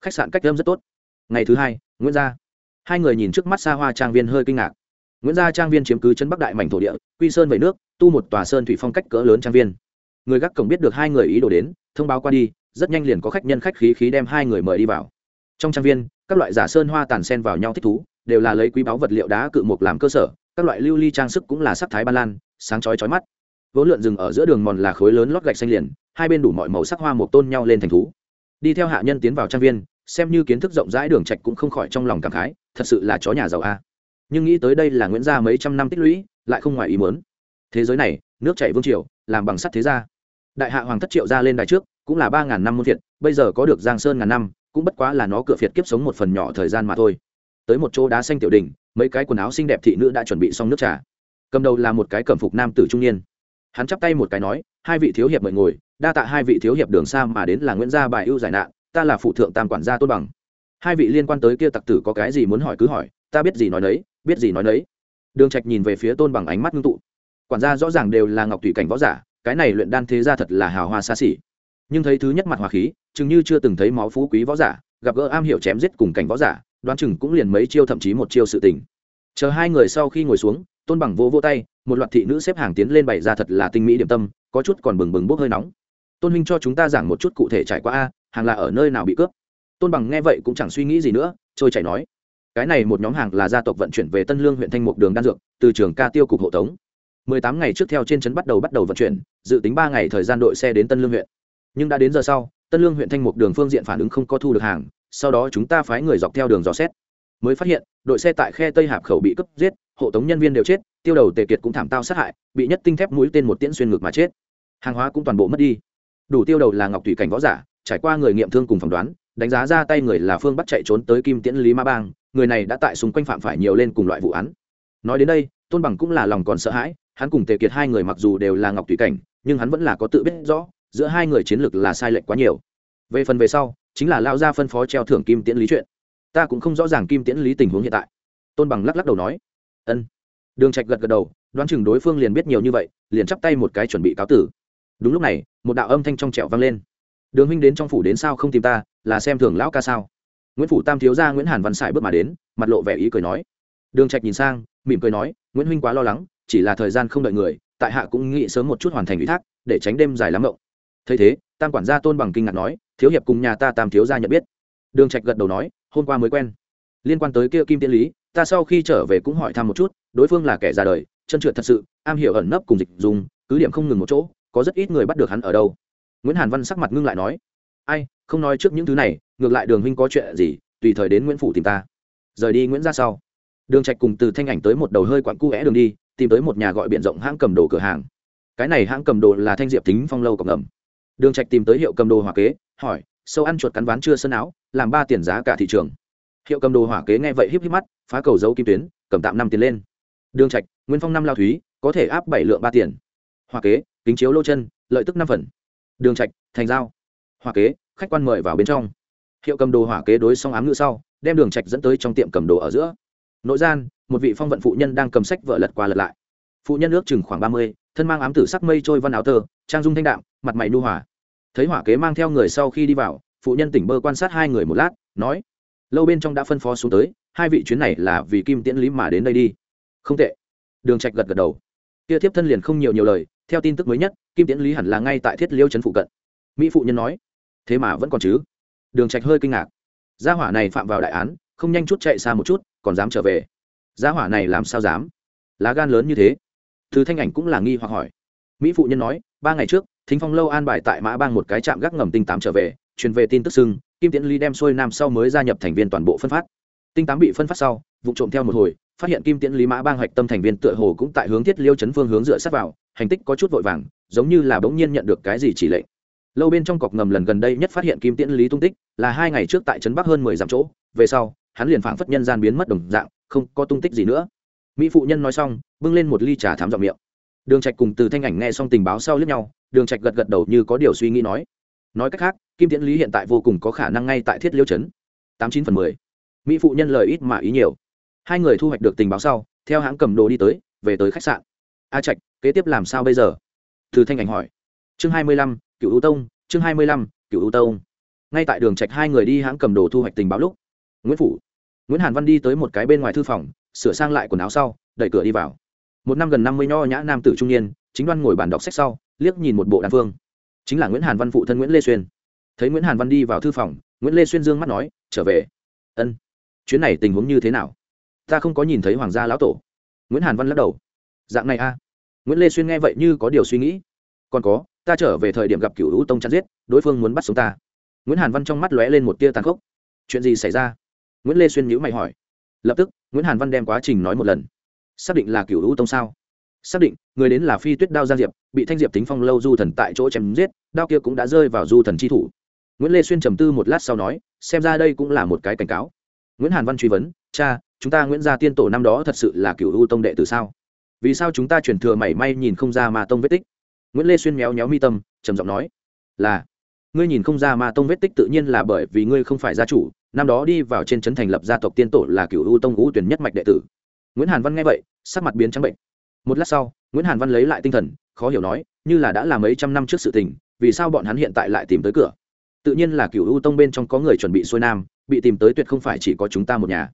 Khách sạn cách âm rất tốt ngày thứ hai, nguyễn gia. Hai người nhìn trước mắt xa hoa trang viên hơi kinh ngạc. Nguyễn gia trang viên chiếm cứ chân bắc đại mảnh thổ địa, quy sơn vẩy nước, tu một tòa sơn thủy phong cách cỡ lớn trang viên. Người gác cổng biết được hai người ý đồ đến, thông báo qua đi, rất nhanh liền có khách nhân khách khí khí đem hai người mời đi vào. Trong trang viên, các loại giả sơn hoa tàn sen vào nhau thích thú, đều là lấy quý báu vật liệu đá cự mục làm cơ sở, các loại lưu ly trang sức cũng là sắc thái ba lan, sáng chói chói mắt. Vốn lượn rừng ở giữa đường mòn là khối lớn lót gạch xanh liền, hai bên đủ mọi màu sắc hoa mục tôn nhau lên thành thú. Đi theo hạ nhân tiến vào trang viên xem như kiến thức rộng rãi đường trạch cũng không khỏi trong lòng cảm khái, thật sự là chó nhà giàu a. Nhưng nghĩ tới đây là nguyễn gia mấy trăm năm tích lũy, lại không ngoài ý muốn. Thế giới này, nước chảy vương triều, làm bằng sắt thế gia. Đại hạ hoàng thất triệu ra lên đài trước, cũng là ba ngàn năm muôn việt bây giờ có được giang sơn ngàn năm, cũng bất quá là nó cửa phiệt kiếp sống một phần nhỏ thời gian mà thôi. Tới một chỗ đá xanh tiểu đình mấy cái quần áo xinh đẹp thị nữ đã chuẩn bị xong nước trà. Cầm đầu là một cái cẩm phục nam tử trung niên. Hắn chắp tay một cái nói, hai vị thiếu hiệp mời ngồi, đa tạ hai vị thiếu hiệp đường xa mà đến là nguyễn gia bài ưu giải nạn ta là phụ thượng tam quản gia tôn bằng. Hai vị liên quan tới kia tặc tử có cái gì muốn hỏi cứ hỏi, ta biết gì nói đấy biết gì nói đấy đường trạch nhìn về phía tôn bằng ánh mắt ngưng tụ. Quản gia rõ ràng đều là ngọc thủy cảnh võ giả, cái này luyện đan thế gia thật là hào hoa xa xỉ. Nhưng thấy thứ nhất mặt hòa khí, chừng như chưa từng thấy máu phú quý võ giả, gặp gỡ am hiểu chém giết cùng cảnh võ giả, đoán chừng cũng liền mấy chiêu thậm chí một chiêu sự tình. Chờ hai người sau khi ngồi xuống, tôn bằng vỗ vỗ tay, một loạt thị nữ xếp hàng tiến lên bày ra thật là tinh mỹ điểm tâm, có chút còn bừng bừng bốc hơi nóng. Tôn huynh cho chúng ta giảng một chút cụ thể trải qua a hàng là ở nơi nào bị cướp? Tôn bằng nghe vậy cũng chẳng suy nghĩ gì nữa, trôi chảy nói, cái này một nhóm hàng là gia tộc vận chuyển về tân lương huyện thanh mục đường đan dược, từ trường ca tiêu cục hộ tống. Mười tám ngày trước theo trên trấn bắt đầu bắt đầu vận chuyển, dự tính ba ngày thời gian đội xe đến tân lương huyện. Nhưng đã đến giờ sau, tân lương huyện thanh mục đường phương diện phản ứng không có thu được hàng, sau đó chúng ta phái người dọc theo đường dò xét. Mới phát hiện, đội xe tại khe tây hạp khẩu bị cướp giết, hộ tống nhân viên đều chết, tiêu đầu tề kiệt cũng thảm tao sát hại, bị nhất tinh thép mũi tên một tiễn xuyên ngực mà chết. Hàng hóa cũng toàn bộ mất đi. Đủ tiêu đầu là ngọc thủy cảnh võ giả trải qua người nghiệm thương cùng phỏng đoán, đánh giá ra tay người là phương bắt chạy trốn tới kim tiễn lý ma bang, người này đã tại xung quanh phạm phải nhiều lên cùng loại vụ án. Nói đến đây, tôn bằng cũng là lòng còn sợ hãi, hắn cùng tề kiệt hai người mặc dù đều là ngọc thủy cảnh, nhưng hắn vẫn là có tự biết rõ, giữa hai người chiến lược là sai lệch quá nhiều. Về phần về sau, chính là lao ra phân phó treo thưởng kim tiễn lý chuyện. Ta cũng không rõ ràng kim tiễn lý tình huống hiện tại. Tôn bằng lắc lắc đầu nói, ân. Đường trạch gật gật đầu, đoán chừng đối phương liền biết nhiều như vậy, liền chắp tay một cái chuẩn bị cáo tử. Đúng lúc này, một đạo âm thanh trong trẻo vang lên đường huynh đến trong phủ đến sao không tìm ta, là xem thường lão ca sao? Nguyễn phủ tam thiếu gia nguyễn hàn văn sải bước mà đến, mặt lộ vẻ ý cười nói. Đường trạch nhìn sang, mỉm cười nói, nguyễn huynh quá lo lắng, chỉ là thời gian không đợi người, tại hạ cũng nghĩ sớm một chút hoàn thành ủy thác, để tránh đêm dài lắm mộng. Thấy thế, tam quản gia tôn bằng kinh ngạc nói, thiếu hiệp cùng nhà ta tam thiếu gia nhận biết. Đường trạch gật đầu nói, hôm qua mới quen. Liên quan tới kia kim tiên lý, ta sau khi trở về cũng hỏi thăm một chút, đối phương là kẻ già đời, chân trượt thật sự, am hiểu ẩn nấp cùng dịch dùng, cứ điểm không ngừng một chỗ, có rất ít người bắt được hắn ở đâu nguyễn hàn văn sắc mặt ngưng lại nói ai không nói trước những thứ này ngược lại đường huynh có chuyện gì tùy thời đến nguyễn phủ tìm ta rời đi nguyễn ra sau đường trạch cùng từ thanh ảnh tới một đầu hơi quặn cu é đường đi tìm tới một nhà gọi biện rộng hãng cầm đồ cửa hàng cái này hãng cầm đồ là thanh diệp tính phong lâu cộng ngầm đường trạch tìm tới hiệu cầm đồ hỏa kế hỏi sâu ăn chuột cắn ván chưa sân áo làm ba tiền giá cả thị trường hiệu cầm đồ hỏa kế nghe vậy híp híp mắt phá cầu dấu kim tuyến cầm tạm năm tiền lên đường trạch nguyên phong năm lao thúy có thể áp bảy lượng ba tiền hỏa kế kính chiếu lô chân lợi tức năm phần đường trạch, thành giao. Hỏa kế, khách quan mời vào bên trong. Hiệu cầm đồ hỏa kế đối xong ám ngữ sau, đem đường trạch dẫn tới trong tiệm cầm đồ ở giữa. Nội gian, một vị phong vận phụ nhân đang cầm sách vợ lật qua lật lại. Phụ nhân ước chừng khoảng ba mươi, thân mang ám tử sắc mây trôi văn áo tơ, trang dung thanh đạm, mặt mày nu hòa. Thấy hỏa kế mang theo người sau khi đi vào, phụ nhân tỉnh bơ quan sát hai người một lát, nói, lâu bên trong đã phân phó xuống tới, hai vị chuyến này là vì kim tiễn lý mà đến đây đi. Không tệ. Đường trạch gật gật đầu. Kia thiếp thân liền không nhiều nhiều lời theo tin tức mới nhất kim tiễn lý hẳn là ngay tại thiết liêu trấn phụ cận. Mỹ phụ nhân nói thế mà vẫn còn chứ? Đường trạch hơi kinh ngạc. Gia hỏa này phạm vào đại án không nhanh chút chạy xa một chút còn dám trở về. Gia hỏa này làm sao dám? Lá gan lớn như thế? Thứ thanh ảnh cũng là nghi hoặc hỏi. Mỹ phụ nhân nói ba ngày trước thính phong lâu an bài tại mã bang một cái trạm gác ngầm tinh tám trở về truyền về tin tức sưng, kim tiễn ly đem xuôi nam sau mới gia nhập thành viên toàn bộ phân phát. Tinh tám bị phân phát sau vụ trộm theo một hồi phát hiện kim tiễn lý mã bang hạch tâm thành viên tựa hồ cũng tại hướng thiết liêu chấn phương hướng dựa sát vào, hành tích có chút vội vàng, giống như là bỗng nhiên nhận được cái gì chỉ lệnh. Lâu bên trong cọc ngầm lần gần đây nhất phát hiện kim tiễn lý tung tích, là hai ngày trước tại trấn bắc hơn mười dặm chỗ, về sau, hắn liền phảng phất nhân gian biến mất đồng dạng, không có tung tích gì nữa. Mỹ phụ nhân nói xong, bưng lên một ly trà thám dọc miệng. Đường trạch cùng từ thanh ảnh nghe xong tình báo sau lướt nhau, đường trạch gật gật đầu như có điều suy nghĩ nói. Nói cách khác, kim tiễn lý hiện tại vô cùng có khả năng ngay tại thiết liêu chấn. Tám chín phần mười. Mỹ phụ nhân lời ít mà ý nhiều hai người thu hoạch được tình báo sau, theo hãng cầm đồ đi tới, về tới khách sạn. A trạch, kế tiếp làm sao bây giờ? Từ thanh ảnh hỏi. Chương hai mươi lăm, cựu ưu tông, chương hai mươi lăm, cựu ưu tông. Ngay tại đường trạch hai người đi hãng cầm đồ thu hoạch tình báo lúc, nguyễn phủ, nguyễn hàn văn đi tới một cái bên ngoài thư phòng, sửa sang lại quần áo sau, đẩy cửa đi vào. Một năm gần năm mươi nho nhã nam tử trung niên, chính đoan ngồi bàn đọc sách sau, liếc nhìn một bộ đàn phương. Chính là nguyễn hàn văn phụ thân nguyễn lê xuyên. Thấy nguyễn hàn văn đi vào thư phòng, nguyễn lê xuyên dương mắt nói, trở về. Ân. Chuyến này tình huống như thế nào? Ta không có nhìn thấy hoàng gia lão tổ. Nguyễn hàn văn lắc đầu. Dạng này a. Nguyễn lê xuyên nghe vậy như có điều suy nghĩ. Còn có, ta trở về thời điểm gặp cựu hữu tông chắn giết, đối phương muốn bắt sống ta. Nguyễn hàn văn trong mắt lóe lên một tia tàn khốc. Chuyện gì xảy ra? Nguyễn lê xuyên nhữ mày hỏi. Lập tức, nguyễn hàn văn đem quá trình nói một lần. Xác định là cựu hữu tông sao? Xác định, người đến là phi tuyết đao giang diệp, bị thanh diệp tính phong lâu du thần tại chỗ chém giết, đao kia cũng đã rơi vào du thần chi thủ. Nguyễn lê xuyên trầm tư một lát sau nói, xem ra đây cũng là một cái cảnh cáo. Nguyễn hàn văn truy vấn, cha chúng ta nguyễn gia tiên tổ năm đó thật sự là cựu ưu tông đệ từ sao? Vì sao chúng ta chuyển thừa mảy may nhìn không ra ma tông vết tích? Nguyễn lê xuyên méo méo mi tâm, trầm giọng nói, là, ngươi nhìn không ra ma tông vết tích tự nhiên là bởi vì ngươi không phải gia chủ, năm đó đi vào trên trấn thành lập gia tộc tiên tổ là cựu ưu tông ngũ tuyển nhất mạch đệ tử. Nguyễn hàn văn nghe vậy, sắc mặt biến trắng bệnh. Một lát sau, nguyễn hàn văn lấy lại tinh thần, khó hiểu nói, như là đã là mấy trăm năm trước sự tình, vì sao bọn hắn hiện tại lại tìm tới cửa? Tự nhiên là cựu ưu tông bên trong có người chuẩn bị xuôi nam, bị tìm tới tuyệt không phải chỉ có chúng ta một nhà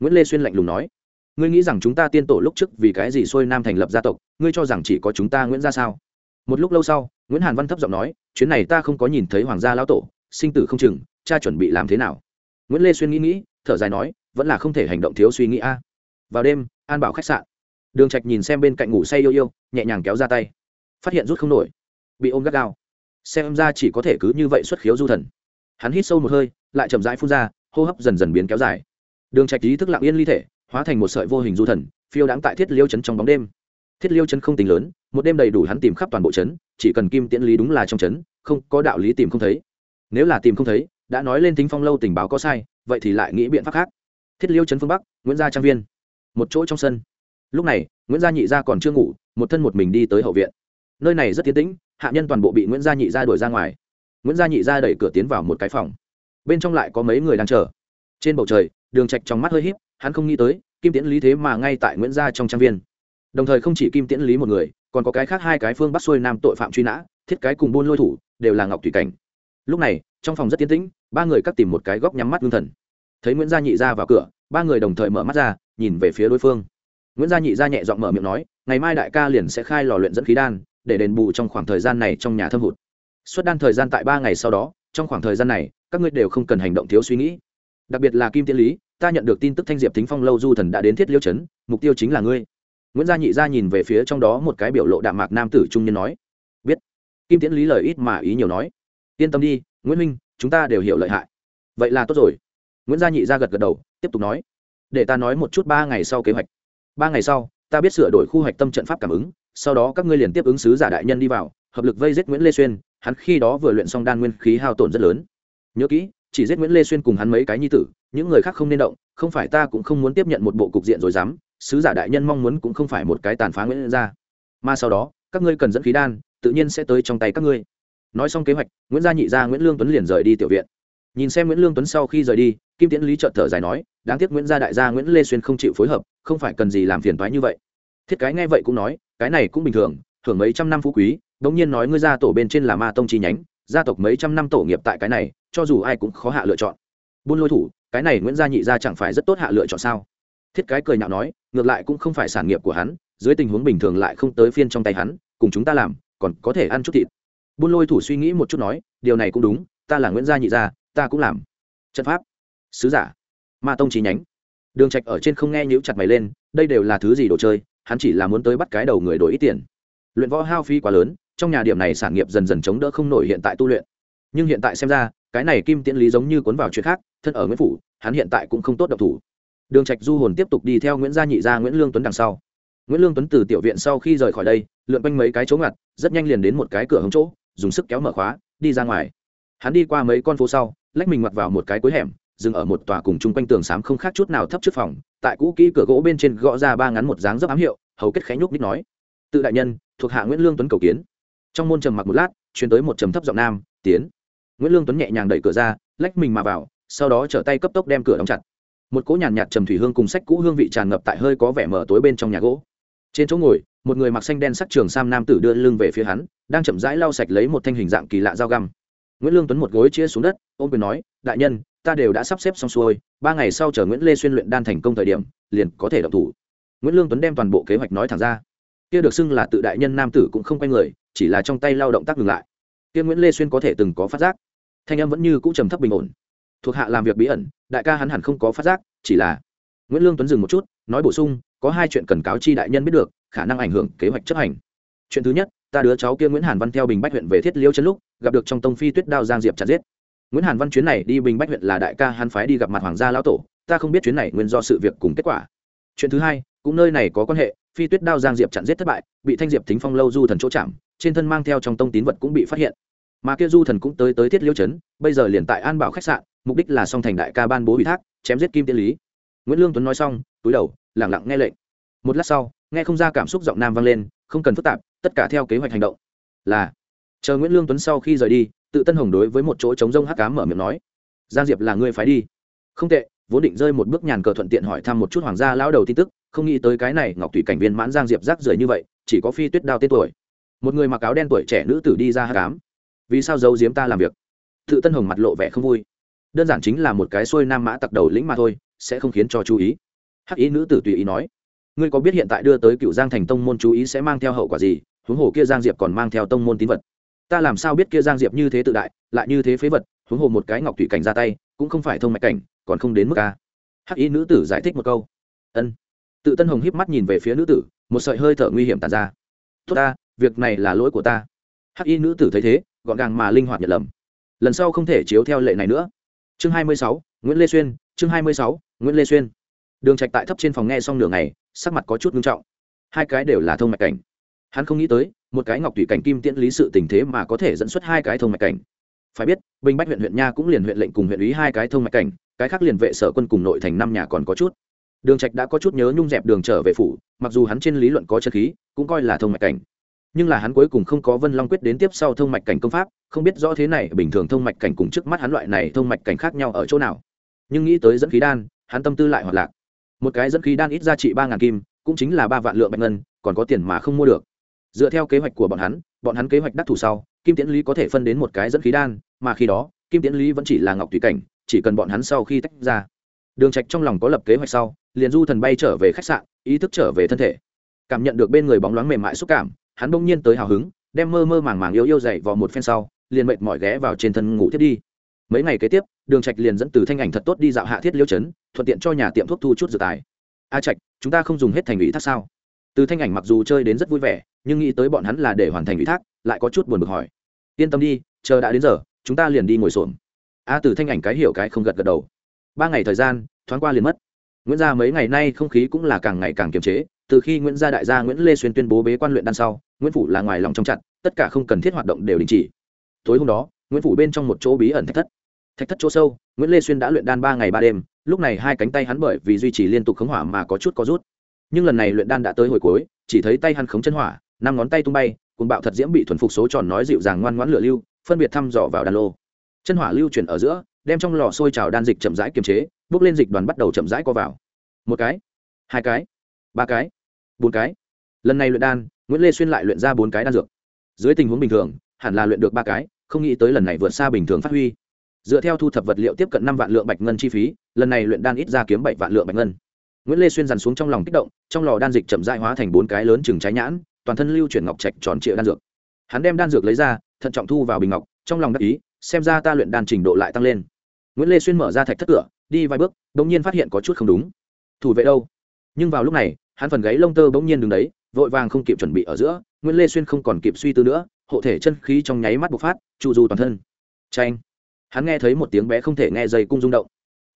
nguyễn lê xuyên lạnh lùng nói ngươi nghĩ rằng chúng ta tiên tổ lúc trước vì cái gì xuôi nam thành lập gia tộc ngươi cho rằng chỉ có chúng ta nguyễn ra sao một lúc lâu sau nguyễn hàn văn thấp giọng nói chuyến này ta không có nhìn thấy hoàng gia lão tổ sinh tử không chừng cha chuẩn bị làm thế nào nguyễn lê xuyên nghĩ nghĩ thở dài nói vẫn là không thể hành động thiếu suy nghĩ a vào đêm an bảo khách sạn đường trạch nhìn xem bên cạnh ngủ say yêu yêu nhẹ nhàng kéo ra tay phát hiện rút không nổi bị ôm gắt gao xem ra chỉ có thể cứ như vậy xuất khiếu du thần hắn hít sâu một hơi lại chậm rãi phun ra hô hấp dần dần biến kéo dài đường trạch ý thức lặng yên ly thể, hóa thành một sợi vô hình du thần, phiêu đáng tại thiết liêu chấn trong bóng đêm. Thiết liêu chấn không tính lớn, một đêm đầy đủ hắn tìm khắp toàn bộ chấn chỉ cần kim tiễn lý đúng là trong chấn không có đạo lý tìm không thấy. Nếu là tìm không thấy, đã nói lên tính phong lâu tình báo có sai, vậy thì lại nghĩ biện pháp khác. Thiết liêu chấn phương bắc, nguyễn gia trang viên. Một chỗ trong sân. Lúc này, nguyễn gia nhị gia còn chưa ngủ, một thân một mình đi tới hậu viện. Nơi này rất tiến tĩnh, hạ nhân toàn bộ bị nguyễn gia nhị gia đuổi ra ngoài. Nguyễn gia nhị gia đẩy cửa tiến vào một cái phòng. Bên trong lại có mấy người đang chờ. Trên bầu trời đường trạch trong mắt hơi híp, hắn không nghĩ tới, kim tiễn lý thế mà ngay tại nguyễn gia trong trang viên. Đồng thời không chỉ kim tiễn lý một người, còn có cái khác hai cái phương bắt xuôi nam tội phạm truy nã, thiết cái cùng buôn lôi thủ, đều là ngọc thủy cảnh. Lúc này, trong phòng rất tiến tĩnh, ba người cắt tìm một cái góc nhắm mắt ngưng thần. Thấy nguyễn gia nhị gia vào cửa, ba người đồng thời mở mắt ra, nhìn về phía đối phương. Nguyễn gia nhị gia nhẹ giọng mở miệng nói, ngày mai đại ca liền sẽ khai lò luyện dẫn khí đan, để đền bù trong khoảng thời gian này trong nhà thâm hụt. Xuất đan thời gian tại ba ngày sau đó, trong khoảng thời gian này, các ngươi đều không cần hành động thiếu suy nghĩ đặc biệt là kim tiên lý ta nhận được tin tức thanh diệp Thính phong lâu du thần đã đến thiết liêu Trấn, mục tiêu chính là ngươi. Nguyễn gia nhị gia nhìn về phía trong đó một cái biểu lộ đạm mạc nam tử trung nhân nói. Biết. Kim tiễn lý lời ít mà ý nhiều nói. Yên tâm đi nguyễn minh chúng ta đều hiểu lợi hại. Vậy là tốt rồi. Nguyễn gia nhị gia gật gật đầu tiếp tục nói. Để ta nói một chút ba ngày sau kế hoạch. Ba ngày sau ta biết sửa đổi khu hoạch tâm trận pháp cảm ứng sau đó các ngươi liền tiếp ứng sứ giả đại nhân đi vào hợp lực vây giết nguyễn lê xuyên hắn khi đó vừa luyện xong đan nguyên khí hao tổn rất lớn. Nhớ kỹ chỉ giết nguyễn lê xuyên cùng hắn mấy cái nhi tử, những người khác không nên động, không phải ta cũng không muốn tiếp nhận một bộ cục diện rồi dám, sứ giả đại nhân mong muốn cũng không phải một cái tàn phá nguyễn gia. Mà sau đó, các ngươi cần dẫn khí đan, tự nhiên sẽ tới trong tay các ngươi. Nói xong kế hoạch, nguyễn gia nhị gia nguyễn lương tuấn liền rời đi tiểu viện. Nhìn xem nguyễn lương tuấn sau khi rời đi, kim tiễn lý trợt thở dài nói, đáng tiếc nguyễn gia đại gia nguyễn lê xuyên không chịu phối hợp, không phải cần gì làm phiền toái như vậy. Thiết cái nghe vậy cũng nói, cái này cũng bình thường hưởng mấy trăm năm phú quý bỗng nhiên nói ngươi gia tổ bên trên là ma tông chi nhánh gia tộc mấy trăm năm tổ nghiệp tại cái này, cho dù ai cũng khó hạ lựa chọn. Buôn lôi thủ, cái này nguyễn gia nhị gia chẳng phải rất tốt hạ lựa chọn sao? Thiết cái cười nhạo nói, ngược lại cũng không phải sản nghiệp của hắn, dưới tình huống bình thường lại không tới phiên trong tay hắn, cùng chúng ta làm, còn có thể ăn chút thịt. Buôn lôi thủ suy nghĩ một chút nói, điều này cũng đúng, ta là nguyễn gia nhị gia, ta cũng làm. Trận pháp. Sứ giả. Ma tông chi nhánh. Đường trạch ở trên không nghe nhíu chặt mày lên, đây đều là thứ gì đồ chơi, hắn chỉ là muốn tới bắt cái đầu người đổi ít tiền. Luyện võ hao phí quá lớn trong nhà điểm này sản nghiệp dần dần chống đỡ không nổi hiện tại tu luyện. Nhưng hiện tại xem ra, cái này kim tiễn lý giống như cuốn vào chuyện khác, thân ở nguyễn phủ, hắn hiện tại cũng không tốt độc thủ. Đường trạch du hồn tiếp tục đi theo nguyễn gia nhị gia nguyễn lương tuấn đằng sau. Nguyễn lương tuấn từ tiểu viện sau khi rời khỏi đây, lượn quanh mấy cái chỗ ngặt, rất nhanh liền đến một cái cửa hông chỗ, dùng sức kéo mở khóa, đi ra ngoài. Hắn đi qua mấy con phố sau, lách mình mặt vào một cái cuối hẻm, dừng ở một tòa cùng chung quanh tường xám không khác chút nào thấp trước phòng, tại cũ kỹ cửa gỗ bên trên gõ ra ba ngắn một dáng dấp ám hiệu, hầu kết khẽ nhúc ních nói. Tự đại nhân, thuộc hạ nguyễn lương tuấn cầu kiến trong môn trầm mặc một lát chuyển tới một trầm thấp giọng nam tiến. Nguyễn lương tuấn nhẹ nhàng đẩy cửa ra lách mình mà vào sau đó trở tay cấp tốc đem cửa đóng chặt. Một cỗ nhàn nhạt, trầm thủy hương cùng sách cũ hương vị tràn ngập tại hơi có vẻ mở tối bên trong nhà gỗ. Trên chỗ ngồi một người mặc xanh đen sắc trường sam nam tử đưa lưng về phía hắn đang chậm rãi lau sạch lấy một thanh hình dạng kỳ lạ dao găm. Nguyễn lương tuấn một gối chia xuống đất ôm quyền nói đại nhân ta đều đã sắp xếp xong xuôi ba ngày sau chờ nguyễn lê xuyên luyện đan thành công thời điểm liền có thể động thủ. Nguyễn lương tuấn đem toàn bộ kế hoạch nói thẳng ra. Kia được xưng là tự đại nhân nam tử cũng không quay người chỉ là trong tay lao động tác ngừng lại. Kia nguyễn lê xuyên có thể từng có phát giác. Thanh em vẫn như cũ trầm thấp bình ổn. Thuộc hạ làm việc bí ẩn, đại ca hắn hẳn không có phát giác, chỉ là nguyễn lương tuấn dừng một chút, nói bổ sung, có hai chuyện cần cáo chi đại nhân biết được, khả năng ảnh hưởng kế hoạch chấp hành. Chuyện thứ nhất, ta đứa cháu kia nguyễn hàn văn theo bình bách huyện về thiết liêu chân lúc, gặp được trong tông phi tuyết đao giang diệp chặt giết. Nguyễn hàn văn chuyến này đi bình bách huyện là đại ca hắn phái đi gặp mặt hoàng gia lão tổ, ta không biết chuyến này nguyên do sự việc cùng kết quả. Chuyện thứ hai, cũng nơi này có quan hệ, phi tuyết đao giang diệp chặn giết thất bại, bị thanh diệp thính phong lâu du thần chỗ chạm trên thân mang theo trong tông tín vật cũng bị phát hiện. Mà kia du thần cũng tới tới thiết liêu chấn bây giờ liền tại an bảo khách sạn, mục đích là song thành đại ca ban bố ủy thác, chém giết kim tiên lý. Nguyễn lương tuấn nói xong, túi đầu lẳng lặng nghe lệnh. Một lát sau, nghe không ra cảm xúc giọng nam vang lên, không cần phức tạp, tất cả theo kế hoạch hành động. Là, chờ nguyễn lương tuấn sau khi rời đi, tự tân hồng đối với một chỗ trống rông hắc cám mở miệng nói. Giang diệp là người phái đi. Không tệ, vốn định rơi một bước nhàn cờ thuận tiện hỏi thăm một chút hoàng gia lão đầu tin tức, không nghĩ tới cái này ngọc thủy cảnh viên mãn giang diệp rác rưởi như vậy, chỉ có phi tuyết đao tên tuổi một người mặc áo đen tuổi trẻ nữ tử đi ra hắc cám. Vì sao giấu giếm ta làm việc? Tự tân hồng mặt lộ vẻ không vui. Đơn giản chính là một cái xuôi nam mã tặc đầu lĩnh mà thôi, sẽ không khiến cho chú ý. Hắc ý nữ tử tùy ý nói, ngươi có biết hiện tại đưa tới cựu giang thành tông môn chú ý sẽ mang theo hậu quả gì? Huống hồ kia giang diệp còn mang theo tông môn tín vật. Ta làm sao biết kia giang diệp như thế tự đại, lại như thế phế vật? Huống hồ một cái ngọc thủy cảnh ra tay, cũng không phải thông mạch cảnh, còn không đến mức ca hắc ý nữ tử giải thích một câu. Ân. Tự tân hồng híp mắt nhìn về phía nữ tử, một sợi hơi thở nguy hiểm tàn ra. Tốt ta việc này là lỗi của ta. Hắc y nữ tử thấy thế, gọn gàng mà linh hoạt nhận lầm. Lần sau không thể chiếu theo lệ này nữa. Chương hai mươi sáu, nguyễn lê xuyên, chương hai mươi sáu, nguyễn lê xuyên. Đường trạch tại thấp trên phòng nghe xong nửa ngày, sắc mặt có chút nghiêm trọng. Hai cái đều là thông mạch cảnh. Hắn không nghĩ tới, một cái ngọc thủy cảnh kim tiễn lý sự tình thế mà có thể dẫn xuất hai cái thông mạch cảnh. Phải biết, bình bách huyện huyện nha cũng liền huyện lệnh cùng huyện ý hai cái thông mạch cảnh, cái khác liền vệ sở quân cùng nội thành năm nhà còn có chút. Đường trạch đã có chút nhớ nhung dẹp đường trở về phủ, mặc dù hắn trên lý luận có chân khí, cũng coi là thông mạch cảnh nhưng là hắn cuối cùng không có vân long quyết đến tiếp sau thông mạch cảnh công pháp, không biết rõ thế này, bình thường thông mạch cảnh cùng trước mắt hắn loại này thông mạch cảnh khác nhau ở chỗ nào. Nhưng nghĩ tới dẫn khí đan, hắn tâm tư lại hoạt lạc. Một cái dẫn khí đan ít giá trị ba ngàn kim, cũng chính là ba vạn lượng bạch ngân, còn có tiền mà không mua được. Dựa theo kế hoạch của bọn hắn bọn hắn kế hoạch đắc thủ sau, kim tiễn lý có thể phân đến một cái dẫn khí đan, mà khi đó, kim tiễn lý vẫn chỉ là ngọc tùy cảnh, chỉ cần bọn hắn sau khi tách ra. Đường trạch trong lòng có lập kế hoạch sau, liền du thần bay trở về khách sạn, ý thức trở về thân thể. Cảm nhận được bên người bóng loáng mềm mại xúc cảm hắn bỗng nhiên tới hào hứng, đem mơ mơ màng màng yêu yêu dậy vào một phen sau, liền mệt mỏi ghé vào trên thân ngủ thiết đi. Mấy ngày kế tiếp, đường trạch liền dẫn từ thanh ảnh thật tốt đi dạo hạ thiết liêu chấn thuận tiện cho nhà tiệm thuốc thu chút dự tài. A trạch, chúng ta không dùng hết thành ủy thác sao? Từ thanh ảnh mặc dù chơi đến rất vui vẻ, nhưng nghĩ tới bọn hắn là để hoàn thành ủy thác, lại có chút buồn bực hỏi. Yên tâm đi, chờ đã đến giờ, chúng ta liền đi ngồi xổm. A từ thanh ảnh cái hiểu cái không gật gật đầu. Ba ngày thời gian, thoáng qua liền mất. Nguyễn gia mấy ngày nay không khí cũng là càng ngày càng kiềm chế, từ khi nguyễn gia đại gia nguyễn lê xuyên tuyên bố bế quan luyện đan sau nguyễn phủ là ngoài lòng trong chặt, tất cả không cần thiết hoạt động đều đình chỉ. Tối hôm đó, nguyễn phủ bên trong một chỗ bí ẩn thạch thất. Thạch thất chỗ sâu, nguyễn lê xuyên đã luyện đan ba ngày ba đêm, lúc này hai cánh tay hắn bởi vì duy trì liên tục khống hỏa mà có chút có rút. Nhưng lần này luyện đan đã tới hồi cuối, chỉ thấy tay hắn khống chân hỏa, năm ngón tay tung bay cùng bạo thật diễm bị thuần phục số tròn nói dịu dàng ngoan ngoãn lửa lưu, phân biệt thăm dò vào đan lô. Chân hỏa lưu chuyển ở giữa, đem trong lò sôi trào đan dịch chậm rãi kiềm chế, bước lên dịch đoàn bắt đầu chậm rãi co vào. Một cái, hai cái, ba cái, bốn cái. Lần này luyện đan nguyễn lê xuyên lại luyện ra bốn cái đan dược dưới tình huống bình thường hẳn là luyện được ba cái không nghĩ tới lần này vượt xa bình thường phát huy dựa theo thu thập vật liệu tiếp cận năm vạn lượng bạch ngân chi phí lần này luyện đan ít ra kiếm bảy vạn lượng bạch ngân nguyễn lê xuyên dằn xuống trong lòng kích động trong lò đan dịch chậm dại hóa thành bốn cái lớn chừng trái nhãn toàn thân lưu chuyển ngọc trạch tròn trịa đan dược hắn đem đan dược lấy ra thận trọng thu vào bình ngọc trong lòng đắc ý xem ra ta luyện đan trình độ lại tăng lên nguyễn lê xuyên mở ra thạch thất cửa đi vài bước đ ỗ n g nhiên phát hiện có chút không đúng thủ vệ đâu nhưng vào lúc này hắn phần gáy lông tơ bỗng nhiên đứng đấy vội vàng không kịp chuẩn bị ở giữa nguyễn lê xuyên không còn kịp suy tư nữa, hộ thể chân khí trong nháy mắt bộc phát, trụ du toàn thân. Tranh hắn nghe thấy một tiếng bé không thể nghe dây cung rung động.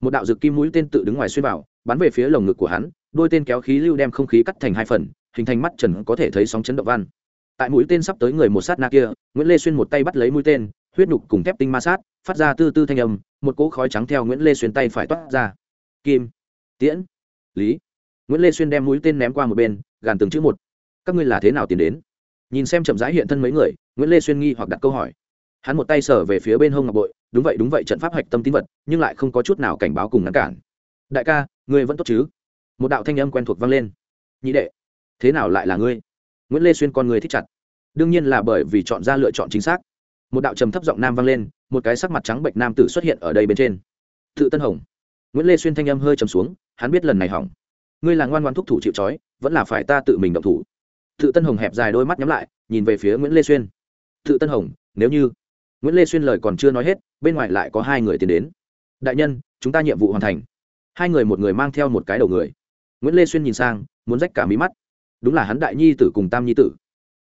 Một đạo dực kim mũi tên tự đứng ngoài xuyên vào, bắn về phía lồng ngực của hắn, đôi tên kéo khí lưu đem không khí cắt thành hai phần, hình thành mắt trần có thể thấy sóng chấn động văn. Tại mũi tên sắp tới người một sát na kia, nguyễn lê xuyên một tay bắt lấy mũi tên, huyết nhục cùng thép tinh ma sát, phát ra tư tư thanh âm, một cỗ khói trắng theo nguyễn lê xuyên tay phải toát ra. Kim, tiễn, lý. Nguyễn lê xuyên đem mũi tên ném qua một bên gàn từng chữ một. Các ngươi là thế nào tiến đến? Nhìn xem chậm rãi hiện thân mấy người, nguyễn lê xuyên nghi hoặc đặt câu hỏi. Hắn một tay sở về phía bên hông ngọc bội, đúng vậy đúng vậy, trận pháp hạch tâm tín vật, nhưng lại không có chút nào cảnh báo cùng ngăn cản. Đại ca, ngươi vẫn tốt chứ? Một đạo thanh âm quen thuộc vang lên. Nhị đệ, thế nào lại là ngươi? Nguyễn lê xuyên con người thích chặt. Đương nhiên là bởi vì chọn ra lựa chọn chính xác. Một đạo trầm thấp giọng nam vang lên, một cái sắc mặt trắng bệnh nam tử xuất hiện ở đây bên trên. Tự tân hồng. Nguyễn lê xuyên thanh âm hơi trầm xuống, hắn biết lần này hỏng ngươi là ngoan ngoan thúc thủ chịu trói, vẫn là phải ta tự mình động thủ. Tự tân hồng hẹp dài đôi mắt nhắm lại, nhìn về phía nguyễn lê xuyên. Tự tân hồng, nếu như nguyễn lê xuyên lời còn chưa nói hết, bên ngoài lại có hai người tiến đến. Đại nhân, chúng ta nhiệm vụ hoàn thành. Hai người một người mang theo một cái đầu người. Nguyễn lê xuyên nhìn sang, muốn rách cả mí mắt. Đúng là hắn đại nhi tử cùng tam nhi tử.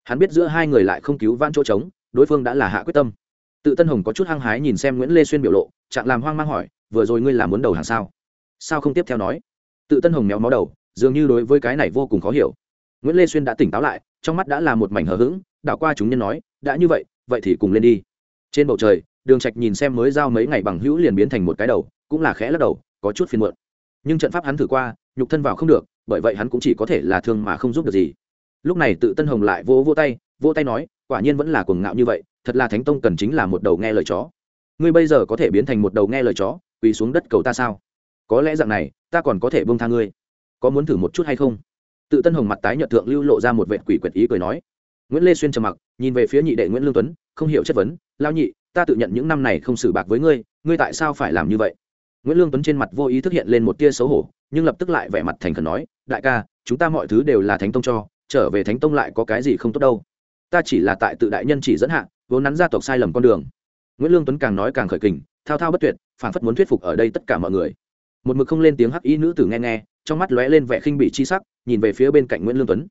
Hắn biết giữa hai người lại không cứu van chỗ trống, đối phương đã là hạ quyết tâm. Tự tân hồng có chút hăng hái nhìn xem nguyễn lê xuyên biểu lộ chặn làm hoang mang hỏi, vừa rồi ngươi làm muốn đầu hàng sao? Sao không tiếp theo nói? Tự tân hồng méo máu đầu, dường như đối với cái này vô cùng khó hiểu. Nguyễn lê xuyên đã tỉnh táo lại, trong mắt đã là một mảnh hờ hững, đảo qua chúng nhân nói, đã như vậy vậy thì cùng lên đi. Trên bầu trời, đường trạch nhìn xem mới giao mấy ngày bằng hữu liền biến thành một cái đầu, cũng là khẽ lắc đầu, có chút phiền muộn. Nhưng trận pháp hắn thử qua, nhục thân vào không được, bởi vậy hắn cũng chỉ có thể là thương mà không giúp được gì. Lúc này tự tân hồng lại vỗ vỗ tay vỗ tay nói, quả nhiên vẫn là cuồng ngạo như vậy, thật là thánh tông cần chính là một đầu nghe lời chó. Ngươi bây giờ có thể biến thành một đầu nghe lời chó, quỳ xuống đất cầu ta sao? Có lẽ dạng này, ta còn có thể bông tha ngươi. Có muốn thử một chút hay không? Tự tân hồng mặt tái nhợt thượng lưu lộ ra một vệ quỷ quyệt ý cười nói. Nguyễn lê xuyên trầm mặc, nhìn về phía nhị đệ nguyễn lương tuấn, không hiểu chất vấn lao nhị, ta tự nhận những năm này không xử bạc với ngươi ngươi tại sao phải làm như vậy? Nguyễn lương tuấn trên mặt vô ý thức hiện lên một tia xấu hổ, nhưng lập tức lại vẻ mặt thành khẩn nói, đại ca, chúng ta mọi thứ đều là thánh tông cho, trở về thánh tông lại có cái gì không tốt đâu. Ta chỉ là tại tự đại nhân chỉ dẫn hạ, vốn nắn gia tộc sai lầm con đường. Nguyễn lương tuấn càng nói càng khởi kình, thao thao bất tuyệt phản phất muốn thuyết phục ở đây tất cả mọi người một mực không lên tiếng hắc y nữ tử nghe nghe, trong mắt lóe lên vẻ khinh bị chi sắc, nhìn về phía bên cạnh nguyễn lương tuấn.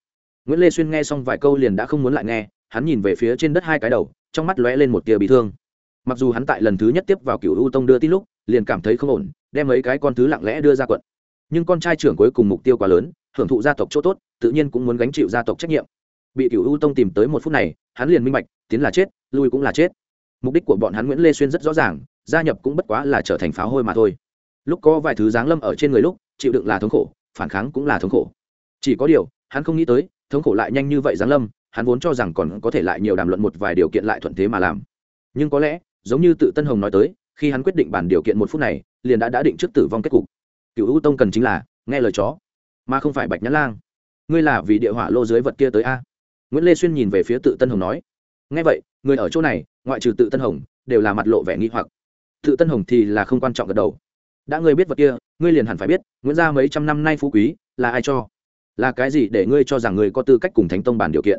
Nguyễn lê xuyên nghe xong vài câu liền đã không muốn lại nghe, hắn nhìn về phía trên đất hai cái đầu, trong mắt lóe lên một tia bị thương. Mặc dù hắn tại lần thứ nhất tiếp vào cựu u tông đưa tin lúc, liền cảm thấy không ổn, đem mấy cái con thứ lặng lẽ đưa ra quận. Nhưng con trai trưởng cuối cùng mục tiêu quá lớn, hưởng thụ gia tộc chỗ tốt, tự nhiên cũng muốn gánh chịu gia tộc trách nhiệm. Bị cựu u tông tìm tới một phút này, hắn liền minh bạch, tiến là chết, lui cũng là chết. Mục đích của bọn hắn nguyễn lê xuyên rất rõ ràng, gia nhập cũng bất quá là trở thành pháo hôi mà thôi lúc có vài thứ giáng lâm ở trên người lúc, chịu đựng là thống khổ, phản kháng cũng là thống khổ. Chỉ có điều, hắn không nghĩ tới, thống khổ lại nhanh như vậy giáng lâm, hắn vốn cho rằng còn có thể lại nhiều đàm luận một vài điều kiện lại thuận thế mà làm. Nhưng có lẽ, giống như tự tân hồng nói tới, khi hắn quyết định bản điều kiện một phút này, liền đã đã định trước tử vong kết cục. Cựu u tông cần chính là, nghe lời chó, mà không phải bạch nhã lang. Ngươi là vì địa hỏa lô dưới vật kia tới a? Nguyễn lê xuyên nhìn về phía tự tân hồng nói. Nghe vậy, người ở chỗ này, ngoại trừ tự tân hồng, đều là mặt lộ vẻ nghi hoặc. Tự tân hồng thì là không quan trọng gật đầu đã ngươi biết vật kia, ngươi liền hẳn phải biết, nguyễn gia mấy trăm năm nay phú quý, là ai cho? Là cái gì để ngươi cho rằng ngươi có tư cách cùng thánh tông bàn điều kiện?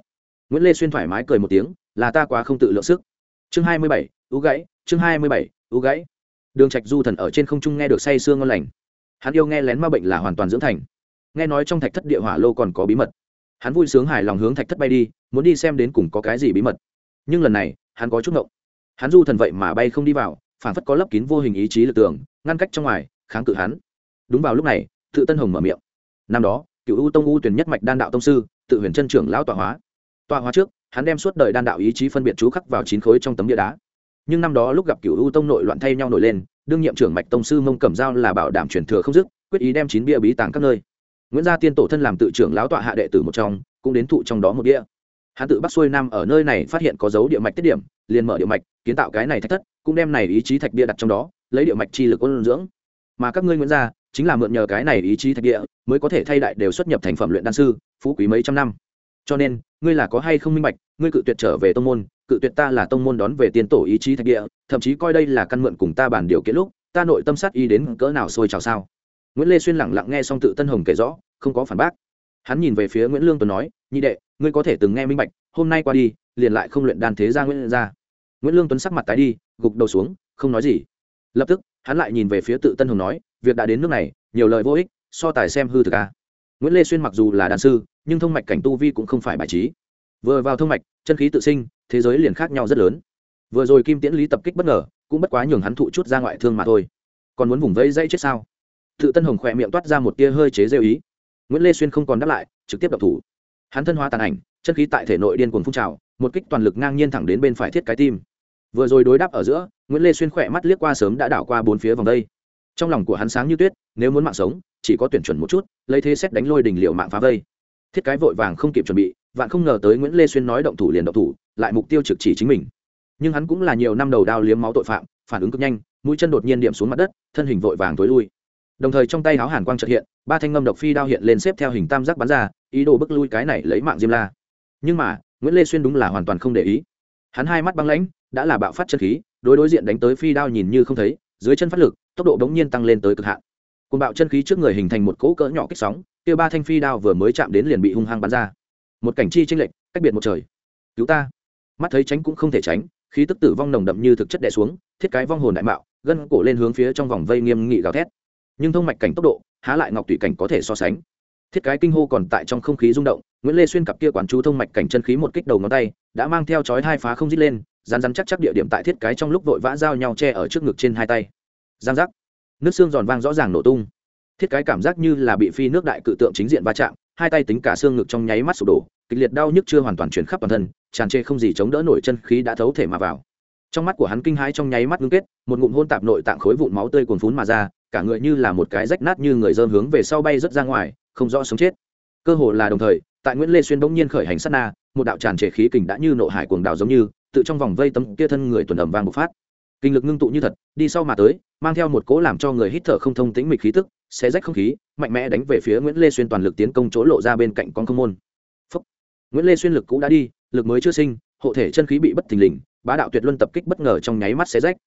Nguyễn lê xuyên thoải mái cười một tiếng, là ta quá không tự lượng sức. Chương hai mươi bảy, ú gãy, chương hai mươi bảy, ú gãy. Đường trạch du thần ở trên không trung nghe được say sương ngon lành. Hắn yêu nghe lén ma bệnh là hoàn toàn dưỡng thành. Nghe nói trong thạch thất địa hỏa lô còn có bí mật. Hắn vui sướng hài lòng hướng thạch thất bay đi, muốn đi xem đến cùng có cái gì bí mật. Nhưng lần này, hắn có chút ngộng. Hắn du thần vậy mà bay không đi vào phản phất có lấp kín vô hình ý chí lực tưởng ngăn cách trong ngoài, kháng cự hắn. Đúng vào lúc này, tự tân hồng mở miệng. Năm đó, cựu u tông u tuyển nhất mạch đan đạo tông sư, tự huyền chân trưởng lão tọa hóa. Tọa hóa trước, hắn đem suốt đời đan đạo ý chí phân biệt chú khắc vào chín khối trong tấm địa đá. Nhưng năm đó lúc gặp cựu u tông nội loạn thay nhau nổi lên, đương nhiệm trưởng mạch tông sư mông cẩm giao là bảo đảm truyền thừa không dứt, quyết ý đem chín bia bí tàng các nơi. Nguyễn gia tiên tổ thân làm tự trưởng lão tọa hạ đệ tử một trong, cũng đến thụ trong đó một bia. hắn tự bắc xuôi nam ở nơi này phát hiện có dấu địa mạch tiết điểm, liền mở địa mạch, kiến tạo cái này thách thất, cũng đem này ý chí thạch bia đặt trong đó lấy địa mạch chi lực ôn dưỡng. Mà các ngươi nguyễn gia chính là mượn nhờ cái này ý chí thạch địa, mới có thể thay đại đều xuất nhập thành phẩm luyện đan sư, phú quý mấy trăm năm. Cho nên, ngươi là có hay không minh bạch, ngươi cự tuyệt trở về tông môn, cự tuyệt ta là tông môn đón về tiền tổ ý chí thạch địa, thậm chí coi đây là căn mượn cùng ta bàn điều kiện lúc, ta nội tâm sát y đến cỡ nào sôi trào sao? Nguyễn lê xuyên lẳng lặng nghe xong tự tân hồng kể rõ, không có phản bác. Hắn nhìn về phía nguyễn lương tuấn nói, nhị đệ, ngươi có thể từng nghe minh bạch, hôm nay qua đi, liền lại không luyện đan thế gia nguyễn ra. Nguyễn lương tuấn sắc mặt tái đi, gục đầu xuống, không nói gì lập tức, hắn lại nhìn về phía tự tân hồng nói, việc đã đến nước này, nhiều lời vô ích, so tài xem hư thực a. Nguyễn lê xuyên mặc dù là đàn sư, nhưng thông mạch cảnh tu vi cũng không phải bài trí. Vừa vào thông mạch, chân khí tự sinh, thế giới liền khác nhau rất lớn. Vừa rồi kim tiễn lý tập kích bất ngờ, cũng bất quá nhường hắn thụ chút ra ngoại thương mà thôi. Còn muốn vùng vẫy dây chết sao? Tự tân hồng khỏe miệng toát ra một tia hơi chế rêu ý. Nguyễn lê xuyên không còn đáp lại, trực tiếp đập thủ. Hắn thân hóa tàn ảnh, chân khí tại thể nội điên cuồng phun trào, một kích toàn lực ngang nhiên thẳng đến bên phải thiết cái tim vừa rồi đối đáp ở giữa, nguyễn lê xuyên khỏe mắt liếc qua sớm đã đảo qua bốn phía vòng đây. Trong lòng của hắn sáng như tuyết, nếu muốn mạng sống, chỉ có tuyển chuẩn một chút, lấy thế xét đánh lôi đỉnh liệu mạng phá vây. Thiết cái vội vàng không kịp chuẩn bị, vạn không ngờ tới nguyễn lê xuyên nói động thủ liền động thủ, lại mục tiêu trực chỉ chính mình. Nhưng hắn cũng là nhiều năm đầu đao liếm máu tội phạm, phản ứng cực nhanh, mũi chân đột nhiên điểm xuống mặt đất, thân hình vội vàng tối lui. Đồng thời trong tay háo hàn quang trợt hiện, ba thanh ngâm độc phi đao hiện lên xếp theo hình tam giác bắn ra, ý đồ bức lui cái này lấy mạng diêm la. Nhưng mà, nguyễn lê xuyên đúng là hoàn toàn không để ý. Hắn hai mắt băng lãnh đã là bạo phát chân khí, đối đối diện đánh tới phi đao nhìn như không thấy, dưới chân phát lực, tốc độ đống nhiên tăng lên tới cực hạn. Côn bạo chân khí trước người hình thành một cỗ cỡ nhỏ kích sóng, kia ba thanh phi đao vừa mới chạm đến liền bị hung hăng bắn ra. Một cảnh chi tranh lệch, cách biệt một trời. Cứu ta. Mắt thấy tránh cũng không thể tránh, khí tức tử vong nồng đậm như thực chất đè xuống, thiết cái vong hồn đại mạo, gân cổ lên hướng phía trong vòng vây nghiêm nghị gào thét. Nhưng thông mạch cảnh tốc độ, há lại ngọc tùy cảnh có thể so sánh. Thiết cái kinh hô còn tại trong không khí rung động, nguyễn lê xuyên cặp kia quản chú thông mạch cảnh chân khí một kích đầu ngón tay, đã mang theo chói hai phá không dít lên rán rán chắc chắc địa điểm tại thiết cái trong lúc vội vã giao nhau che ở trước ngực trên hai tay. Giang giác. Nước xương giòn vang rõ ràng nổ tung. Thiết cái cảm giác như là bị phi nước đại cự tượng chính diện va chạm, hai tay tính cả xương ngực trong nháy mắt sụp đổ, kịch liệt đau nhức chưa hoàn toàn chuyển khắp toàn thân, tràn trê không gì chống đỡ nổi chân khí đã thấu thể mà vào. Trong mắt của hắn kinh hãi trong nháy mắt ngưng kết, một ngụm hôn tạp nội tạng khối vụn máu tươi cuồn phún mà ra, cả người như là một cái rách nát như người dơm hướng về sau bay rất ra ngoài, không rõ sống chết. Cơ hồ là đồng thời, tại nguyễn lê xuyên bỗng nhiên khởi hành sát na, một đạo tràn trề khí kình đã như nộ hải cuồng đào giống như tự trong vòng vây tấm kia thân người tuần ẩm vang bộc phát. Kinh lực ngưng tụ như thật, đi sau mà tới, mang theo một cỗ làm cho người hít thở không thông tĩnh mịch khí tức, xé rách không khí, mạnh mẽ đánh về phía nguyễn lê xuyên toàn lực tiến công chỗ lộ ra bên cạnh con không môn. Phúc. nguyễn lê xuyên lực cũ đã đi, lực mới chưa sinh, hộ thể chân khí bị bất thình lình, bá đạo tuyệt luân tập kích bất ngờ trong nháy mắt xé rách.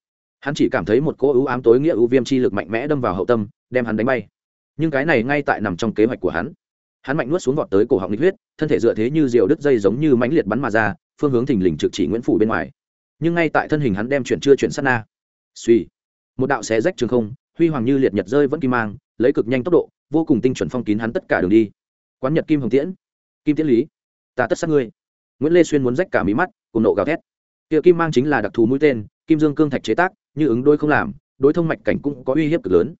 Hắn chỉ cảm thấy một cỗ ưu ám tối nghĩa ưu viêm chi lực mạnh mẽ đâm vào hậu tâm, đem hắn đánh bay. Nhưng cái này ngay tại nằm trong kế hoạch của hắn hắn mạnh nuốt xuống vọt tới cổ họng lịch huyết, thân thể dựa thế như diều đứt dây giống như mãnh liệt bắn mà ra, phương hướng thình lình trực chỉ nguyễn phủ bên ngoài. Nhưng ngay tại thân hình hắn đem chuyển chưa chuyển sát na. Suy một đạo xé rách trường không, huy hoàng như liệt nhật rơi vẫn kim mang, lấy cực nhanh tốc độ, vô cùng tinh chuẩn phong kín hắn tất cả đường đi. Quán nhật kim hồng tiễn. Kim tiễn lý. Ta tất sát ngươi. Nguyễn lê xuyên muốn rách cả mí mắt, cùng nộ gào thét. Kia kim mang chính là đặc thù mũi tên, kim dương cương thạch chế tác, như ứng đôi không làm, đối thông mạch cảnh cũng có uy hiếp cực lớn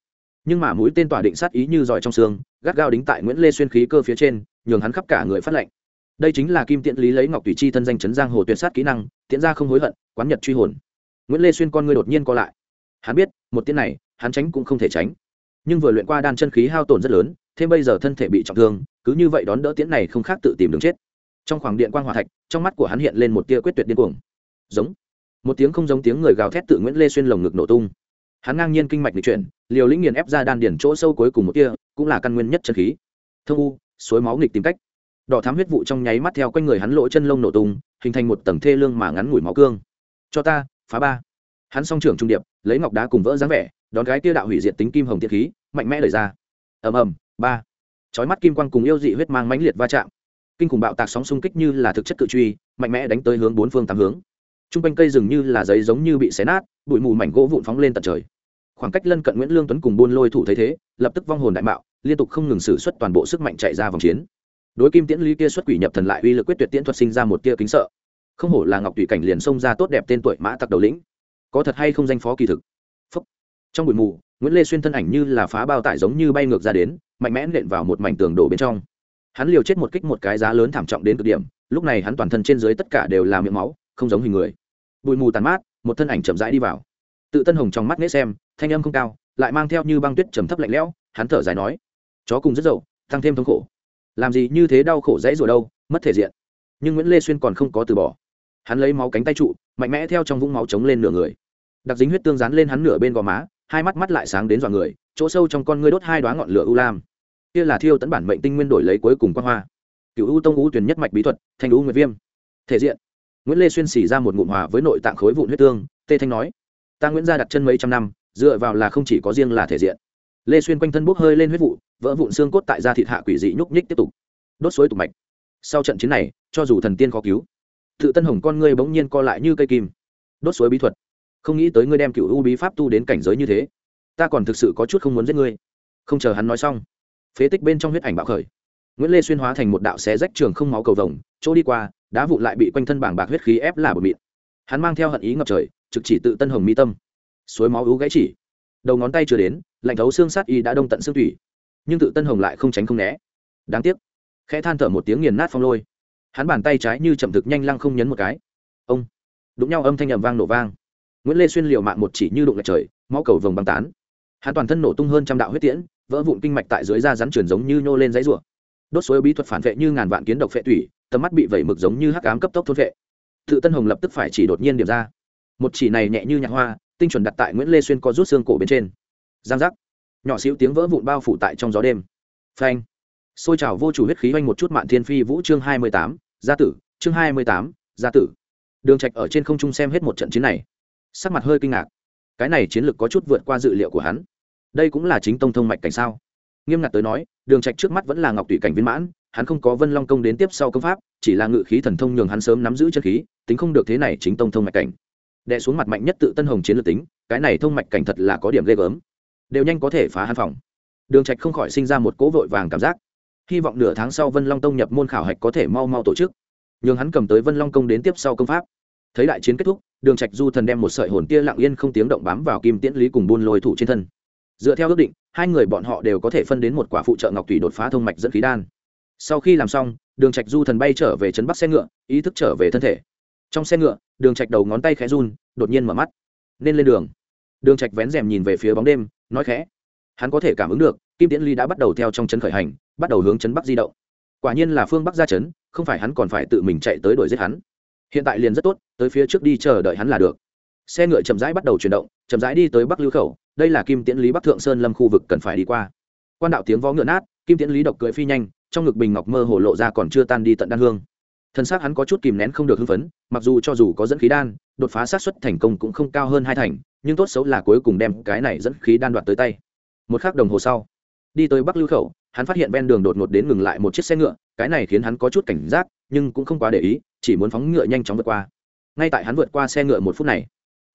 nhưng mà mũi tên tỏa định sát ý như giỏi trong xương, gắt gao đính tại nguyễn lê xuyên khí cơ phía trên, nhường hắn khắp cả người phát lệnh đây chính là kim tiện lý lấy ngọc tùy chi thân danh chấn giang hồ tuyệt sát kỹ năng tiện ra không hối hận, quán nhật truy hồn. Nguyễn lê xuyên con ngươi đột nhiên co lại. Hắn biết, một tiễn này, hắn tránh cũng không thể tránh. Nhưng vừa luyện qua đan chân khí hao tổn rất lớn, thêm bây giờ thân thể bị trọng thương, cứ như vậy đón đỡ tiễn này không khác tự tìm đường chết. Trong khoảng điện quan hòa thạch, trong mắt của hắn hiện lên một tia quyết tuyệt điên cuồng. Giống. Một tiếng không giống tiếng người gào thét tự nguyễn lê xuyên lồng ngực nổ tung hắn ngang nhiên kinh mạch lịch chuyển, liều lĩnh nghiền ép ra đan điển chỗ sâu cuối cùng một tia, cũng là căn nguyên nhất chân khí. Thương u, suối máu nghịch tìm cách. Đỏ thám huyết vụ trong nháy mắt theo quanh người hắn lỗ chân lông nổ tung, hình thành một tầng thê lương mà ngắn ngủi máu cương. Cho ta, phá ba. Hắn song trưởng trung điệp, lấy ngọc đá cùng vỡ dáng vẻ, đón gái kia đạo hủy diệt tính kim hồng tiết khí, mạnh mẽ đẩy ra. Ầm ầm, ba. Chói mắt kim quang cùng yêu dị huyết mang mãnh liệt va chạm. Kinh khủng bạo tạc sóng xung kích như là thực chất cự truy, mạnh mẽ đánh tới hướng bốn phương tám hướng. T r u n g quanh cây rừng như là giấy giống như bị xé nát, bụi mù mảnh gỗ vụn phóng lên tận trời khoảng cách lân cận nguyễn lương tuấn cùng buôn lôi thủ thấy thế, lập tức vong hồn đại mạo, liên tục không ngừng xử suất toàn bộ sức mạnh chạy ra vòng chiến. Đối kim tiễn lý kia xuất quỷ nhập thần lại uy lực quyết tuyệt tiễn thuật sinh ra một tia kính sợ. Không hổ là ngọc tùy cảnh liền xông ra tốt đẹp tên tuổi mã tặc đầu lĩnh. Có thật hay không danh phó kỳ thực? Phúc. trong buổi mù, nguyễn lê xuyên thân ảnh như là phá bao tải giống như bay ngược ra đến, mạnh mẽ nện vào một mảnh tường đổ bên trong. Hắn liều chết một kích một cái giá lớn thảm trọng đến cực điểm, lúc này hắn toàn thân trên dưới tất cả đều là miệng máu, không giống hình người. Bụi mù tàn mát, một thân ảnh chậm rãi đi vào tự tân hồng trong mắt nghĩ xem, thanh âm không cao, lại mang theo như băng tuyết trầm thấp lạnh lẽo, hắn thở dài nói, chó cùng rất dậu tăng thêm thống khổ. Làm gì như thế đau khổ dãy rồi đâu, mất thể diện. Nhưng nguyễn lê xuyên còn không có từ bỏ. Hắn lấy máu cánh tay trụ, mạnh mẽ theo trong vũng máu trống lên nửa người. Đặc dính huyết tương dán lên hắn nửa bên gò má, hai mắt mắt lại sáng đến dọa người, chỗ sâu trong con ngươi đốt hai đoá ngọn lửa u lam. Kia là thiêu tấn bản mệnh tinh nguyên đổi lấy cuối cùng quan hoa. Cựu u tông u tuyển nhất mạch bí thuật, thanh u nguyệt viêm. Thể diện. Nguyễn lê xuyên xỉ ra một ngụm hòa với nội tạng khối vụn huyết tương, tê thanh nói ta nguyễn gia đặt chân mấy trăm năm, dựa vào là không chỉ có riêng là thể diện. Lê xuyên quanh thân bốc hơi lên huyết vụ, vỡ vụn xương cốt tại da thịt hạ quỷ dị nhúc nhích tiếp tục. Đốt suối tục mạch. Sau trận chiến này, cho dù thần tiên khó cứu, tự tân hồng con ngươi bỗng nhiên co lại như cây kim. Đốt suối bí thuật. Không nghĩ tới ngươi đem cựu u bí pháp tu đến cảnh giới như thế. Ta còn thực sự có chút không muốn giết ngươi. Không chờ hắn nói xong, phế tích bên trong huyết ảnh bạo khởi. Nguyễn lê xuyên hóa thành một đạo xé rách trường không máu cầu vồng, chỗ đi qua, đá vụ lại bị quanh thân bảng bạc huyết khí ép là bờ mịn. Hắn mang theo hận ý ngập trời trực chỉ tự tân hồng mi tâm. Suối máu ú gãy chỉ. Đầu ngón tay chưa đến, lạnh thấu xương sát y đã đông tận xương thủy nhưng tự tân hồng lại không tránh không né. Đáng tiếc. Khẽ than thở một tiếng nghiền nát phong lôi. Hắn bàn tay trái như chậm thực nhanh lăng không nhấn một cái. Ông. Đụng nhau âm thanh ầm vang nổ vang. Nguyễn lê xuyên liều mạng một chỉ như đụng lệch trời, máu cầu vồng băng tán. Hắn toàn thân nổ tung hơn trăm đạo huyết tiễn, vỡ vụn kinh mạch tại dưới da rắn truyền giống như nhô lên giấy rùa đốt suối bí thuật phản vệ như ngàn vạn kiến độc phệ thủy tầm mắt bị vẩy mực giống như hắc ám cấp tốc thôn vệ. Tự tân hồng lập tức phải chỉ đột nhiên điểm ra một chỉ này nhẹ như nhạc hoa, tinh chuẩn đặt tại nguyễn lê xuyên có rút xương cổ bên trên. Giang giác. Nhỏ xíu tiếng vỡ vụn bao phủ tại trong gió đêm. Phanh. Xôi trào vô chủ huyết khí oanh một chút mạn thiên phi vũ chương hai mươi tám, gia tử, chương hai mươi tám, gia tử. Đường trạch ở trên không trung xem hết một trận chiến này. Sắc mặt hơi kinh ngạc. Cái này chiến lược có chút vượt qua dự liệu của hắn. Đây cũng là chính tông thông mạch cảnh sao? Nghiêm ngặt tới nói, đường trạch trước mắt vẫn là ngọc tụy cảnh viên mãn, hắn không có vân long công đến tiếp sau công pháp, chỉ là ngự khí thần thông nhường hắn sớm nắm giữ chân khí, tính không được thế này chính tông thông mạch cảnh đè xuống mặt mạnh nhất tự tân hồng chiến lược tính, cái này thông mạch cảnh thật là có điểm ghê gớm. Đều nhanh có thể phá hàn phòng. Đường trạch không khỏi sinh ra một cỗ vội vàng cảm giác. Hy vọng nửa tháng sau vân long tông nhập môn khảo hạch có thể mau mau tổ chức. Nhường hắn cầm tới vân long công đến tiếp sau công pháp. Thấy đại chiến kết thúc, đường trạch du thần đem một sợi hồn tia lặng yên không tiếng động bám vào kim tiễn lý cùng buôn lôi thủ trên thân. Dựa theo ước định, hai người bọn họ đều có thể phân đến một quả phụ trợ ngọc thủy đột phá thông mạch dẫn khí đan. Sau khi làm xong, đường trạch du thần bay trở về trấn bắc xe ngựa, ý thức trở về thân thể. Trong xe ngựa đường trạch đầu ngón tay khẽ run, đột nhiên mở mắt. Nên lên đường. Đường trạch vén rèm nhìn về phía bóng đêm, nói khẽ. Hắn có thể cảm ứng được, kim tiễn ly đã bắt đầu theo trong trấn khởi hành, bắt đầu hướng trấn bắc di động. Quả nhiên là phương bắc ra trấn, không phải hắn còn phải tự mình chạy tới đuổi giết hắn. Hiện tại liền rất tốt, tới phía trước đi chờ đợi hắn là được. Xe ngựa chậm rãi bắt đầu chuyển động, chậm rãi đi tới bắc lưu khẩu, đây là kim tiễn lý bắc thượng sơn lâm khu vực cần phải đi qua. Quan đạo tiếng vó ngựa nát, kim tiễn lý độc cưỡi phi nhanh, trong ngực bình ngọc mơ hồ lộ ra còn chưa tan đi tận đan hương thân xác hắn có chút kìm nén không được hưng phấn, mặc dù cho dù có dẫn khí đan, đột phá sát xuất thành công cũng không cao hơn hai thành, nhưng tốt xấu là cuối cùng đem cái này dẫn khí đan đoạt tới tay. Một k h ắ c đồng hồ sau, đi tới bắc lưu khẩu, hắn phát hiện ven đường đột ngột đến ngừng lại một chiếc xe ngựa, cái này khiến hắn có chút cảnh giác, nhưng cũng không quá để ý, chỉ muốn phóng ngựa nhanh chóng vượt qua. Ngay tại hắn vượt qua xe ngựa một phút này,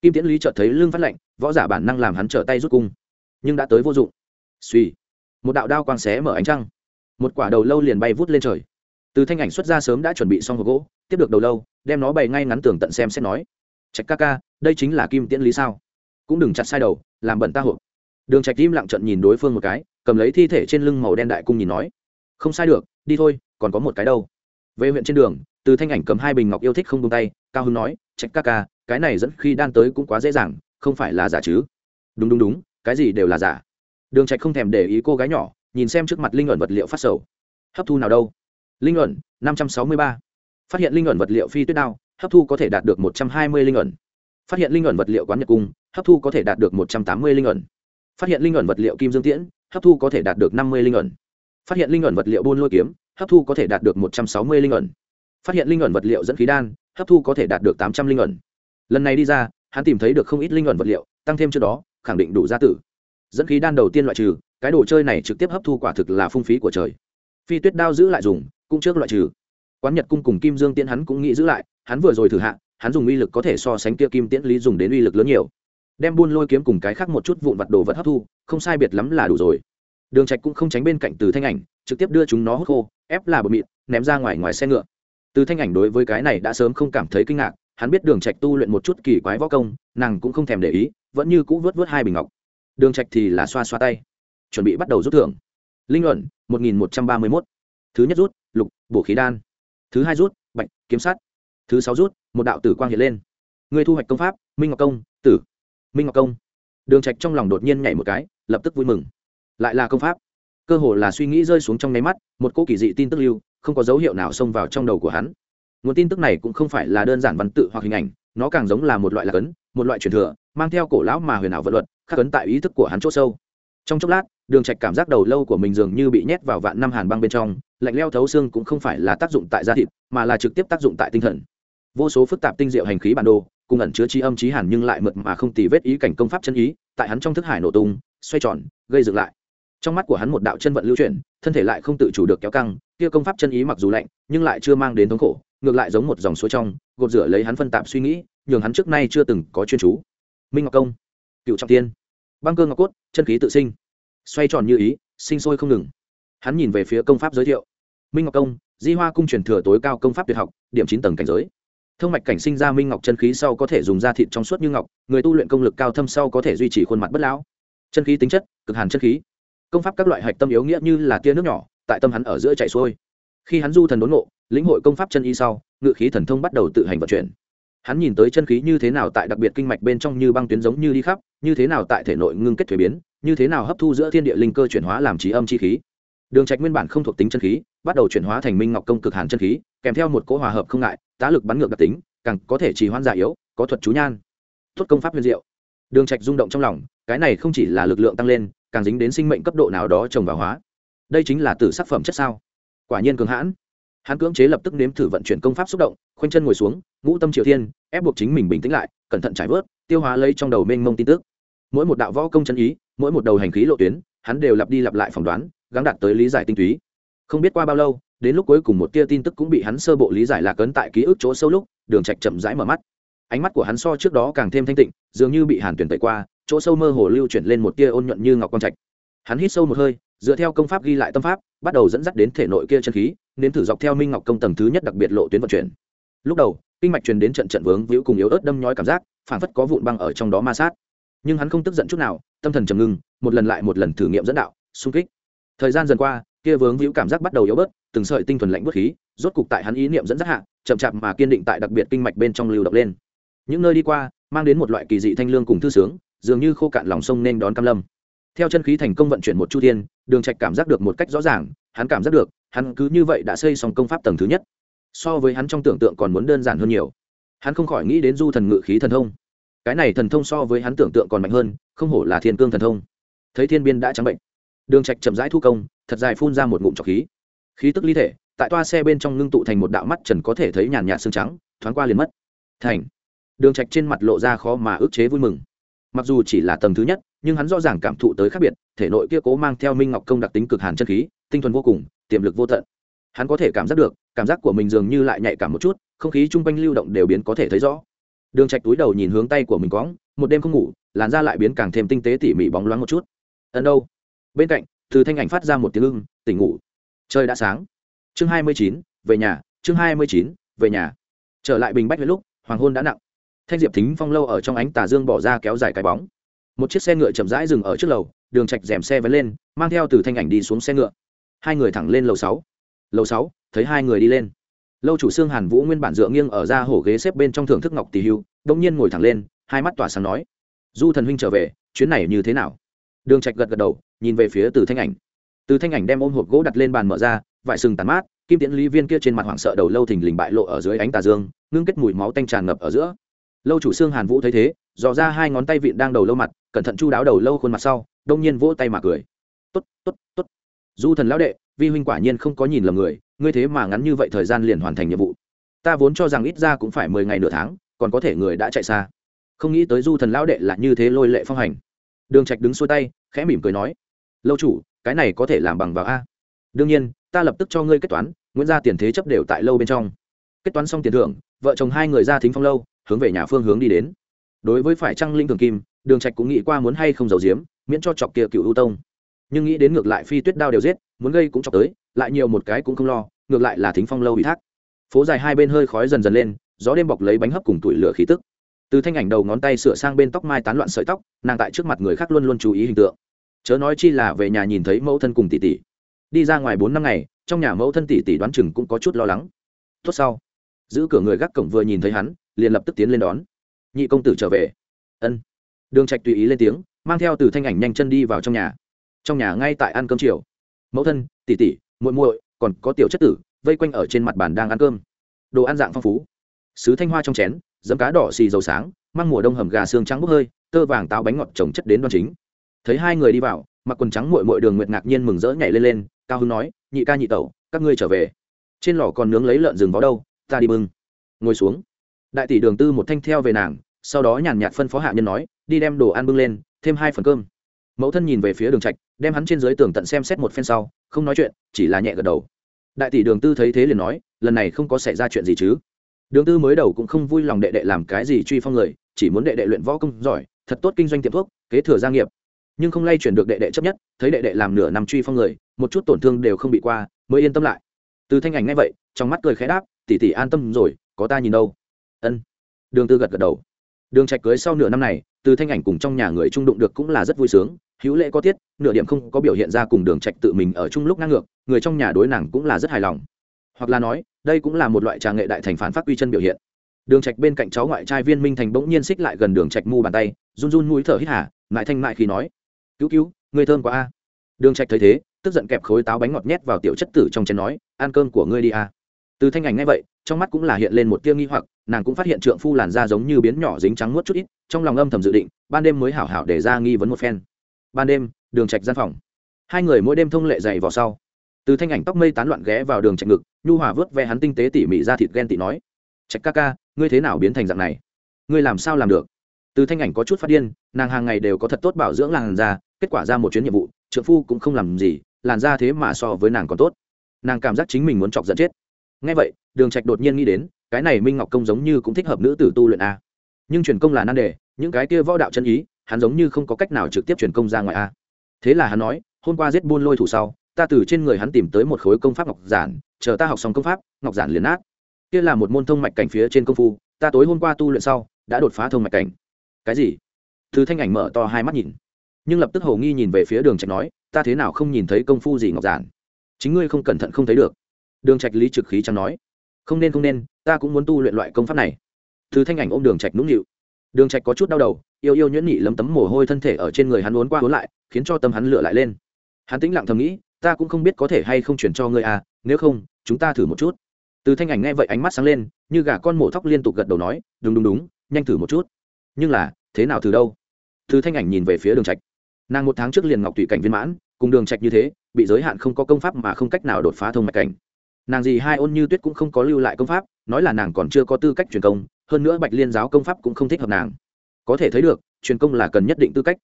kim tiễn lý chợt thấy lưng phát lạnh, võ giả bản năng làm hắn trở tay rút cung, nhưng đã tới vô dụng. Suy một đạo đao quang xé mở ánh trăng, một quả đầu lâu liền bay vút lên trời từ thanh ảnh xuất ra sớm đã chuẩn bị xong hộp gỗ, tiếp được đầu lâu, đem nó bày ngay ngắn tường tận xem xét nói. Trạch ca ca, đây chính là kim tiễn lý sao? Cũng đừng chặt sai đầu, làm bẩn ta hộp. Đường trạch im lặng trận nhìn đối phương một cái, cầm lấy thi thể trên lưng màu đen đại cung nhìn nói. Không sai được, đi thôi, còn có một cái đâu. Về huyện trên đường, từ thanh ảnh cầm hai bình ngọc yêu thích không buông tay, cao hưng nói, trạch ca ca, cái này dẫn khi đan tới cũng quá dễ dàng, không phải là giả chứ? Đúng đúng đúng, cái gì đều là giả. Đường trạch không thèm để ý cô gái nhỏ, nhìn xem trước mặt linh ẩn vật liệu phát sầu. Hấp thu nào đâu? Linh ẩn, năm trăm sáu mươi ba. Phát hiện linh ẩn vật liệu phi tuyết đao, hấp thu có thể đạt được một trăm hai mươi linh ẩn. Phát hiện linh ẩn vật liệu quán nhật cung, hấp thu có thể đạt được một trăm tám mươi linh ẩn. Phát hiện linh ẩn vật liệu kim dương tiễn, hấp thu có thể đạt được năm mươi linh ẩn. Phát hiện linh ẩn vật liệu buôn lôi kiếm, hấp thu có thể đạt được một trăm sáu mươi linh ẩn. Phát hiện linh ẩn vật liệu dẫn khí đan, hấp thu có thể đạt được tám trăm linh ẩn. Lần này đi ra, hắn tìm thấy được không ít linh ẩn vật liệu, tăng thêm trước đó, khẳng định đủ gia tử. Dẫn khí đan đầu tiên loại trừ, cái đồ chơi này trực tiếp hấp thu quả thực là phung phí của trời. Phi tuyết đao giữ lại dùng cũng trước loại trừ. Quán nhật cung cùng kim dương tiễn hắn cũng nghĩ giữ lại, hắn vừa rồi thử hạ, hắn dùng uy lực có thể so sánh kia kim tiễn lý dùng đến uy lực lớn nhiều. Đem buôn lôi kiếm cùng cái khác một chút vụn vặt đồ vật hấp thu, không sai biệt lắm là đủ rồi. Đường trạch cũng không tránh bên cạnh từ thanh ảnh, trực tiếp đưa chúng nó hút khô, ép là bột mịn ném ra ngoài ngoài xe ngựa. Từ thanh ảnh đối với cái này đã sớm không cảm thấy kinh ngạc, hắn biết đường trạch tu luyện một chút kỳ quái võ công, nàng cũng không thèm để ý, vẫn như cũ vớt vớt hai bình ngọc. Đường trạch thì là xoa xoa tay, chuẩn bị bắt đầu rút thưởng. Linh luận, một nghìn một trăm ba mươi mốt. Thứ nhất rút lục, bổ khí đan. Thứ hai rút, bạch, kiếm sát thứ sáu rút, một đạo tử quang hiện lên. Người thu hoạch công pháp, minh ngọc công, tử. Minh ngọc công. Đường trạch trong lòng đột nhiên nhảy một cái, lập tức vui mừng. Lại là công pháp. Cơ hồ là suy nghĩ rơi xuống trong nháy mắt, một cô kỳ dị tin tức lưu, không có dấu hiệu nào xông vào trong đầu của hắn. Nguồn tin tức này cũng không phải là đơn giản văn tự hoặc hình ảnh, nó càng giống là một loại lạc ấn, một loại truyền thừa, mang theo cổ lão mà huyền ảo vật luật, khắc ấn tại ý thức của hắn chỗ sâu. Trong chốc lát, đường trạch cảm giác đầu lâu của mình dường như bị nhét vào vạn năm hàn băng bên trong lạnh leo thấu xương cũng không phải là tác dụng tại da thịt, mà là trực tiếp tác dụng tại tinh thần. Vô số phức tạp tinh diệu hành khí bản đồ, cùng ẩn chứa trí âm trí hàn nhưng lại mượt mà không tì vết ý cảnh công pháp chân ý, tại hắn trong thức hải nổ tung, xoay tròn, gây dựng lại. Trong mắt của hắn một đạo chân vận lưu chuyển, thân thể lại không tự chủ được kéo căng, kia công pháp chân ý mặc dù lạnh, nhưng lại chưa mang đến thống khổ, ngược lại giống một dòng suối trong, gột rửa lấy hắn phân tạp suy nghĩ, nhường hắn trước nay chưa từng có chuyên chú. Minh ngọc công, cựu trọng tiên. Băng cơ ngọc cốt, chân khí tự sinh. Xoay tròn như ý, sinh sôi không ngừng hắn nhìn về phía công pháp giới thiệu. Minh ngọc công, di hoa cung truyền thừa tối cao công pháp tuyệt học, điểm chín tầng cảnh giới. Thông mạch cảnh sinh ra minh ngọc chân khí sau có thể dùng da thịt trong suốt như ngọc, người tu luyện công lực cao thâm sau có thể duy trì khuôn mặt bất lão. Chân khí tính chất, cực hàn chân khí. Công pháp các loại hạch tâm yếu nghĩa như là tia nước nhỏ, tại tâm hắn ở giữa chạy xuôi. Khi hắn du thần đốn ngộ, lĩnh hội công pháp chân y sau, ngự khí thần thông bắt đầu tự hành vận chuyển. Hắn nhìn tới chân khí như thế nào tại đặc biệt kinh mạch bên trong như băng tuyến giống như đi khắp, như thế nào tại thể nội ngưng kết thuế biến, như thế nào hấp thu giữa thiên địa linh cơ chuyển hóa làm trí âm chi khí đường trạch nguyên bản không thuộc tính chân khí, bắt đầu chuyển hóa thành minh ngọc công cực hàn chân khí, kèm theo một cỗ hòa hợp không ngại, tá lực bắn ngược đặc tính, càng có thể trì hoãn giả yếu, có thuật chú nhan. Tốt công pháp huyền diệu. Đường trạch rung động trong lòng, cái này không chỉ là lực lượng tăng lên, càng dính đến sinh mệnh cấp độ nào đó trồng vào hóa. Đây chính là tử sắc phẩm chất sao? Quả nhiên cường hãn. Hắn cưỡng chế lập tức nếm thử vận chuyển công pháp xúc động, khoanh chân ngồi xuống, ngũ tâm triều thiên, ép buộc chính mình bình tĩnh lại, cẩn thận trải vớt, tiêu hóa lấy trong đầu mênh mông tin tức. Mỗi một đạo võ công chân ý, mỗi một đầu hành khí lộ tuyến, hắn đều lặp đi lặp lại phỏng đoán gắng đạt tới lý giải tinh túy. Không biết qua bao lâu, đến lúc cuối cùng một tia tin tức cũng bị hắn sơ bộ lý giải lạc ấn tại ký ức chỗ sâu lúc, đường trạch chậm rãi mở mắt. Ánh mắt của hắn so trước đó càng thêm thanh tịnh, dường như bị hàn tuyển tẩy qua, chỗ sâu mơ hồ lưu chuyển lên một tia ôn nhuận như ngọc quang trạch. Hắn hít sâu một hơi, dựa theo công pháp ghi lại tâm pháp, bắt đầu dẫn dắt đến thể nội kia chân khí, nếm thử dọc theo minh ngọc công tầng thứ nhất đặc biệt lộ tuyến vận chuyển. Lúc đầu, kinh mạch truyền đến trận trận vướng víu cùng yếu ớt đâm nhói cảm giác phản phất có vụn băng ở trong đó ma sát. Nhưng hắn không tức giận chút nào, tâm thần trầm ngưng, một lần lại một lần thử nghiệm dẫn đạo, xung kích thời gian dần qua, kia vướng víu cảm giác bắt đầu yếu bớt, từng sợi tinh thuần lạnh bớt khí, rốt cục tại hắn ý niệm dẫn dắt hạ, chậm chạp mà kiên định tại đặc biệt kinh mạch bên trong lưu động lên. Những nơi đi qua, mang đến một loại kỳ dị thanh lương cùng thư sướng, dường như khô cạn lòng sông nên đón cam lâm. Theo chân khí thành công vận chuyển một chu thiên, đường trạch cảm giác được một cách rõ ràng, hắn cảm giác được, hắn cứ như vậy đã xây xong công pháp tầng thứ nhất. So với hắn trong tưởng tượng còn muốn đơn giản hơn nhiều. Hắn không khỏi nghĩ đến du thần ngự khí thần thông. Cái này thần thông so với hắn tưởng tượng còn mạnh hơn, không hổ là thiên cương thần thông. Thấy thiên biên đã trắng bệnh đường trạch chậm rãi thu công, thật dài phun ra một ngụm trọc khí. Khí tức ly thể, tại toa xe bên trong ngưng tụ thành một đạo mắt trần có thể thấy nhàn nhạt xương trắng, thoáng qua liền mất. Thành. Đường trạch trên mặt lộ ra khó mà ức chế vui mừng. Mặc dù chỉ là tầng thứ nhất, nhưng hắn rõ ràng cảm thụ tới khác biệt, thể nội kia cố mang theo minh ngọc công đặc tính cực hàn chân khí, tinh thuần vô cùng, tiềm lực vô tận. Hắn có thể cảm giác được, cảm giác của mình dường như lại nhạy cảm một chút, không khí chung quanh lưu động đều biến có thể thấy rõ. Đường trạch túi đầu nhìn hướng tay của mình quõng, một đêm không ngủ, làn da lại biến càng thêm tinh tế tỉ mỉ bóng loáng một chút. Ẩn đâu? Bên cạnh từ thanh ảnh phát ra một tiếng ưng tỉnh ngủ. Trời đã sáng. Chương 29, về nhà chương 29, về nhà. Trở lại bình bách với lúc hoàng hôn đã nặng. Thanh diệp thính phong lâu ở trong ánh tà dương bỏ ra kéo dài cái bóng. Một chiếc xe ngựa chậm rãi dừng ở trước lầu đường trạch rèm xe vén lên mang theo từ thanh ảnh đi xuống xe ngựa. Hai người thẳng lên lầu sáu. Lầu sáu thấy hai người đi lên. Lâu chủ xương hàn vũ nguyên bản dựa nghiêng ở ra hổ ghế xếp bên trong thưởng thức ngọc tỷ hưu đông nhiên ngồi thẳng lên hai mắt tỏa sáng nói du thần huynh trở về chuyến này như thế nào? Đường trạch gật gật đầu nhìn về phía từ thanh ảnh. Từ thanh ảnh đem ôm hộp gỗ đặt lên bàn mở ra, vải sừng tàn mát, kim tiễn lý viên kia trên mặt hoảng sợ đầu lâu thình lình bại lộ ở dưới ánh tà dương, ngưng kết mùi máu tanh tràn ngập ở giữa. Lâu chủ xương hàn vũ thấy thế, dò ra hai ngón tay vịn đang đầu lâu mặt, cẩn thận chu đáo đầu lâu khuôn mặt sau, đông nhiên vỗ tay mà cười. Tốt tốt tốt. Du thần lão đệ, vi huynh quả nhiên không có nhìn lầm người, ngươi thế mà ngắn như vậy thời gian liền hoàn thành nhiệm vụ. Ta vốn cho rằng ít ra cũng phải mười ngày nửa tháng, còn có thể người đã chạy xa. Không nghĩ tới du thần lão đệ là như thế lôi lệ phong hành. Đường trạch đứng xuôi tay, khẽ mỉm cười nói lâu chủ, cái này có thể làm bằng vào a? Đương nhiên, ta lập tức cho ngươi kết toán, nguyễn gia tiền thế chấp đều tại lâu bên trong. Kết toán xong tiền thưởng, vợ chồng hai người ra thính phong lâu, hướng về nhà phương hướng đi đến. Đối với phải trăng linh thường kim, đường trạch cũng nghĩ qua muốn hay không giấu giếm, miễn cho chọc kia cựu ưu tông. Nhưng nghĩ đến ngược lại phi tuyết đao đều giết, muốn gây cũng chọc tới, lại nhiều một cái cũng không lo, ngược lại là thính phong lâu ủy thác. Phố dài hai bên hơi khói dần dần lên, gió đêm bọc lấy bánh hấp cùng tuổi lửa khí tức. Từ thanh ảnh đầu ngón tay sửa sang bên tóc mai tán loạn sợi tóc, nàng tại trước mặt người khác luôn luôn chú ý hình tượng chớ nói chi là về nhà nhìn thấy mẫu thân cùng tỷ tỷ. Đi ra ngoài bốn năm ngày, trong nhà mẫu thân tỷ tỷ đoán chừng cũng có chút lo lắng. Tốt sau. Giữ cửa người gác cổng vừa nhìn thấy hắn, liền lập tức tiến lên đón. Nhị công tử trở về. Ân. Đường trạch tùy ý lên tiếng, mang theo từ thanh ảnh nhanh chân đi vào trong nhà. Trong nhà ngay tại ăn cơm chiều. Mẫu thân, tỷ tỷ, muội muội, còn có tiểu chất tử, vây quanh ở trên mặt bàn đang ăn cơm. Đồ ăn dạng phong phú. Sứ thanh hoa trong chén dấm cá đỏ xì dầu sáng, mang mùa đông hầm gà xương trắng bốc hơi, tơ vàng táo bánh ngọt trồng chất đến đoan chính thấy hai người đi vào, mặc quần trắng mội mội đường nguyệt ngạc nhiên mừng rỡ nhảy lên lên, cao hưng nói, nhị ca nhị tẩu, các ngươi trở về. Trên lò còn nướng lấy lợn rừng vào đâu, ta đi bưng. Ngồi xuống. Đại tỷ đường tư một thanh theo về nàng, sau đó nhàn nhạt phân phó hạ nhân nói, đi đem đồ ăn bưng lên, thêm hai phần cơm. Mẫu thân nhìn về phía đường trạch, đem hắn trên dưới tường tận xem xét một phen sau, không nói chuyện, chỉ là nhẹ gật đầu. Đại tỷ đường tư thấy thế liền nói, lần này không có xảy ra chuyện gì chứ. Đường tư mới đầu cũng không vui lòng đệ đệ làm cái gì truy phong người, chỉ muốn đệ đệ luyện võ công giỏi, thật tốt kinh doanh tiệm thuốc, kế thừa gia nghiệp nhưng không lay chuyển được đệ đệ chấp nhất, thấy đệ đệ làm nửa năm truy phong người, một chút tổn thương đều không bị qua, mới yên tâm lại. Từ thanh ảnh ngay vậy, trong mắt cười khẽ đáp, tỷ tỷ an tâm rồi, có ta nhìn đâu. Ân. Đường tư gật gật đầu. Đường trạch cưới sau nửa năm này, từ thanh ảnh cùng trong nhà người trung đụng được cũng là rất vui sướng, hữu lễ có tiết, nửa điểm không có biểu hiện ra cùng đường trạch tự mình ở chung lúc ngang ngược, người trong nhà đối nàng cũng là rất hài lòng. Hoặc là nói, đây cũng là một loại trà nghệ đại thành phản phát quy chân biểu hiện. Đường trạch bên cạnh cháu ngoại trai viên minh thành bỗng nhiên xích lại gần đường trạch mu bàn tay, run run mũi thở hít hà ngại thanh mại khi nói cứu cứu người thơm quá a. Đường trạch thấy thế, tức giận kẹp khối táo bánh ngọt nhét vào tiểu chất tử trong chén nói, ăn cơm của ngươi đi a. Từ thanh ảnh nghe vậy, trong mắt cũng là hiện lên một tia nghi hoặc, nàng cũng phát hiện trượng phu làn da giống như biến nhỏ dính trắng muốt chút ít, trong lòng âm thầm dự định, ban đêm mới hảo hảo để ra nghi vấn một phen. Ban đêm, đường trạch gian phòng. Hai người mỗi đêm thông lệ dày vào sau. Từ thanh ảnh tóc mây tán loạn ghé vào đường trạch ngực, nhu hòa vớt ve hắn tinh tế tỉ mỉ ra thịt ghen tị nói, trạch ca ca, ngươi thế nào biến thành dạng này? Ngươi làm sao làm được? Từ thanh ảnh có chút phát điên, nàng hàng ngày đều có thật tốt bảo dưỡng làn da kết quả ra một chuyến nhiệm vụ, trượng phu cũng không làm gì, làn ra thế mà so với nàng còn tốt. Nàng cảm giác chính mình muốn chọc giận chết. Ngay vậy, đường trạch đột nhiên nghĩ đến, cái này minh ngọc công giống như cũng thích hợp nữ tử tu luyện a. Nhưng truyền công là nan đề, những cái kia võ đạo chân ý, hắn giống như không có cách nào trực tiếp truyền công ra ngoài a. Thế là hắn nói, hôm qua giết buôn lôi thủ sau, ta từ trên người hắn tìm tới một khối công pháp ngọc giản, chờ ta học xong công pháp, ngọc giản liền át kia là một môn thông mạch cảnh phía trên công phu, ta tối hôm qua tu luyện sau, đã đột phá thông mạch cảnh. Cái gì? Thứ thanh ảnh mở to hai mắt nhìn nhưng lập tức hầu nghi nhìn về phía đường trạch nói, ta thế nào không nhìn thấy công phu gì ngọc giản? Chính ngươi không cẩn thận không thấy được. Đường trạch lý trực khí chẳng nói, không nên không nên, ta cũng muốn tu luyện loại công pháp này. Thứ thanh ảnh ôm đường trạch nũng nịu. Đường trạch có chút đau đầu, yêu yêu nhuyễn nhị lấm tấm mồ hôi thân thể ở trên người hắn uốn qua uốn lại, khiến cho tâm hắn lửa lại lên. Hắn tĩnh lặng thầm nghĩ, ta cũng không biết có thể hay không chuyển cho ngươi à nếu không, chúng ta thử một chút. Từ thanh ảnh nghe vậy ánh mắt sáng lên, như gà con mổ thóc liên tục gật đầu nói, đúng đúng đúng, nhanh thử một chút. Nhưng là, thế nào thử đâu? Từ thanh ảnh nhìn về phía đường trạch nàng một tháng trước liền ngọc tùy cảnh viên mãn, cùng đường trạch như thế, bị giới hạn không có công pháp mà không cách nào đột phá thông mạch cảnh. Nàng gì hai ôn như tuyết cũng không có lưu lại công pháp, nói là nàng còn chưa có tư cách truyền công, hơn nữa bạch liên giáo công pháp cũng không thích hợp nàng. Có thể thấy được, truyền công là cần nhất định tư cách.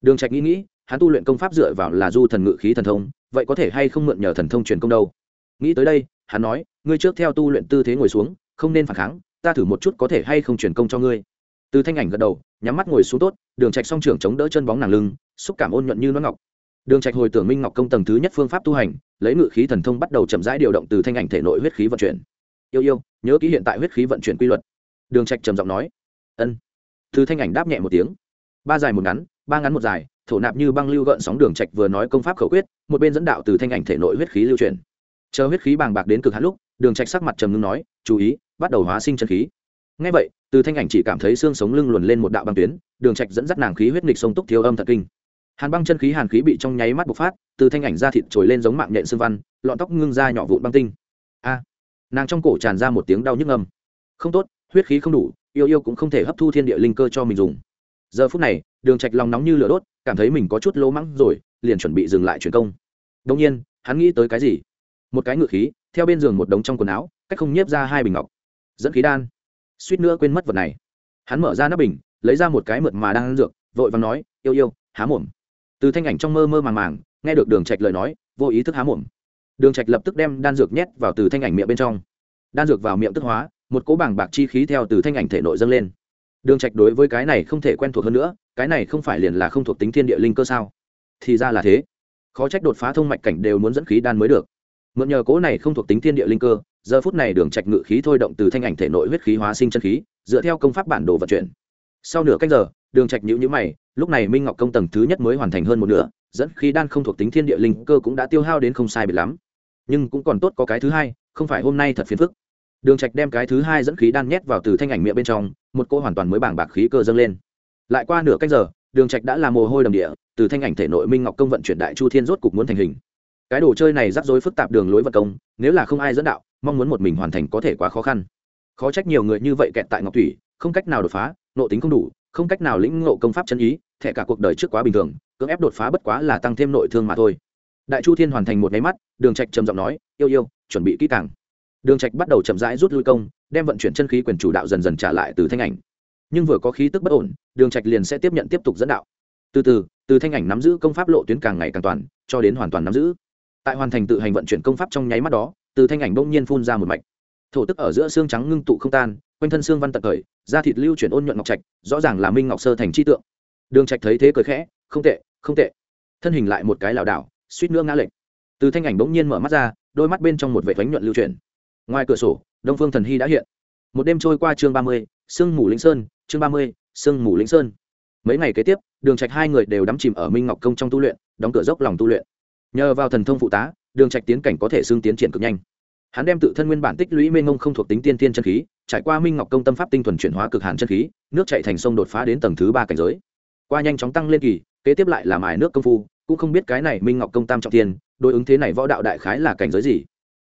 Đường trạch nghĩ nghĩ, hắn tu luyện công pháp dựa vào là du thần ngự khí thần thông, vậy có thể hay không mượn nhờ thần thông truyền công đâu? Nghĩ tới đây, hắn nói, ngươi trước theo tu luyện tư thế ngồi xuống, không nên phản kháng, ta thử một chút có thể hay không truyền công cho ngươi. Từ thanh ảnh gật đầu, nhắm mắt ngồi xuống tốt đường trạch song trưởng chống đỡ chân bóng nàng lưng, xúc cảm ôn nhuận như nó ngọc. Đường trạch hồi tưởng minh ngọc công tầng thứ nhất phương pháp tu hành, lấy ngự khí thần thông bắt đầu chậm rãi điều động từ thanh ảnh thể nội huyết khí vận chuyển. Yêu yêu, nhớ kỹ hiện tại huyết khí vận chuyển quy luật. Đường trạch trầm giọng nói. Ân. Từ thanh ảnh đáp nhẹ một tiếng. Ba dài một ngắn, ba ngắn một dài, thổ nạp như băng lưu gợn sóng đường trạch vừa nói công pháp khẩu quyết, một bên dẫn đạo từ thanh ảnh thể nội huyết khí lưu chuyển. Chờ huyết khí bàng bạc đến cực hạn lúc, đường trạch sắc mặt trầm ngưng nói, chú ý, bắt đầu hóa sinh chân khí ngay vậy, từ thanh ảnh chỉ cảm thấy xương sống lưng luồn lên một đạo băng tuyến, đường trạch dẫn dắt nàng khí huyết nghịch sông túc thiếu âm thật kinh. Hàn băng chân khí hàn khí bị trong nháy mắt bộc phát, từ thanh ảnh ra thịt trồi lên giống mạng nhện xương văn, lọn tóc ngưng ra nhỏ vụn băng tinh. A! À, nàng trong cổ tràn ra một tiếng đau nhức âm. Không tốt, huyết khí không đủ, yêu yêu cũng không thể hấp thu thiên địa linh cơ cho mình dùng. Giờ phút này, đường trạch lòng nóng như lửa đốt, cảm thấy mình có chút lỗ mắng rồi, liền chuẩn bị dừng lại chuyển công. Đông nhiên, hắn nghĩ tới cái gì? Một cái ngự khí, theo bên giường một đống trong quần áo, cách không nhiếp ra hai bình ngọc. Dẫn khí đan suýt nữa quên mất vật này. Hắn mở ra nắp bình, lấy ra một cái mượt mà đang ăn dược, vội vàng nói, yêu yêu, há mồm. Từ thanh ảnh trong mơ mơ màng màng, nghe được đường trạch lời nói, vô ý thức há mồm. Đường trạch lập tức đem đan dược nhét vào từ thanh ảnh miệng bên trong. Đan dược vào miệng tức hóa, một cỗ bảng bạc chi khí theo từ thanh ảnh thể nội dâng lên. Đường trạch đối với cái này không thể quen thuộc hơn nữa, cái này không phải liền là không thuộc tính thiên địa linh cơ sao? Thì ra là thế. Khó trách đột phá thông mạch cảnh đều muốn dẫn khí đan mới được. Mượn nhờ cố này không thuộc tính thiên địa linh cơ giờ phút này đường trạch ngự khí thôi động từ thanh ảnh thể nội huyết khí hóa sinh chân khí, dựa theo công pháp bản đồ vận chuyển. Sau nửa canh giờ, đường trạch nhíu nhíu mày, lúc này minh ngọc công tầng thứ nhất mới hoàn thành hơn một nửa, dẫn khí đan không thuộc tính thiên địa linh cơ cũng đã tiêu hao đến không sai biệt lắm. Nhưng cũng còn tốt có cái thứ hai, không phải hôm nay thật phiền phức. Đường trạch đem cái thứ hai dẫn khí đan nhét vào từ thanh ảnh miệng bên trong, một cô hoàn toàn mới bảng bạc khí cơ dâng lên. Lại qua nửa canh giờ, đường trạch đã là mồ hôi đầm địa, từ thanh ảnh thể nội minh ngọc công vận chuyển đại chu thiên rốt cục muốn thành hình cái đồ chơi này rắc rối phức tạp đường lối vận công, nếu là không ai dẫn đạo, mong muốn một mình hoàn thành có thể quá khó khăn. Khó trách nhiều người như vậy kẹt tại ngọc thủy, không cách nào đột phá nộ tính không đủ, không cách nào lĩnh ngộ công pháp chân ý, thẻ cả cuộc đời trước quá bình thường, cưỡng ép đột phá bất quá là tăng thêm nội thương mà thôi. Đại chu thiên hoàn thành một máy mắt, đường trạch trầm giọng nói, yêu yêu, chuẩn bị kỹ càng. Đường trạch bắt đầu chậm rãi rút lui công, đem vận chuyển chân khí quyền chủ đạo dần dần trả lại từ thanh ảnh. Nhưng vừa có khí tức bất ổn, đường trạch liền sẽ tiếp nhận tiếp tục dẫn đạo. Từ từ từ thanh ảnh nắm giữ công pháp lộ tuyến càng ngày càng toàn, cho đến hoàn toàn nắm giữ tại hoàn thành tự hành vận chuyển công pháp trong nháy mắt đó, từ thanh ảnh bỗng nhiên phun ra một mạch. Thổ tức ở giữa xương trắng ngưng tụ không tan, quanh thân xương văn tận khởi da thịt lưu chuyển ôn nhuận ngọc trạch, rõ ràng là minh ngọc sơ thành chi tượng. Đường trạch thấy thế cười khẽ, không tệ không tệ. Thân hình lại một cái lảo đảo, suýt nữa ngã lệch. Từ thanh ảnh bỗng nhiên mở mắt ra, đôi mắt bên trong một vệ thánh nhuận lưu chuyển. Ngoài cửa sổ, đông phương thần hy đã hiện. Một đêm trôi qua chương ba mươi, sương mù lĩnh sơn, chương ba mươi, sương mù lĩnh sơn. Mấy ngày kế tiếp, đường trạch hai người đều đắm chìm ở minh ngọc công trong tu luyện, đóng cửa dốc lòng tu luyện nhờ vào thần thông phụ tá đường trạch tiến cảnh có thể xương tiến triển cực nhanh. Hắn đem tự thân nguyên bản tích lũy mênh mông không thuộc tính tiên tiên chân khí trải qua minh ngọc công tâm pháp tinh thuần chuyển hóa cực hàn chân khí nước chạy thành sông đột phá đến tầng thứ ba cảnh giới. Qua nhanh chóng tăng lên kỳ kế tiếp lại là mài nước công phu cũng không biết cái này minh ngọc công tam trọng tiền, đối ứng thế này võ đạo đại khái là cảnh giới gì.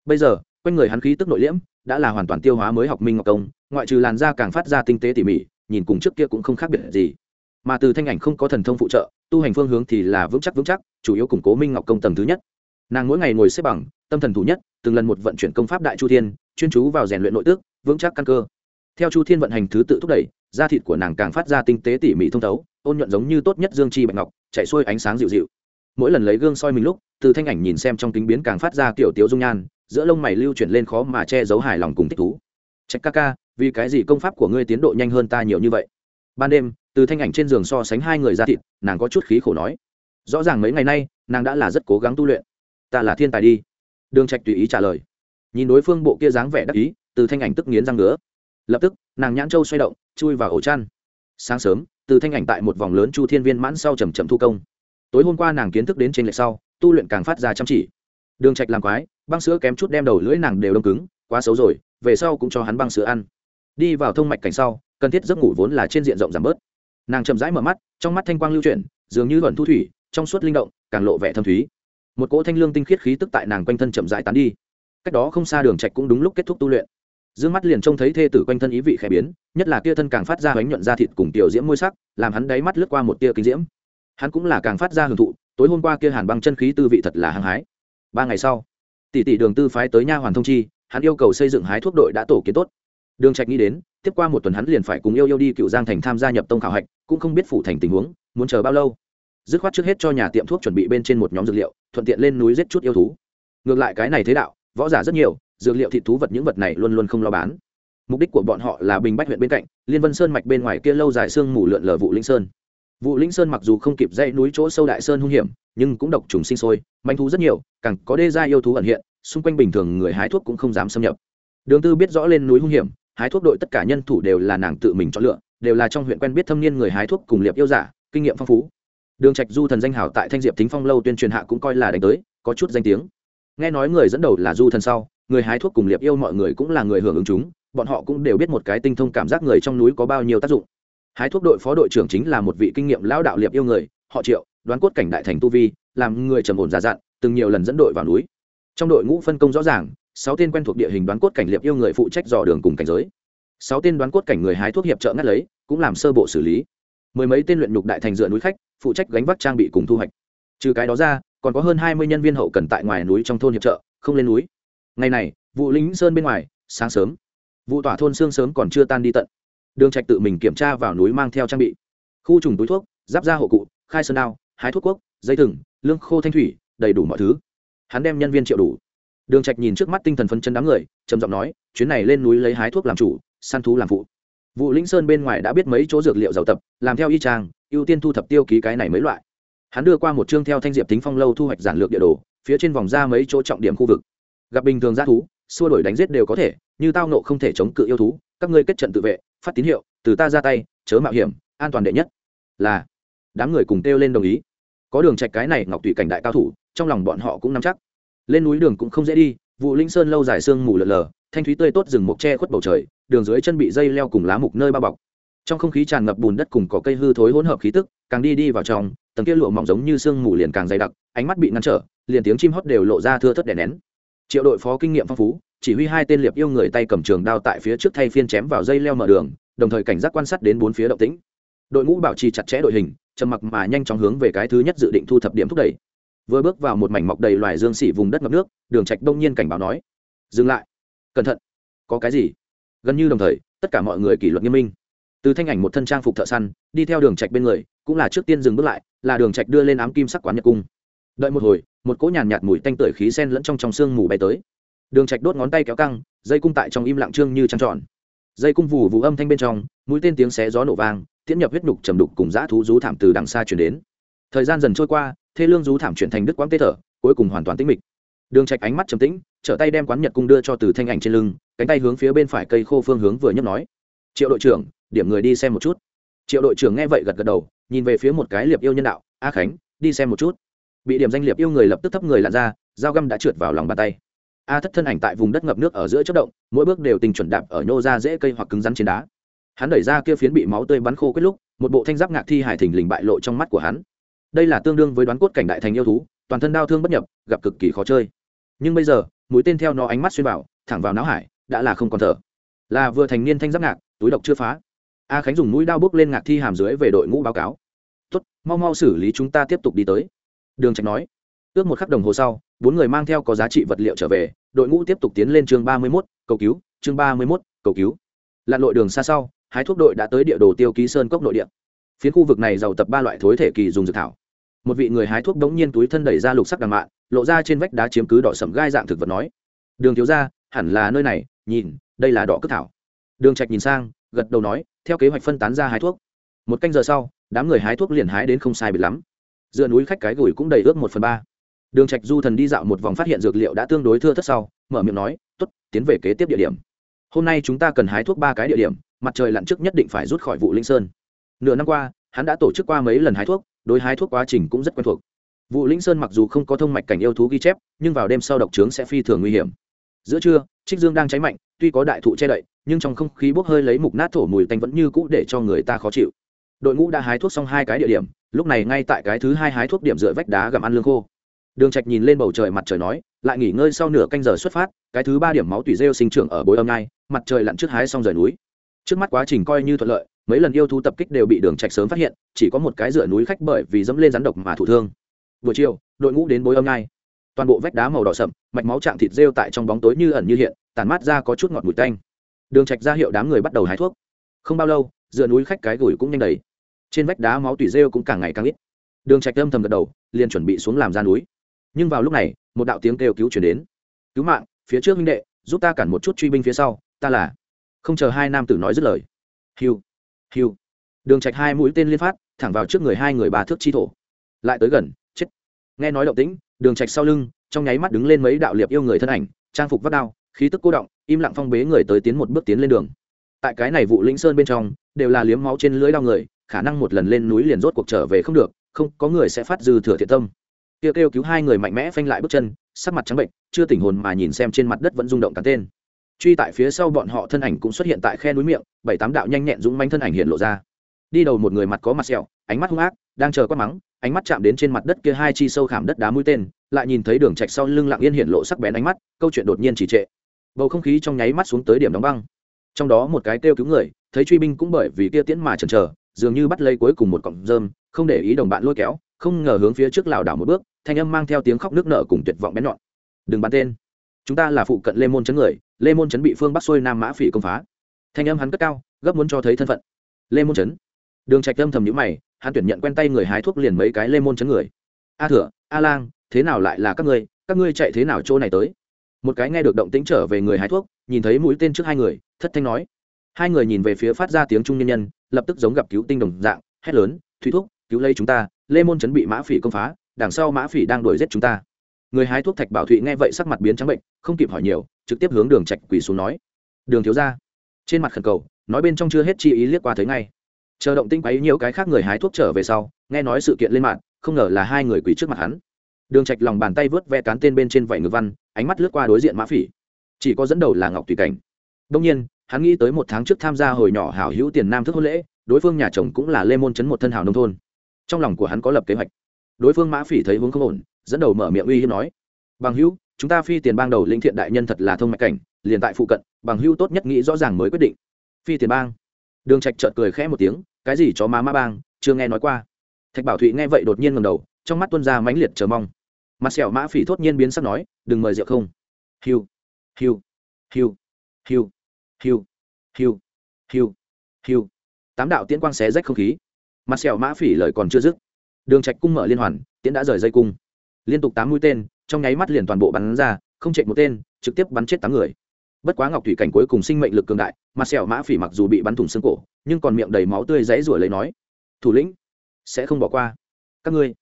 Bây giờ quanh người hắn khí tức nội liễm đã là hoàn toàn tiêu hóa mới học minh ngọc công ngoại trừ làn da càng phát ra tinh tế tỉ mỉ nhìn cùng trước kia cũng không khác biệt gì. Mà từ thanh ảnh không có thần thông phụ trợ tu hành phương hướng thì là vững chắc vững chắc, chủ yếu củng cố minh ngọc công tầng thứ nhất. Nàng mỗi ngày ngồi xếp bằng, tâm thần thủ nhất, từng lần một vận chuyển công pháp đại chu thiên, chuyên chú vào rèn luyện nội tức, vững chắc căn cơ. Theo chu thiên vận hành thứ tự thúc đẩy, da thịt của nàng càng phát ra tinh tế tỉ mỉ thông thấu, ôn nhuận giống như tốt nhất dương chi bạch ngọc, chạy xuôi ánh sáng dịu dịu. Mỗi lần lấy gương soi mình lúc, từ thanh ảnh nhìn xem trong kính biến càng phát ra kiểu tiếu dung nhan, giữa lông mày lưu chuyển lên khó mà che giấu hài lòng cùng thích thú. Trách ca ca, vì cái gì công pháp của ngươi tiến độ nhanh hơn ta nhiều như vậy? Ban đêm từ thanh ảnh trên giường so sánh hai người ra thịt, nàng có chút khí khổ nói, rõ ràng mấy ngày nay, nàng đã là rất cố gắng tu luyện. Ta là thiên tài đi. Đường trạch tùy ý trả lời. Nhìn đối phương bộ kia dáng vẻ đắc ý, từ thanh ảnh tức nghiến răng ngứa. Lập tức, nàng nhãn châu xoay động, chui vào ổ chăn. Sáng sớm, từ thanh ảnh tại một vòng lớn chu thiên viên mãn sau chầm chậm thu công. Tối hôm qua nàng kiến thức đến trên lệch sau, tu luyện càng phát ra chăm chỉ. Đường trạch làm quái, băng sữa kém chút đem đầu lưỡi nàng đều đông cứng, quá xấu rồi, về sau cũng cho hắn băng sữa ăn. Đi vào thông mạch cảnh sau, cần thiết giấc ngủ vốn là trên diện rộng giảm bớt nàng chậm rãi mở mắt, trong mắt thanh quang lưu chuyển, dường như thuần thu thủy, trong suốt linh động, càng lộ vẻ thâm thúy. Một cỗ thanh lương tinh khiết khí tức tại nàng quanh thân chậm rãi tán đi. Cách đó không xa đường trạch cũng đúng lúc kết thúc tu luyện. Dương mắt liền trông thấy thê tử quanh thân ý vị khẽ biến, nhất là kia thân càng phát ra bánh nhuận da thịt cùng tiểu diễm môi sắc, làm hắn đáy mắt lướt qua một tia kinh diễm. Hắn cũng là càng phát ra hưởng thụ, tối hôm qua kia hàn băng chân khí tư vị thật là hăng hái. Ba ngày sau, tỷ tỷ đường tư phái tới nha hoàn thông chi, hắn yêu cầu xây dựng hái thuốc đội đã tổ kiến tốt. Đường trạch nghĩ đến tiếp qua một tuần hắn liền phải cùng yêu yêu đi cựu giang thành tham gia nhập tông khảo hạch, cũng không biết phủ thành tình huống, muốn chờ bao lâu. Dứt khoát trước hết cho nhà tiệm thuốc chuẩn bị bên trên một nhóm dược liệu, thuận tiện lên núi giết chút yêu thú. Ngược lại cái này thế đạo, võ giả rất nhiều, dược liệu, thịt thú vật những vật này luôn luôn không lo bán. Mục đích của bọn họ là bình bách huyện bên cạnh, liên vân sơn mạch bên ngoài kia lâu dài sương mù lượn lờ vụ linh sơn. Vụ linh sơn mặc dù không kịp dãy núi chỗ sâu đại sơn hung hiểm, nhưng cũng độc trùng sinh sôi, manh thú rất nhiều, càng có đê gia yêu thú ẩn hiện, xung quanh bình thường người hái thuốc cũng không dám xâm nhập. Đường tư biết rõ lên núi hung hiểm hái thuốc đội tất cả nhân thủ đều là nàng tự mình chọn lựa, đều là trong huyện quen biết thâm niên người hái thuốc cùng liệp yêu giả, kinh nghiệm phong phú. Đường trạch du thần danh hảo tại thanh diệp thính phong lâu tuyên truyền hạ cũng coi là đánh tới, có chút danh tiếng. Nghe nói người dẫn đầu là du thần sau, người hái thuốc cùng liệp yêu mọi người cũng là người hưởng ứng chúng, bọn họ cũng đều biết một cái tinh thông cảm giác người trong núi có bao nhiêu tác dụng. Hái thuốc đội phó đội trưởng chính là một vị kinh nghiệm lão đạo liệp yêu người, họ triệu, đoán cốt cảnh đại thành tu vi, làm người trầm ổn già dặn, từng nhiều lần dẫn đội vào núi. Trong đội ngũ phân công rõ ràng sáu tên quen thuộc địa hình đoán cốt cảnh liệp yêu người phụ trách dò đường cùng cảnh giới. Sáu tên đoán cốt cảnh người hái thuốc hiệp trợ ngắt lấy, cũng làm sơ bộ xử lý. Mười mấy tên luyện nhục đại thành dựa núi khách, phụ trách gánh vác trang bị cùng thu hoạch. Trừ cái đó ra, còn có hơn hai mươi nhân viên hậu cần tại ngoài núi trong thôn hiệp trợ, không lên núi. Ngày này vụ lính sơn bên ngoài, sáng sớm. Vụ tỏa thôn sương sớm còn chưa tan đi tận. Đường trạch tự mình kiểm tra vào núi mang theo trang bị. Khu trùng túi thuốc, giáp da hộ cụ, khai sơn đao, hái thuốc quốc, dây thừng, lương khô thanh thủy, đầy đủ mọi thứ. Hắn đem nhân viên triệu đủ đường trạch nhìn trước mắt tinh thần phân chân đám người, trầm giọng nói, chuyến này lên núi lấy hái thuốc làm chủ, săn thú làm phụ. Vụ lĩnh sơn bên ngoài đã biết mấy chỗ dược liệu giàu tập, làm theo y trang ưu tiên thu thập tiêu ký cái này mấy loại. Hắn đưa qua một chương theo thanh diệp tính phong lâu thu hoạch giản lược địa đồ, phía trên vòng ra mấy chỗ trọng điểm khu vực. Gặp bình thường g thú, xua đổi đánh giết đều có thể, như tao nộ không thể chống cự yêu thú, các ngươi kết trận tự vệ, phát tín hiệu, từ ta ra tay, chớ mạo hiểm, an toàn đệ nhất. Là, đám người cùng kêu lên đồng ý. Có đường trạch cái này ngọc tùy cảnh đại cao thủ, trong lòng bọn họ cũng nắm chắc lên núi đường cũng không dễ đi, vụ linh sơn lâu dài sương mù lờ lờ, thanh thúy tươi tốt rừng mộc tre khuất bầu trời, đường dưới chân bị dây leo cùng lá mục nơi bao bọc. Trong không khí tràn ngập bùn đất cùng có cây hư thối hỗn hợp khí tức, càng đi đi vào trong, tầng kia lụa mỏng giống như sương mù liền càng dày đặc, ánh mắt bị ngăn trở, liền tiếng chim hót đều lộ ra thưa thất đè nén. Triệu đội phó kinh nghiệm phong phú, chỉ huy hai tên liệp yêu người tay cầm trường đao tại phía trước thay phiên chém vào dây leo mở đường, đồng thời cảnh giác quan sát đến bốn phía động tĩnh. Đội ngũ bảo trì chặt chẽ đội hình, trầm mặc mà nhanh chóng hướng về cái thứ nhất dự định thu thập điểm thúc đẩy vừa bước vào một mảnh mọc đầy loài dương xỉ vùng đất ngập nước đường trạch đông nhiên cảnh báo nói dừng lại cẩn thận có cái gì? Gần như đồng thời tất cả mọi người kỷ luật nghiêm minh. Từ thanh ảnh một thân trang phục thợ săn đi theo đường trạch bên người cũng là trước tiên dừng bước lại là đường trạch đưa lên ám kim sắc quán nhật cung. Đợi một hồi một cỗ nhàn nhạt, mùi tanh tưởi khí sen lẫn trong trong xương mù bay tới. Đường trạch đốt ngón tay kéo căng dây cung tại trong im lặng trương như trăng tròn. Dây cung vù vù âm thanh bên trong mũi tên tiếng xé gió nổ vang tiễn nhập huyết nhục trầm đục cùng dã thú rú thảm từ đằng xa truyền đến. Thời gian dần trôi qua thê lương rú thảm chuyển thành đứt quãng tê thở, cuối cùng hoàn toàn tĩnh mịch. Đường trạch ánh mắt trầm tĩnh, trở tay đem quán nhật cung đưa cho từ thanh ảnh trên lưng, cánh tay hướng phía bên phải cây khô phương hướng vừa nhấp nói. Triệu đội trưởng, điểm người đi xem một chút. Triệu đội trưởng nghe vậy gật gật đầu, nhìn về phía một cái liệp yêu nhân đạo, a khánh, đi xem một chút. Bị điểm danh liệp yêu người lập tức thấp người lặn ra, dao găm đã trượt vào lòng bàn tay. A thất thân ảnh tại vùng đất ngập nước ở giữa chất động, mỗi bước đều tình chuẩn đạp ở nhô ra dễ cây hoặc cứng rắn trên đá. Hắn đẩy ra kia phiến bị máu tươi bắn khô quyết lúc, một bộ thanh giáp ngạc thi hải thình lình bại lộ trong mắt của hắn đây là tương đương với đoán cốt cảnh đại thành yêu thú toàn thân đau thương bất nhập gặp cực kỳ khó chơi. Nhưng bây giờ mũi tên theo nó ánh mắt xuyên vào thẳng vào não hải đã là không còn thở. Là vừa thành niên thanh giáp ngạc túi độc chưa phá. A khánh dùng mũi đao bước lên ngạc thi hàm dưới về đội ngũ báo cáo. Tốt mau mau xử lý chúng ta tiếp tục đi tới. Đường trạch nói. Ước một khắc đồng hồ sau bốn người mang theo có giá trị vật liệu trở về đội ngũ tiếp tục tiến lên chương ba mươi 31, cầu cứu chương ba mươi 31, cầu cứu. Lặn lội đường xa sau hái thuốc đội đã tới địa đồ tiêu ký sơn cốc nội địa. Phiến khu vực này giàu tập ba loại thối thể kỳ dùng dược thảo một vị người hái thuốc đống nhiên túi thân đẩy ra lục sắc đằng mạn, lộ ra trên vách đá chiếm cứ đỏ sầm gai dạng thực vật nói, đường thiếu ra hẳn là nơi này, nhìn, đây là đỏ cất thảo. Đường trạch nhìn sang, gật đầu nói, theo kế hoạch phân tán ra hái thuốc. Một canh giờ sau, đám người hái thuốc liền hái đến không sai biệt lắm. Dựa núi khách cái gửi cũng đầy ước một phần ba. Đường trạch du thần đi dạo một vòng phát hiện dược liệu đã tương đối thưa thất sau, mở miệng nói, tốt, tiến về kế tiếp địa điểm. Hôm nay chúng ta cần hái thuốc ba cái địa điểm, mặt trời lặn trước nhất định phải rút khỏi vụ linh sơn. Nửa năm qua, hắn đã tổ chức qua mấy lần hái thuốc đối hái thuốc quá trình cũng rất quen thuộc. Vụ linh sơn mặc dù không có thông mạch cảnh yêu thú ghi chép, nhưng vào đêm sau độc trướng sẽ phi thường nguy hiểm. Giữa trưa, trích dương đang cháy mạnh, tuy có đại thụ che đậy, nhưng trong không khí bốc hơi lấy mục nát thổ mùi tanh vẫn như cũ để cho người ta khó chịu. Đội ngũ đã hái thuốc xong hai cái địa điểm, lúc này ngay tại cái thứ hai hái thuốc điểm dựa vách đá gặm ăn lương khô. Đường trạch nhìn lên bầu trời mặt trời nói, lại nghỉ ngơi sau nửa canh giờ xuất phát, cái thứ ba điểm máu tùy rêu sinh trưởng ở bối âm ngai mặt trời lặn trước hái xong rời núi. Trước mắt quá trình coi như thuận lợi mấy lần yêu thú tập kích đều bị đường trạch sớm phát hiện, chỉ có một cái dựa núi khách bởi vì dẫm lên rắn độc mà thụ thương. Buổi chiều, đội ngũ đến bối âm ngai toàn bộ vách đá màu đỏ sậm, mạch máu trạng thịt rêu tại trong bóng tối như ẩn như hiện tàn mát ra có chút ngọt mùi tanh. Đường trạch ra hiệu đám người bắt đầu hái thuốc. Không bao lâu, dựa núi khách cái gửi cũng nhanh đầy. Trên vách đá máu tủy rêu cũng càng ngày càng ít. Đường trạch âm thầm gật đầu, liền chuẩn bị xuống làm ra núi. Nhưng vào lúc này, một đạo tiếng kêu cứu chuyển đến. Cứu mạng, phía trước huynh đệ, giúp ta cản một chút truy binh phía sau, ta là không chờ hai nam tử nói dứt lời. Hiu hiu đường trạch hai mũi tên liên phát, thẳng vào trước người hai người ba thước chi thổ. Lại tới gần, chết. Nghe nói động tĩnh, đường trạch sau lưng, trong nháy mắt đứng lên mấy đạo liệp yêu người thân ảnh, trang phục vắt đao khí tức cô động, im lặng phong bế người tới tiến một bước tiến lên đường. Tại cái này vụ lĩnh sơn bên trong, đều là liếm máu trên lưới đao người, khả năng một lần lên núi liền rốt cuộc trở về không được, không, có người sẽ phát dư thừa thiện tâm. Kêu kêu cứu hai người mạnh mẽ phanh lại bước chân, sắc mặt trắng bệnh chưa tỉnh hồn mà nhìn xem trên mặt đất vẫn rung động cả tên truy tại phía sau bọn họ thân ảnh cũng xuất hiện tại khe núi miệng, bảy tám đạo nhanh nhẹn dũng manh thân ảnh hiện lộ ra. Đi đầu một người mặt có mặt sẹo, ánh mắt hung ác, đang chờ quát mắng, ánh mắt chạm đến trên mặt đất kia hai chi sâu khảm đất đá mũi tên, lại nhìn thấy đường trạch sau lưng lặng yên hiện lộ sắc bén ánh mắt, câu chuyện đột nhiên trì trệ. Bầu không khí trong nháy mắt xuống tới điểm đóng băng. Trong đó một cái kêu cứu người, thấy truy binh cũng bởi vì kia tiễn mà chần chờ, dường như bắt lấy cuối cùng một cọng rơm, không để ý đồng bạn lôi kéo, không ngờ hướng phía trước lảo đảo một bước, thanh âm mang theo tiếng khóc nước nở cùng tuyệt vọng bén nhọn. Đừng bắn tên. Chúng ta là phụ cận lê môn chấn người lê môn chấn bị phương bắc xuôi nam mã phỉ công phá thanh âm hắn cất cao gấp muốn cho thấy thân phận lê môn chấn đường trạch âm thầm nhíu mày hắn tuyển nhận quen tay người hái thuốc liền mấy cái lê môn chấn người a thừa a lang thế nào lại là các ngươi các ngươi chạy thế nào chỗ này tới một cái nghe được động tĩnh trở về người hái thuốc nhìn thấy mũi tên trước hai người thất thanh nói hai người nhìn về phía phát ra tiếng trung nhân nhân lập tức giống gặp cứu tinh đồng dạng hét lớn thủy thuốc cứu lấy chúng ta lê môn chấn bị mã phỉ công phá đằng sau mã phỉ đang đuổi giết chúng ta người hái thuốc thạch bảo thụy nghe vậy sắc mặt biến trắng bệnh không kịp hỏi nhiều trực tiếp hướng đường trạch quỳ xuống nói, đường thiếu ra trên mặt khẩn cầu, nói bên trong chưa hết chi ý liếc qua thấy ngay. Chờ động tinh quấy nhiều cái khác người hái thuốc trở về sau, nghe nói sự kiện lên mạng, không ngờ là hai người quỳ trước mặt hắn. Đường trạch lòng bàn tay vớt ve cán tên bên trên vảy ngữ văn, ánh mắt lướt qua đối diện mã phỉ. Chỉ có dẫn đầu là ngọc tùy cảnh. Đông nhiên, hắn nghĩ tới một tháng trước tham gia hồi nhỏ hảo hữu tiền nam thức hôn lễ, đối phương nhà chồng cũng là lê môn chấn một thân hảo nông thôn. Trong lòng của hắn có lập kế hoạch. Đối phương mã phỉ thấy hướng không ổn, dẫn đầu mở miệng uy hiếp nói, bằng hữu chúng ta phi tiền bang đầu linh thiện đại nhân thật là thông mạch cảnh, liền tại phụ cận, bằng hữu tốt nhất nghĩ rõ ràng mới quyết định. Phi tiền bang. Đường trạch chợt cười khẽ một tiếng, cái gì chó má má bang, chưa nghe nói qua. Thạch bảo thụy nghe vậy đột nhiên ngẩng đầu, trong mắt tuôn ra mãnh liệt chờ mong. Mặt sẹo mã phỉ thốt nhiên biến sắc nói, đừng mời rượu không. Hiu hiu hiu hiu hiu hiu hiu hiu. Tám đạo tiễn quang xé rách không khí. Mặt sẹo mã phỉ lời còn chưa dứt. Đường trạch cung mở liên hoàn, tiễn đã rời dây cung. Liên tục tám mũi tên trong nháy mắt liền toàn bộ bắn ra, không chạy một tên, trực tiếp bắn chết tám người. Bất quá ngọc thủy cảnh cuối cùng sinh mệnh lực cường đại mặt sẹo mã phỉ mặc dù bị bắn thủng xương cổ, nhưng còn miệng đầy máu tươi dãy rủa lấy nói, thủ lĩnh, sẽ không bỏ qua. Các ngươi.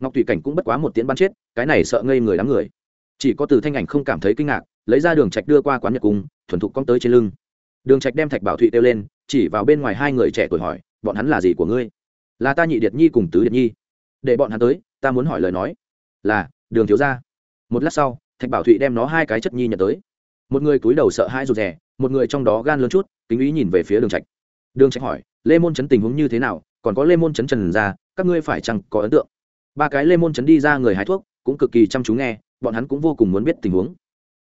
Ngọc thủy cảnh cũng bất quá một tiếng bắn chết, cái này sợ ngây người đám người. Chỉ có từ thanh ảnh không cảm thấy kinh ngạc, lấy ra đường trạch đưa qua quán nhật cung, thuần thục cong tới trên lưng. Đường trạch đem thạch bảo thụy tiêu lên, chỉ vào bên ngoài hai người trẻ tuổi hỏi, bọn hắn là gì của ngươi? Là ta nhị điệt nhi cùng tứ điệt nhi. Để bọn hắn tới, ta muốn hỏi lời nói. Là, đường thiếu gia một lát sau, thạch bảo thụy đem nó hai cái chất nhi nhận tới. Một người cúi đầu sợ hai rụt rè, một người trong đó gan lớn chút, kính ý nhìn về phía đường trạch. Đường trạch hỏi, lê môn chấn tình huống như thế nào? Còn có lê môn chấn trần ra, các ngươi phải chăng có ấn tượng? Ba cái lê môn chấn đi ra người hái thuốc, cũng cực kỳ chăm chú nghe, bọn hắn cũng vô cùng muốn biết tình huống.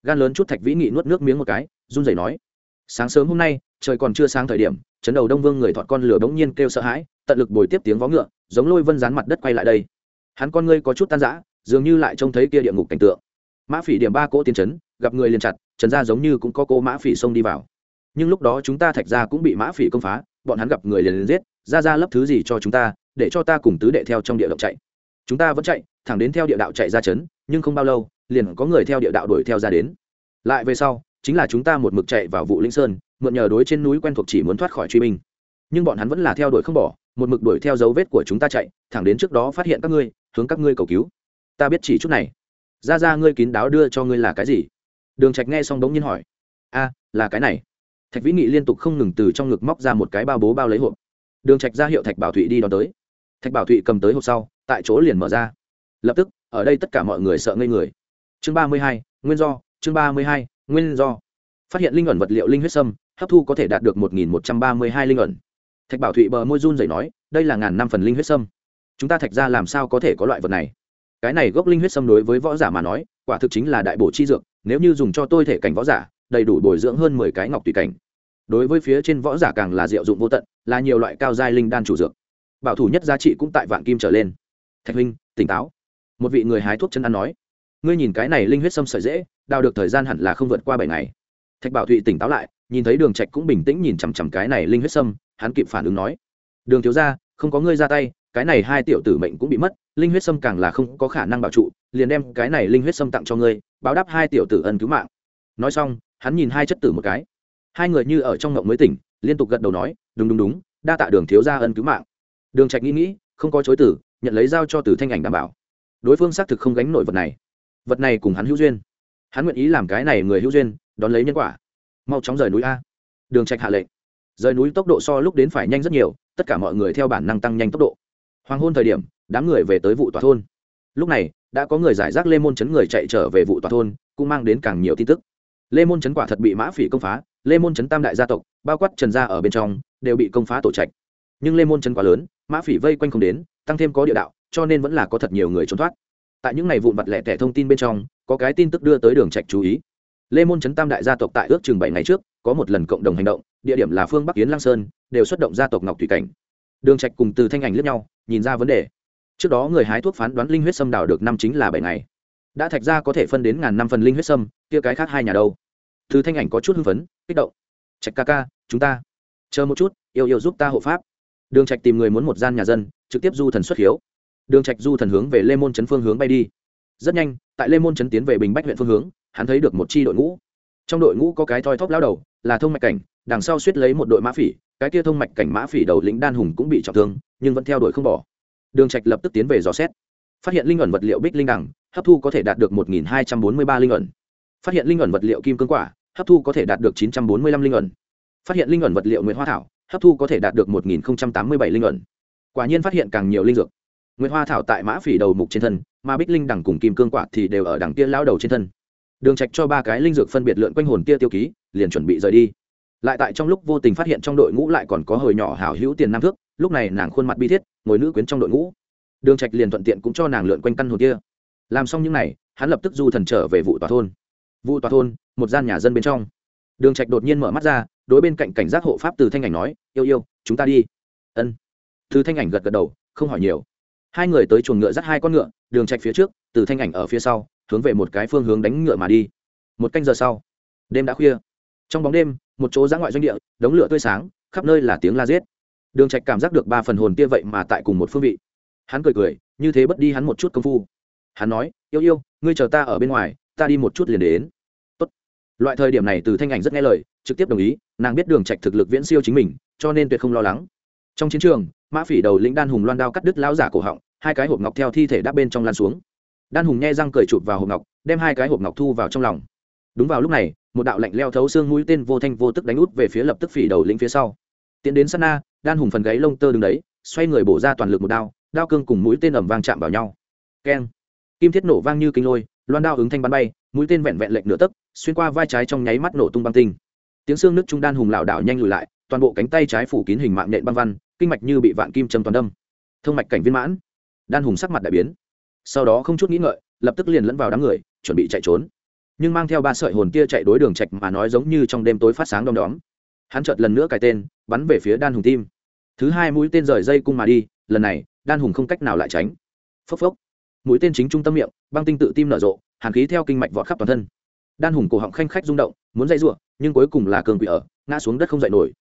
Gan lớn chút thạch vĩ nghị nuốt nước miếng một cái, run rẩy nói, sáng sớm hôm nay, trời còn chưa sáng thời điểm, chấn đầu đông vương người thọt con lửa bỗng nhiên kêu sợ hãi, tận lực bồi tiếp tiếng vó ngựa, giống lôi vân dán mặt đất quay lại đây. Hắn con ngươi có chút tan rã dường như lại trông thấy kia địa ngục cảnh tượng. Mã phỉ điểm ba cỗ tiến chấn, gặp người liền chặt, trần ra giống như cũng có cô mã phỉ xông đi vào. Nhưng lúc đó chúng ta thạch ra cũng bị mã phỉ công phá, bọn hắn gặp người liền liền giết, ra ra lấp thứ gì cho chúng ta, để cho ta cùng tứ đệ theo trong địa động chạy. Chúng ta vẫn chạy, thẳng đến theo địa đạo chạy ra chấn, nhưng không bao lâu, liền có người theo địa đạo đuổi theo ra đến. Lại về sau, chính là chúng ta một mực chạy vào vụ linh sơn, mượn nhờ đối trên núi quen thuộc chỉ muốn thoát khỏi truy binh. Nhưng bọn hắn vẫn là theo đuổi không bỏ, một mực đuổi theo dấu vết của chúng ta chạy, thẳng đến trước đó phát hiện các ngươi, hướng các ngươi cầu cứu ta biết chỉ chút này. Ra ra, ngươi kín đáo đưa cho ngươi là cái gì? Đường trạch nghe xong đống nhiên hỏi. A, là cái này. Thạch vĩ nghị liên tục không ngừng từ trong ngực móc ra một cái bao bố bao lấy hộp. Đường trạch ra hiệu thạch bảo thụy đi đón tới. Thạch bảo thụy cầm tới hộp sau, tại chỗ liền mở ra. Lập tức, ở đây tất cả mọi người sợ ngây người. Chương ba mươi hai, nguyên do, chương ba mươi hai, nguyên do. Phát hiện linh ẩn vật liệu linh huyết sâm, hấp thu có thể đạt được một nghìn một trăm ba mươi hai linh ẩn. Thạch bảo thụy bờ môi run rẩy nói, đây là ngàn năm phần linh huyết sâm. Chúng ta thạch ra làm sao có thể có loại vật này? Cái này gốc linh huyết sâm đối với võ giả mà nói, quả thực chính là đại bổ chi dược, nếu như dùng cho tôi thể cảnh võ giả, đầy đủ bồi dưỡng hơn mười cái ngọc tùy cảnh. Đối với phía trên võ giả càng là diệu dụng vô tận, là nhiều loại cao giai linh đan chủ dược. Bảo thủ nhất giá trị cũng tại vạn kim trở lên. Thạch huynh, tỉnh táo. Một vị người hái thuốc chân ăn nói, ngươi nhìn cái này linh huyết sâm sợi dễ, đào được thời gian hẳn là không vượt qua bảy ngày. Thạch bảo thụy tỉnh táo lại, nhìn thấy đường trạch cũng bình tĩnh nhìn chằm chằm cái này linh huyết sâm hắn kịp phản ứng nói, đường thiếu gia, không có ngươi ra tay, cái này hai tiểu tử mệnh cũng bị mất linh huyết sâm càng là không có khả năng bảo trụ, liền đem cái này linh huyết sâm tặng cho ngươi, báo đáp hai tiểu tử ân cứu mạng. Nói xong, hắn nhìn hai chất tử một cái. Hai người như ở trong ngộng mới tỉnh, liên tục gật đầu nói, đúng đúng đúng, đa tạ đường thiếu gia ân cứu mạng. Đường trạch nghĩ nghĩ, không có chối tử, nhận lấy giao cho từ thanh ảnh đảm bảo. Đối phương xác thực không gánh nổi vật này. Vật này cùng hắn hữu duyên. Hắn nguyện ý làm cái này người hữu duyên, đón lấy nhân quả. Mau chóng rời núi a. Đường trạch hạ lệnh. Rời núi tốc độ so lúc đến phải nhanh rất nhiều, tất cả mọi người theo bản năng tăng nhanh tốc độ. Hoàng hôn thời điểm đám người về tới vụ tòa thôn. Lúc này, đã có người giải rác lê môn chấn người chạy trở về vụ tòa thôn, cũng mang đến càng nhiều tin tức. Lê môn chấn quả thật bị mã phỉ công phá, lê môn chấn tam đại gia tộc, bao quát trần gia ở bên trong, đều bị công phá tổ trạch. Nhưng lê môn chấn quá lớn, mã phỉ vây quanh không đến, tăng thêm có địa đạo, cho nên vẫn là có thật nhiều người trốn thoát. Tại những ngày vụn vặt lẻ tẻ thông tin bên trong, có cái tin tức đưa tới đường trạch chú ý. Lê môn chấn tam đại gia tộc tại ước chừng bảy ngày trước, có một lần cộng đồng hành động, địa điểm là phương bắc yến lang sơn, đều xuất động gia tộc ngọc thủy cảnh. Đường trạch cùng từ thanh ảnh lướt nhau, nhìn ra vấn đề trước đó người hái thuốc phán đoán linh huyết sâm đào được năm chính là bảy ngày. Đã thạch ra có thể phân đến ngàn năm phần linh huyết sâm, kia cái khác hai nhà đâu? Thứ thanh ảnh có chút hưng phấn, kích động. Trạch ca ca, chúng ta. Chờ một chút, yêu yêu giúp ta hộ pháp. Đường trạch tìm người muốn một gian nhà dân, trực tiếp du thần xuất hiếu. Đường trạch du thần hướng về lê môn chấn phương hướng bay đi. Rất nhanh, tại lê môn chấn tiến về bình bách huyện phương hướng, hắn thấy được một chi đội ngũ. Trong đội ngũ có cái thoi thóp lao đầu, là thông mạch cảnh, đằng sau suýt lấy một đội mã phỉ, cái kia thông mạch cảnh mã phỉ đầu lĩnh đan hùng cũng bị trọng thương, nhưng vẫn theo đuổi không bỏ đường trạch lập tức tiến về dò xét. Phát hiện linh ẩn vật liệu bích linh đẳng hấp thu có thể đạt được một nghìn hai trăm bốn mươi ba linh ẩn. Phát hiện linh ẩn vật liệu kim cương quả, hấp thu có thể đạt được chín trăm bốn mươi lăm linh ẩn. Phát hiện linh ẩn vật liệu nguyễn hoa thảo, hấp thu có thể đạt được một nghìn tám mươi bảy linh ẩn. Quả nhiên phát hiện càng nhiều linh dược. Nguyễn hoa thảo tại mã phỉ đầu mục trên thân, mà bích linh đẳng cùng kim cương quả thì đều ở đằng tia lao đầu trên thân. Đường trạch cho ba cái linh dược phân biệt lượn quanh hồn tia tiêu ký, liền chuẩn bị rời đi. Lại tại trong lúc vô tình phát hiện trong đội ngũ lại còn có hồi nhỏ hảo hữu tiền nam thước lúc này nàng khuôn mặt bi thiết, ngồi nữ quyến trong đội ngũ. Đường trạch liền thuận tiện cũng cho nàng lượn quanh căn hồn kia. Làm xong những này, hắn lập tức du thần trở về vụ tòa thôn. Vụ tòa thôn, một gian nhà dân bên trong. Đường trạch đột nhiên mở mắt ra, đối bên cạnh cảnh giác hộ pháp từ thanh ảnh nói, yêu yêu, chúng ta đi. Ân. Từ thanh ảnh gật gật đầu, không hỏi nhiều. Hai người tới chuồng ngựa dắt hai con ngựa, đường trạch phía trước, từ thanh ảnh ở phía sau, hướng về một cái phương hướng đánh ngựa mà đi. Một canh giờ sau, đêm đã khuya. Trong bóng đêm, một chỗ giã ngoại doanh địa, đống lửa tươi sáng, khắp nơi là tiếng la giết đường trạch cảm giác được ba phần hồn tia vậy mà tại cùng một phương vị. Hắn cười cười, như thế bất đi hắn một chút công phu. Hắn nói, yêu yêu, ngươi chờ ta ở bên ngoài, ta đi một chút liền đến. Tốt. loại thời điểm này từ thanh ảnh rất nghe lời, trực tiếp đồng ý, nàng biết đường trạch thực lực viễn siêu chính mình, cho nên tuyệt không lo lắng. Trong chiến trường, mã phỉ đầu lĩnh đan hùng loan đao cắt đứt lão giả cổ họng, hai cái hộp ngọc theo thi thể đắp bên trong lan xuống. Đan hùng nghe răng cười chụp vào hộp ngọc, đem hai cái hộp ngọc thu vào trong lòng. Đúng vào lúc này, một đạo lạnh leo thấu xương mũi tên vô thanh vô tức đánh út về phía lập tức phỉ đầu lĩnh phía sau. Tiến đến sát na đan hùng phần gáy lông tơ đứng đấy, xoay người bổ ra toàn lực một đao đao cương cùng mũi tên ẩm vang chạm vào nhau. Keng. Kim thiết nổ vang như kinh lôi, loan đao ứng thanh bắn bay, mũi tên vẹn vẹn lệnh nửa tấc, xuyên qua vai trái trong nháy mắt nổ tung băng tinh. Tiếng xương nước trung đan hùng lảo đảo nhanh lùi lại, toàn bộ cánh tay trái phủ kín hình mạng nện băng văn, kinh mạch như bị vạn kim châm toàn đâm. Thông mạch cảnh viên mãn. Đan hùng sắc mặt đại biến. Sau đó không chút nghĩ ngợi, lập tức liền lẫn vào đám người, chuẩn bị chạy trốn. Nhưng mang theo ba sợi hồn kia chạy đối đường trạch mà nói giống như trong đêm tối phát sáng đom đóm hắn chợt lần nữa cài tên, bắn về phía đan hùng tim. Thứ hai mũi tên rời dây cung mà đi, lần này, đan hùng không cách nào lại tránh. Phốc phốc. Mũi tên chính trung tâm miệng, băng tinh tự tim nở rộ, hàn khí theo kinh mạch vọt khắp toàn thân. Đan hùng cổ họng khanh khách rung động, muốn dây rủa, nhưng cuối cùng là cường quỷ ở, ngã xuống đất không dậy nổi.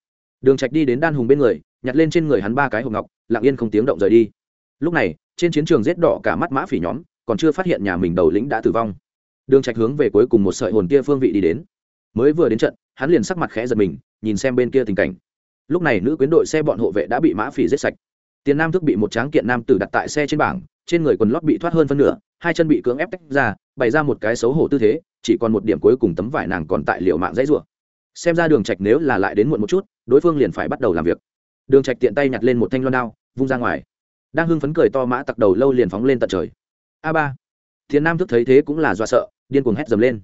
Đường trạch đi đến đan hùng bên người, nhặt lên trên người hắn ba cái hộp ngọc, lặng yên không tiếng động rời đi. Lúc này, trên chiến trường rết đỏ cả mắt mã phỉ nhóm, còn chưa phát hiện nhà mình đầu lĩnh đã tử vong. Đường trạch hướng về cuối cùng một sợi hồn tia phương vị đi đến. Mới vừa đến trận hắn liền sắc mặt khẽ giật mình, nhìn xem bên kia tình cảnh. Lúc này nữ quyến đội xe bọn hộ vệ đã bị mã phỉ giết sạch. Tiền nam thức bị một tráng kiện nam tử đặt tại xe trên bảng, trên người quần lót bị thoát hơn phân nửa, hai chân bị cưỡng ép tách ra, bày ra một cái xấu hổ tư thế, chỉ còn một điểm cuối cùng tấm vải nàng còn tại liệu mạng dãy rủa. Xem ra đường trạch nếu là lại đến muộn một chút, đối phương liền phải bắt đầu làm việc. Đường trạch tiện tay nhặt lên một thanh loan đao, vung ra ngoài. Đang hưng phấn cười to mã tặc đầu lâu liền phóng lên tận trời. A ba. Thiên nam thức thấy thế cũng là do sợ, điên cuồng hét dầm lên.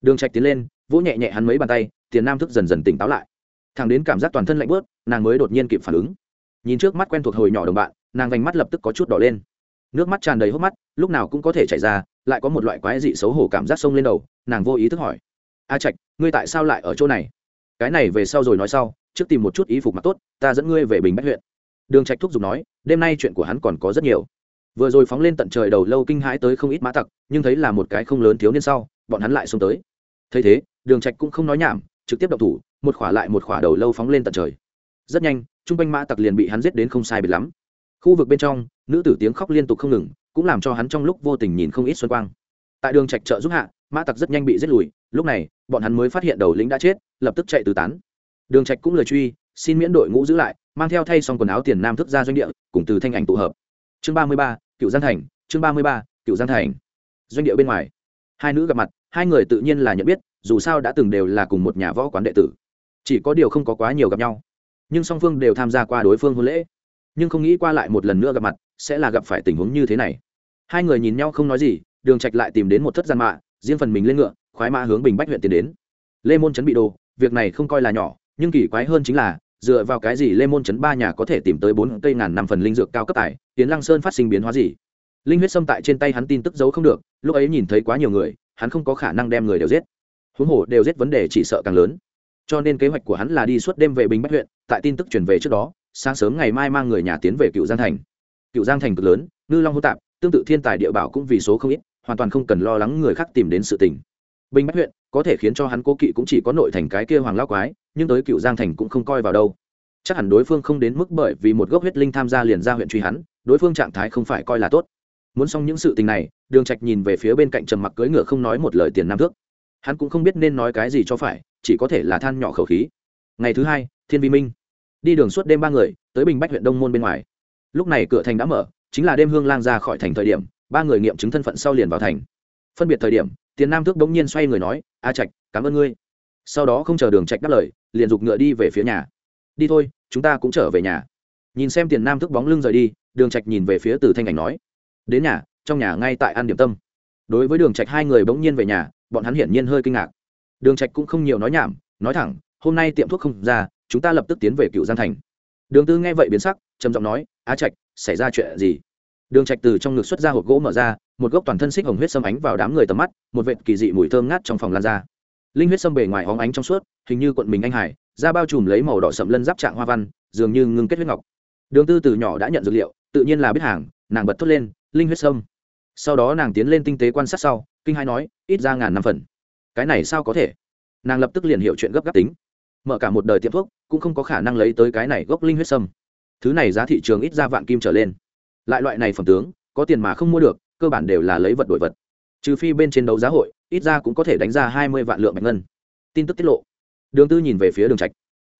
Đường trạch tiến lên vỗ nhẹ nhẹ hắn mấy bàn tay, tiền nam thức dần dần tỉnh táo lại. Thằng đến cảm giác toàn thân lạnh bớt, nàng mới đột nhiên kịp phản ứng. Nhìn trước mắt quen thuộc hồi nhỏ đồng bạn, nàng vành mắt lập tức có chút đỏ lên. Nước mắt tràn đầy hốc mắt, lúc nào cũng có thể chảy ra, lại có một loại quái dị xấu hổ cảm giác sông lên đầu, nàng vô ý thức hỏi. A trạch, ngươi tại sao lại ở chỗ này? Cái này về sau rồi nói sau, trước tìm một chút ý phục mặc tốt, ta dẫn ngươi về bình bách huyện. Đường trạch thúc giục nói, đêm nay chuyện của hắn còn có rất nhiều. Vừa rồi phóng lên tận trời đầu lâu kinh hãi tới không ít mã tặc, nhưng thấy là một cái không lớn thiếu niên sau, bọn hắn lại xông tới thấy thế đường trạch cũng không nói nhảm trực tiếp động thủ một khỏa lại một khỏa đầu lâu phóng lên tận trời. Rất nhanh trung quanh mã tặc liền bị hắn giết đến không sai biệt lắm. Khu vực bên trong nữ tử tiếng khóc liên tục không ngừng cũng làm cho hắn trong lúc vô tình nhìn không ít xuân quang. Tại đường trạch trợ giúp hạ mã tặc rất nhanh bị giết lùi lúc này bọn hắn mới phát hiện đầu lính đã chết lập tức chạy tứ tán. Đường trạch cũng lời truy xin miễn đội ngũ giữ lại mang theo thay xong quần áo tiền nam thức ra doanh địa cùng từ thanh ảnh tụ hợp. Chương ba mươi ba, cựu giang thành chương ba mươi ba, cựu giang thành. Doanh địa bên ngoài hai nữ gặp mặt hai người tự nhiên là nhận biết, dù sao đã từng đều là cùng một nhà võ quán đệ tử. Chỉ có điều không có quá nhiều gặp nhau. Nhưng song phương đều tham gia qua đối phương hôn lễ. Nhưng không nghĩ qua lại một lần nữa gặp mặt, sẽ là gặp phải tình huống như thế này. Hai người nhìn nhau không nói gì, đường trạch lại tìm đến một thất gian mạ, riêng phần mình lên ngựa, khoái mã hướng bình bách huyện tiến đến. Lê môn chấn bị đồ việc này không coi là nhỏ, nhưng kỳ quái hơn chính là, dựa vào cái gì lê môn chấn ba nhà có thể tìm tới bốn cây ngàn năm phần linh dược cao cấp tài tiến lăng sơn phát sinh biến hóa gì? Linh huyết xâm tại trên tay hắn tin tức giấu không được, lúc ấy nhìn thấy quá nhiều người hắn không có khả năng đem người đều giết. Huống hồ đều giết vấn đề chỉ sợ càng lớn. Cho nên kế hoạch của hắn là đi suốt đêm về bình bách huyện, tại tin tức chuyển về trước đó, sáng sớm ngày mai mang người nhà tiến về cựu giang thành. Cựu giang thành cực lớn, ngư long hô tạp, tương tự thiên tài địa bảo cũng vì số không ít, hoàn toàn không cần lo lắng người khác tìm đến sự tình. Bình bách huyện có thể khiến cho hắn cố kỵ cũng chỉ có nội thành cái kia hoàng lao quái, nhưng tới cựu giang thành cũng không coi vào đâu. Chắc hẳn đối phương không đến mức bởi vì một gốc huyết linh tham gia liền ra huyện truy hắn, đối phương trạng thái không phải coi là tốt muốn xong những sự tình này, đường trạch nhìn về phía bên cạnh trầm mặc cưỡi ngựa không nói một lời tiền nam thước. Hắn cũng không biết nên nói cái gì cho phải, chỉ có thể là than nhỏ khẩu khí. Ngày thứ hai, thiên vi minh. Đi đường suốt đêm ba người, tới bình bách huyện đông môn bên ngoài. Lúc này cửa thành đã mở, chính là đêm hương lang ra khỏi thành thời điểm, ba người nghiệm chứng thân phận sau liền vào thành. Phân biệt thời điểm, tiền nam thước bỗng nhiên xoay người nói, a trạch, cảm ơn ngươi. Sau đó không chờ đường trạch đáp lời, liền giục ngựa đi về phía nhà. Đi thôi, chúng ta cũng trở về nhà. Nhìn xem tiền nam thức bóng lưng rời đi, đường trạch nhìn về phía từ thanh ảnh nói đến nhà, trong nhà ngay tại ăn điểm tâm. Đối với đường trạch hai người bỗng nhiên về nhà, bọn hắn hiển nhiên hơi kinh ngạc. Đường trạch cũng không nhiều nói nhảm, nói thẳng, hôm nay tiệm thuốc không ra, chúng ta lập tức tiến về cựu giang thành. Đường tư nghe vậy biến sắc, trầm giọng nói, á trạch, xảy ra chuyện gì? Đường trạch từ trong ngực xuất ra hộp gỗ mở ra, một gốc toàn thân xích hồng huyết sâm ánh vào đám người tầm mắt, một vệt kỳ dị mùi thơm ngát trong phòng lan ra. Linh huyết sâm bề ngoài hóng ánh trong suốt, hình như quận mình anh hải da bao trùm lấy màu đỏ sậm lân giáp trạng hoa văn, dường như ngưng kết huyết ngọc. Đường tư từ nhỏ đã nhận dược liệu, tự nhiên là biết hàng, nàng bật thốt lên linh huyết sâm. Sau đó nàng tiến lên tinh tế quan sát sau, kinh hai nói, ít ra ngàn năm phần. Cái này sao có thể? Nàng lập tức liền hiểu chuyện gấp gáp tính. Mở cả một đời tiệm thuốc, cũng không có khả năng lấy tới cái này gốc linh huyết sâm. Thứ này giá thị trường ít ra vạn kim trở lên. Lại loại này phẩm tướng, có tiền mà không mua được, cơ bản đều là lấy vật đổi vật. Trừ phi bên trên đấu giá hội, ít ra cũng có thể đánh ra hai mươi vạn lượng bạch ngân. Tin tức tiết lộ. Đường tư nhìn về phía đường trạch.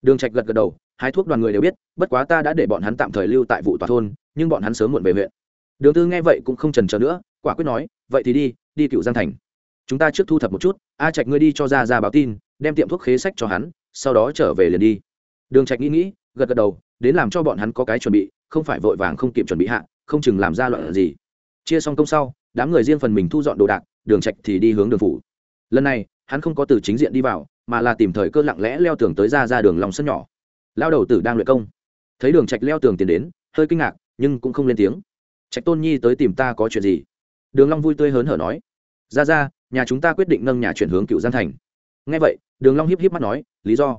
Đường trạch gật gật đầu, hai thuốc đoàn người đều biết, bất quá ta đã để bọn hắn tạm thời lưu tại vụ tòa thôn, nhưng bọn hắn sớm muộn về huyện đường tư nghe vậy cũng không trần chờ nữa, quả quyết nói, vậy thì đi đi cựu giang thành. Chúng ta trước thu thập một chút, a trạch ngươi đi cho ra ra báo tin, đem tiệm thuốc khế sách cho hắn, sau đó trở về liền đi. Đường trạch nghĩ nghĩ, gật gật đầu, đến làm cho bọn hắn có cái chuẩn bị, không phải vội vàng không kịp chuẩn bị hạ, không chừng làm ra loạn gì. Chia xong công sau, đám người riêng phần mình thu dọn đồ đạc, đường trạch thì đi hướng đường phủ. Lần này, hắn không có từ chính diện đi vào, mà là tìm thời cơ lặng lẽ leo tường tới ra ra đường lòng sân nhỏ. Lao đầu tử đang luyện công. Thấy đường trạch leo tường tiến đến, hơi kinh ngạc, nhưng cũng không lên tiếng trạch tôn nhi tới tìm ta có chuyện gì? Đường long vui tươi hớn hở nói. Ra ra, nhà chúng ta quyết định nâng nhà chuyển hướng cựu giang thành. Nghe vậy, đường long hiếp hiếp mắt nói, lý do?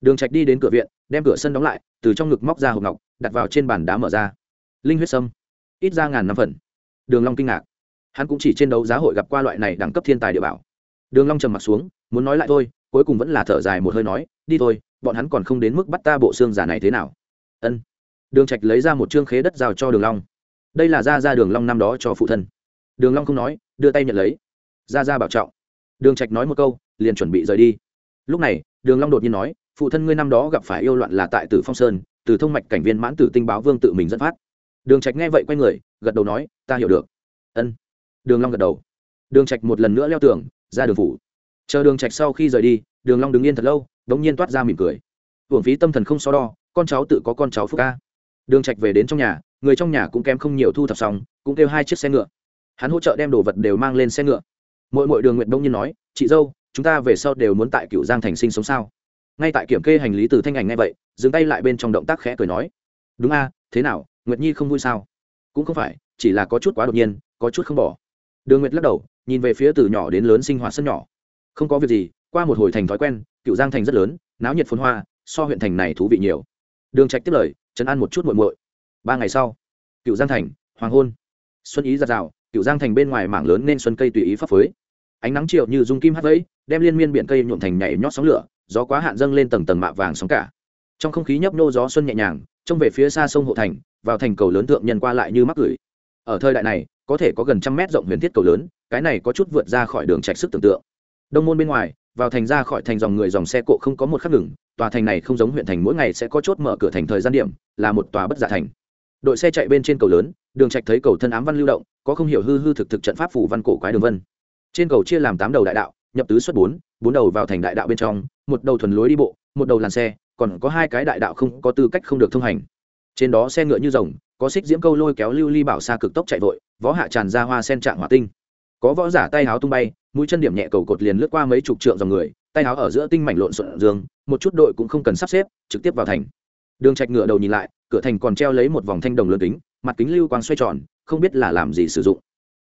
Đường trạch đi đến cửa viện, đem cửa sân đóng lại, từ trong ngực móc ra hộp ngọc, đặt vào trên bàn đá mở ra. Linh huyết sâm, ít ra ngàn năm phần. Đường long kinh ngạc. Hắn cũng chỉ trên đấu giá hội gặp qua loại này đẳng cấp thiên tài địa bảo. Đường long trầm mặt xuống, muốn nói lại thôi, cuối cùng vẫn là thở dài một hơi nói, đi thôi, bọn hắn còn không đến mức bắt ta bộ xương giả này thế nào. Ân. Đường trạch lấy ra một trương khế đất giao cho đường long đây là ra ra đường long năm đó cho phụ thân. Đường long không nói, đưa tay nhận lấy. Ra ra bảo trọng. Đường trạch nói một câu, liền chuẩn bị rời đi. Lúc này, đường long đột nhiên nói, phụ thân ngươi năm đó gặp phải yêu loạn là tại tử phong sơn, từ thông mạch cảnh viên mãn tử tinh báo vương tự mình dẫn phát. Đường trạch nghe vậy quay người, gật đầu nói, ta hiểu được. Ân. Đường long gật đầu. Đường trạch một lần nữa leo tường, ra đường phủ. Chờ đường trạch sau khi rời đi, đường long đứng yên thật lâu đống nhiên toát ra mỉm cười. Uổng phí tâm thần không so đo, con cháu tự có con cháu phúc ca. Đường trạch về đến trong nhà người trong nhà cũng kém không nhiều thu thập xong, cũng kêu hai chiếc xe ngựa. Hắn hỗ trợ đem đồ vật đều mang lên xe ngựa. Mỗi mỗi đường nguyện đông nhiên nói, chị dâu, chúng ta về sau đều muốn tại cựu giang thành sinh sống sao? Ngay tại kiểm kê hành lý từ thanh ảnh ngay vậy, dừng tay lại bên trong động tác khẽ cười nói, đúng a, thế nào, nguyệt nhi không vui sao? Cũng không phải, chỉ là có chút quá đột nhiên, có chút không bỏ. Đường nguyệt lắc đầu, nhìn về phía từ nhỏ đến lớn sinh hoạt sân nhỏ. Không có việc gì, qua một hồi thành thói quen cựu giang thành rất lớn, náo nhiệt phồn hoa, so huyện thành này thú vị nhiều. Đường trạch tiếp lời chấn an một chút muội muội ba ngày sau, cựu giang thành, hoàng hôn, xuân ý giặt rào, cựu giang thành bên ngoài mảng lớn nên xuân cây tùy ý phấp phới. Ánh nắng chiều như dung kim hát vẫy, đem liên miên biển cây nhuộm thành nhảy nhót sóng lửa, gió quá hạn dâng lên tầng tầng mạ vàng sóng cả. Trong không khí nhấp nô gió xuân nhẹ nhàng, trông về phía xa sông hộ thành, vào thành cầu lớn thượng nhân qua lại như mắc gửi. Ở thời đại này, có thể có gần trăm mét rộng huyền thiết cầu lớn, cái này có chút vượt ra khỏi đường trạch sức tưởng tượng. Đông môn bên ngoài, vào thành ra khỏi thành dòng người dòng xe cộ không có một khắc ngừng, tòa thành này không giống huyện thành mỗi ngày sẽ có chốt mở cửa thành thời gian điểm, là một tòa bất giả thành đội xe chạy bên trên cầu lớn, đường trạch thấy cầu thân ám văn lưu động, có không hiểu hư hư thực thực trận pháp phủ văn cổ quái đường vân. Trên cầu chia làm tám đầu đại đạo, nhập tứ xuất bốn bốn đầu vào thành đại đạo bên trong, một đầu thuần lối đi bộ, một đầu làn xe, còn có hai cái đại đạo không có tư cách không được thông hành. Trên đó xe ngựa như rồng, có xích diễm câu lôi kéo lưu ly bảo xa cực tốc chạy vội, võ hạ tràn ra hoa sen trạng hỏa tinh. Có võ giả tay háo tung bay, mũi chân điểm nhẹ cầu cột liền lướt qua mấy chục trượng dòng người, tay háo ở giữa tinh mảnh lộn xộn dương một chút đội cũng không cần sắp xếp, trực tiếp vào thành. Đường trạch ngựa đầu nhìn lại cửa thành còn treo lấy một vòng thanh đồng lớn kính, mặt kính lưu quang xoay tròn, không biết là làm gì sử dụng.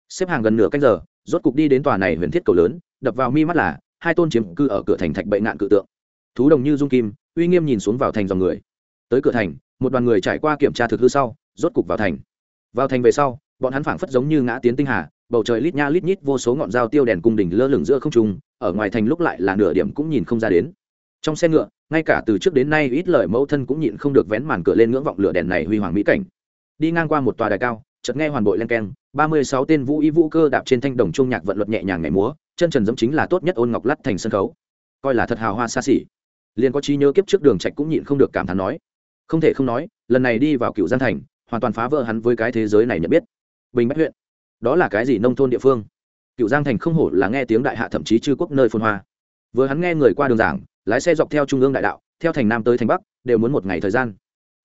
Xếp hàng gần nửa canh giờ, rốt cục đi đến tòa này huyền thiết cầu lớn, đập vào mi mắt là hai tôn chiếm cư ở cửa thành thạch bệ ngạn cự tượng. Thú đồng như dung kim, uy nghiêm nhìn xuống vào thành dòng người. Tới cửa thành, một đoàn người trải qua kiểm tra thực hư sau, rốt cục vào thành. Vào thành về sau, bọn hắn phảng phất giống như ngã tiến tinh hà, bầu trời lít nha lít nhít vô số ngọn dao tiêu đèn cung đỉnh lơ lửng giữa không trung, ở ngoài thành lúc lại là nửa điểm cũng nhìn không ra đến trong xe ngựa, ngay cả từ trước đến nay ít lời mẫu thân cũng nhịn không được vén màn cửa lên ngưỡng vọng lửa đèn này huy hoàng mỹ cảnh. Đi ngang qua một tòa đài cao, chợt nghe hoàn bội len keng, ba mươi sáu tên vũ y vũ cơ đạp trên thanh đồng trung nhạc vận luật nhẹ nhàng ngày múa, chân trần giống chính là tốt nhất ôn ngọc lắt thành sân khấu. Coi là thật hào hoa xa xỉ. Liền có trí nhớ kiếp trước đường trạch cũng nhịn không được cảm thán nói. Không thể không nói, lần này đi vào cựu giang thành, hoàn toàn phá vỡ hắn với cái thế giới này nhận biết. Bình bách huyện, đó là cái gì nông thôn địa phương? Cựu giang thành không hổ là nghe tiếng đại hạ thậm chí chư quốc nơi phồn hoa. Vừa hắn nghe người qua đường giảng lái xe dọc theo trung ương đại đạo, theo thành nam tới thành bắc, đều muốn một ngày thời gian.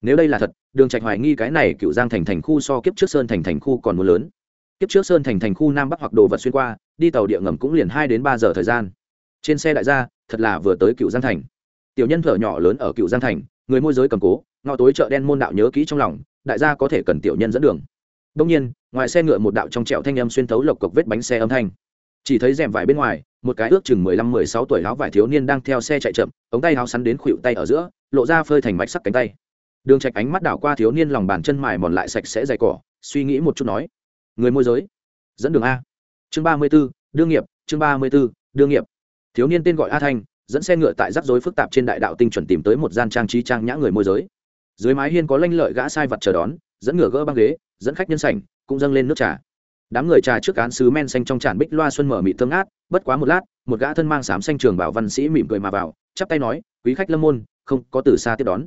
Nếu đây là thật, đường trạch hoài nghi cái này cựu giang thành thành khu so kiếp trước sơn thành thành khu còn muốn lớn. Kiếp trước sơn thành thành khu nam bắc hoặc đồ vật xuyên qua, đi tàu địa ngầm cũng liền hai đến ba giờ thời gian. Trên xe đại gia, thật là vừa tới cựu giang thành. Tiểu nhân thở nhỏ lớn ở cựu giang thành, người môi giới cầm cố ngọ tối chợ đen môn đạo nhớ kỹ trong lòng, đại gia có thể cần tiểu nhân dẫn đường. Đông nhiên, ngoài xe ngựa một đạo trong trẹo thanh âm xuyên thấu lộc cộc vết bánh xe âm thanh. Chỉ thấy rèm vải bên ngoài một cái ước chừng mười lăm mười sáu tuổi áo vải thiếu niên đang theo xe chạy chậm ống tay áo sắn đến khuỵu tay ở giữa lộ ra phơi thành mạch sắc cánh tay. Đường trạch ánh mắt đảo qua thiếu niên lòng bàn chân mài mòn lại sạch sẽ dày cỏ suy nghĩ một chút nói người môi giới dẫn đường a. Chương ba mươi 34, đương nghiệp chương ba mươi 34, đương nghiệp. Thiếu niên tên gọi a thanh dẫn xe ngựa tại rắc rối phức tạp trên đại đạo tinh chuẩn tìm tới một gian trang trí trang nhã người môi giới. Dưới mái hiên có lanh lợi gã sai vật chờ đón dẫn ngựa gỡ băng ghế dẫn khách nhân sảnh cũng dâng lên nước trà đám người trà trước án sứ men xanh trong tràn bích loa xuân mở mị thơm ngát, bất quá một lát, một gã thân mang xám xanh trường bảo văn sĩ mỉm cười mà vào, chắp tay nói, quý khách lâm môn, không có từ xa tiếp đón.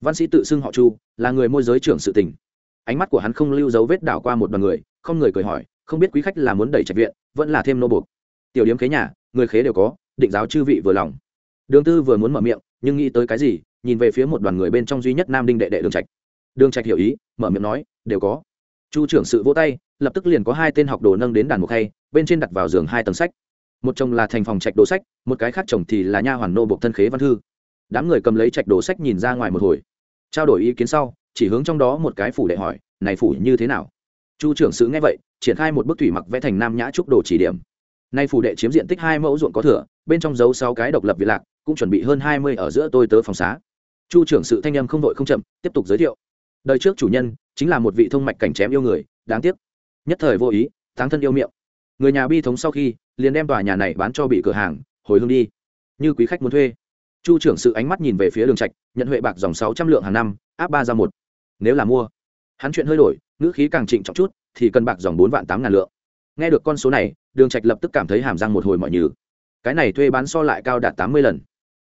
Văn sĩ tự xưng họ chu, là người môi giới trưởng sự tình. Ánh mắt của hắn không lưu dấu vết đảo qua một đoàn người, không người cười hỏi, không biết quý khách là muốn đẩy trạch viện, vẫn là thêm nô buộc? Tiểu điếm khế nhà, người khế đều có, định giáo chư vị vừa lòng. Đường tư vừa muốn mở miệng, nhưng nghĩ tới cái gì, nhìn về phía một đoàn người bên trong duy nhất nam đinh đệ đệ đường trạch. Đường trạch hiểu ý, mở miệng nói, đều có. Chu trưởng sự vỗ tay lập tức liền có hai tên học đồ nâng đến đàn mục hay bên trên đặt vào giường hai tầng sách. Một chồng là thành phòng trạch đồ sách, một cái khác chồng thì là nha hoàn nô bộc thân khế văn thư. Đám người cầm lấy trạch đồ sách nhìn ra ngoài một hồi. Trao đổi ý kiến sau, chỉ hướng trong đó một cái phủ đệ hỏi, này phủ như thế nào? Chu trưởng sứ nghe vậy, triển khai một bức thủy mặc vẽ thành nam nhã trúc đồ chỉ điểm. Nay phủ đệ chiếm diện tích hai mẫu ruộng có thừa bên trong giấu sáu cái độc lập viện lạc, cũng chuẩn bị hơn hai mươi ở giữa tôi tớ phòng xá. Chu trưởng sự thanh âm không đội không chậm, tiếp tục giới thiệu. Đời trước chủ nhân chính là một vị thông mạch cảnh chém yêu người, đáng tiếc nhất thời vô ý táng thân yêu miệng. Người nhà bi thống sau khi, liền đem tòa nhà này bán cho bị cửa hàng, hồi hương đi. Như quý khách muốn thuê. Chu trưởng sự ánh mắt nhìn về phía đường trạch, nhận huệ bạc dòng sáu trăm lượng hàng năm, áp ba ra một. Nếu là mua, hắn chuyện hơi đổi, ngữ khí càng trịnh trọng chút, thì cần bạc dòng bốn vạn tám ngàn lượng. Nghe được con số này, đường trạch lập tức cảm thấy hàm răng một hồi mọi nhừ. Cái này thuê bán so lại cao đạt tám mươi lần.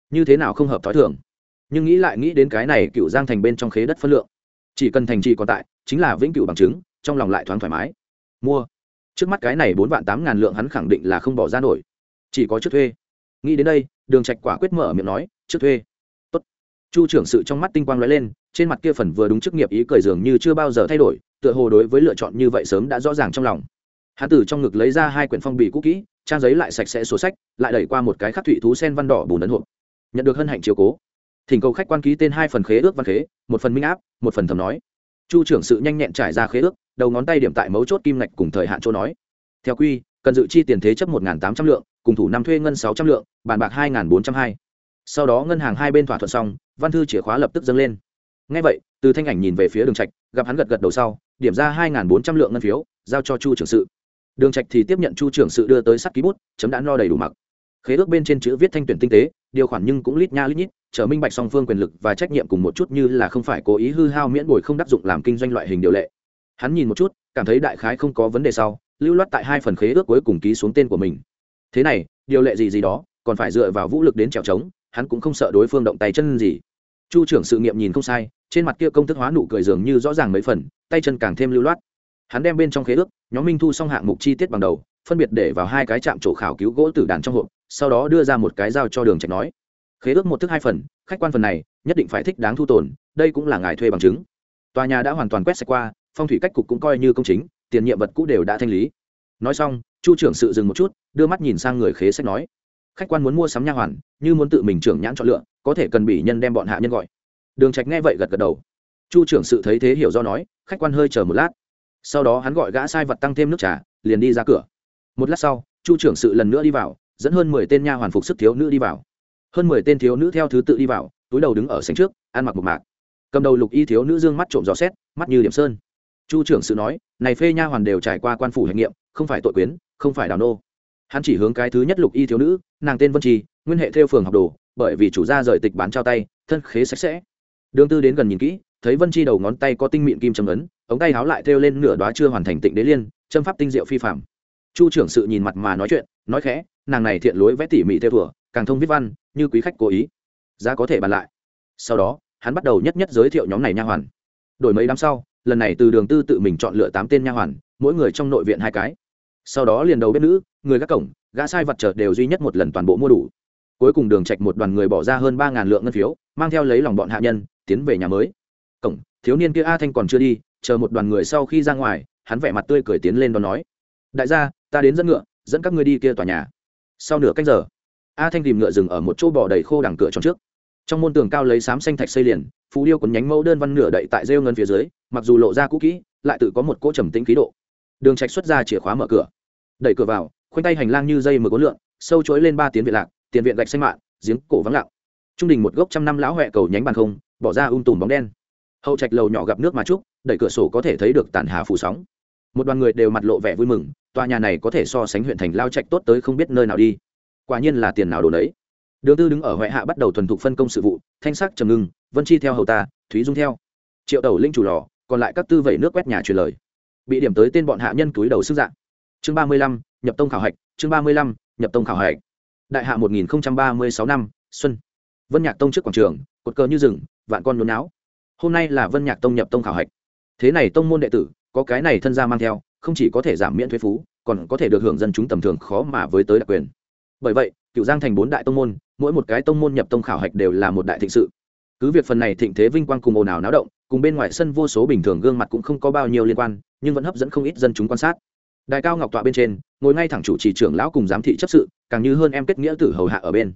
Như thế nào không hợp thói thường? Nhưng nghĩ lại nghĩ đến cái này cựu giang thành bên trong khế đất phân lượng. Chỉ cần thành trì còn tại, chính là vĩnh cửu bằng chứng, trong lòng lại thoáng thoải mái mua. Trước mắt cái này bốn vạn tám ngàn lượng hắn khẳng định là không bỏ ra nổi. Chỉ có trước thuê. Nghĩ đến đây, đường trạch quả quyết mở miệng nói, trước thuê. Tốt. chu trưởng sự trong mắt tinh quang lóe lên, trên mặt kia phần vừa đúng chức nghiệp ý cười dường như chưa bao giờ thay đổi, tựa hồ đối với lựa chọn như vậy sớm đã rõ ràng trong lòng. Hắn từ trong ngực lấy ra hai quyển phong bì cũ kỹ, trang giấy lại sạch sẽ sổ sách, lại đẩy qua một cái khắc thủy thú sen văn đỏ bùn ấn hộp. Nhận được hân hạnh chiều cố. Thỉnh cầu khách quan ký tên hai phần khế ước văn khế, một phần minh áp, một phần thầm nói. Chu trưởng sự nhanh nhẹn trải ra khế ước đầu ngón tay điểm tại mấu chốt kim ngạch cùng thời hạn chỗ nói. Theo quy, cần dự chi tiền thế chấp một tám trăm lượng, cùng thủ năm thuê ngân sáu trăm lượng, bàn bạc hai bốn trăm hai. Sau đó ngân hàng hai bên thỏa thuận xong, văn thư chìa khóa lập tức dâng lên. Ngay vậy, từ thanh ảnh nhìn về phía đường trạch, gặp hắn gật gật đầu sau, điểm ra hai bốn trăm lượng ngân phiếu, giao cho chu trưởng sự. Đường trạch thì tiếp nhận chu trưởng sự đưa tới sắt ký bút, chấm đã no đầy đủ mặc. Khế ước bên trên chữ viết thanh tuyển tinh tế, điều khoản nhưng cũng lít nha lít nhít trở minh bạch song phương quyền lực và trách nhiệm cùng một chút như là không phải cố ý hư hao miễn bồi không đắc dụng làm kinh doanh loại hình điều lệ hắn nhìn một chút, cảm thấy đại khái không có vấn đề sau, lưu loát tại hai phần khế ước cuối cùng ký xuống tên của mình. Thế này, điều lệ gì gì đó, còn phải dựa vào vũ lực đến trèo trống, hắn cũng không sợ đối phương động tay chân gì. Chu trưởng sự nghiệm nhìn không sai, trên mặt kia công thức hóa nụ cười dường như rõ ràng mấy phần, tay chân càng thêm lưu loát. Hắn đem bên trong khế ước, nhóm minh thu xong hạng mục chi tiết bằng đầu, phân biệt để vào hai cái chạm trổ khảo cứu gỗ tử đàn trong hộp, sau đó đưa ra một cái dao cho đường trạch nói. Khế ước một thức hai phần, khách quan phần này, nhất định phải thích đáng thu tồn, đây cũng là ngài thuê bằng chứng. Tòa nhà đã hoàn toàn quét sạch qua phong thủy cách cục cũng coi như công chính, tiền nhiệm vật cũ đều đã thanh lý. Nói xong, chu trưởng sự dừng một chút, đưa mắt nhìn sang người khế sách nói, khách quan muốn mua sắm nha hoàn, như muốn tự mình trưởng nhãn chọn lựa, có thể cần bị nhân đem bọn hạ nhân gọi. Đường trạch nghe vậy gật gật đầu. Chu trưởng sự thấy thế hiểu do nói, khách quan hơi chờ một lát. Sau đó hắn gọi gã sai vật tăng thêm nước trà, liền đi ra cửa. Một lát sau, chu trưởng sự lần nữa đi vào, dẫn hơn mười tên nha hoàn phục sức thiếu nữ đi vào. Hơn mười tên thiếu nữ theo thứ tự đi vào, túi đầu đứng ở sảnh trước, ăn mặc một mạc. Cầm đầu lục y thiếu nữ dương mắt trộm gió xét, mắt như điểm sơn chu trưởng sự nói, này phê nha hoàn đều trải qua quan phủ hành nghiệm, không phải tội quyến, không phải đào nô. Hắn chỉ hướng cái thứ nhất lục y thiếu nữ, nàng tên vân trì, nguyên hệ theo phường học đồ, bởi vì chủ gia rời tịch bán trao tay, thân khế sạch sẽ. Đường tư đến gần nhìn kỹ, thấy vân chi đầu ngón tay có tinh mịn kim châm ấn, ống tay háo lại thêu lên nửa đoá chưa hoàn thành tịnh đế liên, châm pháp tinh diệu phi phạm chu trưởng sự nhìn mặt mà nói chuyện, nói khẽ, nàng này thiện lối vẽ tỉ mỉ theo thùa càng thông viết văn, như quý khách cố ý. Giá có thể bàn lại. Sau đó, hắn bắt đầu nhất nhất giới thiệu nhóm này nha hoàn. Đổi mấy năm sau lần này từ đường tư tự mình chọn lựa tám tên nha hoàn, mỗi người trong nội viện hai cái. Sau đó liền đầu bếp nữ, người gác cổng, gã sai vật chợt đều duy nhất một lần toàn bộ mua đủ. Cuối cùng đường trạch một đoàn người bỏ ra hơn ba ngàn lượng ngân phiếu, mang theo lấy lòng bọn hạ nhân, tiến về nhà mới. Cổng, thiếu niên kia a thanh còn chưa đi, chờ một đoàn người sau khi ra ngoài, hắn vẻ mặt tươi cười tiến lên đón nói. Đại gia, ta đến dẫn ngựa, dẫn các ngươi đi kia tòa nhà. Sau nửa canh giờ, a thanh tìm ngựa dừng ở một chỗ bò đầy khô đằng cửa trong trước trong môn tường cao lấy sám xanh thạch xây liền phú điêu quấn nhánh mẫu đơn văn nửa đậy tại rêu ngân phía dưới, mặc dù lộ ra cũ kỹ, lại tự có một cỗ trầm tĩnh khí độ. Đường trạch xuất ra chìa khóa mở cửa. Đẩy cửa vào, khoanh tay hành lang như dây mực ốn lượn, sâu chối lên ba tiếng viện lạc, tiền viện gạch xanh mạn, giếng cổ vắng lặng. Trung đình một gốc trăm năm lão huệ cầu nhánh bàn không, bỏ ra um tùm bóng đen. Hậu trạch lầu nhỏ gặp nước mà trúc đẩy cửa sổ có thể thấy được tàn hà phủ sóng. Một đoàn người đều mặt lộ vẻ vui mừng, tòa nhà này có thể so sánh huyện thành lao trạch tốt tới không biết nơi nào đi. Quả nhiên là tiền nào đồ đấy đường tư đứng ở huệ hạ bắt đầu thuần thục phân công sự vụ, thanh sắc trầm ngưng, vân chi theo hầu ta, thúy dung theo. Triệu tẩu linh chủ lò, còn lại các tư vẩy nước quét nhà truyền lời. Bị điểm tới tên bọn hạ nhân túi đầu sức dạng. Chương ba mươi lăm, nhập tông khảo hạch, chương ba mươi lăm, nhập tông khảo hạch. Đại hạ một nghìn ba mươi sáu năm, xuân. Vân nhạc tông trước quảng trường, cột cờ như rừng, vạn con nôn não hôm nay là vân nhạc tông nhập tông khảo hạch. Thế này tông môn đệ tử, có cái này thân gia mang theo, không chỉ có thể giảm miễn thuế phú, còn có thể được hưởng dân chúng tầm thường khó mà với tới đặc quyền bởi vậy cựu giang thành bốn đại tông môn, mỗi một cái tông môn nhập tông khảo hạch đều là một đại thịnh sự. Cứ việc phần này thịnh thế vinh quang cùng ồn ào náo động, cùng bên ngoài sân vô số bình thường gương mặt cũng không có bao nhiêu liên quan, nhưng vẫn hấp dẫn không ít dân chúng quan sát. Đài cao ngọc tọa bên trên, ngồi ngay thẳng chủ trì trưởng lão cùng giám thị chấp sự, càng như hơn em kết nghĩa tử hầu hạ ở bên.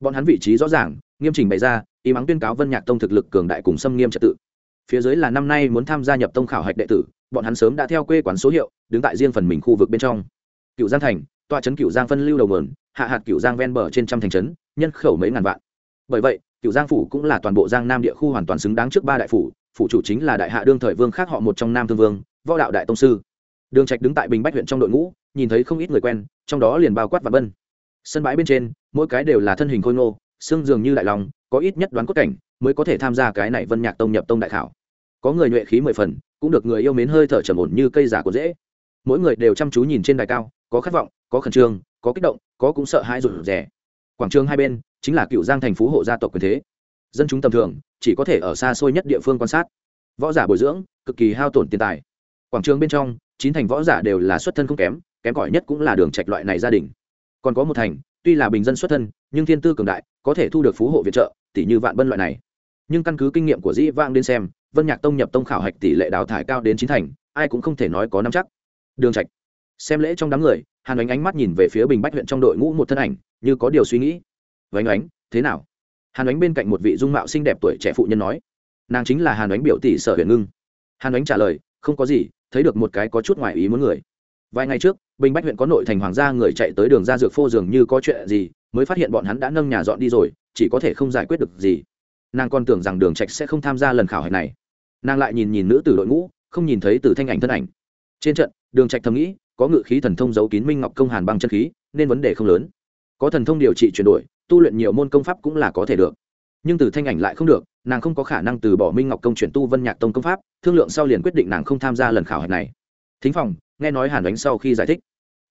Bọn hắn vị trí rõ ràng, nghiêm chỉnh bày ra, y mắng tuyên cáo vân nhạc tông thực lực cường đại cùng xâm nghiêm trật tự. Phía dưới là năm nay muốn tham gia nhập tông khảo hạch đệ tử, bọn hắn sớm đã theo quê quán số hiệu, đứng tại riêng phần mình khu vực bên trong. Cựu giang thành tọa trấn cựu giang phân lưu đầu mườn hạ hạt cựu giang ven bờ trên trăm thành trấn, nhân khẩu mấy ngàn vạn. Bởi vậy cựu giang phủ cũng là toàn bộ giang nam địa khu hoàn toàn xứng đáng trước ba đại phủ phủ chủ chính là đại hạ đương thời vương khác họ một trong nam thương vương, võ đạo đại tông sư. Đường trạch đứng tại bình bách huyện trong đội ngũ, nhìn thấy không ít người quen, trong đó liền bao quát và bân sân bãi bên trên, mỗi cái đều là thân hình khôi ngô, xương dường như đại lòng có ít nhất đoán cốt cảnh mới có thể tham gia cái này vân nhạc tông nhập tông đại khảo. Có người nhuệ khí mười phần, cũng được người yêu mến hơi thở trầm ổn như cây giả của dễ. Mỗi người đều chăm chú nhìn trên đài cao, có khát vọng có khẩn trương, có kích động, có cũng sợ hãi rụt rè. Quảng trường hai bên chính là cựu giang thành phú hộ gia tộc quyền thế. Dân chúng tầm thường, chỉ có thể ở xa xôi nhất địa phương quan sát. Võ giả bồi dưỡng, cực kỳ hao tổn tiền tài. Quảng trường bên trong, chín thành võ giả đều là xuất thân không kém kém cỏi nhất cũng là đường trạch loại này gia đình. Còn có một thành, tuy là bình dân xuất thân, nhưng thiên tư cường đại, có thể thu được phú hộ viện trợ tỷ như vạn bân loại này. Nhưng căn cứ kinh nghiệm của dĩ vang đến xem, vân nhạc tông nhập tông khảo hạch tỷ lệ đào thải cao đến chín thành, ai cũng không thể nói có năm chắc. Đường trạch xem lễ trong đám người, hàn ánh ánh mắt nhìn về phía bình bách huyện trong đội ngũ một thân ảnh, như có điều suy nghĩ. Vánh ánh, thế nào? Hàn ánh bên cạnh một vị dung mạo xinh đẹp tuổi trẻ phụ nhân nói. Nàng chính là hàn ánh biểu tỷ sở huyền ngưng. Hàn ánh trả lời, không có gì, thấy được một cái có chút ngoài ý muốn người. Vài ngày trước, bình bách huyện có nội thành hoàng gia người chạy tới đường ra dược phô dường như có chuyện gì, mới phát hiện bọn hắn đã nâng nhà dọn đi rồi, chỉ có thể không giải quyết được gì. Nàng còn tưởng rằng đường trạch sẽ không tham gia lần khảo hạch này. Nàng lại nhìn nhìn nữ tử đội ngũ, không nhìn thấy từ thanh ảnh thân ảnh. Trên trận, đường trạch thầm nghĩ có ngự khí thần thông giấu kín minh ngọc công hàn băng chân khí, nên vấn đề không lớn. Có thần thông điều trị chuyển đổi, tu luyện nhiều môn công pháp cũng là có thể được. Nhưng từ thanh ảnh lại không được, nàng không có khả năng từ bỏ minh ngọc công chuyển tu vân nhạc tông công pháp, thương lượng sau liền quyết định nàng không tham gia lần khảo hạch này. Thính phòng, nghe nói hàn đánh sau khi giải thích.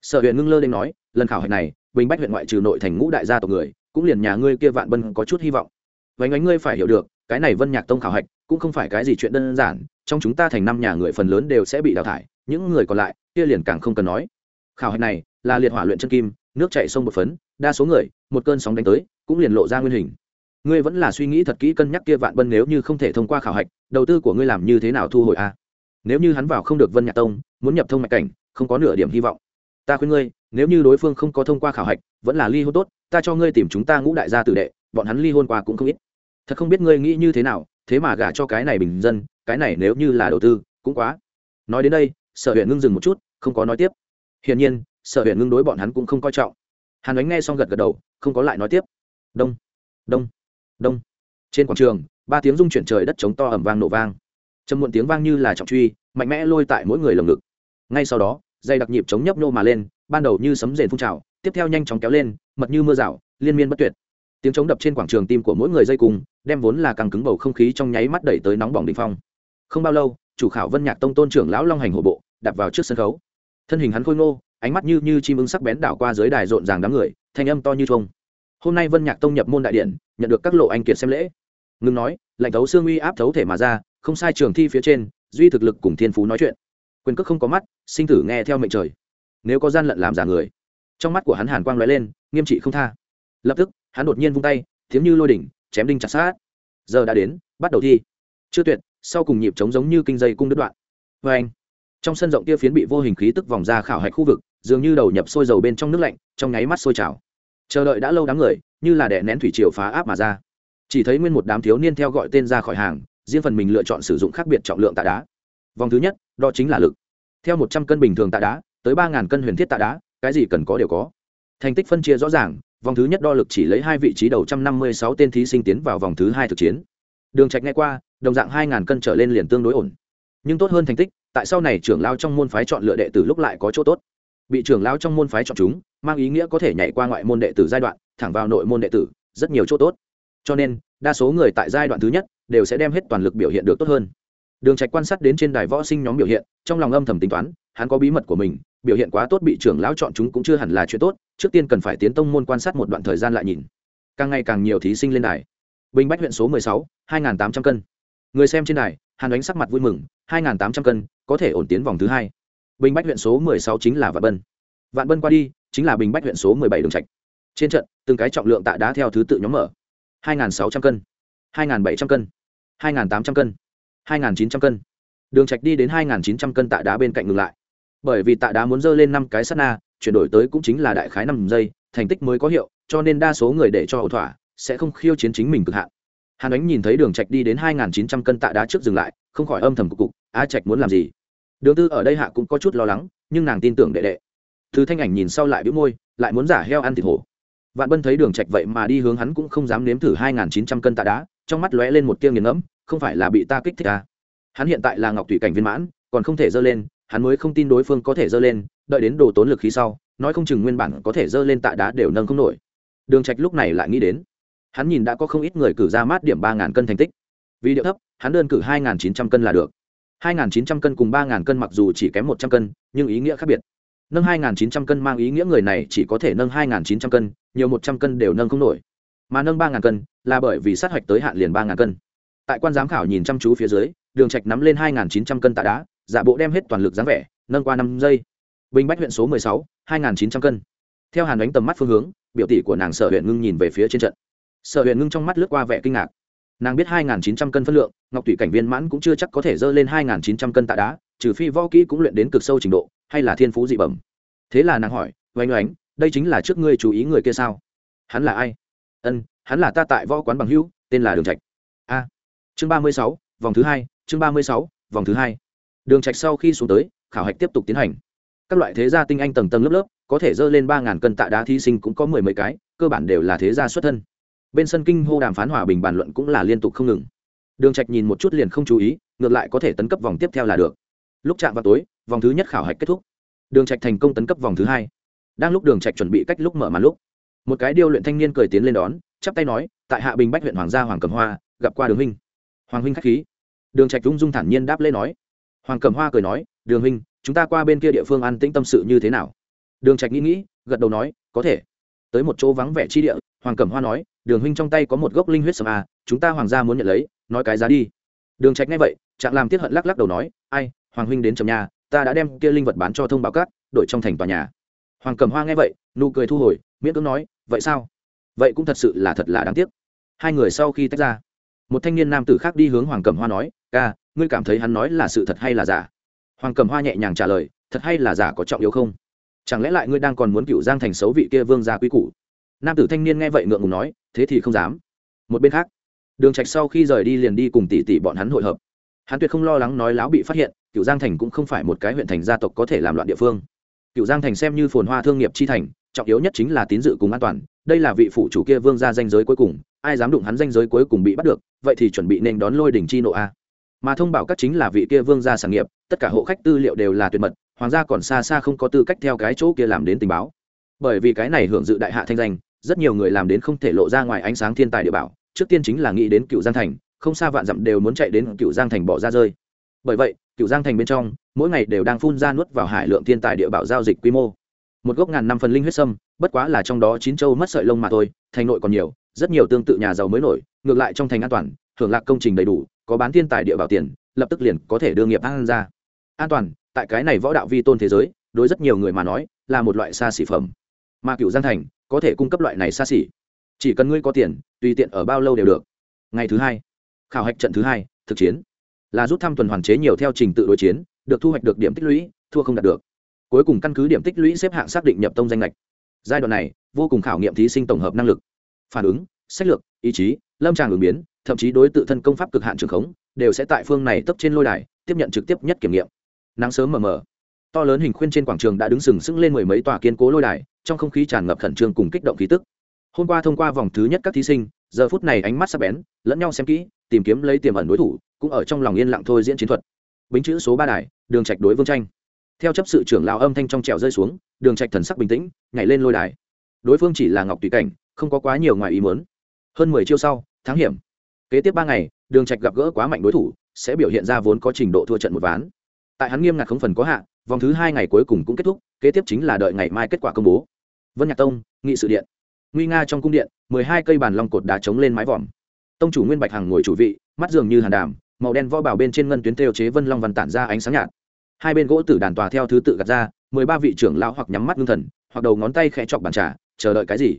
Sở huyện ngưng lơ lên nói, lần khảo hạch này, bình bách huyện ngoại trừ nội thành ngũ đại gia tộc người, cũng liền nhà ngươi kia vạn bân có chút hy vọng. Vánh ánh ngươi phải hiểu được, cái này vân nhạc tông khảo hạch, cũng không phải cái gì chuyện đơn giản, trong chúng ta thành năm nhà người phần lớn đều sẽ bị đào thải, những người còn lại kia liền càng không cần nói. Khảo hạch này là liệt hỏa luyện chân kim, nước chạy sông một phấn, đa số người, một cơn sóng đánh tới, cũng liền lộ ra nguyên hình. Ngươi vẫn là suy nghĩ thật kỹ cân nhắc kia vạn bân nếu như không thể thông qua khảo hạch, đầu tư của ngươi làm như thế nào thu hồi a? Nếu như hắn vào không được vân nhạc tông, muốn nhập thông mạch cảnh, không có nửa điểm hy vọng. Ta khuyên ngươi, nếu như đối phương không có thông qua khảo hạch, vẫn là ly hôn tốt, ta cho ngươi tìm chúng ta ngũ đại gia tử đệ, bọn hắn ly hôn qua cũng không ít. Thật không biết ngươi nghĩ như thế nào, thế mà gả cho cái này bình dân, cái này nếu như là đầu tư, cũng quá. Nói đến đây, sở huyện ngưng dừng một chút không có nói tiếp. Hiển nhiên, sở huyện ngưng đối bọn hắn cũng không coi trọng. Hàn ánh nghe xong gật gật đầu, không có lại nói tiếp. Đông đông đông. Trên quảng trường, ba tiếng rung chuyển trời đất chống to ẩm vang nổ vang. Trầm muộn tiếng vang như là trọng truy, mạnh mẽ lôi tại mỗi người lồng ngực. Ngay sau đó, dây đặc nhịp chống nhấp nô mà lên, ban đầu như sấm rền phun trào, tiếp theo nhanh chóng kéo lên, mật như mưa rào, liên miên bất tuyệt. Tiếng chống đập trên quảng trường tim của mỗi người dây cùng, đem vốn là càng cứng bầu không khí trong nháy mắt đẩy tới nóng bỏng đ ỉ n h phong. Không bao lâu, chủ khảo vân nhạc tông tôn trưởng lão long hành hội bộ, đạp vào trước sân khấu thân hình hắn khôi ngô, ánh mắt như như chim ưng sắc bén đảo qua dưới đài rộn ràng đám người, thanh âm to như trông hôm nay vân nhạc tông nhập môn đại điện, nhận được các lộ anh kiệt xem lễ. Ngừng nói, lạnh thấu xương uy áp thấu thể mà ra, không sai trường thi phía trên, duy thực lực cùng thiên phú nói chuyện. Quyền cước không có mắt, sinh tử nghe theo mệnh trời. Nếu có gian lận làm giả người. Trong mắt của hắn hàn quang lóe lên, nghiêm trị không tha. Lập tức, hắn đột nhiên vung tay thiếm như lôi đỉnh, chém đinh chặt sát giờ đã đến, bắt đầu thi. Chưa tuyệt, sau cùng nhịp trống giống như kinh dây cung đứt đoạn. Vê anh trong sân rộng kia phiến bị vô hình khí tức vòng ra khảo hạch khu vực, dường như đầu nhập sôi dầu bên trong nước lạnh, trong nháy mắt sôi trào. Chờ đợi đã lâu đám người, như là đè nén thủy triều phá áp mà ra. Chỉ thấy nguyên một đám thiếu niên theo gọi tên ra khỏi hàng, riêng phần mình lựa chọn sử dụng khác biệt trọng lượng tạ đá. Vòng thứ nhất, đó chính là lực. Theo một trăm cân bình thường tạ đá, tới ba ngàn cân huyền thiết tạ đá, cái gì cần có đều có. Thành tích phân chia rõ ràng, vòng thứ nhất đo lực chỉ lấy hai vị trí đầu trăm năm mươi sáu tên thí sinh tiến vào vòng thứ hai thực chiến. Đường trạch ngay qua, đồng dạng hai ngàn cân trở lên liền tương đối ổn. Nhưng tốt hơn thành tích tại sau này trưởng lao trong môn phái chọn lựa đệ tử lúc lại có chỗ tốt. Bị trưởng lao trong môn phái chọn chúng mang ý nghĩa có thể nhảy qua ngoại môn đệ tử giai đoạn thẳng vào nội môn đệ tử rất nhiều chỗ tốt. Cho nên đa số người tại giai đoạn thứ nhất đều sẽ đem hết toàn lực biểu hiện được tốt hơn. Đường trạch quan sát đến trên đài võ sinh nhóm biểu hiện trong lòng âm thầm tính toán hắn có bí mật của mình biểu hiện quá tốt bị trưởng lão chọn chúng cũng chưa hẳn là chuyện tốt trước tiên cần phải tiến tông môn quan sát một đoạn thời gian lại nhìn. Càng ngày càng nhiều thí sinh lên đài. Bình bách huyện số 16, 2.800 cân. Người xem trên đài hàn ánh sắc mặt vui mừng 2.800 cân, có thể ổn tiến vòng thứ hai. Bình bách huyện số 16 chính là vạn bân. Vạn bân qua đi, chính là bình bách huyện số 17 đường trạch. Trên trận, từng cái trọng lượng tạ đá theo thứ tự nhóm mở. 2.600 cân 2.700 cân 2.800 cân 2.900 cân. Đường trạch đi đến 2.900 cân tạ đá bên cạnh ngừng lại. Bởi vì tạ đá muốn dơ lên năm cái sát na, chuyển đổi tới cũng chính là đại khái năm giây, thành tích mới có hiệu, cho nên đa số người để cho ẩu thỏa, sẽ không khiêu chiến chính mình cực hạn hàn ánh nhìn thấy đường trạch đi đến 2.900 cân tạ đá trước dừng lại, không khỏi âm thầm cục cục, á trạch muốn làm gì? Đường tư ở đây hạ cũng có chút lo lắng, nhưng nàng tin tưởng đệ đệ. Thứ thanh ảnh nhìn sau lại bĩu môi, lại muốn giả heo ăn thịt hổ. Vạn bân thấy đường trạch vậy mà đi hướng hắn cũng không dám nếm thử 2.900 cân tạ đá, trong mắt lóe lên một tia nghiền ngẫm, không phải là bị ta kích thích à. hắn hiện tại là ngọc thủy cảnh viên mãn, còn không thể dơ lên, hắn mới không tin đối phương có thể dơ lên, đợi đến đồ tốn lực khí sau, nói không chừng nguyên bản có thể dơ lên tạ đá đều nâng không nổi. Đường trạch lúc này lại nghĩ đến hắn nhìn đã có không ít người cử ra mát điểm ba ngàn cân thành tích. Vì điệu thấp, hắn đơn cử hai nghìn chín trăm cân là được. Hai nghìn chín trăm cân cùng ba ngàn cân mặc dù chỉ kém một trăm cân, nhưng ý nghĩa khác biệt. Nâng hai nghìn chín trăm cân mang ý nghĩa người này chỉ có thể nâng hai nghìn chín trăm cân, nhiều một trăm cân đều nâng không nổi. Mà nâng ba ngàn cân là bởi vì sát hạch tới hạn liền ba ngàn cân. Tại quan giám khảo nhìn chăm chú phía dưới, đường trạch nắm lên hai nghìn chín trăm cân tạ đá, giả bộ đem hết toàn lực dáng vẻ, nâng qua năm giây. Bình bách huyện số mười sáu, hai nghìn chín trăm cân. Theo hàn đánh tầm mắt phương hướng, biểu tỷ của nàng sở huyện ngưng nhìn về phía trên trận sở Huyền ngưng trong mắt lướt qua vẻ kinh ngạc. Nàng biết hai nghìn chín trăm cân phân lượng, ngọc thủy cảnh viên mãn cũng chưa chắc có thể dơ lên hai nghìn chín trăm cân tạ đá, trừ phi võ kỹ cũng luyện đến cực sâu trình độ, hay là thiên phú dị bẩm. Thế là nàng hỏi, oanh oánh, đây chính là trước ngươi chú ý người kia sao? Hắn là ai? Ân, hắn là ta tại võ quán bằng hữu, tên là đường trạch. A. Chương ba mươi sáu, vòng thứ hai, chương ba mươi sáu, vòng thứ hai. Đường trạch sau khi xuống tới, khảo hạch tiếp tục tiến hành. Các loại thế gia tinh anh tầng tầng lớp lớp, có thể dơ lên ba ngàn cân tạ đá thí sinh cũng có mười mấy cái, cơ bản đều là thế gia xuất thân bên sân kinh hô đàm phán hòa bình bàn luận cũng là liên tục không ngừng. Đường trạch nhìn một chút liền không chú ý, ngược lại có thể tấn cấp vòng tiếp theo là được. Lúc chạm vào tối, vòng thứ nhất khảo hạch kết thúc. Đường trạch thành công tấn cấp vòng thứ hai. Đang lúc đường trạch chuẩn bị cách lúc mở màn lúc, một cái điêu luyện thanh niên cười tiến lên đón, chắp tay nói, tại hạ bình bách huyện hoàng gia hoàng cầm hoa, gặp qua đường huynh. Hoàng huynh khách khí. Đường trạch dung dung thản nhiên đáp lễ nói. Hoàng cầm hoa cười nói, đường huynh, chúng ta qua bên kia địa phương an tĩnh tâm sự như thế nào? Đường trạch nghĩ nghĩ, gật đầu nói, có thể. Tới một chỗ vắng vẻ chi địa hoàng cẩm hoa nói đường huynh trong tay có một gốc linh huyết sâm a à, chúng ta hoàng gia muốn nhận lấy nói cái giá đi. Đường trạch nghe vậy trạng làm tiết hận lắc lắc đầu nói ai hoàng huynh đến trong nhà ta đã đem kia linh vật bán cho thông báo cát đổi trong thành tòa nhà. Hoàng cẩm hoa nghe vậy nụ cười thu hồi miễn cưỡng nói vậy sao? Vậy cũng thật sự là thật là đáng tiếc. Hai người sau khi tách ra một thanh niên nam tử khác đi hướng hoàng cẩm hoa nói ca ngươi cảm thấy hắn nói là sự thật hay là giả? Hoàng cẩm hoa nhẹ nhàng trả lời thật hay là giả có trọng yếu không? Chẳng lẽ lại ngươi đang còn muốn cựu giang thành xấu vị kia vương gia quý củ? Nam tử thanh niên nghe vậy ngượng ngùng nói, thế thì không dám. Một bên khác, đường trạch sau khi rời đi liền đi cùng tỷ tỷ bọn hắn hội hợp. Hắn tuyệt không lo lắng nói láo bị phát hiện cựu giang thành cũng không phải một cái huyện thành gia tộc có thể làm loạn địa phương. Cựu giang thành xem như phồn hoa thương nghiệp chi thành, trọng yếu nhất chính là tín dự cùng an toàn, đây là vị phụ chủ kia vương gia danh giới cuối cùng, ai dám đụng hắn danh giới cuối cùng bị bắt được, vậy thì chuẩn bị nên đón lôi đỉnh chi nộ a. Mà thông báo các chính là vị kia vương gia sản nghiệp, tất cả hộ khách tư liệu đều là tuyệt mật, hoàng gia còn xa xa không có tư cách theo cái chỗ kia làm đến tình báo. Bởi vì cái này hưởng dự đại hạ thanh danh rất nhiều người làm đến không thể lộ ra ngoài ánh sáng thiên tài địa bảo, trước tiên chính là nghĩ đến cựu giang thành, không xa vạn dặm đều muốn chạy đến cựu giang thành bỏ ra rơi. Bởi vậy, cựu giang thành bên trong, mỗi ngày đều đang phun ra nuốt vào hải lượng thiên tài địa bảo giao dịch quy mô. Một gốc ngàn năm phần linh huyết sâm, bất quá là trong đó chín châu mất sợi lông mà thôi, thành nội còn nhiều, rất nhiều tương tự nhà giàu mới nổi, ngược lại trong thành an toàn hưởng lạc công trình đầy đủ, có bán thiên tài địa bảo tiền, lập tức liền có thể đưa nghiệp an ra. An toàn, tại cái này võ đạo vi tôn thế giới, đối rất nhiều người mà nói, là một loại xa xỉ phẩm. Mà cựu giang thành có thể cung cấp loại này xa xỉ. Chỉ cần ngươi có tiền, tùy tiện ở bao lâu đều được. Ngày thứ hai, khảo hạch trận thứ hai, thực chiến. Là rút thăm tuần hoàn chế nhiều theo trình tự đối chiến, được thu hoạch được điểm tích lũy, thua không đạt được. Cuối cùng căn cứ điểm tích lũy xếp hạng xác định nhập tông danh lệch giai đoạn này, vô cùng khảo nghiệm thí sinh tổng hợp năng lực. Phản ứng, sách lược, ý chí, lâm tràng ứng biến, thậm chí đối tự thân công pháp cực hạn trường khống, đều sẽ tại phương này tấp trên lôi đài, tiếp nhận trực tiếp nhất kiểm nghiệm. Nắng sớm mờ mờ. To lớn hình khuyên trên quảng trường đã đứng sừng sững lên mười mấy tòa kiên cố lôi đài trong không khí tràn ngập khẩn trương cùng kích động khí tức. Hôm qua thông qua vòng thứ nhất các thí sinh, giờ phút này ánh mắt sắp bén, lẫn nhau xem kỹ, tìm kiếm lấy tiềm ẩn đối thủ, cũng ở trong lòng yên lặng thôi diễn chiến thuật. Bính chữ số ba đài, đường trạch đối vương tranh. Theo chấp sự trưởng lão âm thanh trong trèo rơi xuống, đường trạch thần sắc bình tĩnh, nhảy lên lôi đài. Đối phương chỉ là ngọc tùy cảnh, không có quá nhiều ngoài ý muốn. Hơn mười chiêu sau, thắng hiểm. Kế tiếp ba ngày, đường trạch gặp gỡ quá mạnh đối thủ, sẽ biểu hiện ra vốn có trình độ thua trận một ván. Tại hắn nghiêm ngặt không phần có hạn vòng thứ hai ngày cuối cùng cũng kết thúc, kế tiếp chính là đợi ngày mai kết quả công bố vân nhạc tông, nghị sự điện. Nguy nga trong cung điện, mười hai cây bàn long cột đá chống lên mái vòm. Tông chủ nguyên bạch hằng ngồi chủ vị, mắt dường như hàn đàm, màu đen võ bảo bên trên ngân tuyến theo chế vân long văn tản ra ánh sáng nhạt. Hai bên gỗ tử đàn tòa theo thứ tự gạt ra, mười ba vị trưởng lão hoặc nhắm mắt ngưng thần, hoặc đầu ngón tay khẽ chọc bàn trà, chờ đợi cái gì?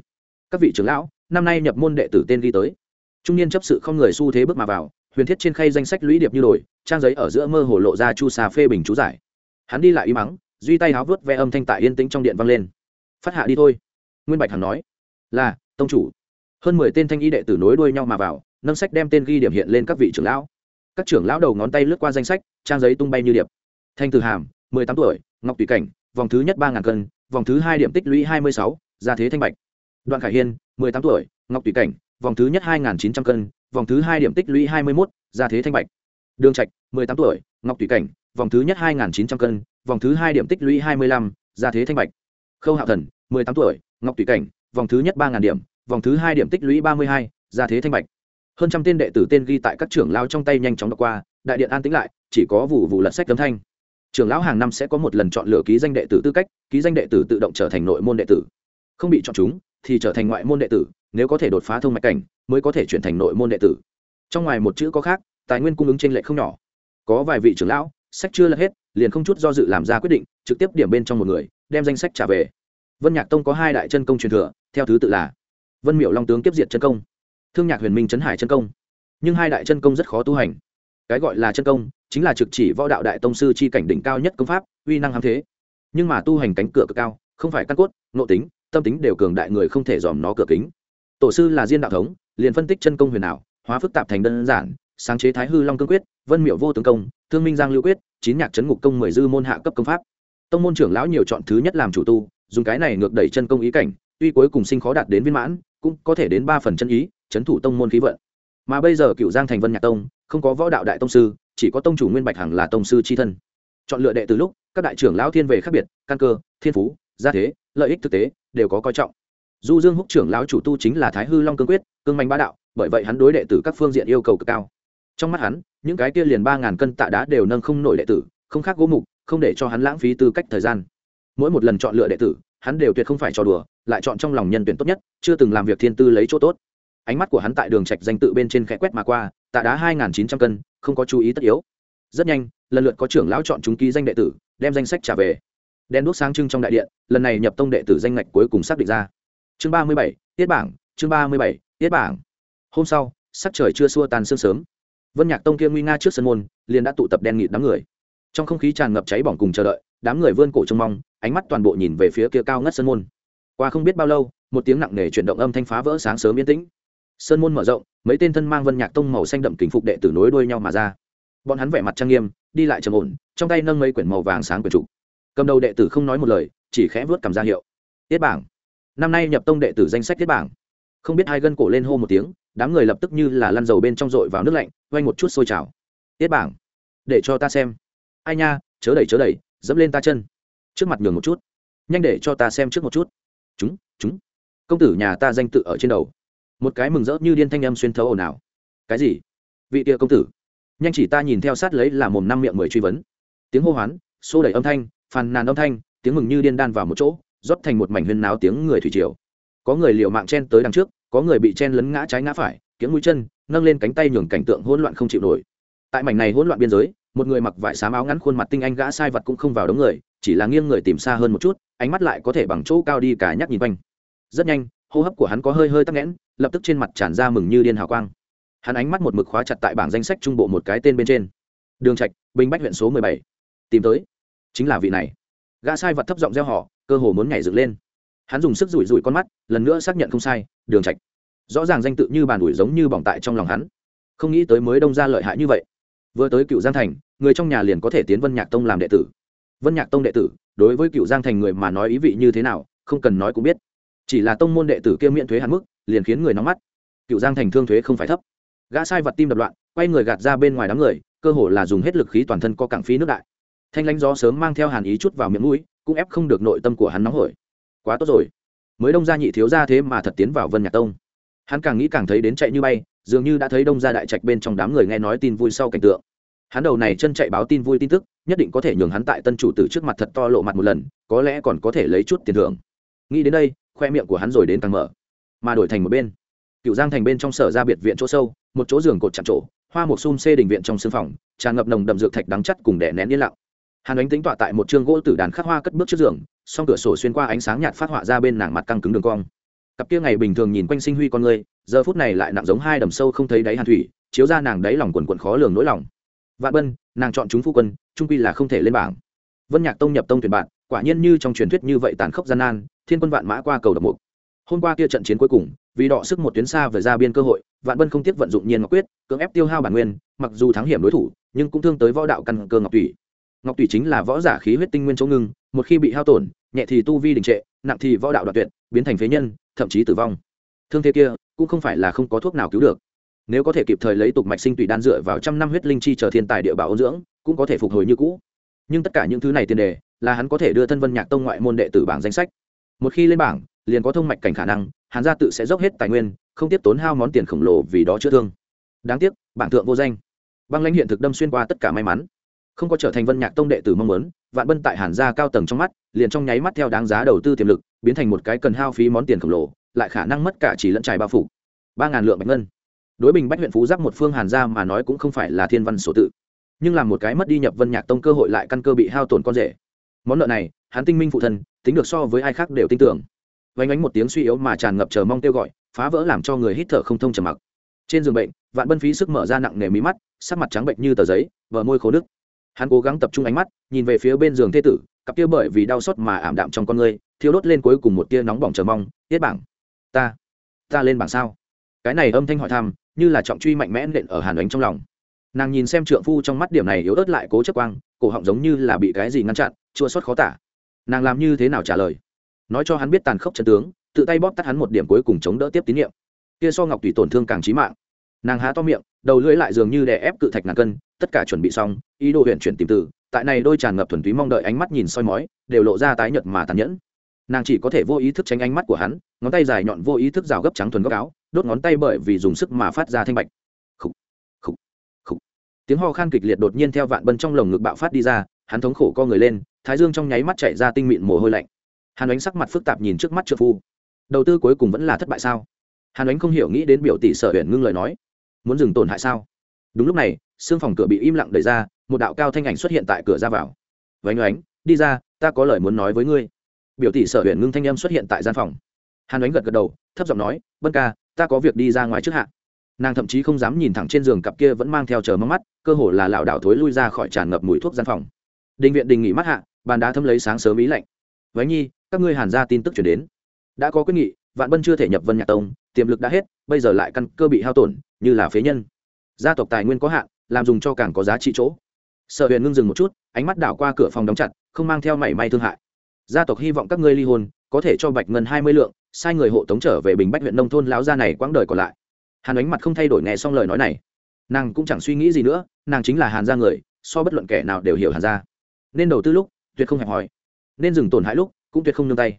Các vị trưởng lão, năm nay nhập môn đệ tử tên ghi tới. Trung niên chấp sự không người xu thế bước mà vào, huyền thiết trên khay danh sách lũy điệp như đổi trang giấy ở giữa mơ hồ lộ ra chu xà phê bình chú giải. Hắn đi lại y mắng, duy tay háo vớt ve âm thanh tại yên tĩnh trong điện vang lên phát hạ đi thôi. Nguyên bạch hằng nói, là, tông chủ. Hơn mười tên thanh y đệ tử nối đuôi nhau mà vào, nâng sách đem tên ghi điểm hiện lên các vị trưởng lão. Các trưởng lão đầu ngón tay lướt qua danh sách, trang giấy tung bay như điệp. Thanh từ hàm, mười tám tuổi, ngọc tùy cảnh, vòng thứ nhất ba ngàn cân, vòng thứ hai điểm tích lũy hai mươi sáu, gia thế thanh bạch. Đoạn khải hiên, mười tám tuổi, ngọc tùy cảnh, vòng thứ nhất hai nghìn chín trăm cân, vòng thứ hai điểm tích lũy hai mươi một gia thế thanh bạch. Đường trạch, mười tám tuổi, ngọc tùy cảnh, vòng thứ nhất hai nghìn chín trăm cân, vòng thứ hai điểm tích lũy hai mươi lăm, gia thế thanh bạch khâu hạo thần, mười tám tuổi, ngọc tùy cảnh, vòng thứ nhất ba ngàn điểm, vòng thứ hai điểm tích lũy ba mươi hai, gia thế thanh bạch. Hơn trăm tên đệ tử tên ghi tại các trưởng lao trong tay nhanh chóng đọc qua, đại điện an tĩnh lại, chỉ có vụ vụ lật sách tấm thanh. Trưởng lão hàng năm sẽ có một lần chọn lựa ký danh đệ tử tư cách, ký danh đệ tử tự động trở thành nội môn đệ tử. Không bị chọn chúng, thì trở thành ngoại môn đệ tử, nếu có thể đột phá thông mạch cảnh, mới có thể chuyển thành nội môn đệ tử. Trong ngoài một chữ có khác, tài nguyên cung ứng trên lệ không nhỏ. Có vài vị trưởng lão, sách chưa lật hết, liền không chút do dự làm ra quyết định, trực tiếp điểm bên trong một người đem danh sách trả về. Vân nhạc tông có hai đại chân công truyền thừa, theo thứ tự là vân miệu long tướng kiếp diệt chân công, thương nhạc huyền minh trấn hải chân công. Nhưng hai đại chân công rất khó tu hành. Cái gọi là chân công chính là trực chỉ võ đạo đại tông sư chi cảnh đỉnh cao nhất công pháp, uy năng hám thế. Nhưng mà tu hành cánh cửa cực cao, không phải căn cốt nộ tính, tâm tính đều cường đại người không thể dòm nó cửa kính. Tổ sư là diên đạo thống, liền phân tích chân công huyền ảo, hóa phức tạp thành đơn giản, sáng chế thái hư long cương quyết, vân miệu vô tướng công, thương minh giang lưu quyết, chín nhạc trấn ngục công mười dư môn hạ cấp công pháp tông môn trưởng lão nhiều chọn thứ nhất làm chủ tu, dùng cái này ngược đẩy chân công ý cảnh, tuy cuối cùng sinh khó đạt đến viên mãn, cũng có thể đến ba phần chân ý, chấn thủ tông môn khí vận. Mà bây giờ cựu giang thành vân nhạc tông, không có võ đạo đại tông sư, chỉ có tông chủ nguyên bạch hằng là tông sư c h i thân. Chọn lựa đệ từ lúc, các đại trưởng lão thiên về khác biệt, căn cơ, thiên phú, gia thế, lợi ích thực tế, đều có coi trọng. Du dương húc trưởng lão chủ tu chính là thái hư long cương quyết, cương manh bá đạo, bởi vậy hắn đối đệ tử các phương diện yêu cầu cực cao. Trong mắt hắn, những cái kia liền ba ngàn cân tạ đá đều nâng không nổi đệ tử, không khác gỗ mục không để cho hắn lãng phí tư cách thời gian. Mỗi một lần chọn lựa đệ tử, hắn đều tuyệt không phải trò đùa, lại chọn trong lòng nhân tuyển tốt nhất, chưa từng làm việc thiên tư lấy chỗ tốt. Ánh mắt của hắn tại đường trạch danh tự bên trên khẽ quét mà qua, tạ đá hai nghìn chín trăm cân, không có chú ý tất yếu. Rất nhanh, lần lượt có trưởng lão chọn chúng ký danh đệ tử, đem danh sách trả về. Đen đuốc sáng trưng trong đại điện, lần này nhập tông đệ tử danh ngạch cuối cùng xác định ra. Chương ba mươi bảy, tiết bảng, chương ba mươi bảy, tiết bảng. Hôm sau, sắc trời chưa xua tàn sương sớm. Vân nhạc tông kia nguy nga trước sân môn, liền đã tụ tập đen nghịt đám người trong không khí tràn ngập cháy bỏng cùng chờ đợi, đám người vươn cổ trông mong, ánh mắt toàn bộ nhìn về phía kia cao ngất sân môn. Qua không biết bao lâu, một tiếng nặng nề chuyển động âm thanh phá vỡ sáng sớm yên tĩnh. Sơn môn mở rộng, mấy tên thân mang vân nhạc tông màu xanh đậm kính phục đệ tử nối đuôi nhau mà ra. Bọn hắn vẻ mặt trang nghiêm, đi lại trầm ổn, trong tay nâng mấy quyển màu vàng sáng quyển trục cầm đầu đệ tử không nói một lời, chỉ khẽ vớt cầm ra hiệu. Tiết bảng. Năm nay nhập tông đệ tử danh sách tiết bảng. Không biết hai gân cổ lên hô một tiếng, đám người lập tức như là lăn dầu bên trong dội vào nước lạnh quay một chút sôi trào. Tiết bảng. Để cho ta xem ai nha, chớ đẩy chớ đẩy, dẫm lên ta chân. Trước mặt nhường một chút. Nhanh để cho ta xem trước một chút. Chúng chúng. Công tử nhà ta danh tự ở trên đầu. Một cái mừng rỡ như điên thanh âm xuyên thấu ồn ào. Cái gì? Vị tia công tử. Nhanh chỉ ta nhìn theo sát lấy là mồm năm miệng mười truy vấn. Tiếng hô hoán, xô đẩy âm thanh, phàn nàn âm thanh, tiếng mừng như điên đan vào một chỗ, rót thành một mảnh huyên náo tiếng người thủy triều. Có người liều mạng chen tới đằng trước, có người bị chen lấn ngã trái ngã phải, kiếm mũi chân, nâng lên cánh tay nhường cảnh tượng hỗn loạn không chịu nổi. Tại mảnh này hỗn loạn biên giới một người mặc vải xám áo ngắn khuôn mặt tinh anh gã sai vật cũng không vào đống người, chỉ là nghiêng người tìm xa hơn một chút, ánh mắt lại có thể bằng chỗ cao đi cả nhắc nhìn quanh. Rất nhanh, hô hấp của hắn có hơi hơi tắc nghẽn, lập tức trên mặt tràn ra mừng như điên hào quang. Hắn ánh mắt một mực khóa chặt tại bảng danh sách trung bộ một cái tên bên trên. Đường trạch, bình bách huyện số mười bảy. Tìm tới. Chính là vị này. Gã sai vật thấp giọng reo họ cơ hồ muốn nhảy dựng lên. Hắn dùng sức rủi rủi con mắt, lần nữa xác nhận không sai, đường trạch. Rõ ràng danh tự như bàn ủi giống như bỏng tại trong lòng hắn. Không nghĩ tới mới đông ra lợi hại như vậy. Vừa tới cựu giang thành người trong nhà liền có thể tiến vân nhạc tông làm đệ tử. Vân nhạc tông đệ tử, đối với cựu giang thành người mà nói ý vị như thế nào, không cần nói cũng biết. Chỉ là tông môn đệ tử kia miễn thuế hạn mức, liền khiến người nóng mắt. Cựu giang thành thương thuế không phải thấp. Gã sai vật tim đập loạn, quay người gạt ra bên ngoài đám người, cơ hồ là dùng hết lực khí toàn thân co cảng phí nước đại. Thanh lãnh gió sớm mang theo hàn ý chút vào miệng mũi, cũng ép không được nội tâm của hắn nóng hổi. Quá tốt rồi. Mới đông gia nhị thiếu gia thế mà thật tiến vào vân nhạc tông. Hắn càng nghĩ càng thấy đến chạy như bay, dường như đã thấy đông gia đại trạch bên trong đám người nghe nói tin vui sau cảnh tượng hắn đầu này chân chạy báo tin vui tin tức, nhất định có thể nhường hắn tại tân chủ tử trước mặt thật to lộ mặt một lần, có lẽ còn có thể lấy chút tiền thưởng. Nghĩ đến đây, khoe miệng của hắn rồi đến càng mở. Mà đổi thành một bên. Cựu giang thành bên trong sở ra biệt viện chỗ sâu, một chỗ giường cột chạm trổ, hoa một xun xê đình viện trong sương phòng, tràn ngập nồng đậm dược thạch đắng chắt cùng đẻ nén yên lặng. Hàn ánh tính tọa tại một chương gỗ tử đàn khắc hoa cất bước trước giường, song cửa sổ xuyên qua ánh sáng nhạt phát họa ra bên nàng mặt căng cứng đường cong. Cặp kia ngày bình thường nhìn quanh sinh huy con người, giờ phút này lại nặng giống hai đầm sâu không thấy đáy hàn thủy, chiếu ra nàng đáy lòng quần quần khó lường nỗi lòng vạn bân, nàng chọn chúng phu quân, trung quy là không thể lên bảng. Vân nhạc tông nhập tông tuyển bạn, quả nhiên như trong truyền thuyết như vậy tàn khốc gian nan, thiên quân vạn mã qua cầu độc mục. Hôm qua kia trận chiến cuối cùng, vì đọ sức một tuyến xa về ra biên cơ hội, vạn bân không tiếc vận dụng nhiên ngọc quyết, cưỡng ép tiêu hao bản nguyên, mặc dù thắng hiểm đối thủ, nhưng cũng thương tới võ đạo căn cơ ngọc Tủy. ngọc Tủy chính là võ giả khí huyết tinh nguyên chỗ ngưng, một khi bị hao tổn, nhẹ thì tu vi đình trệ, nặng thì võ đạo đoạn tuyệt, biến thành phế nhân, thậm chí tử vong. Thương thế kia, cũng không phải là không có thuốc nào cứu được nếu có thể kịp thời lấy tục mạch sinh tùy đan dựa vào trăm năm huyết linh chi chờ thiên tài địa bảo ôn dưỡng, cũng có thể phục hồi như cũ. Nhưng tất cả những thứ này tiền đề, là hắn có thể đưa thân vân nhạc tông ngoại môn đệ tử bảng danh sách. Một khi lên bảng, liền có thông mạch cảnh khả năng hàn gia tự sẽ dốc hết tài nguyên, không tiếp tốn hao món tiền khổng lồ vì đó chữa thương. Đáng tiếc, bảng thượng vô danh. Băng lãnh hiện thực đâm xuyên qua tất cả may mắn. Không có trở thành vân nhạc tông đệ tử mong muốn, vạn bân tại hàn gia cao tầng trong mắt, liền trong nháy mắt theo đáng giá đầu tư tiềm lực, biến thành một cái cần hao phí món tiền khổng lồ, lại khả năng mất cả chỉ lẫn trải bao phủ. Ba ngàn lượng bạch ngân đối bình bách huyện phú giáp một phương hàn gia mà nói cũng không phải là thiên văn sổ tự. Nhưng làm một cái mất đi nhập vân nhạc tông cơ hội lại căn cơ bị hao tổn con rể. Món nợ này, hắn tinh minh phụ thân, tính được so với ai khác đều tin tưởng. Vánh ánh một tiếng suy yếu mà tràn ngập chờ mong kêu gọi, phá vỡ làm cho người hít thở không thông trầm mặc. Trên giường bệnh, vạn bân phí sức mở ra nặng nề mí mắt, sắc mặt trắng bệnh như tờ giấy vợ môi khô nước hắn cố gắng tập trung ánh mắt, nhìn về phía bên giường thê tử, cặp kia bởi vì đau xót mà ảm đạm trong con người thiếu đốt lên cuối cùng một tia nóng bỏng chờ mong, tiết bảng, ta ta lên bảng sao? Cái này âm thanh hỏi thăm như là trọng truy mạnh mẽ nện ở hàn ánh trong lòng. Nàng nhìn xem trượng phu trong mắt điểm này yếu ớt lại cố chấp quang, cổ họng giống như là bị cái gì ngăn chặn, chua xót khó tả. Nàng làm như thế nào trả lời? Nói cho hắn biết tàn khốc chân tướng, tự tay bóp tắt hắn một điểm cuối cùng chống đỡ tiếp tín nhiệm. Kia so ngọc tùy tổn thương càng trí mạng. Nàng há to miệng, đầu lưỡi lại dường như đè ép cự thạch ngàn cân, tất cả chuẩn bị xong, ý đồ huyện chuyển tìm từ, tại này đôi tràn ngập thuần túy mong đợi ánh mắt nhìn soi mói, đều lộ ra tái nhợt mà tàn nhẫn. Nàng chỉ có thể vô ý thức tránh ánh mắt của hắn, ngón tay dài nhọn vô ý thức rào gấp trắng thuần góc áo đốt ngón tay bởi vì dùng sức mà phát ra thanh bạch. Khủ, khủ, khủ. tiếng ho khan kịch liệt đột nhiên theo vạn bân trong lồng ngực bạo phát đi ra hắn thống khổ co người lên thái dương trong nháy mắt chạy ra tinh mịn mồ hôi lạnh. Hàn ánh sắc mặt phức tạp nhìn trước mắt trợ phu. Đầu tư cuối cùng vẫn là thất bại sao? Hàn ánh không hiểu nghĩ đến biểu tỷ sở huyền ngưng lời nói. Muốn dừng tổn hại sao? Đúng lúc này xương phòng cửa bị im lặng đẩy ra một đạo cao thanh ảnh xuất hiện tại cửa ra vào. Vánh oánh đi ra ta có lời muốn nói với ngươi. Biểu tỷ sở huyền ngưng thanh em xuất hiện tại gian phòng. Hàn ánh gật gật đầu thấp giọng nói Bân ca ta có việc đi ra ngoài trước hạ. Nàng thậm chí không dám nhìn thẳng trên giường cặp kia vẫn mang theo chờ mong mắt, cơ hồ là lảo đảo thối lui ra khỏi tràn ngập mùi thuốc gian phòng. Đình viện đình nghỉ mắt hạ, bàn đá thấm lấy sáng sớm ý lạnh. Với nhi, các ngươi hàn ra tin tức chuyển đến. Đã có quyết nghị, vạn bân chưa thể nhập vân nhạc tông, tiềm lực đã hết, bây giờ lại căn cơ bị hao tổn, như là phế nhân. Gia tộc tài nguyên có hạn, làm dùng cho càng có giá trị chỗ. Sở huyền ngưng dừng một chút, ánh mắt đảo qua cửa phòng đóng chặt, không mang theo mảy may thương hại. Gia tộc hy vọng các ngươi ly hôn, có thể cho bạch ngân hai mươi lượng sai người hộ tống trở về bình bách huyện nông thôn, lão gia này quãng đời còn lại. Hàn ánh mặt không thay đổi nghe xong lời nói này. Nàng cũng chẳng suy nghĩ gì nữa, nàng chính là hàn gia người, so bất luận kẻ nào đều hiểu hàn gia. Nên đầu tư lúc, tuyệt không hẹp hòi. Nên dừng tổn hại lúc, cũng tuyệt không nương tay.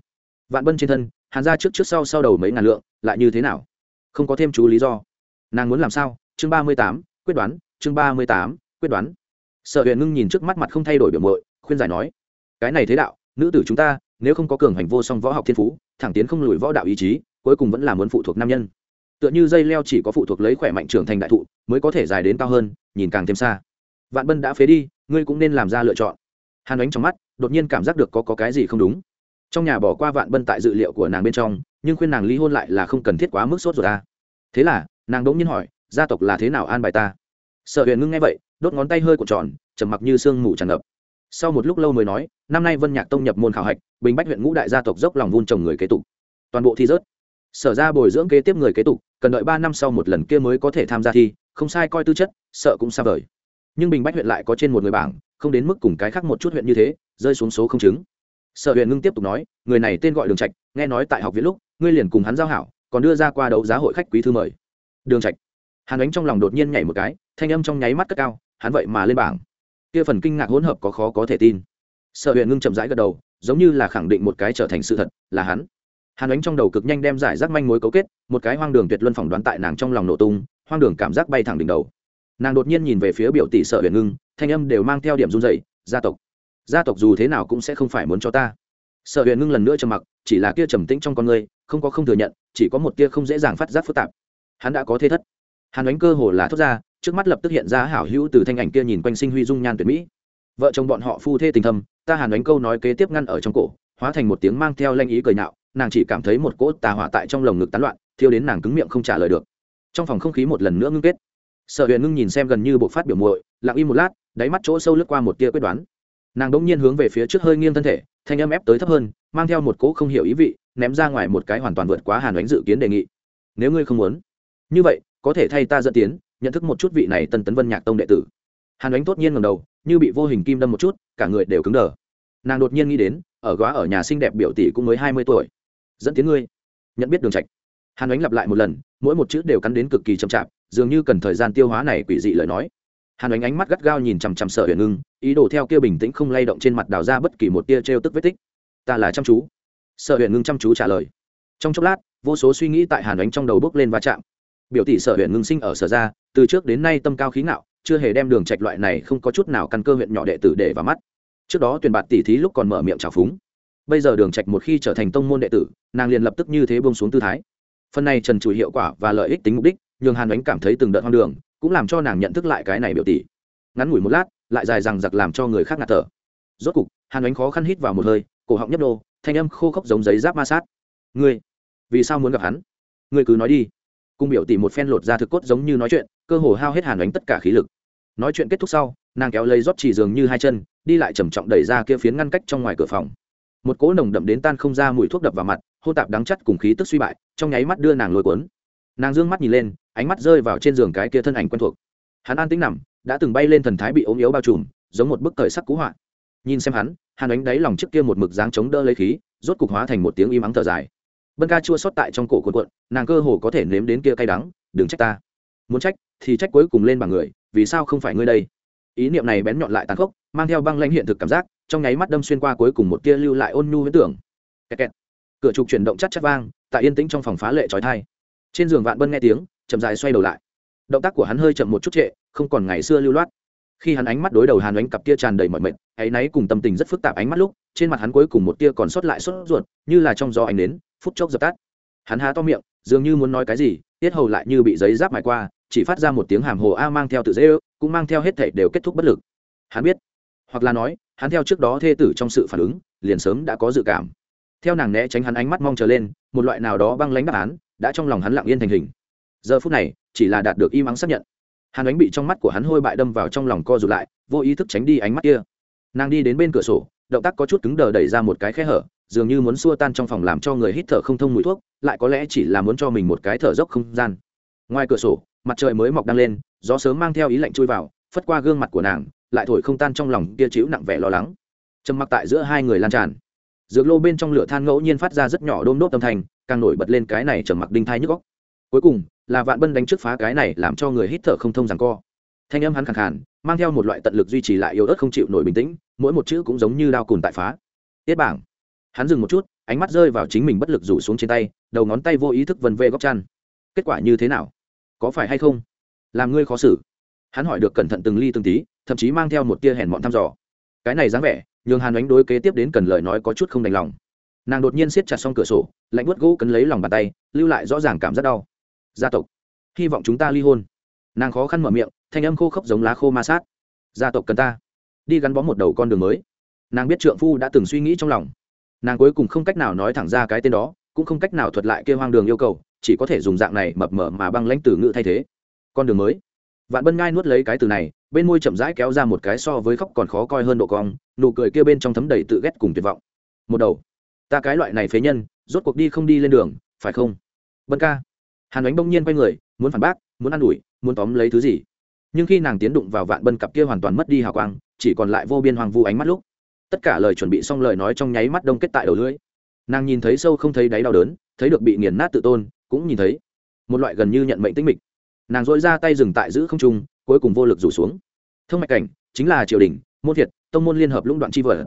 Vạn bân trên thân, hàn gia trước trước sau sau đầu mấy ngàn lượng, lại như thế nào? Không có thêm chú lý do. Nàng muốn làm sao? Chương ba mươi tám, quyết đoán, chương ba mươi tám, quyết đoán. Sợ huyền ngưng nhìn trước mắt mặt không thay đổi biểu mội khuyên giải nói, cái này thế đạo, nữ tử chúng ta nếu không có cường hành vô song võ học thiên phú thẳng tiến không lùi võ đạo ý chí cuối cùng vẫn là muốn phụ thuộc nam nhân. Tựa như dây leo chỉ có phụ thuộc lấy khỏe mạnh trưởng thành đại thụ mới có thể dài đến cao hơn nhìn càng thêm xa. Vạn bân đã phế đi ngươi cũng nên làm ra lựa chọn. Hàn ánh trong mắt đột nhiên cảm giác được có, có cái gì không đúng. Trong nhà bỏ qua vạn bân tại dự liệu của nàng bên trong nhưng khuyên nàng ly hôn lại là không cần thiết quá mức sốt rồi ta à. thế là nàng đ ỗ n g nhiên hỏi gia tộc là thế nào an bài ta? Sợ huyền ngưng nghe vậy đốt ngón tay hơi cuộn tròn trầm mặc như sương mù tràn ngập sau một lúc lâu mới nói, năm nay vân nhạc tông nhập môn khảo hạch, bình bách huyện ngũ đại gia tộc dốc lòng vun trồng người kế tục. Toàn bộ thi rớt. Sở ra bồi dưỡng kế tiếp người kế tục, cần đợi ba năm sau một lần kia mới có thể tham gia thi, không sai coi tư chất, sợ cũng xa vời. Nhưng bình bách huyện lại có trên một người bảng, không đến mức cùng cái khác một chút huyện như thế, rơi xuống số không chứng. Sở huyện ngưng tiếp tục nói, người này tên gọi đường trạch, nghe nói tại học viện lúc, ngươi liền cùng hắn giao hảo, còn đưa ra qua đấu giá hội khách quý thư mời. Đường trạch. Hàn ánh trong lòng đột nhiên nhảy một cái, thanh âm trong nháy mắt cất cao, hắn vậy mà lên bảng kia phần kinh ngạc hỗn hợp có khó có thể tin. Sở huyện ngưng chậm rãi gật đầu, giống như là khẳng định một cái trở thành sự thật, là hắn. Hàn ánh trong đầu cực nhanh đem giải rác manh mối cấu kết, một cái hoang đường tuyệt luân phỏng đoán tại nàng trong lòng nổ tung, hoang đường cảm giác bay thẳng đỉnh đầu. Nàng đột nhiên nhìn về phía biểu tỷ sở huyền ngưng, thanh âm đều mang theo điểm run dậy gia tộc gia tộc dù thế nào cũng sẽ không phải muốn cho ta. Sở huyền ngưng lần nữa trầm mặc, chỉ là kia trầm tĩnh trong con người, không có không thừa nhận, chỉ có một tia không dễ dàng phát giác phức tạp. Hắn đã có thế thất. Hàn ánh cơ hồ là thốt ra trước mắt lập tức hiện ra hảo hữu từ thanh ảnh kia nhìn quanh sinh huy dung nhan tuyệt mỹ. Vợ chồng bọn họ phu thê tình thâm, ta hàn đánh câu nói kế tiếp ngăn ở trong cổ, hóa thành một tiếng mang theo lanh ý cười nạo nàng chỉ cảm thấy một cỗ tà hỏa tại trong lồng ngực tán loạn, thiêu đến nàng cứng miệng không trả lời được. Trong phòng không khí một lần nữa ngưng kết. Sở huyền ngưng nhìn xem gần như bộ phát biểu muội, lặng im một lát, đáy mắt chỗ sâu lướt qua một tia quyết đoán. Nàng đỗng nhiên hướng về phía trước hơi nghiêng thân thể, thanh âm ép tới thấp hơn, mang theo một cỗ không hiểu ý vị, ném ra ngoài một cái hoàn toàn vượt quá hàn đánh dự kiến đề nghị. Nếu ngươi không muốn, như vậy, có thể thay ta dẫn tiến nhận thức một chút vị này tân tấn vân nhạc tông đệ tử. Hàn ánh tốt nhiên ngầm đầu, như bị vô hình kim đâm một chút, cả người đều cứng đờ. Nàng đột nhiên nghĩ đến, ở góa ở nhà xinh đẹp biểu tỷ cũng mới hai mươi tuổi. Dẫn tiến ngươi. Nhận biết đường trạch. Hàn ánh lặp lại một lần, mỗi một chữ đều cắn đến cực kỳ chậm chạp, dường như cần thời gian tiêu hóa này quỷ dị lời nói. Hàn ánh ánh mắt gắt gao nhìn chằm chằm sợ huyền ngưng, ý đồ theo kia bình tĩnh không lay động trên mặt đào ra bất kỳ một tia trêu tức vết tích. Ta là chăm chú. Sợ huyền ngưng chăm chú trả lời. Trong chốc lát, vô số suy nghĩ tại hàn ánh trong đầu bước lên va chạm. Biểu tỷ sở huyền ngưng sinh ở sở ra từ trước đến nay tâm cao khí ngạo, chưa hề đem đường trạch loại này không có chút nào căn cơ huyện nhỏ đệ tử để vào mắt. Trước đó tuyển bạt tỷ thí lúc còn mở miệng trào phúng. Bây giờ đường trạch một khi trở thành tông môn đệ tử, nàng liền lập tức như thế buông xuống tư thái. Phần này trần chủ hiệu quả và lợi ích tính mục đích, nhường hàn ánh cảm thấy từng đợt hoang đường, cũng làm cho nàng nhận thức lại cái này biểu tỷ. Ngắn ngủi một lát, lại dài rằng giặc làm cho người khác ngạt thở. Rốt cục, hàn ánh khó khăn hít vào một hơi, cổ họng nhấp đô thanh âm khô khốc giống giấy giáp ma sát. Ngươi, vì sao muốn gặp hắn? Ngươi cứ nói đi cung biểu tỷ một phen lột ra thực cốt giống như nói chuyện, cơ hồ hao hết hàn đánh tất cả khí lực. Nói chuyện kết thúc sau, nàng kéo lấy rót chỉ giường như hai chân, đi lại trầm trọng đẩy ra kia phiến ngăn cách trong ngoài cửa phòng. Một cỗ nồng đậm đến tan không ra mùi thuốc đập vào mặt hô tạp đắng chắt cùng khí tức suy bại, trong nháy mắt đưa nàng lôi cuốn. Nàng dương mắt nhìn lên, ánh mắt rơi vào trên giường cái kia thân ảnh quen thuộc. Hắn an tính nằm, đã từng bay lên thần thái bị ốm yếu bao trùm, giống một bức thời sắc cũ họa. Nhìn xem hắn, hàn ánh đáy lòng trước kia một mực dáng chống đỡ lấy khí, rốt cục hóa thành một tiếng im ắng thở dài bân ca chua sót tại trong cổ cuộn cuộn, nàng cơ hồ có thể nếm đến kia cay đắng, đừng trách ta. Muốn trách thì trách cuối cùng lên bằng người, vì sao không phải ngươi đây? Ý niệm này bén nhọn lại tàn khốc, mang theo băng lãnh hiện thực cảm giác, trong nháy mắt đâm xuyên qua cuối cùng một tia lưu lại ôn nhu huyễn tưởng. Kẹt kẹt. cửa trục chuyển động chắc chắc vang, tại yên tĩnh trong phòng phá lệ trói thai trên giường vạn bân nghe tiếng, chậm dài xoay đầu lại. Động tác của hắn hơi chậm một chút trệ, không còn ngày xưa lưu loát. Khi hắn ánh mắt đối đầu hàn ánh cặp tia tràn đầy mọi mệt áy náy cùng tâm tình rất phức tạp ánh mắt lúc, trên mặt hắn cuối cùng một tia còn sót lại sốt ruột, như là trong gió ánh đến phút chốc dập tắt. Hắn há to miệng, dường như muốn nói cái gì, tiết hầu lại như bị giấy giáp mài qua, chỉ phát ra một tiếng hàm hồ a mang theo tự dễ ư cũng mang theo hết thể đều kết thúc bất lực. Hắn biết, hoặc là nói, hắn theo trước đó thê tử trong sự phản ứng, liền sớm đã có dự cảm. Theo nàng né tránh hắn ánh mắt mong chờ lên, một loại nào đó băng lánh đáp án đã trong lòng hắn lặng yên thành hình. Giờ phút này, chỉ là đạt được im ắng xác nhận. Hàn ánh bị trong mắt của hắn hôi bại đâm vào trong lòng co rụt lại, vô ý thức tránh đi ánh mắt kia. Nàng đi đến bên cửa sổ, động tác có chút cứng đờ đẩy ra một cái khe hở dường như muốn xua tan trong phòng làm cho người hít thở không thông mùi thuốc, lại có lẽ chỉ là muốn cho mình một cái thở dốc không gian. Ngoài cửa sổ, mặt trời mới mọc đang lên, gió sớm mang theo ý lạnh chui vào, phất qua gương mặt của nàng, lại thổi không tan trong lòng kia chịu nặng vẻ lo lắng. Trầm mặc tại giữa hai người lan tràn. Dược lô bên trong lửa than ngẫu nhiên phát ra rất nhỏ đôm đốt âm thanh, càng nổi bật lên cái này trầm mặc đinh thai nhức góc cuối cùng, là vạn bân đánh trước phá cái này làm cho người hít thở không thông rằng co. Thanh âm hắn khẳng khàn, mang theo một loại tận lực duy trì lại yếu ớt không chịu nổi bình tĩnh, mỗi một chữ cũng giống như đao cùn tại phá. Tiết bảng hắn dừng một chút, ánh mắt rơi vào chính mình bất lực rủ xuống trên tay, đầu ngón tay vô ý thức vần vê góc chăn. Kết quả như thế nào? Có phải hay không? Làm ngươi khó xử. Hắn hỏi được cẩn thận từng ly từng tí, thậm chí mang theo một tia hèn mọn thăm dò. Cái này dáng vẻ, nhường hàn đánh đối kế tiếp đến cần lời nói có chút không đành lòng. Nàng đột nhiên siết chặt xong cửa sổ, lạnh bớt gỗ cấn lấy lòng bàn tay, lưu lại rõ ràng cảm giác đau. Gia tộc, hy vọng chúng ta ly hôn. Nàng khó khăn mở miệng, thanh âm khô khốc giống lá khô ma sát. Gia tộc cần ta. Đi gắn bó một đầu con đường mới. Nàng biết trượng phu đã từng suy nghĩ trong lòng nàng cuối cùng không cách nào nói thẳng ra cái tên đó, cũng không cách nào thuật lại kêu hoang đường yêu cầu, chỉ có thể dùng dạng này mập mờ mà băng lãnh từ ngữ thay thế. Con đường mới. Vạn bân ngai nuốt lấy cái từ này, bên môi chậm rãi kéo ra một cái so với khóc còn khó coi hơn độ cong, nụ cười kia bên trong thấm đầy tự ghét cùng tuyệt vọng. Một đầu. Ta cái loại này phế nhân, rốt cuộc đi không đi lên đường, phải không? Bân ca. Hàn ánh bỗng nhiên quay người, muốn phản bác, muốn ă n ủi, muốn tóm lấy thứ gì. Nhưng khi nàng tiến đụng vào vạn bân cặp kia hoàn toàn mất đi hào quang, chỉ còn lại vô biên hoàng vu ánh mắt lúc tất cả lời chuẩn bị xong lời nói trong nháy mắt đông kết tại đầu lưỡi. Nàng nhìn thấy sâu không thấy đáy đau đớn, thấy được bị nghiền nát tự tôn, cũng nhìn thấy một loại gần như nhận mệnh tinh mịch. Nàng dội ra tay dừng tại giữ không trung, cuối cùng vô lực rủ xuống. Thông mạch cảnh, chính là triều đình, môn thiệt tông môn liên hợp lũng đoạn chi vợ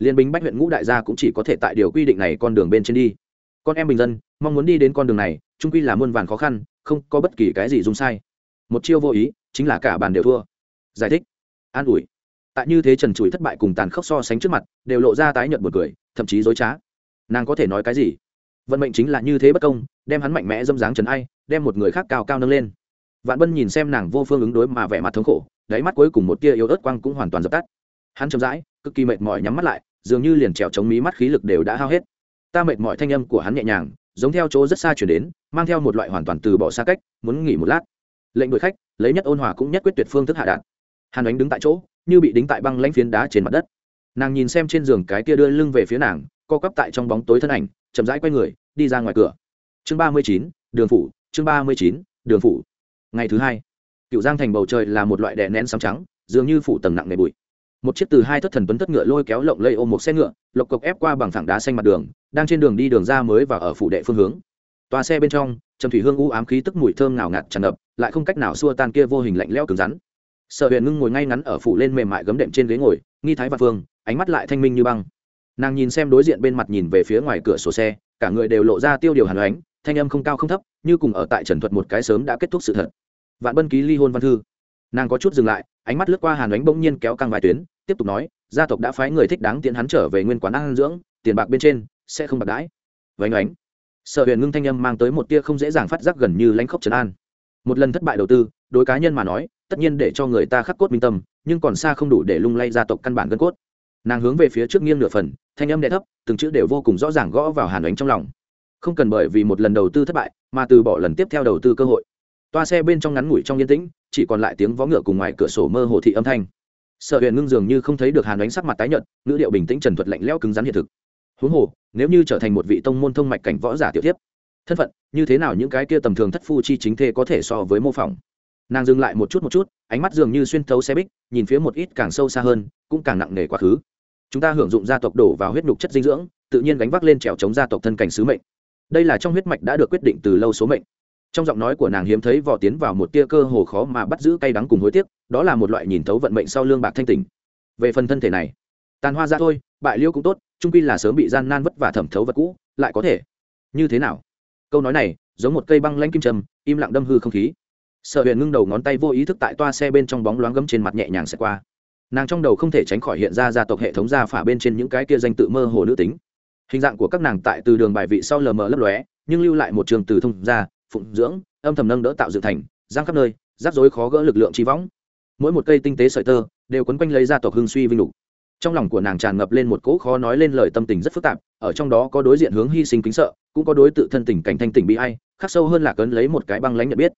liên binh bách huyện ngũ đại gia cũng chỉ có thể tại điều quy định này con đường bên trên đi. Con em bình dân, mong muốn đi đến con đường này trung quy là muôn vàn khó khăn, không có bất kỳ cái gì dùng sai. Một chiêu vô ý, chính là cả bàn đều thua. Giải thích. An ủi tại như thế trần trụi thất bại cùng tàn khốc so sánh trước mặt, đều lộ ra tái nhợt một cười, thậm chí dối trá. Nàng có thể nói cái gì? Vận mệnh chính là như thế bất công, đem hắn mạnh mẽ dâm dáng trần ai, đem một người khác cao cao nâng lên. Vạn bân nhìn xem nàng vô phương ứng đối mà vẻ mặt thống khổ, đáy mắt cuối cùng một tia yếu ớt quang cũng hoàn toàn dập tắt. Hắn chậm rãi, cực kỳ mệt mỏi nhắm mắt lại, dường như liền trèo chống mí mắt khí lực đều đã hao hết. Ta mệt mỏi thanh âm của hắn nhẹ nhàng, giống theo chỗ rất xa chuyển đến, mang theo một loại hoàn toàn từ bỏ xa cách, muốn nghỉ một lát. Lệnh đuổi khách, lấy nhất ôn hòa cũng nhất quyết tuyệt phương thức hạ đạn. Hàn ánh đứng tại chỗ như bị đính tại băng lãnh phiến đá trên mặt đất. Nàng nhìn xem trên giường cái kia đưa lưng về phía nàng, co cắp tại trong bóng tối thân ảnh, chậm rãi quay người, đi ra ngoài cửa. Chương ba mươi chín, đường phủ, chương ba mươi chín, đường phủ. Ngày thứ hai, cựu giang thành bầu trời là một loại đè nén sóng trắng, dường như phủ tầng nặng nề bụi. Một chiếc từ hai thất thần tuấn thất ngựa lôi kéo lộng lây ôm một xe ngựa, lộc cộc ép qua bằng thẳng đá xanh mặt đường, đang trên đường đi đường ra mới và ở phủ đệ phương hướng. Toa xe bên trong, trầm thủy hương u ám khí tức mùi thơm ngào ngạt tràn ngập, lại không cách nào xua tan kia vô hình lạnh lẽo cứng rắn sợ huyền ngưng ngồi ngay ngắn ở phủ lên mềm mại gấm đệm trên ghế ngồi, nghi thái và phương ánh mắt lại thanh minh như băng. Nàng nhìn xem đối diện bên mặt nhìn về phía ngoài cửa sổ xe, cả người đều lộ ra tiêu điều hàn ánh, thanh âm không cao không thấp, như cùng ở tại trần thuật một cái sớm đã kết thúc sự thật. Vạn bân ký ly hôn văn thư. Nàng có chút dừng lại, ánh mắt lướt qua hàn ánh bỗng nhiên kéo căng vài tuyến, tiếp tục nói, gia tộc đã phái người thích đáng tiện hắn trở về nguyên quán ăn dưỡng, tiền bạc bên trên, sẽ không bạc đãi. Vánh ánh. Sợ huyền ngưng thanh âm mang tới một tia không dễ dàng phát giác gần như lãnh khốc trấn an. Một lần thất bại đầu tư, đối cá nhân mà nói tất nhiên để cho người ta khắc cốt minh tâm, nhưng còn xa không đủ để lung lay gia tộc căn bản gân cốt. Nàng hướng về phía trước nghiêng nửa phần, thanh âm đ thấp, từng chữ đều vô cùng rõ ràng gõ vào hàn ánh trong lòng. Không cần bởi vì một lần đầu tư thất bại, mà từ bỏ lần tiếp theo đầu tư cơ hội. Toa xe bên trong ngắn ngủi trong yên tĩnh, chỉ còn lại tiếng vó ngựa cùng ngoài cửa sổ mơ hồ thị âm thanh. Sợ huyền ngưng dường như không thấy được hàn ánh sắc mặt tái nhợt, ngữ điệu bình tĩnh trần thuật lạnh lẽo cứng rắn hiện thực. Huống hồ, nếu như trở thành một vị tông môn thông mạch cảnh võ giả tiểu tiếp thân phận như thế nào những cái kia tầm thường thất phu chi chính thê có thể so với mô phỏng? Nàng dừng lại một chút một chút, ánh mắt dường như xuyên thấu xe bích, nhìn phía một ít càng sâu xa hơn, cũng càng nặng nề quá khứ. Chúng ta hưởng dụng gia tộc đổ vào huyết nhục chất dinh dưỡng, tự nhiên gánh vác lên trèo chống gia tộc thân cảnh sứ mệnh. Đây là trong huyết mạch đã được quyết định từ lâu số mệnh. Trong giọng nói của nàng hiếm thấy vỏ tiến vào một tia cơ hồ khó mà bắt giữ cay đắng cùng hối tiếc, đó là một loại nhìn thấu vận mệnh sau lương bạc thanh tình về phần thân thể này, tàn hoa ra thôi, bại liêu cũng tốt trung quy là sớm bị gian nan vất vả thẩm thấu vật cũ, lại có thể. Như thế nào? Câu nói này, giống một cây băng lanh kim trầm, im lặng đâm hư không khí sợ huyền ngưng đầu ngón tay vô ý thức tại toa xe bên trong bóng loáng gấm trên mặt nhẹ nhàng xẹt qua. Nàng trong đầu không thể tránh khỏi hiện ra gia tộc hệ thống gia phả bên trên những cái kia danh tự mơ hồ nữ tính. Hình dạng của các nàng tại từ đường bài vị sau lờ mờ lấp lóe, nhưng lưu lại một trường từ thông gia, phụng dưỡng, âm thầm nâng đỡ tạo dựng thành, giang khắp nơi, rắc rối khó gỡ lực lượng trí võng. Mỗi một cây tinh tế sợi tơ đều quấn quanh lấy gia tộc hưng suy vinh lục. Trong lòng của nàng tràn ngập lên một cỗ khó nói lên lời tâm tình rất phức tạp, ở trong đó có đối diện hướng hy sinh kính sợ, cũng có đối tự thân tình cảnh thanh tỉnh bị ai, khắc sâu hơn là cấn lấy một cái băng lánh nhận biết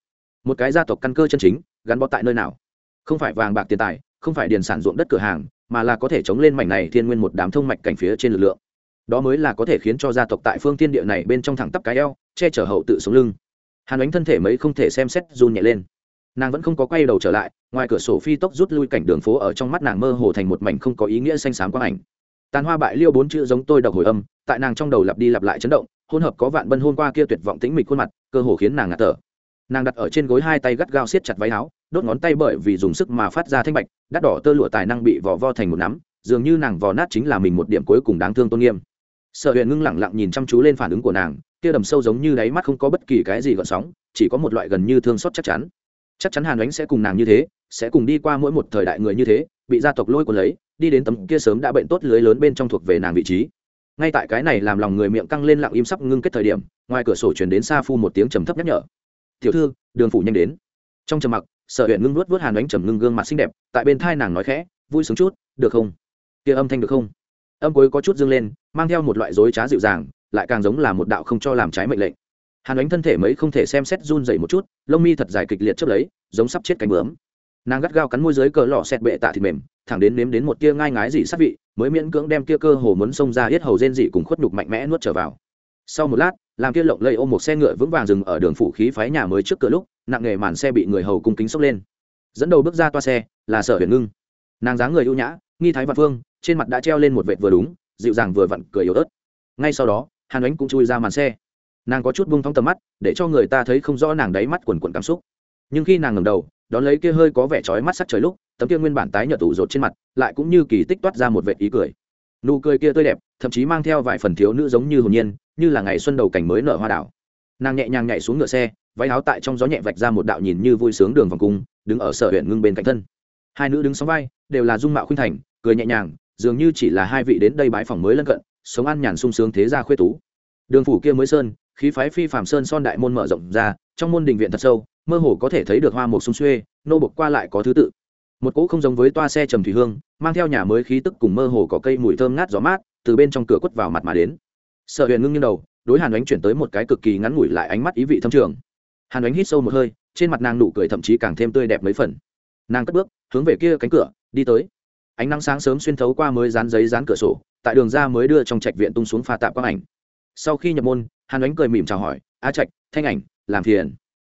một cái gia tộc căn cơ chân chính, gắn bó tại nơi nào? Không phải vàng bạc tiền tài, không phải điền sản ruộng đất cửa hàng, mà là có thể chống lên mảnh này thiên nguyên một đám thông mạch cảnh phía trên lực lượng. Đó mới là có thể khiến cho gia tộc tại phương tiên địa này bên trong thẳng tắp cái eo, che chở hậu tự xuống lưng. Hàn ánh thân thể mấy không thể xem xét, run nhẹ lên. Nàng vẫn không có quay đầu trở lại, ngoài cửa sổ phi tốc rút lui cảnh đường phố ở trong mắt nàng mơ hồ thành một mảnh không có ý nghĩa xanh xám quang ảnh. Tàn hoa bại liêu bốn chữ giống tôi đọc hồi âm, tại nàng trong đầu lặp đi lặp lại chấn động hôn hợp có vạn bân hôn qua kia tuyệt vọng tĩnh mịch khuôn mặt, cơ hồ khiến nàng ngạt thở nàng đặt ở trên gối hai tay gắt gao siết chặt váy áo, đốt ngón tay bởi vì dùng sức mà phát ra thanh bạch, đắt đỏ tơ lụa tài năng bị vò vo thành một nắm, dường như nàng vò nát chính là mình một điểm cuối cùng đáng thương tôn nghiêm. Sợ huyền ngưng lẳng lặng nhìn chăm chú lên phản ứng của nàng, kia đầm sâu giống như đáy mắt không có bất kỳ cái gì gợn sóng, chỉ có một loại gần như thương xót chắc chắn. Chắc chắn hàn ánh sẽ cùng nàng như thế, sẽ cùng đi qua mỗi một thời đại người như thế, bị gia tộc lôi cuốn lấy, đi đến tấm kia sớm đã bệnh tốt lưới lớn bên trong thuộc về nàng vị trí. Ngay tại cái này làm lòng người miệng căng lên lặng im sắp ngưng kết thời điểm, ngoài cửa sổ chuyển đến xa phu một tiếng trầm thấp nhắc nhở tiểu thư, đường phủ nhanh đến. Trong trầm mặc, sở huyện ngưng nuốt vớt hàn đánh trầm ngưng gương mặt xinh đẹp, tại bên thai nàng nói khẽ, vui sướng chút, được không? Kia âm thanh được không? Âm cuối có chút dương lên, mang theo một loại dối trá dịu dàng, lại càng giống là một đạo không cho làm trái mệnh lệnh. Hàn đánh thân thể mấy không thể xem xét run dậy một chút, lông mi thật dài kịch liệt chấp lấy, giống sắp chết cánh bướm. Nàng gắt gao cắn môi dưới cờ lọ xẹt bệ tạ thịt mềm, thẳng đến nếm đến một tia ngai ngái dị sát vị, mới miễn cưỡng đem kia cơ hồ muốn xông ra hết hầu rên dị cùng khuất nhục mạnh mẽ nuốt trở vào sau một lát, làm kia lộng lây ôm một xe ngựa vững vàng dừng ở đường phủ khí phái nhà mới trước cửa lúc, nặng nghề màn xe bị người hầu cung kính sốc lên. Dẫn đầu bước ra toa xe, là sở huyền ngưng. Nàng dáng người ưu nhã, nghi thái và phương, trên mặt đã treo lên một vệt vừa đúng, dịu dàng vừa vặn, cười yếu ớt. Ngay sau đó, hàn ánh cũng chui ra màn xe. Nàng có chút bung thong tầm mắt, để cho người ta thấy không rõ nàng đáy mắt quần quần cảm xúc. Nhưng khi nàng ngầm đầu, đón lấy kia hơi có vẻ trói mắt sắc trời lúc, tấm kia nguyên bản tái nhợt tủ rột trên mặt, lại cũng như kỳ tích toát ra một vệt ý cười. Nụ cười kia tươi đẹp, thậm chí mang theo vài phần thiếu nữ giống như hồn nhiên như là ngày xuân đầu cảnh mới nở hoa đảo. Nàng nhẹ nhàng nhảy xuống ngựa xe, váy áo tại trong gió nhẹ vạch ra một đạo nhìn như vui sướng đường vòng cung, đứng ở sở huyện ngưng bên cạnh thân. Hai nữ đứng sóng vai, đều là dung mạo khuynh thành, cười nhẹ nhàng, dường như chỉ là hai vị đến đây bãi phòng mới lân cận, sống ăn nhàn sung sướng thế gia khuê tú. Đường phủ kia mới sơn, khí phái phi phạm sơn son đại môn mở rộng ra, trong môn đình viện thật sâu, mơ hồ có thể thấy được hoa một sung xuê, nô bộc qua lại có thứ tự. Một cỗ không giống với toa xe trầm thủy hương, mang theo nhà mới khí tức cùng mơ hồ có cây mùi thơm ngát gió mát, từ bên trong cửa quất vào mặt mà đến sợ huyền ngưng như đầu, đối hàn ánh chuyển tới một cái cực kỳ ngắn ngủi lại ánh mắt ý vị thâm trường. Hàn ánh hít sâu một hơi, trên mặt nàng nụ cười thậm chí càng thêm tươi đẹp mấy phần. Nàng cất bước, hướng về kia cánh cửa, đi tới. Ánh nắng sáng sớm xuyên thấu qua mới dán giấy dán cửa sổ, tại đường ra mới đưa trong trạch viện tung xuống pha tạp quang ảnh. Sau khi nhập môn, hàn ánh cười mỉm chào hỏi, a trạch, thanh ảnh, làm phiền.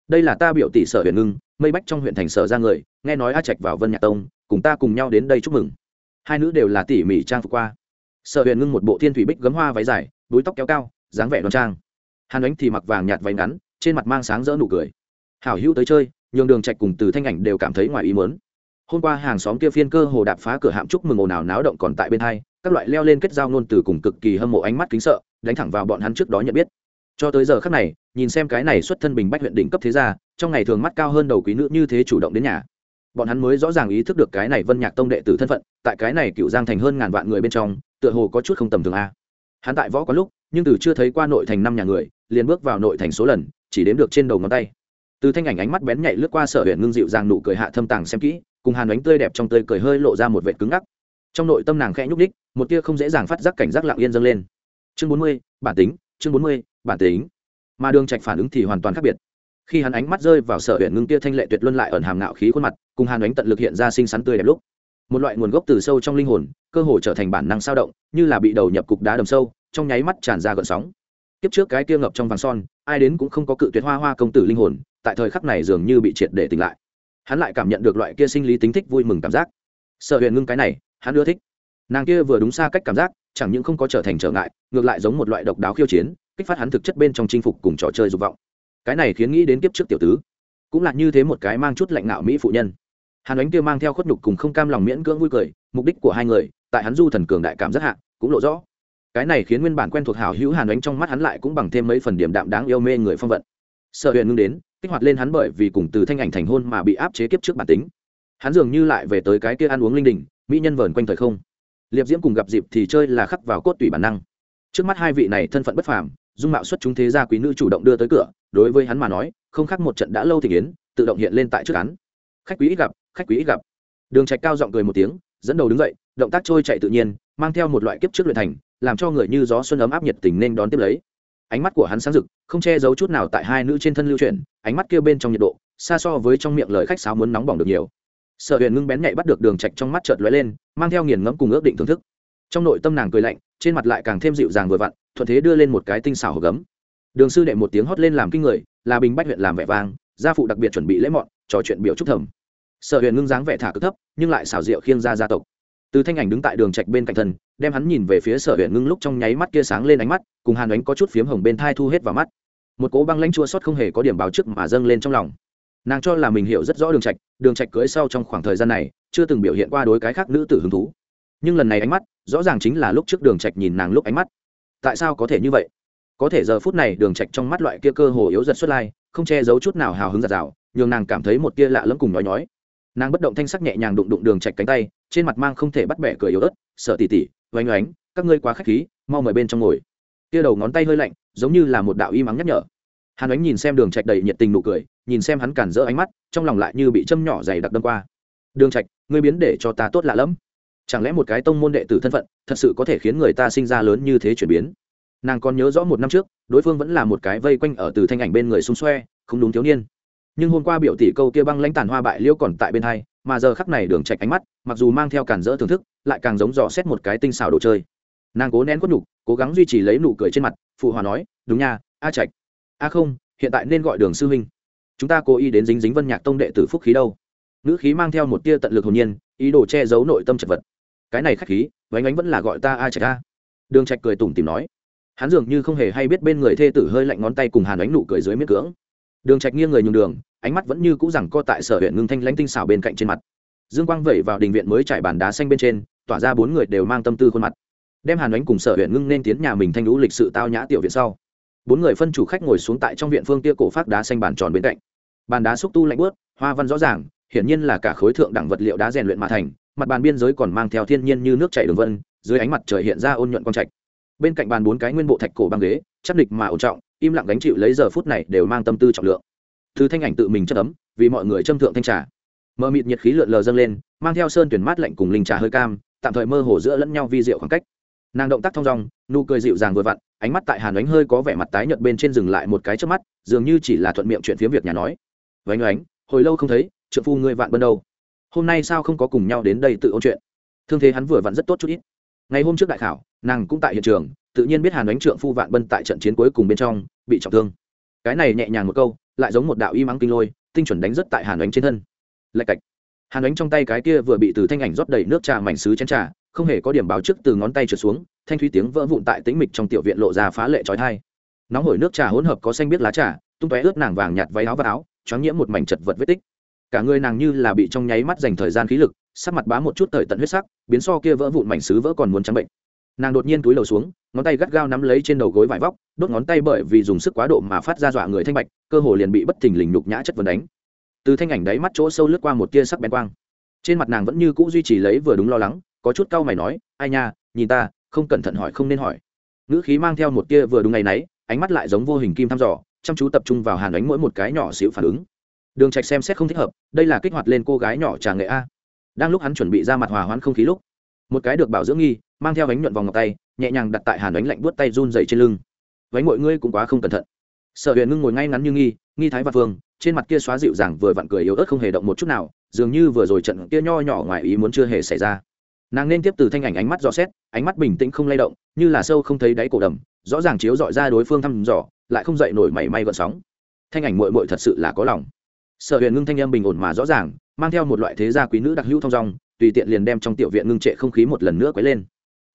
Đây là ta biểu tỷ sở huyền ngưng, mây bách trong huyện thành sở ra người, nghe nói a trạch vào vân nhạc tông, cùng ta cùng nhau đến đây chúc mừng. Hai nữ đều là tỉ mỉ trang phục qua. Sở huyền ngưng một bộ thiên thủy bích gấm hoa váy dài búi tóc kéo cao, dáng vẻ đoan trang. Hàn ánh thì mặc vàng nhạt váy ngắn, trên mặt mang sáng rỡ nụ cười. Hảo hữu tới chơi, nhường đường trạch cùng từ thanh ảnh đều cảm thấy ngoài ý muốn. Hôm qua hàng xóm kia phiên cơ hồ đạp phá cửa hạm chúc mừng ồn ào náo động còn tại bên hai, các loại leo lên kết giao nôn từ cùng cực kỳ hâm mộ ánh mắt kính sợ, đánh thẳng vào bọn hắn trước đó nhận biết. Cho tới giờ khắc này, nhìn xem cái này xuất thân bình bách huyện đỉnh cấp thế gia, trong ngày thường mắt cao hơn đầu quý nữ như thế chủ động đến nhà. Bọn hắn mới rõ ràng ý thức được cái này vân nhạc tông đệ tử thân phận, tại cái này cựu giang thành hơn ngàn vạn người bên trong, tựa hồ có chút không tầm thường a hắn tại võ có lúc, nhưng từ chưa thấy qua nội thành năm nhà người, liền bước vào nội thành số lần, chỉ đếm được trên đầu ngón tay. Từ thanh ảnh ánh mắt bén nhạy lướt qua sở huyện ngưng dịu dàng nụ cười hạ thâm tàng xem kỹ, cùng hàn ánh tươi đẹp trong tươi cười hơi lộ ra một vệt cứng ngắc. Trong nội tâm nàng khẽ nhúc ních một tia không dễ dàng phát giác cảnh giác lặng yên dâng lên. Chương bốn mươi, bản tính, chương bốn mươi, bản tính. Mà đường trạch phản ứng thì hoàn toàn khác biệt. Khi hắn ánh mắt rơi vào sở huyện ngưng tia thanh lệ tuyệt luân lại ẩn hàm ngạo khí khuôn mặt, cùng hàn ánh tận lực hiện ra xinh xắn tươi đẹp lúc một loại nguồn gốc từ sâu trong linh hồn, cơ hồ trở thành bản năng sao động, như là bị đầu nhập cục đá đầm sâu, trong nháy mắt tràn ra gợn sóng. Kiếp trước cái kia ngập trong vàng son, ai đến cũng không có cự tuyệt hoa hoa công tử linh hồn, tại thời khắc này dường như bị triệt để tỉnh lại. Hắn lại cảm nhận được loại kia sinh lý tính thích vui mừng cảm giác. Sợ huyền ngưng cái này, hắn ưa thích. Nàng kia vừa đúng xa cách cảm giác, chẳng những không có trở thành trở ngại, ngược lại giống một loại độc đáo khiêu chiến, kích phát hắn thực chất bên trong chinh phục cùng trò chơi dục vọng. Cái này khiến nghĩ đến kiếp trước tiểu tứ, cũng là như thế một cái mang chút lạnh ngạo mỹ phụ nhân hàn ánh kia mang theo khuất nhục cùng không cam lòng miễn cưỡng vui cười, mục đích của hai người, tại hắn du thần cường đại cảm rất hạ, cũng lộ rõ. Cái này khiến nguyên bản quen thuộc hảo hữu hàn ánh trong mắt hắn lại cũng bằng thêm mấy phần điểm đạm đáng yêu mê người phong vận. Sợ huyền ngưng đến, kích hoạt lên hắn bởi vì cùng từ thanh ảnh thành hôn mà bị áp chế kiếp trước bản tính. Hắn dường như lại về tới cái kia ăn uống linh đình, mỹ nhân vờn quanh thời không. Liệp diễm cùng gặp dịp thì chơi là khắc vào cốt tủy bản năng. Trước mắt hai vị này thân phận bất phàm, dung mạo xuất chúng thế gia quý nữ chủ động đưa tới cửa, đối với hắn mà nói, không khác một trận đã lâu thì kiến, tự động hiện lên tại trước hắn khách quý ít gặp khách quý ít gặp. Đường trạch cao giọng cười một tiếng, dẫn đầu đứng dậy, động tác trôi chạy tự nhiên, mang theo một loại kiếp trước luyện thành, làm cho người như gió xuân ấm áp nhiệt tình nên đón tiếp lấy. Ánh mắt của hắn sáng rực, không che giấu chút nào tại hai nữ trên thân lưu chuyển, ánh mắt kia bên trong nhiệt độ, xa so với trong miệng lời khách sáo muốn nóng bỏng được nhiều. Sợ huyền ngưng bén nhạy bắt được đường trạch trong mắt chợt lóe lên, mang theo nghiền ngẫm cùng ước định thưởng thức. Trong nội tâm nàng cười lạnh, trên mặt lại càng thêm dịu dàng vừa vặn, thuận thế đưa lên một cái tinh xảo hộp gấm. Đường sư đệ một tiếng hót lên làm kinh người, là bình bách huyện làm vẻ vang, gia phụ đặc biệt chuẩn bị lễ mọn, trò chuyện biểu chúc thầm sở huyền ngưng dáng vẻ thả cực thấp, nhưng lại xảo diệu khiêng ra gia tộc. Từ thanh ảnh đứng tại đường trạch bên cạnh thân, đem hắn nhìn về phía sở huyền ngưng lúc trong nháy mắt kia sáng lên ánh mắt, cùng hàn ánh có chút phiếm hồng bên thai thu hết vào mắt. Một cố băng lãnh chua xót không hề có điểm báo trước mà dâng lên trong lòng. Nàng cho là mình hiểu rất rõ đường trạch đường trạch cưới sau trong khoảng thời gian này, chưa từng biểu hiện qua đối cái khác nữ tử hứng thú. Nhưng lần này ánh mắt, rõ ràng chính là lúc trước đường trạch nhìn nàng lúc ánh mắt. Tại sao có thể như vậy? Có thể giờ phút này đường trạch trong mắt loại kia cơ hồ yếu giật xuất lai, không che giấu chút nào hào hứng giật rào nhường nàng cảm thấy một tia lạ lẫm cùng nhói nhói nàng bất động thanh sắc nhẹ nhàng đụng đụng đường chạch cánh tay, trên mặt mang không thể bắt bẻ cười yếu ớt sợ tỉ tỉ oanh oánh, các ngươi quá khách khí, mau mời bên trong ngồi. Tia đầu ngón tay hơi lạnh, giống như là một đạo y mắng nhắc nhở. Hàn ánh nhìn xem đường trạch đầy nhiệt tình nụ cười, nhìn xem hắn cản rỡ ánh mắt, trong lòng lại như bị châm nhỏ dày đặc đâm qua. Đường trạch, ngươi biến để cho ta tốt lạ lắm chẳng lẽ một cái tông môn đệ tử thân phận, thật sự có thể khiến người ta sinh ra lớn như thế chuyển biến? Nàng còn nhớ rõ một năm trước, đối phương vẫn là một cái vây quanh ở từ thanh ảnh bên người xung xoe, không đúng thiếu niên nhưng hôm qua biểu tỷ câu kia băng lãnh tàn hoa bại liêu còn tại bên hai, mà giờ khắc này đường trạch ánh mắt, mặc dù mang theo cản rỡ thưởng thức, lại càng giống dò xét một cái tinh xảo đồ chơi. Nàng cố nén quất nhục, cố gắng duy trì lấy nụ cười trên mặt, phụ hòa nói, đúng nha, a trạch. A không, hiện tại nên gọi đường sư huynh. Chúng ta cố ý đến dính dính vân nhạc tông đệ tử phúc khí đâu. Nữ khí mang theo một tia tận lực hồn nhiên, ý đồ che giấu nội tâm chật vật. Cái này khách khí, vánh ánh vẫn là gọi ta a trạch a. Đường trạch cười tủm tìm nói. Hắn dường như không hề hay biết bên người thê tử hơi lạnh ngón tay cùng hàn ánh nụ cười dưới miết cưỡng đường trạch nghiêng người nhường đường, ánh mắt vẫn như cũ rằng co tại sở huyện ngưng thanh lãnh tinh xảo bên cạnh trên mặt. Dương quang vẩy vào đình viện mới trải bàn đá xanh bên trên, tỏa ra bốn người đều mang tâm tư khuôn mặt. Đem hàn ánh cùng sở huyện ngưng nên tiến nhà mình thanh lũ lịch sự tao nhã tiểu viện sau. Bốn người phân chủ khách ngồi xuống tại trong viện phương tia cổ phát đá xanh bàn tròn bên cạnh. Bàn đá xúc tu lạnh bớt hoa văn rõ ràng, hiển nhiên là cả khối thượng đẳng vật liệu đá rèn luyện mà thành, mặt bàn biên giới còn mang theo thiên nhiên như nước chảy đường vân, dưới ánh mặt trời hiện ra ôn nhuận quang trạch. Bên cạnh bàn bốn cái nguyên bộ thạch cổ băng ghế, chắc địch mà ổn trọng im lặng gánh chịu lấy giờ phút này đều mang tâm tư trọng lượng. Thứ thanh ảnh tự mình chất ấm vì mọi người châm thượng thanh trà. Mờ mịt nhiệt khí lượn lờ dâng lên mang theo sơn tuyển mát lạnh cùng linh trà hơi cam tạm thời mơ hồ giữa lẫn nhau vi diệu khoảng cách. Nàng động tác thong dong nụ cười dịu dàng vừa vặn ánh mắt tại hàn ánh hơi có vẻ mặt tái nhợt bên trên dừng lại một cái trước mắt dường như chỉ là thuận miệng chuyện phiếm việc nhà nói. Vánh Ánh, hồi lâu không thấy trợ phu ngươi vạn bân đâu. Hôm nay sao không có cùng nhau đến đây tự ôn chuyện? Thương thế hắn vừa vặn rất tốt chút ít. Ngày hôm trước đại khảo nàng cũng tại hiện trường tự nhiên biết hàn ánh trượng phu vạn bân tại trận chiến cuối cùng bên trong bị trọng thương. Cái này nhẹ nhàng một câu, lại giống một đạo y mắng kinh lôi, tinh chuẩn đánh rất tại hàn ánh trên thân. Lạch cạch. Hàn ánh trong tay cái kia vừa bị từ thanh ảnh rót đầy nước trà mảnh xứ chén trà, không hề có điểm báo trước từ ngón tay trượt xuống, thanh thúy tiếng vỡ vụn tại tĩnh mịch trong tiểu viện lộ ra phá lệ trói thai nóng hổi nước trà hỗn hợp có xanh biết lá trà, tung tóe ướt nàng vàng nhạt váy áo và áo, choáng nhiễm một mảnh chật vật vết tích. Cả người nàng như là bị trong nháy mắt dành thời gian khí lực, sắc mặt bá một chút thời tận huyết sắc, biến so kia vỡ vụn mảnh xứ vỡ còn muốn trắng bệnh. Nàng đột nhiên túi lầu xuống ngón tay gắt gao nắm lấy trên đầu gối vải vóc, đốt ngón tay bởi vì dùng sức quá độ mà phát ra dọa người thanh bạch, cơ hồ liền bị bất thình lình nhục nhã chất vấn đánh. Từ thanh ảnh đáy mắt chỗ sâu lướt qua một tia sắc bén quang. Trên mặt nàng vẫn như cũ duy trì lấy vừa đúng lo lắng, có chút cau mày nói, ai nha, nhìn ta, không cẩn thận hỏi không nên hỏi. Ngữ khí mang theo một tia vừa đúng ngày nấy, ánh mắt lại giống vô hình kim thăm dò, chăm chú tập trung vào hàn ánh mỗi một cái nhỏ xíu phản ứng. Đường trạch xem xét không thích hợp, đây là kích hoạt lên cô gái nhỏ trà nghệ a. Đang lúc hắn chuẩn bị ra mặt hòa hoãn không khí lúc, một cái được bảo dưỡng nghi, mang theo ánh nhuận vòng ngọc tay nhẹ nhàng đặt tại hàn ánh lạnh buốt tay run dày trên lưng. Vánh mọi ngươi cũng quá không cẩn thận. Sở huyền ngưng ngồi ngay ngắn như nghi nghi thái và phương trên mặt kia xóa dịu dàng vừa vặn cười yếu ớt không hề động một chút nào, dường như vừa rồi trận kia nho nhỏ ngoài ý muốn chưa hề xảy ra. Nàng nên tiếp từ thanh ảnh ánh mắt dò xét, ánh mắt bình tĩnh không lay động, như là sâu không thấy đáy cổ đầm, rõ ràng chiếu dọi ra đối phương thăm dò, lại không dậy nổi mảy may gợn sóng. Thanh ảnh mội mội thật sự là có lòng. Sở huyền ngưng thanh âm bình ổn mà rõ ràng, mang theo một loại thế gia quý nữ đặc hữu thong dong, tùy tiện liền đem trong tiểu viện ngưng trệ không khí một lần nữa quấy lên.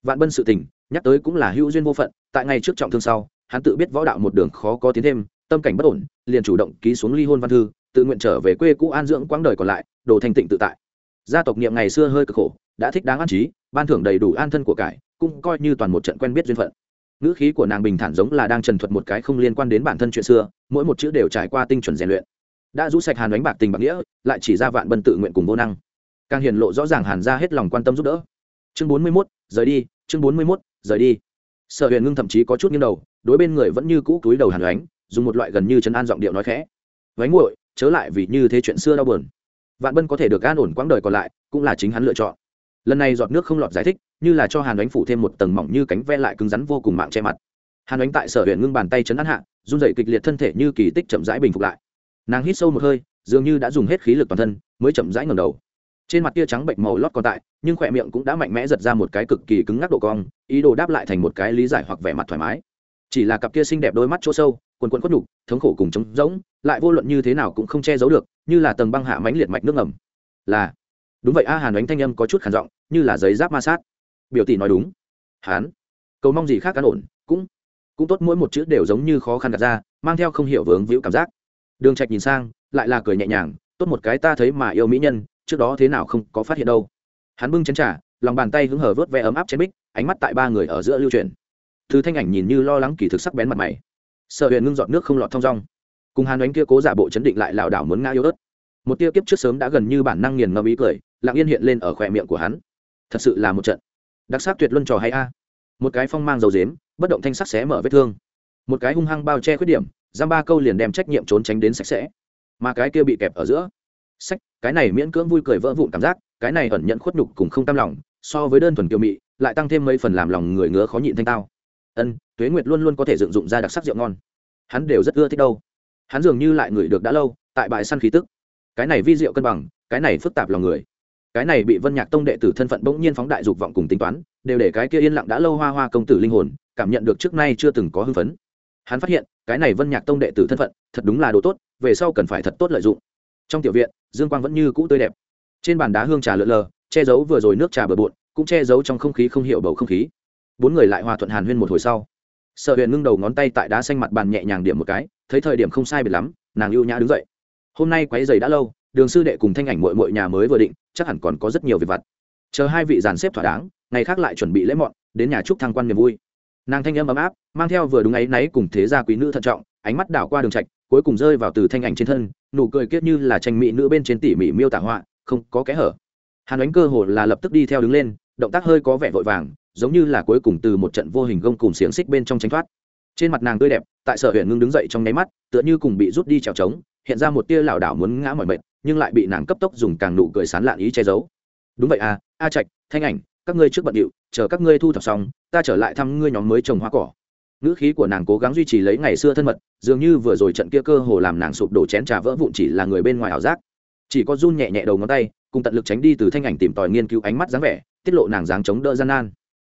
Vạn bân sự tình nhắc tới cũng là hữu duyên vô phận, tại ngày trước trọng thương sau, hắn tự biết võ đạo một đường khó có tiến thêm, tâm cảnh bất ổn, liền chủ động ký xuống ly hôn văn thư, tự nguyện trở về quê cũ an dưỡng quãng đời còn lại, đồ thành tịnh tự tại. Gia tộc niệm ngày xưa hơi cực khổ, đã thích đáng an trí, ban thưởng đầy đủ an thân của cải, cũng coi như toàn một trận quen biết duyên phận. Ngữ khí của nàng bình thản giống là đang trần thuật một cái không liên quan đến bản thân chuyện xưa, mỗi một chữ đều trải qua tinh chuẩn rèn luyện. Đã rũ sạch hàn đánh bạc tình bạc nghĩa, lại chỉ ra vạn bân tự nguyện cùng vô năng. Càng hiện lộ rõ ràng hàn ra hết lòng quan tâm giúp đỡ. Chương bốn mươi mốt, rời đi, chương bốn mươi mốt rời đi. Sở huyền ngưng thậm chí có chút nghiêng đầu, đối bên người vẫn như cũ túi đầu hàn ánh, dùng một loại gần như chấn an giọng điệu nói khẽ. Vánh nguội chớ lại vì như thế chuyện xưa đau buồn. Vạn bân có thể được an ổn quãng đời còn lại, cũng là chính hắn lựa chọn. Lần này giọt nước không lọt giải thích, như là cho hàn ánh phủ thêm một tầng mỏng như cánh ve lại cứng rắn vô cùng mạng che mặt. Hàn ánh tại sở huyện ngưng bàn tay chấn an hạ, run dậy kịch liệt thân thể như kỳ tích chậm rãi bình phục lại. Nàng hít sâu một hơi, dường như đã dùng hết khí lực toàn thân, mới chậm rãi ngầm đầu trên mặt tia trắng bệnh màu lót còn tại, nhưng khỏe miệng cũng đã mạnh mẽ giật ra một cái cực kỳ cứng ngắc độ cong, ý đồ đáp lại thành một cái lý giải hoặc vẻ mặt thoải mái. Chỉ là cặp kia xinh đẹp đôi mắt chỗ sâu, quần quần quất nhục, thống khổ cùng trống rỗng, lại vô luận như thế nào cũng không che giấu được, như là tầng băng hạ mánh liệt mạch nước ngầm. Là, đúng vậy a, hàn đánh thanh âm có chút khản giọng, như là giấy giáp ma sát. Biểu tỷ nói đúng. Hán, cầu mong gì khác cán ổn, cũng cũng tốt, mỗi một chữ đều giống như khó khăn đặt ra, mang theo không hiểu vướng víu cảm giác. Đường trạch nhìn sang, lại là cười nhẹ nhàng, tốt một cái ta thấy mà yêu mỹ nhân trước đó thế nào không có phát hiện đâu. Hắn bưng chén trà, lòng bàn tay hứng hở vớt ve ấm áp trên bích, ánh mắt tại ba người ở giữa lưu truyền thứ thanh ảnh nhìn như lo lắng kỳ thực sắc bén mặt mày. Sợ huyền ngưng dọn nước không lọt thong rong cùng hàn đánh kia cố giả bộ chấn định lại lảo đảo muốn ngã yếu ớt. Một tia kiếp trước sớm đã gần như bản năng nghiền ngẫm ý cười, lặng yên hiện lên ở khỏe miệng của hắn. Thật sự là một trận. Đặc sắc tuyệt luân trò hay a. Một cái phong mang dầu dếm, bất động thanh sắc xé mở vết thương. Một cái hung hăng bao che khuyết điểm, giam ba câu liền đem trách nhiệm trốn tránh đến sạch sẽ. Mà cái kia bị kẹp ở giữa sách, cái này miễn cưỡng vui cười vỡ vụn cảm giác, cái này ẩn nhận khuất nhục cùng không tam lòng, so với đơn thuần kiều mị, lại tăng thêm mấy phần làm lòng người ngứa khó nhịn thanh tao. Ân, tuế nguyệt luôn luôn có thể dựng dụng ra đặc sắc rượu ngon. Hắn đều rất ưa thích đâu. Hắn dường như lại ngửi được đã lâu, tại bãi săn khí tức. Cái này vi rượu cân bằng, cái này phức tạp lòng người. Cái này bị vân nhạc tông đệ tử thân phận bỗng nhiên phóng đại dục vọng cùng tính toán, đều để cái kia yên lặng đã lâu hoa hoa công tử linh hồn, cảm nhận được trước nay chưa từng có hưng phấn. Hắn phát hiện, cái này vân nhạc tông đệ tử thân phận, thật đúng là đồ tốt, về sau cần phải thật tốt lợi dụng trong tiểu viện, dương quang vẫn như cũ tươi đẹp. Trên bàn đá hương trà lượn lờ, che giấu vừa rồi nước trà bờ bộn, cũng che giấu trong không khí không hiểu bầu không khí. Bốn người lại hòa thuận hàn huyên một hồi sau. Sợ huyền ngưng đầu ngón tay tại đá xanh mặt bàn nhẹ nhàng điểm một cái, thấy thời điểm không sai biệt lắm, nàng ưu nhã đứng dậy. Hôm nay quấy giày đã lâu, đường sư đệ cùng thanh ảnh mội mội nhà mới vừa định, chắc hẳn còn có rất nhiều việc vặt. Chờ hai vị dàn xếp thỏa đáng, ngày khác lại chuẩn bị lễ mọn, đến nhà chúc thăng quan niềm vui. Nàng thanh âm ấm áp, mang theo vừa đúng ấy náy cùng thế gia quý nữ thận trọng, ánh mắt đảo qua đường trạch cuối cùng rơi vào từ thanh ảnh trên thân, nụ cười kiết như là tranh mỹ nữ bên trên tỉ mỉ miêu tả họa, không có kẽ hở. Hàn ánh cơ hồ là lập tức đi theo đứng lên, động tác hơi có vẻ vội vàng, giống như là cuối cùng từ một trận vô hình gông cùng xiềng xích bên trong tránh thoát. Trên mặt nàng tươi đẹp, tại sở huyện ngưng đứng dậy trong nháy mắt, tựa như cùng bị rút đi trèo trống hiện ra một tia lảo đảo muốn ngã mọi mệt, nhưng lại bị nàng cấp tốc dùng càng nụ cười sán lạn ý che giấu. Đúng vậy à a trạch, thanh ảnh, các ngươi trước bận điệu, chờ các ngươi thu thập xong, ta trở lại thăm ngươi nhóm mới trồng hoa cỏ ngữ khí của nàng cố gắng duy trì lấy ngày xưa thân mật, dường như vừa rồi trận kia cơ hồ làm nàng sụp đổ chén trà vỡ vụn chỉ là người bên ngoài ảo giác. Chỉ có run nhẹ nhẹ đầu ngón tay, cùng tận lực tránh đi từ thanh ảnh tìm tòi nghiên cứu ánh mắt dáng vẻ, tiết lộ nàng dáng chống đỡ gian nan.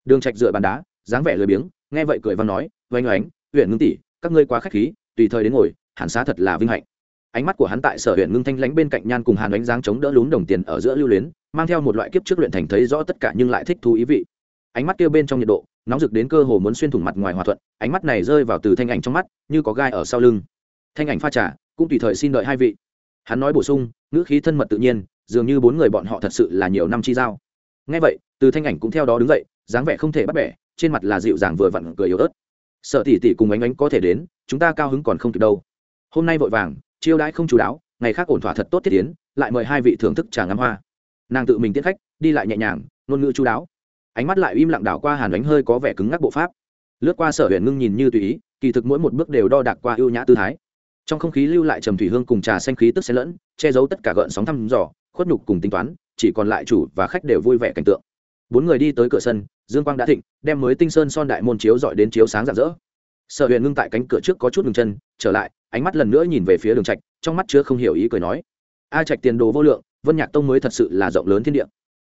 Đường trạch dựa bàn đá, dáng vẻ lười biếng, nghe vậy cười văn nói, oanh oánh huyện ngưng tỷ, các ngươi quá khách khí, tùy thời đến ngồi, hàn xá thật là vinh hạnh. Ánh mắt của hắn tại sở huyện ngưng thanh lãnh bên cạnh nhan cùng hàn đánh dáng chống đỡ lún đồng tiền ở giữa lưu luyến, mang theo một loại kiếp trước luyện thành thấy rõ tất cả nhưng lại thích thú ý vị ánh mắt kia bên trong nhiệt độ nóng rực đến cơ hồ muốn xuyên thủng mặt ngoài hòa thuận ánh mắt này rơi vào từ thanh ảnh trong mắt như có gai ở sau lưng. Thanh ảnh pha trả, cũng tùy thời xin đợi hai vị. Hắn nói bổ sung ngữ khí thân mật tự nhiên dường như bốn người bọn họ thật sự là nhiều năm chi giao. Ngay vậy từ thanh ảnh cũng theo đó đứng dậy dáng vẻ không thể bắt bẻ trên mặt là dịu dàng vừa vặn cười yếu ớt. Sợ tỷ tỷ cùng ánh ánh có thể đến chúng ta cao hứng còn không kịp đâu. Hôm nay vội vàng chiêu đãi không chú đáo ngày khác ổn thỏa thật tốt thiết tiến lại mời hai vị thưởng thức trà ngắm hoa. Nàng tự mình tiết khách đi lại nhẹ nhàng ngôn ngữ chú đáo ánh mắt lại im lặng đảo qua hàn ánh hơi có vẻ cứng ngắc bộ pháp. Lướt qua sở huyền ngưng nhìn như tùy ý, kỳ thực mỗi một bước đều đo đạc qua ưu nhã tư thái. Trong không khí lưu lại trầm thủy hương cùng trà xanh khí tức xen lẫn, che giấu tất cả gợn sóng thăm dò, khuất nhục cùng tính toán, chỉ còn lại chủ và khách đều vui vẻ cảnh tượng. Bốn người đi tới cửa sân, dương quang đã thịnh, đem mới tinh sơn son đại môn chiếu dọi đến chiếu sáng rạng rỡ. Sở huyền ngưng tại cánh cửa trước có chút ngừng chân, trở lại, ánh mắt lần nữa nhìn về phía đường trạch, trong mắt chứa không hiểu ý cười nói, a trạch tiền đồ vô lượng, vân nhạc tông mới thật sự là rộng lớn thiên địa.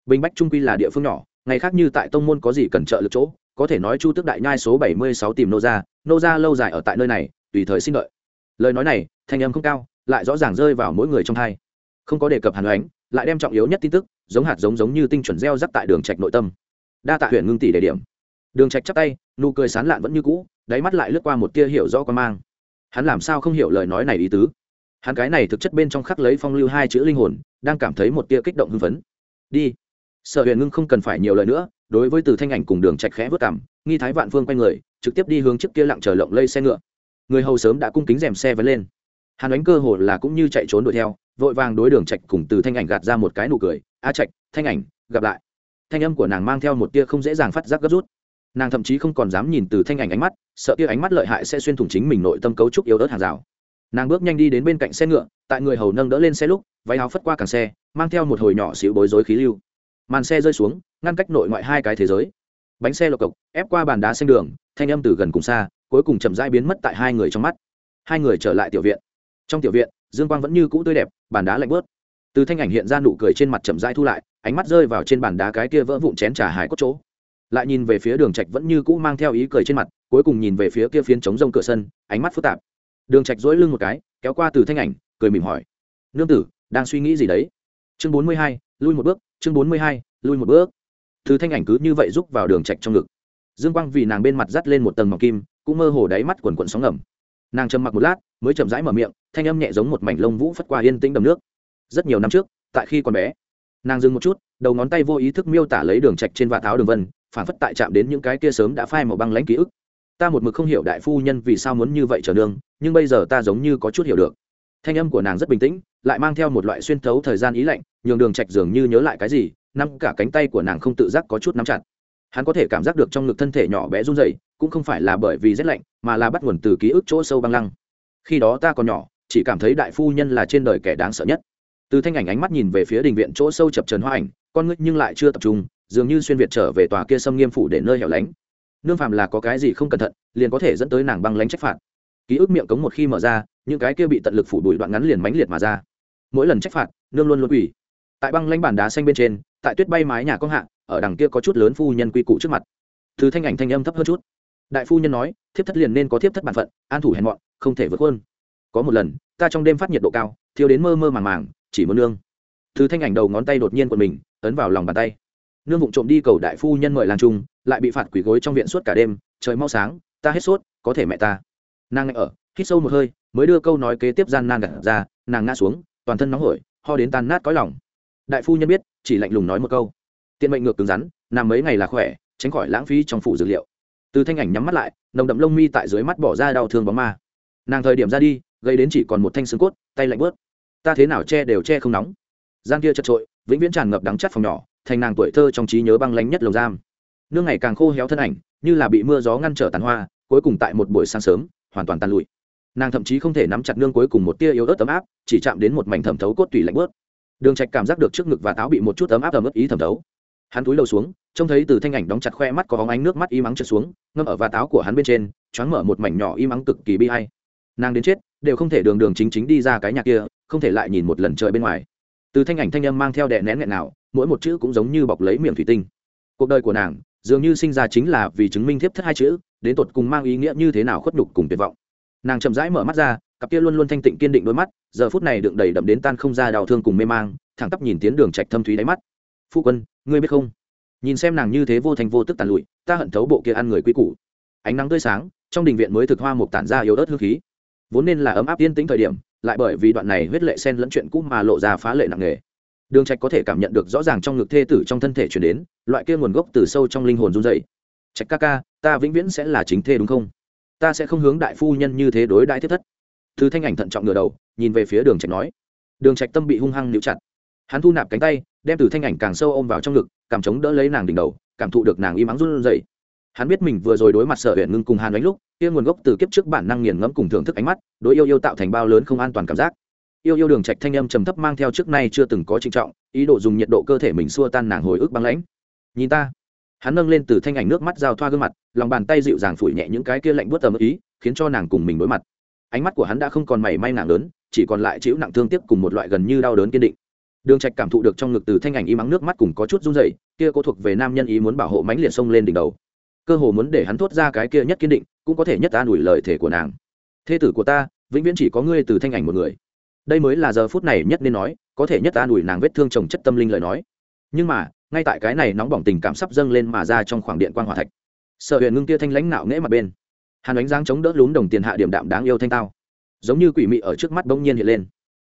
Bình bách trung quy là địa phương nhỏ ngày khác như tại tông môn có gì cần trợ lực chỗ, có thể nói chu tước đại nhai số bảy mươi sáu tìm nô gia nô gia lâu dài ở tại nơi này, tùy thời xin đợi. Lời nói này, thanh âm không cao, lại rõ ràng rơi vào mỗi người trong hai. Không có đề cập hàn ánh, lại đem trọng yếu nhất tin tức, giống hạt giống giống như tinh chuẩn gieo rắc tại đường trạch nội tâm. Đa tạ huyện ngưng tỷ đề điểm. Đường trạch chắp tay, nụ cười sán lạn vẫn như cũ, đáy mắt lại lướt qua một tia hiểu rõ quan mang. Hắn làm sao không hiểu lời nói này ý tứ? Hắn cái này thực chất bên trong khắc lấy phong lưu hai chữ linh hồn, đang cảm thấy một tia kích động hưng phấn. Đi sở huyền ngưng không cần phải nhiều lời nữa, đối với từ thanh ảnh cùng đường trạch khẽ vớt cảm nghi thái vạn phương quay người, trực tiếp đi hướng trước kia lặng chờ lộng lây xe ngựa. Người hầu sớm đã cung kính rèm xe vấn lên. Hàn ánh cơ hồ là cũng như chạy trốn đuổi theo, vội vàng đối đường trạch cùng từ thanh ảnh gạt ra một cái nụ cười, a trạch, thanh ảnh, gặp lại. Thanh âm của nàng mang theo một tia không dễ dàng phát giác gấp rút. Nàng thậm chí không còn dám nhìn từ thanh ảnh ánh mắt, sợ tia ánh mắt lợi hại sẽ xuyên thủng chính mình nội tâm cấu trúc yếu ớt hàng rào. Nàng bước nhanh đi đến bên cạnh xe ngựa, tại người hầu nâng đỡ lên xe lúc, váy áo phất qua càng xe, mang theo một hồi nhỏ xíu bối rối khí lưu màn xe rơi xuống, ngăn cách nội ngoại hai cái thế giới. Bánh xe lộc cộc, ép qua bàn đá xanh đường, thanh âm từ gần cùng xa, cuối cùng chậm rãi biến mất tại hai người trong mắt. Hai người trở lại tiểu viện. Trong tiểu viện, dương quang vẫn như cũ tươi đẹp, bàn đá lạnh bớt từ thanh ảnh hiện ra nụ cười trên mặt chậm rãi thu lại, ánh mắt rơi vào trên bàn đá cái kia vỡ vụn chén trà hải cốt chỗ. Lại nhìn về phía đường trạch vẫn như cũ mang theo ý cười trên mặt, cuối cùng nhìn về phía kia phiến trống rông cửa sân, ánh mắt phức tạp. Đường trạch duỗi lưng một cái, kéo qua từ thanh ảnh, cười mỉm hỏi. Nương tử, đang suy nghĩ gì đấy? Chương 42, lui một bước chương 42, lui một bước. Thứ thanh ảnh cứ như vậy rúc vào đường trạch trong ngực. Dương quang vì nàng bên mặt dắt lên một tầng mỏng kim cũng mơ hồ đáy mắt quần quần sóng ngầm. Nàng trầm mặc một lát mới chậm rãi mở miệng thanh âm nhẹ giống một mảnh lông vũ phất qua yên tĩnh đầm nước. Rất nhiều năm trước tại khi còn bé nàng dừng một chút đầu ngón tay vô ý thức miêu tả lấy đường trạch trên vạt áo đường vân phản phất tại chạm đến những cái kia sớm đã phai màu băng lãnh ký ức. Ta một mực không hiểu đại phu nhân vì sao muốn như vậy trở đường, nhưng bây giờ ta giống như có chút hiểu được thanh âm của nàng rất bình tĩnh, lại mang theo một loại xuyên thấu thời gian ý lạnh, nhường đường trạch dường như nhớ lại cái gì nắm cả cánh tay của nàng không tự giác có chút nắm chặt. Hắn có thể cảm giác được trong ngực thân thể nhỏ bé run rẩy, cũng không phải là bởi vì rét lạnh, mà là bắt nguồn từ ký ức chỗ sâu băng lăng. Khi đó ta còn nhỏ, chỉ cảm thấy đại phu nhân là trên đời kẻ đáng sợ nhất. Từ thanh ảnh ánh mắt nhìn về phía đình viện chỗ sâu chập trần hoa ảnh, con ngươi nhưng lại chưa tập trung, dường như xuyên việt trở về tòa kia xâm nghiêm phủ để nơi hẻo lánh. Nương phàm là có cái gì không cẩn thận, liền có thể dẫn tới nàng băng lánh trách phạt. Ký ức miệng cống một khi mở ra những cái kia bị tận lực phủ đuổi đoạn ngắn liền mánh liệt mà ra. Mỗi lần trách phạt, nương luôn luôn quỷ tại băng lanh bản đá xanh bên trên, tại tuyết bay mái nhà con hạ, ở đằng kia có chút lớn phu nhân quy cụ trước mặt. Thứ thanh ảnh thanh âm thấp hơn chút. Đại phu nhân nói, thiếp thất liền nên có thiếp thất bản phận, an thủ hèn mọn, không thể vượt hơn có một lần, ta trong đêm phát nhiệt độ cao, thiếu đến mơ mơ màng màng, chỉ muốn nương. Thứ thanh ảnh đầu ngón tay đột nhiên của mình, ấn vào lòng bàn tay. Nương vụng trộm đi cầu đại phu nhân mời làng trung, lại bị phạt quỷ gối trong viện suốt cả đêm, trời mau sáng, ta hết sốt, có thể mẹ ta. Nàng ngại ở, hít sâu một hơi mới đưa câu nói kế tiếp gian nan gặt ra, nàng ngã xuống, toàn thân nóng hổi, ho đến tan nát cõi lòng. Đại phu nhân biết, chỉ lạnh lùng nói một câu. Tiện mệnh ngược cứng rắn, nằm mấy ngày là khỏe, tránh khỏi lãng phí trong phủ dược liệu. Từ thanh ảnh nhắm mắt lại, nồng đậm lông mi tại dưới mắt bỏ ra đau thương bóng ma. Nàng thời điểm ra đi gây đến chỉ còn một thanh xương cốt, tay lạnh bớt. Ta thế nào che đều che không nóng. Gian kia chật trội, vĩnh viễn tràn ngập đắng chắt phòng nhỏ, thành nàng tuổi thơ trong trí nhớ băng lánh nhất lồng giam. Nương ngày càng khô héo thân ảnh, như là bị mưa gió ngăn trở tàn hoa, cuối cùng tại một buổi sáng sớm, hoàn toàn tàn lụi nàng thậm chí không thể nắm chặt nương cuối cùng một tia yếu ớt ấm áp, chỉ chạm đến một mảnh thẩm thấu cốt tủy lạnh bớt. Đường trạch cảm giác được trước ngực và táo bị một chút ấm áp ấm ức ý thẩm thấu. Hắn túi lầu xuống, trông thấy từ thanh ảnh đóng chặt khoe mắt có hóng ánh nước mắt y mắng trượt xuống, ngâm ở và táo của hắn bên trên, choáng mở một mảnh nhỏ y mắng cực kỳ bi hay nàng đến chết, đều không thể đường đường chính chính đi ra cái nhà kia, không thể lại nhìn một lần trời bên ngoài. Từ thanh ảnh thanh âm mang theo đè nén nghẹn nào mỗi một chữ cũng giống như bọc lấy miệng thủy tinh. Cuộc đời của nàng, dường như sinh ra chính là vì chứng minh thiếp thất hai chữ, đến tột cùng mang ý nghĩa như thế nào khuất nhục cùng tuyệt vọng nàng chậm rãi mở mắt ra, cặp kia luôn luôn thanh tịnh kiên định đôi mắt, giờ phút này đựng đầy đậm đến tan không ra đau thương cùng mê mang, thẳng tắp nhìn tiến đường trạch thâm thúy đáy mắt. Phu quân, ngươi biết không? Nhìn xem nàng như thế vô thành vô tức tàn lụi, ta hận thấu bộ kia ăn người quy củ. Ánh nắng tươi sáng, trong đình viện mới thực hoa một tản ra yếu ớt hương khí. Vốn nên là ấm áp yên tĩnh thời điểm, lại bởi vì đoạn này huyết lệ sen lẫn chuyện cũ mà lộ ra phá lệ nặng nề. Đường trạch có thể cảm nhận được rõ ràng trong ngực thê tử trong thân thể truyền đến, loại kia nguồn gốc từ sâu trong linh hồn run rẩy. Trạch ca ca, ta vĩnh viễn sẽ là chính thê đúng không? Ta sẽ không hướng đại phu nhân như thế đối đãi thiết thất. Thứ thanh ảnh thận trọng ngửa đầu, nhìn về phía đường trạch nói. Đường trạch tâm bị hung hăng níu chặt. Hắn thu nạp cánh tay, đem từ thanh ảnh càng sâu ôm vào trong ngực, cảm chống đỡ lấy nàng đỉnh đầu, cảm thụ được nàng im ắng run rẩy. Hắn biết mình vừa rồi đối mặt sở huyện ngưng cùng hàn đánh lúc, kia nguồn gốc từ kiếp trước bản năng nghiền ngẫm cùng thưởng thức ánh mắt, đối yêu yêu tạo thành bao lớn không an toàn cảm giác. Yêu yêu đường trạch thanh âm trầm thấp mang theo trước nay chưa từng có trinh trọng, ý đồ dùng nhiệt độ cơ thể mình xua tan nàng hồi ức băng lãnh. Nhìn ta. Hắn nâng lên từ thanh ảnh nước mắt giao thoa gương mặt lòng bàn tay dịu dàng phủi nhẹ những cái kia lạnh buốt tầm ý khiến cho nàng cùng mình đối mặt. Ánh mắt của hắn đã không còn mảy may nặng lớn, chỉ còn lại chịu nặng thương tiếc cùng một loại gần như đau đớn kiên định. Đường trạch cảm thụ được trong ngực từ thanh ảnh y mắng nước mắt cùng có chút run rẩy, kia cô thuộc về nam nhân ý muốn bảo hộ mãnh liệt sông lên đỉnh đầu. Cơ hồ muốn để hắn thốt ra cái kia nhất kiên định, cũng có thể nhất an ủi lời thể của nàng. Thê tử của ta, vĩnh viễn chỉ có ngươi từ thanh ảnh một người. Đây mới là giờ phút này nhất nên nói, có thể nhất an ủi nàng vết thương chồng chất tâm linh lời nói. Nhưng mà, ngay tại cái này nóng bỏng tình cảm sắp dâng lên mà ra trong khoảng điện quan hòa thạch sợ huyền ngưng kia thanh lãnh nạo nghễ mặt bên. Hàn ánh giang chống đỡ lún đồng tiền hạ điểm đạm đáng yêu thanh tao. Giống như quỷ mị ở trước mắt bỗng nhiên hiện lên.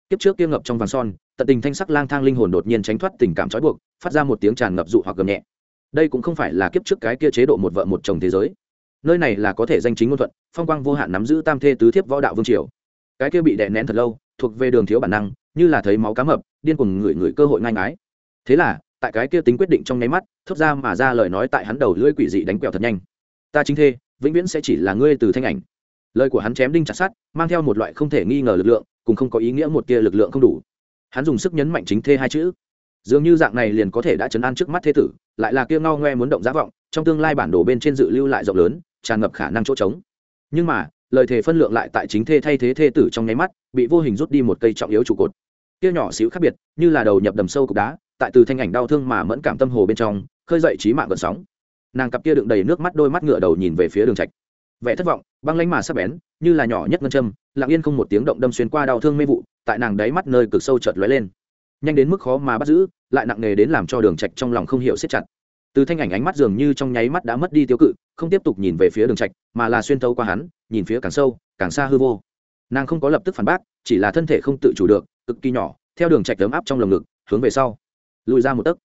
Kiếp trước kia ngập trong vàng son, tận tình thanh sắc lang thang linh hồn đột nhiên tránh thoát tình cảm trói buộc, phát ra một tiếng tràn ngập dụ hoặc gầm nhẹ. Đây cũng không phải là kiếp trước cái kia chế độ một vợ một chồng thế giới. Nơi này là có thể danh chính ngôn thuận, phong quang vô hạn nắm giữ tam thê tứ thiếp võ đạo vương triều. Cái kia bị đè nén thật lâu, thuộc về đường thiếu bản năng, như là thấy máu cá mập, điên cuồng ngửi ngửi cơ hội ngang ái thế là tại cái kia tính quyết định trong nháy mắt, thốt ra mà ra lời nói tại hắn đầu lưỡi quỷ dị đánh quẹo thật nhanh. Ta chính thê, vĩnh viễn sẽ chỉ là ngươi từ thanh ảnh. Lời của hắn chém đinh chặt sát mang theo một loại không thể nghi ngờ lực lượng, cùng không có ý nghĩa một tia lực lượng không đủ. Hắn dùng sức nhấn mạnh chính thê hai chữ. Dường như dạng này liền có thể đã chấn an trước mắt thế tử, lại là kia ngao ngoe muốn động giá vọng, trong tương lai bản đồ bên trên dự lưu lại rộng lớn, tràn ngập khả năng chỗ trống. Nhưng mà, lời thề phân lượng lại tại chính thê thay thế thê tử trong nháy mắt, bị vô hình rút đi một cây trọng yếu trụ cột. Kia nhỏ xíu khác biệt, như là đầu nhập đầm sâu cục đá tại từ thanh ảnh đau thương mà mẫn cảm tâm hồ bên trong, khơi dậy trí mạng gần sóng. Nàng cặp kia đựng đầy nước mắt đôi mắt ngựa đầu nhìn về phía đường trạch. Vẻ thất vọng, băng lánh mà sắp bén, như là nhỏ nhất ngân châm, lặng yên không một tiếng động đâm xuyên qua đau thương mê vụ, tại nàng đáy mắt nơi cực sâu chợt lóe lên. Nhanh đến mức khó mà bắt giữ, lại nặng nề đến làm cho đường trạch trong lòng không hiểu siết chặt. Từ thanh ảnh ánh mắt dường như trong nháy mắt đã mất đi tiêu cự, không tiếp tục nhìn về phía đường trạch, mà là xuyên thấu qua hắn, nhìn phía càng sâu, càng xa hư vô. Nàng không có lập tức phản bác, chỉ là thân thể không tự chủ được, cực kỳ nhỏ, theo đường trạch ấm áp trong lồng ngực, hướng về sau lùi ra một tấc.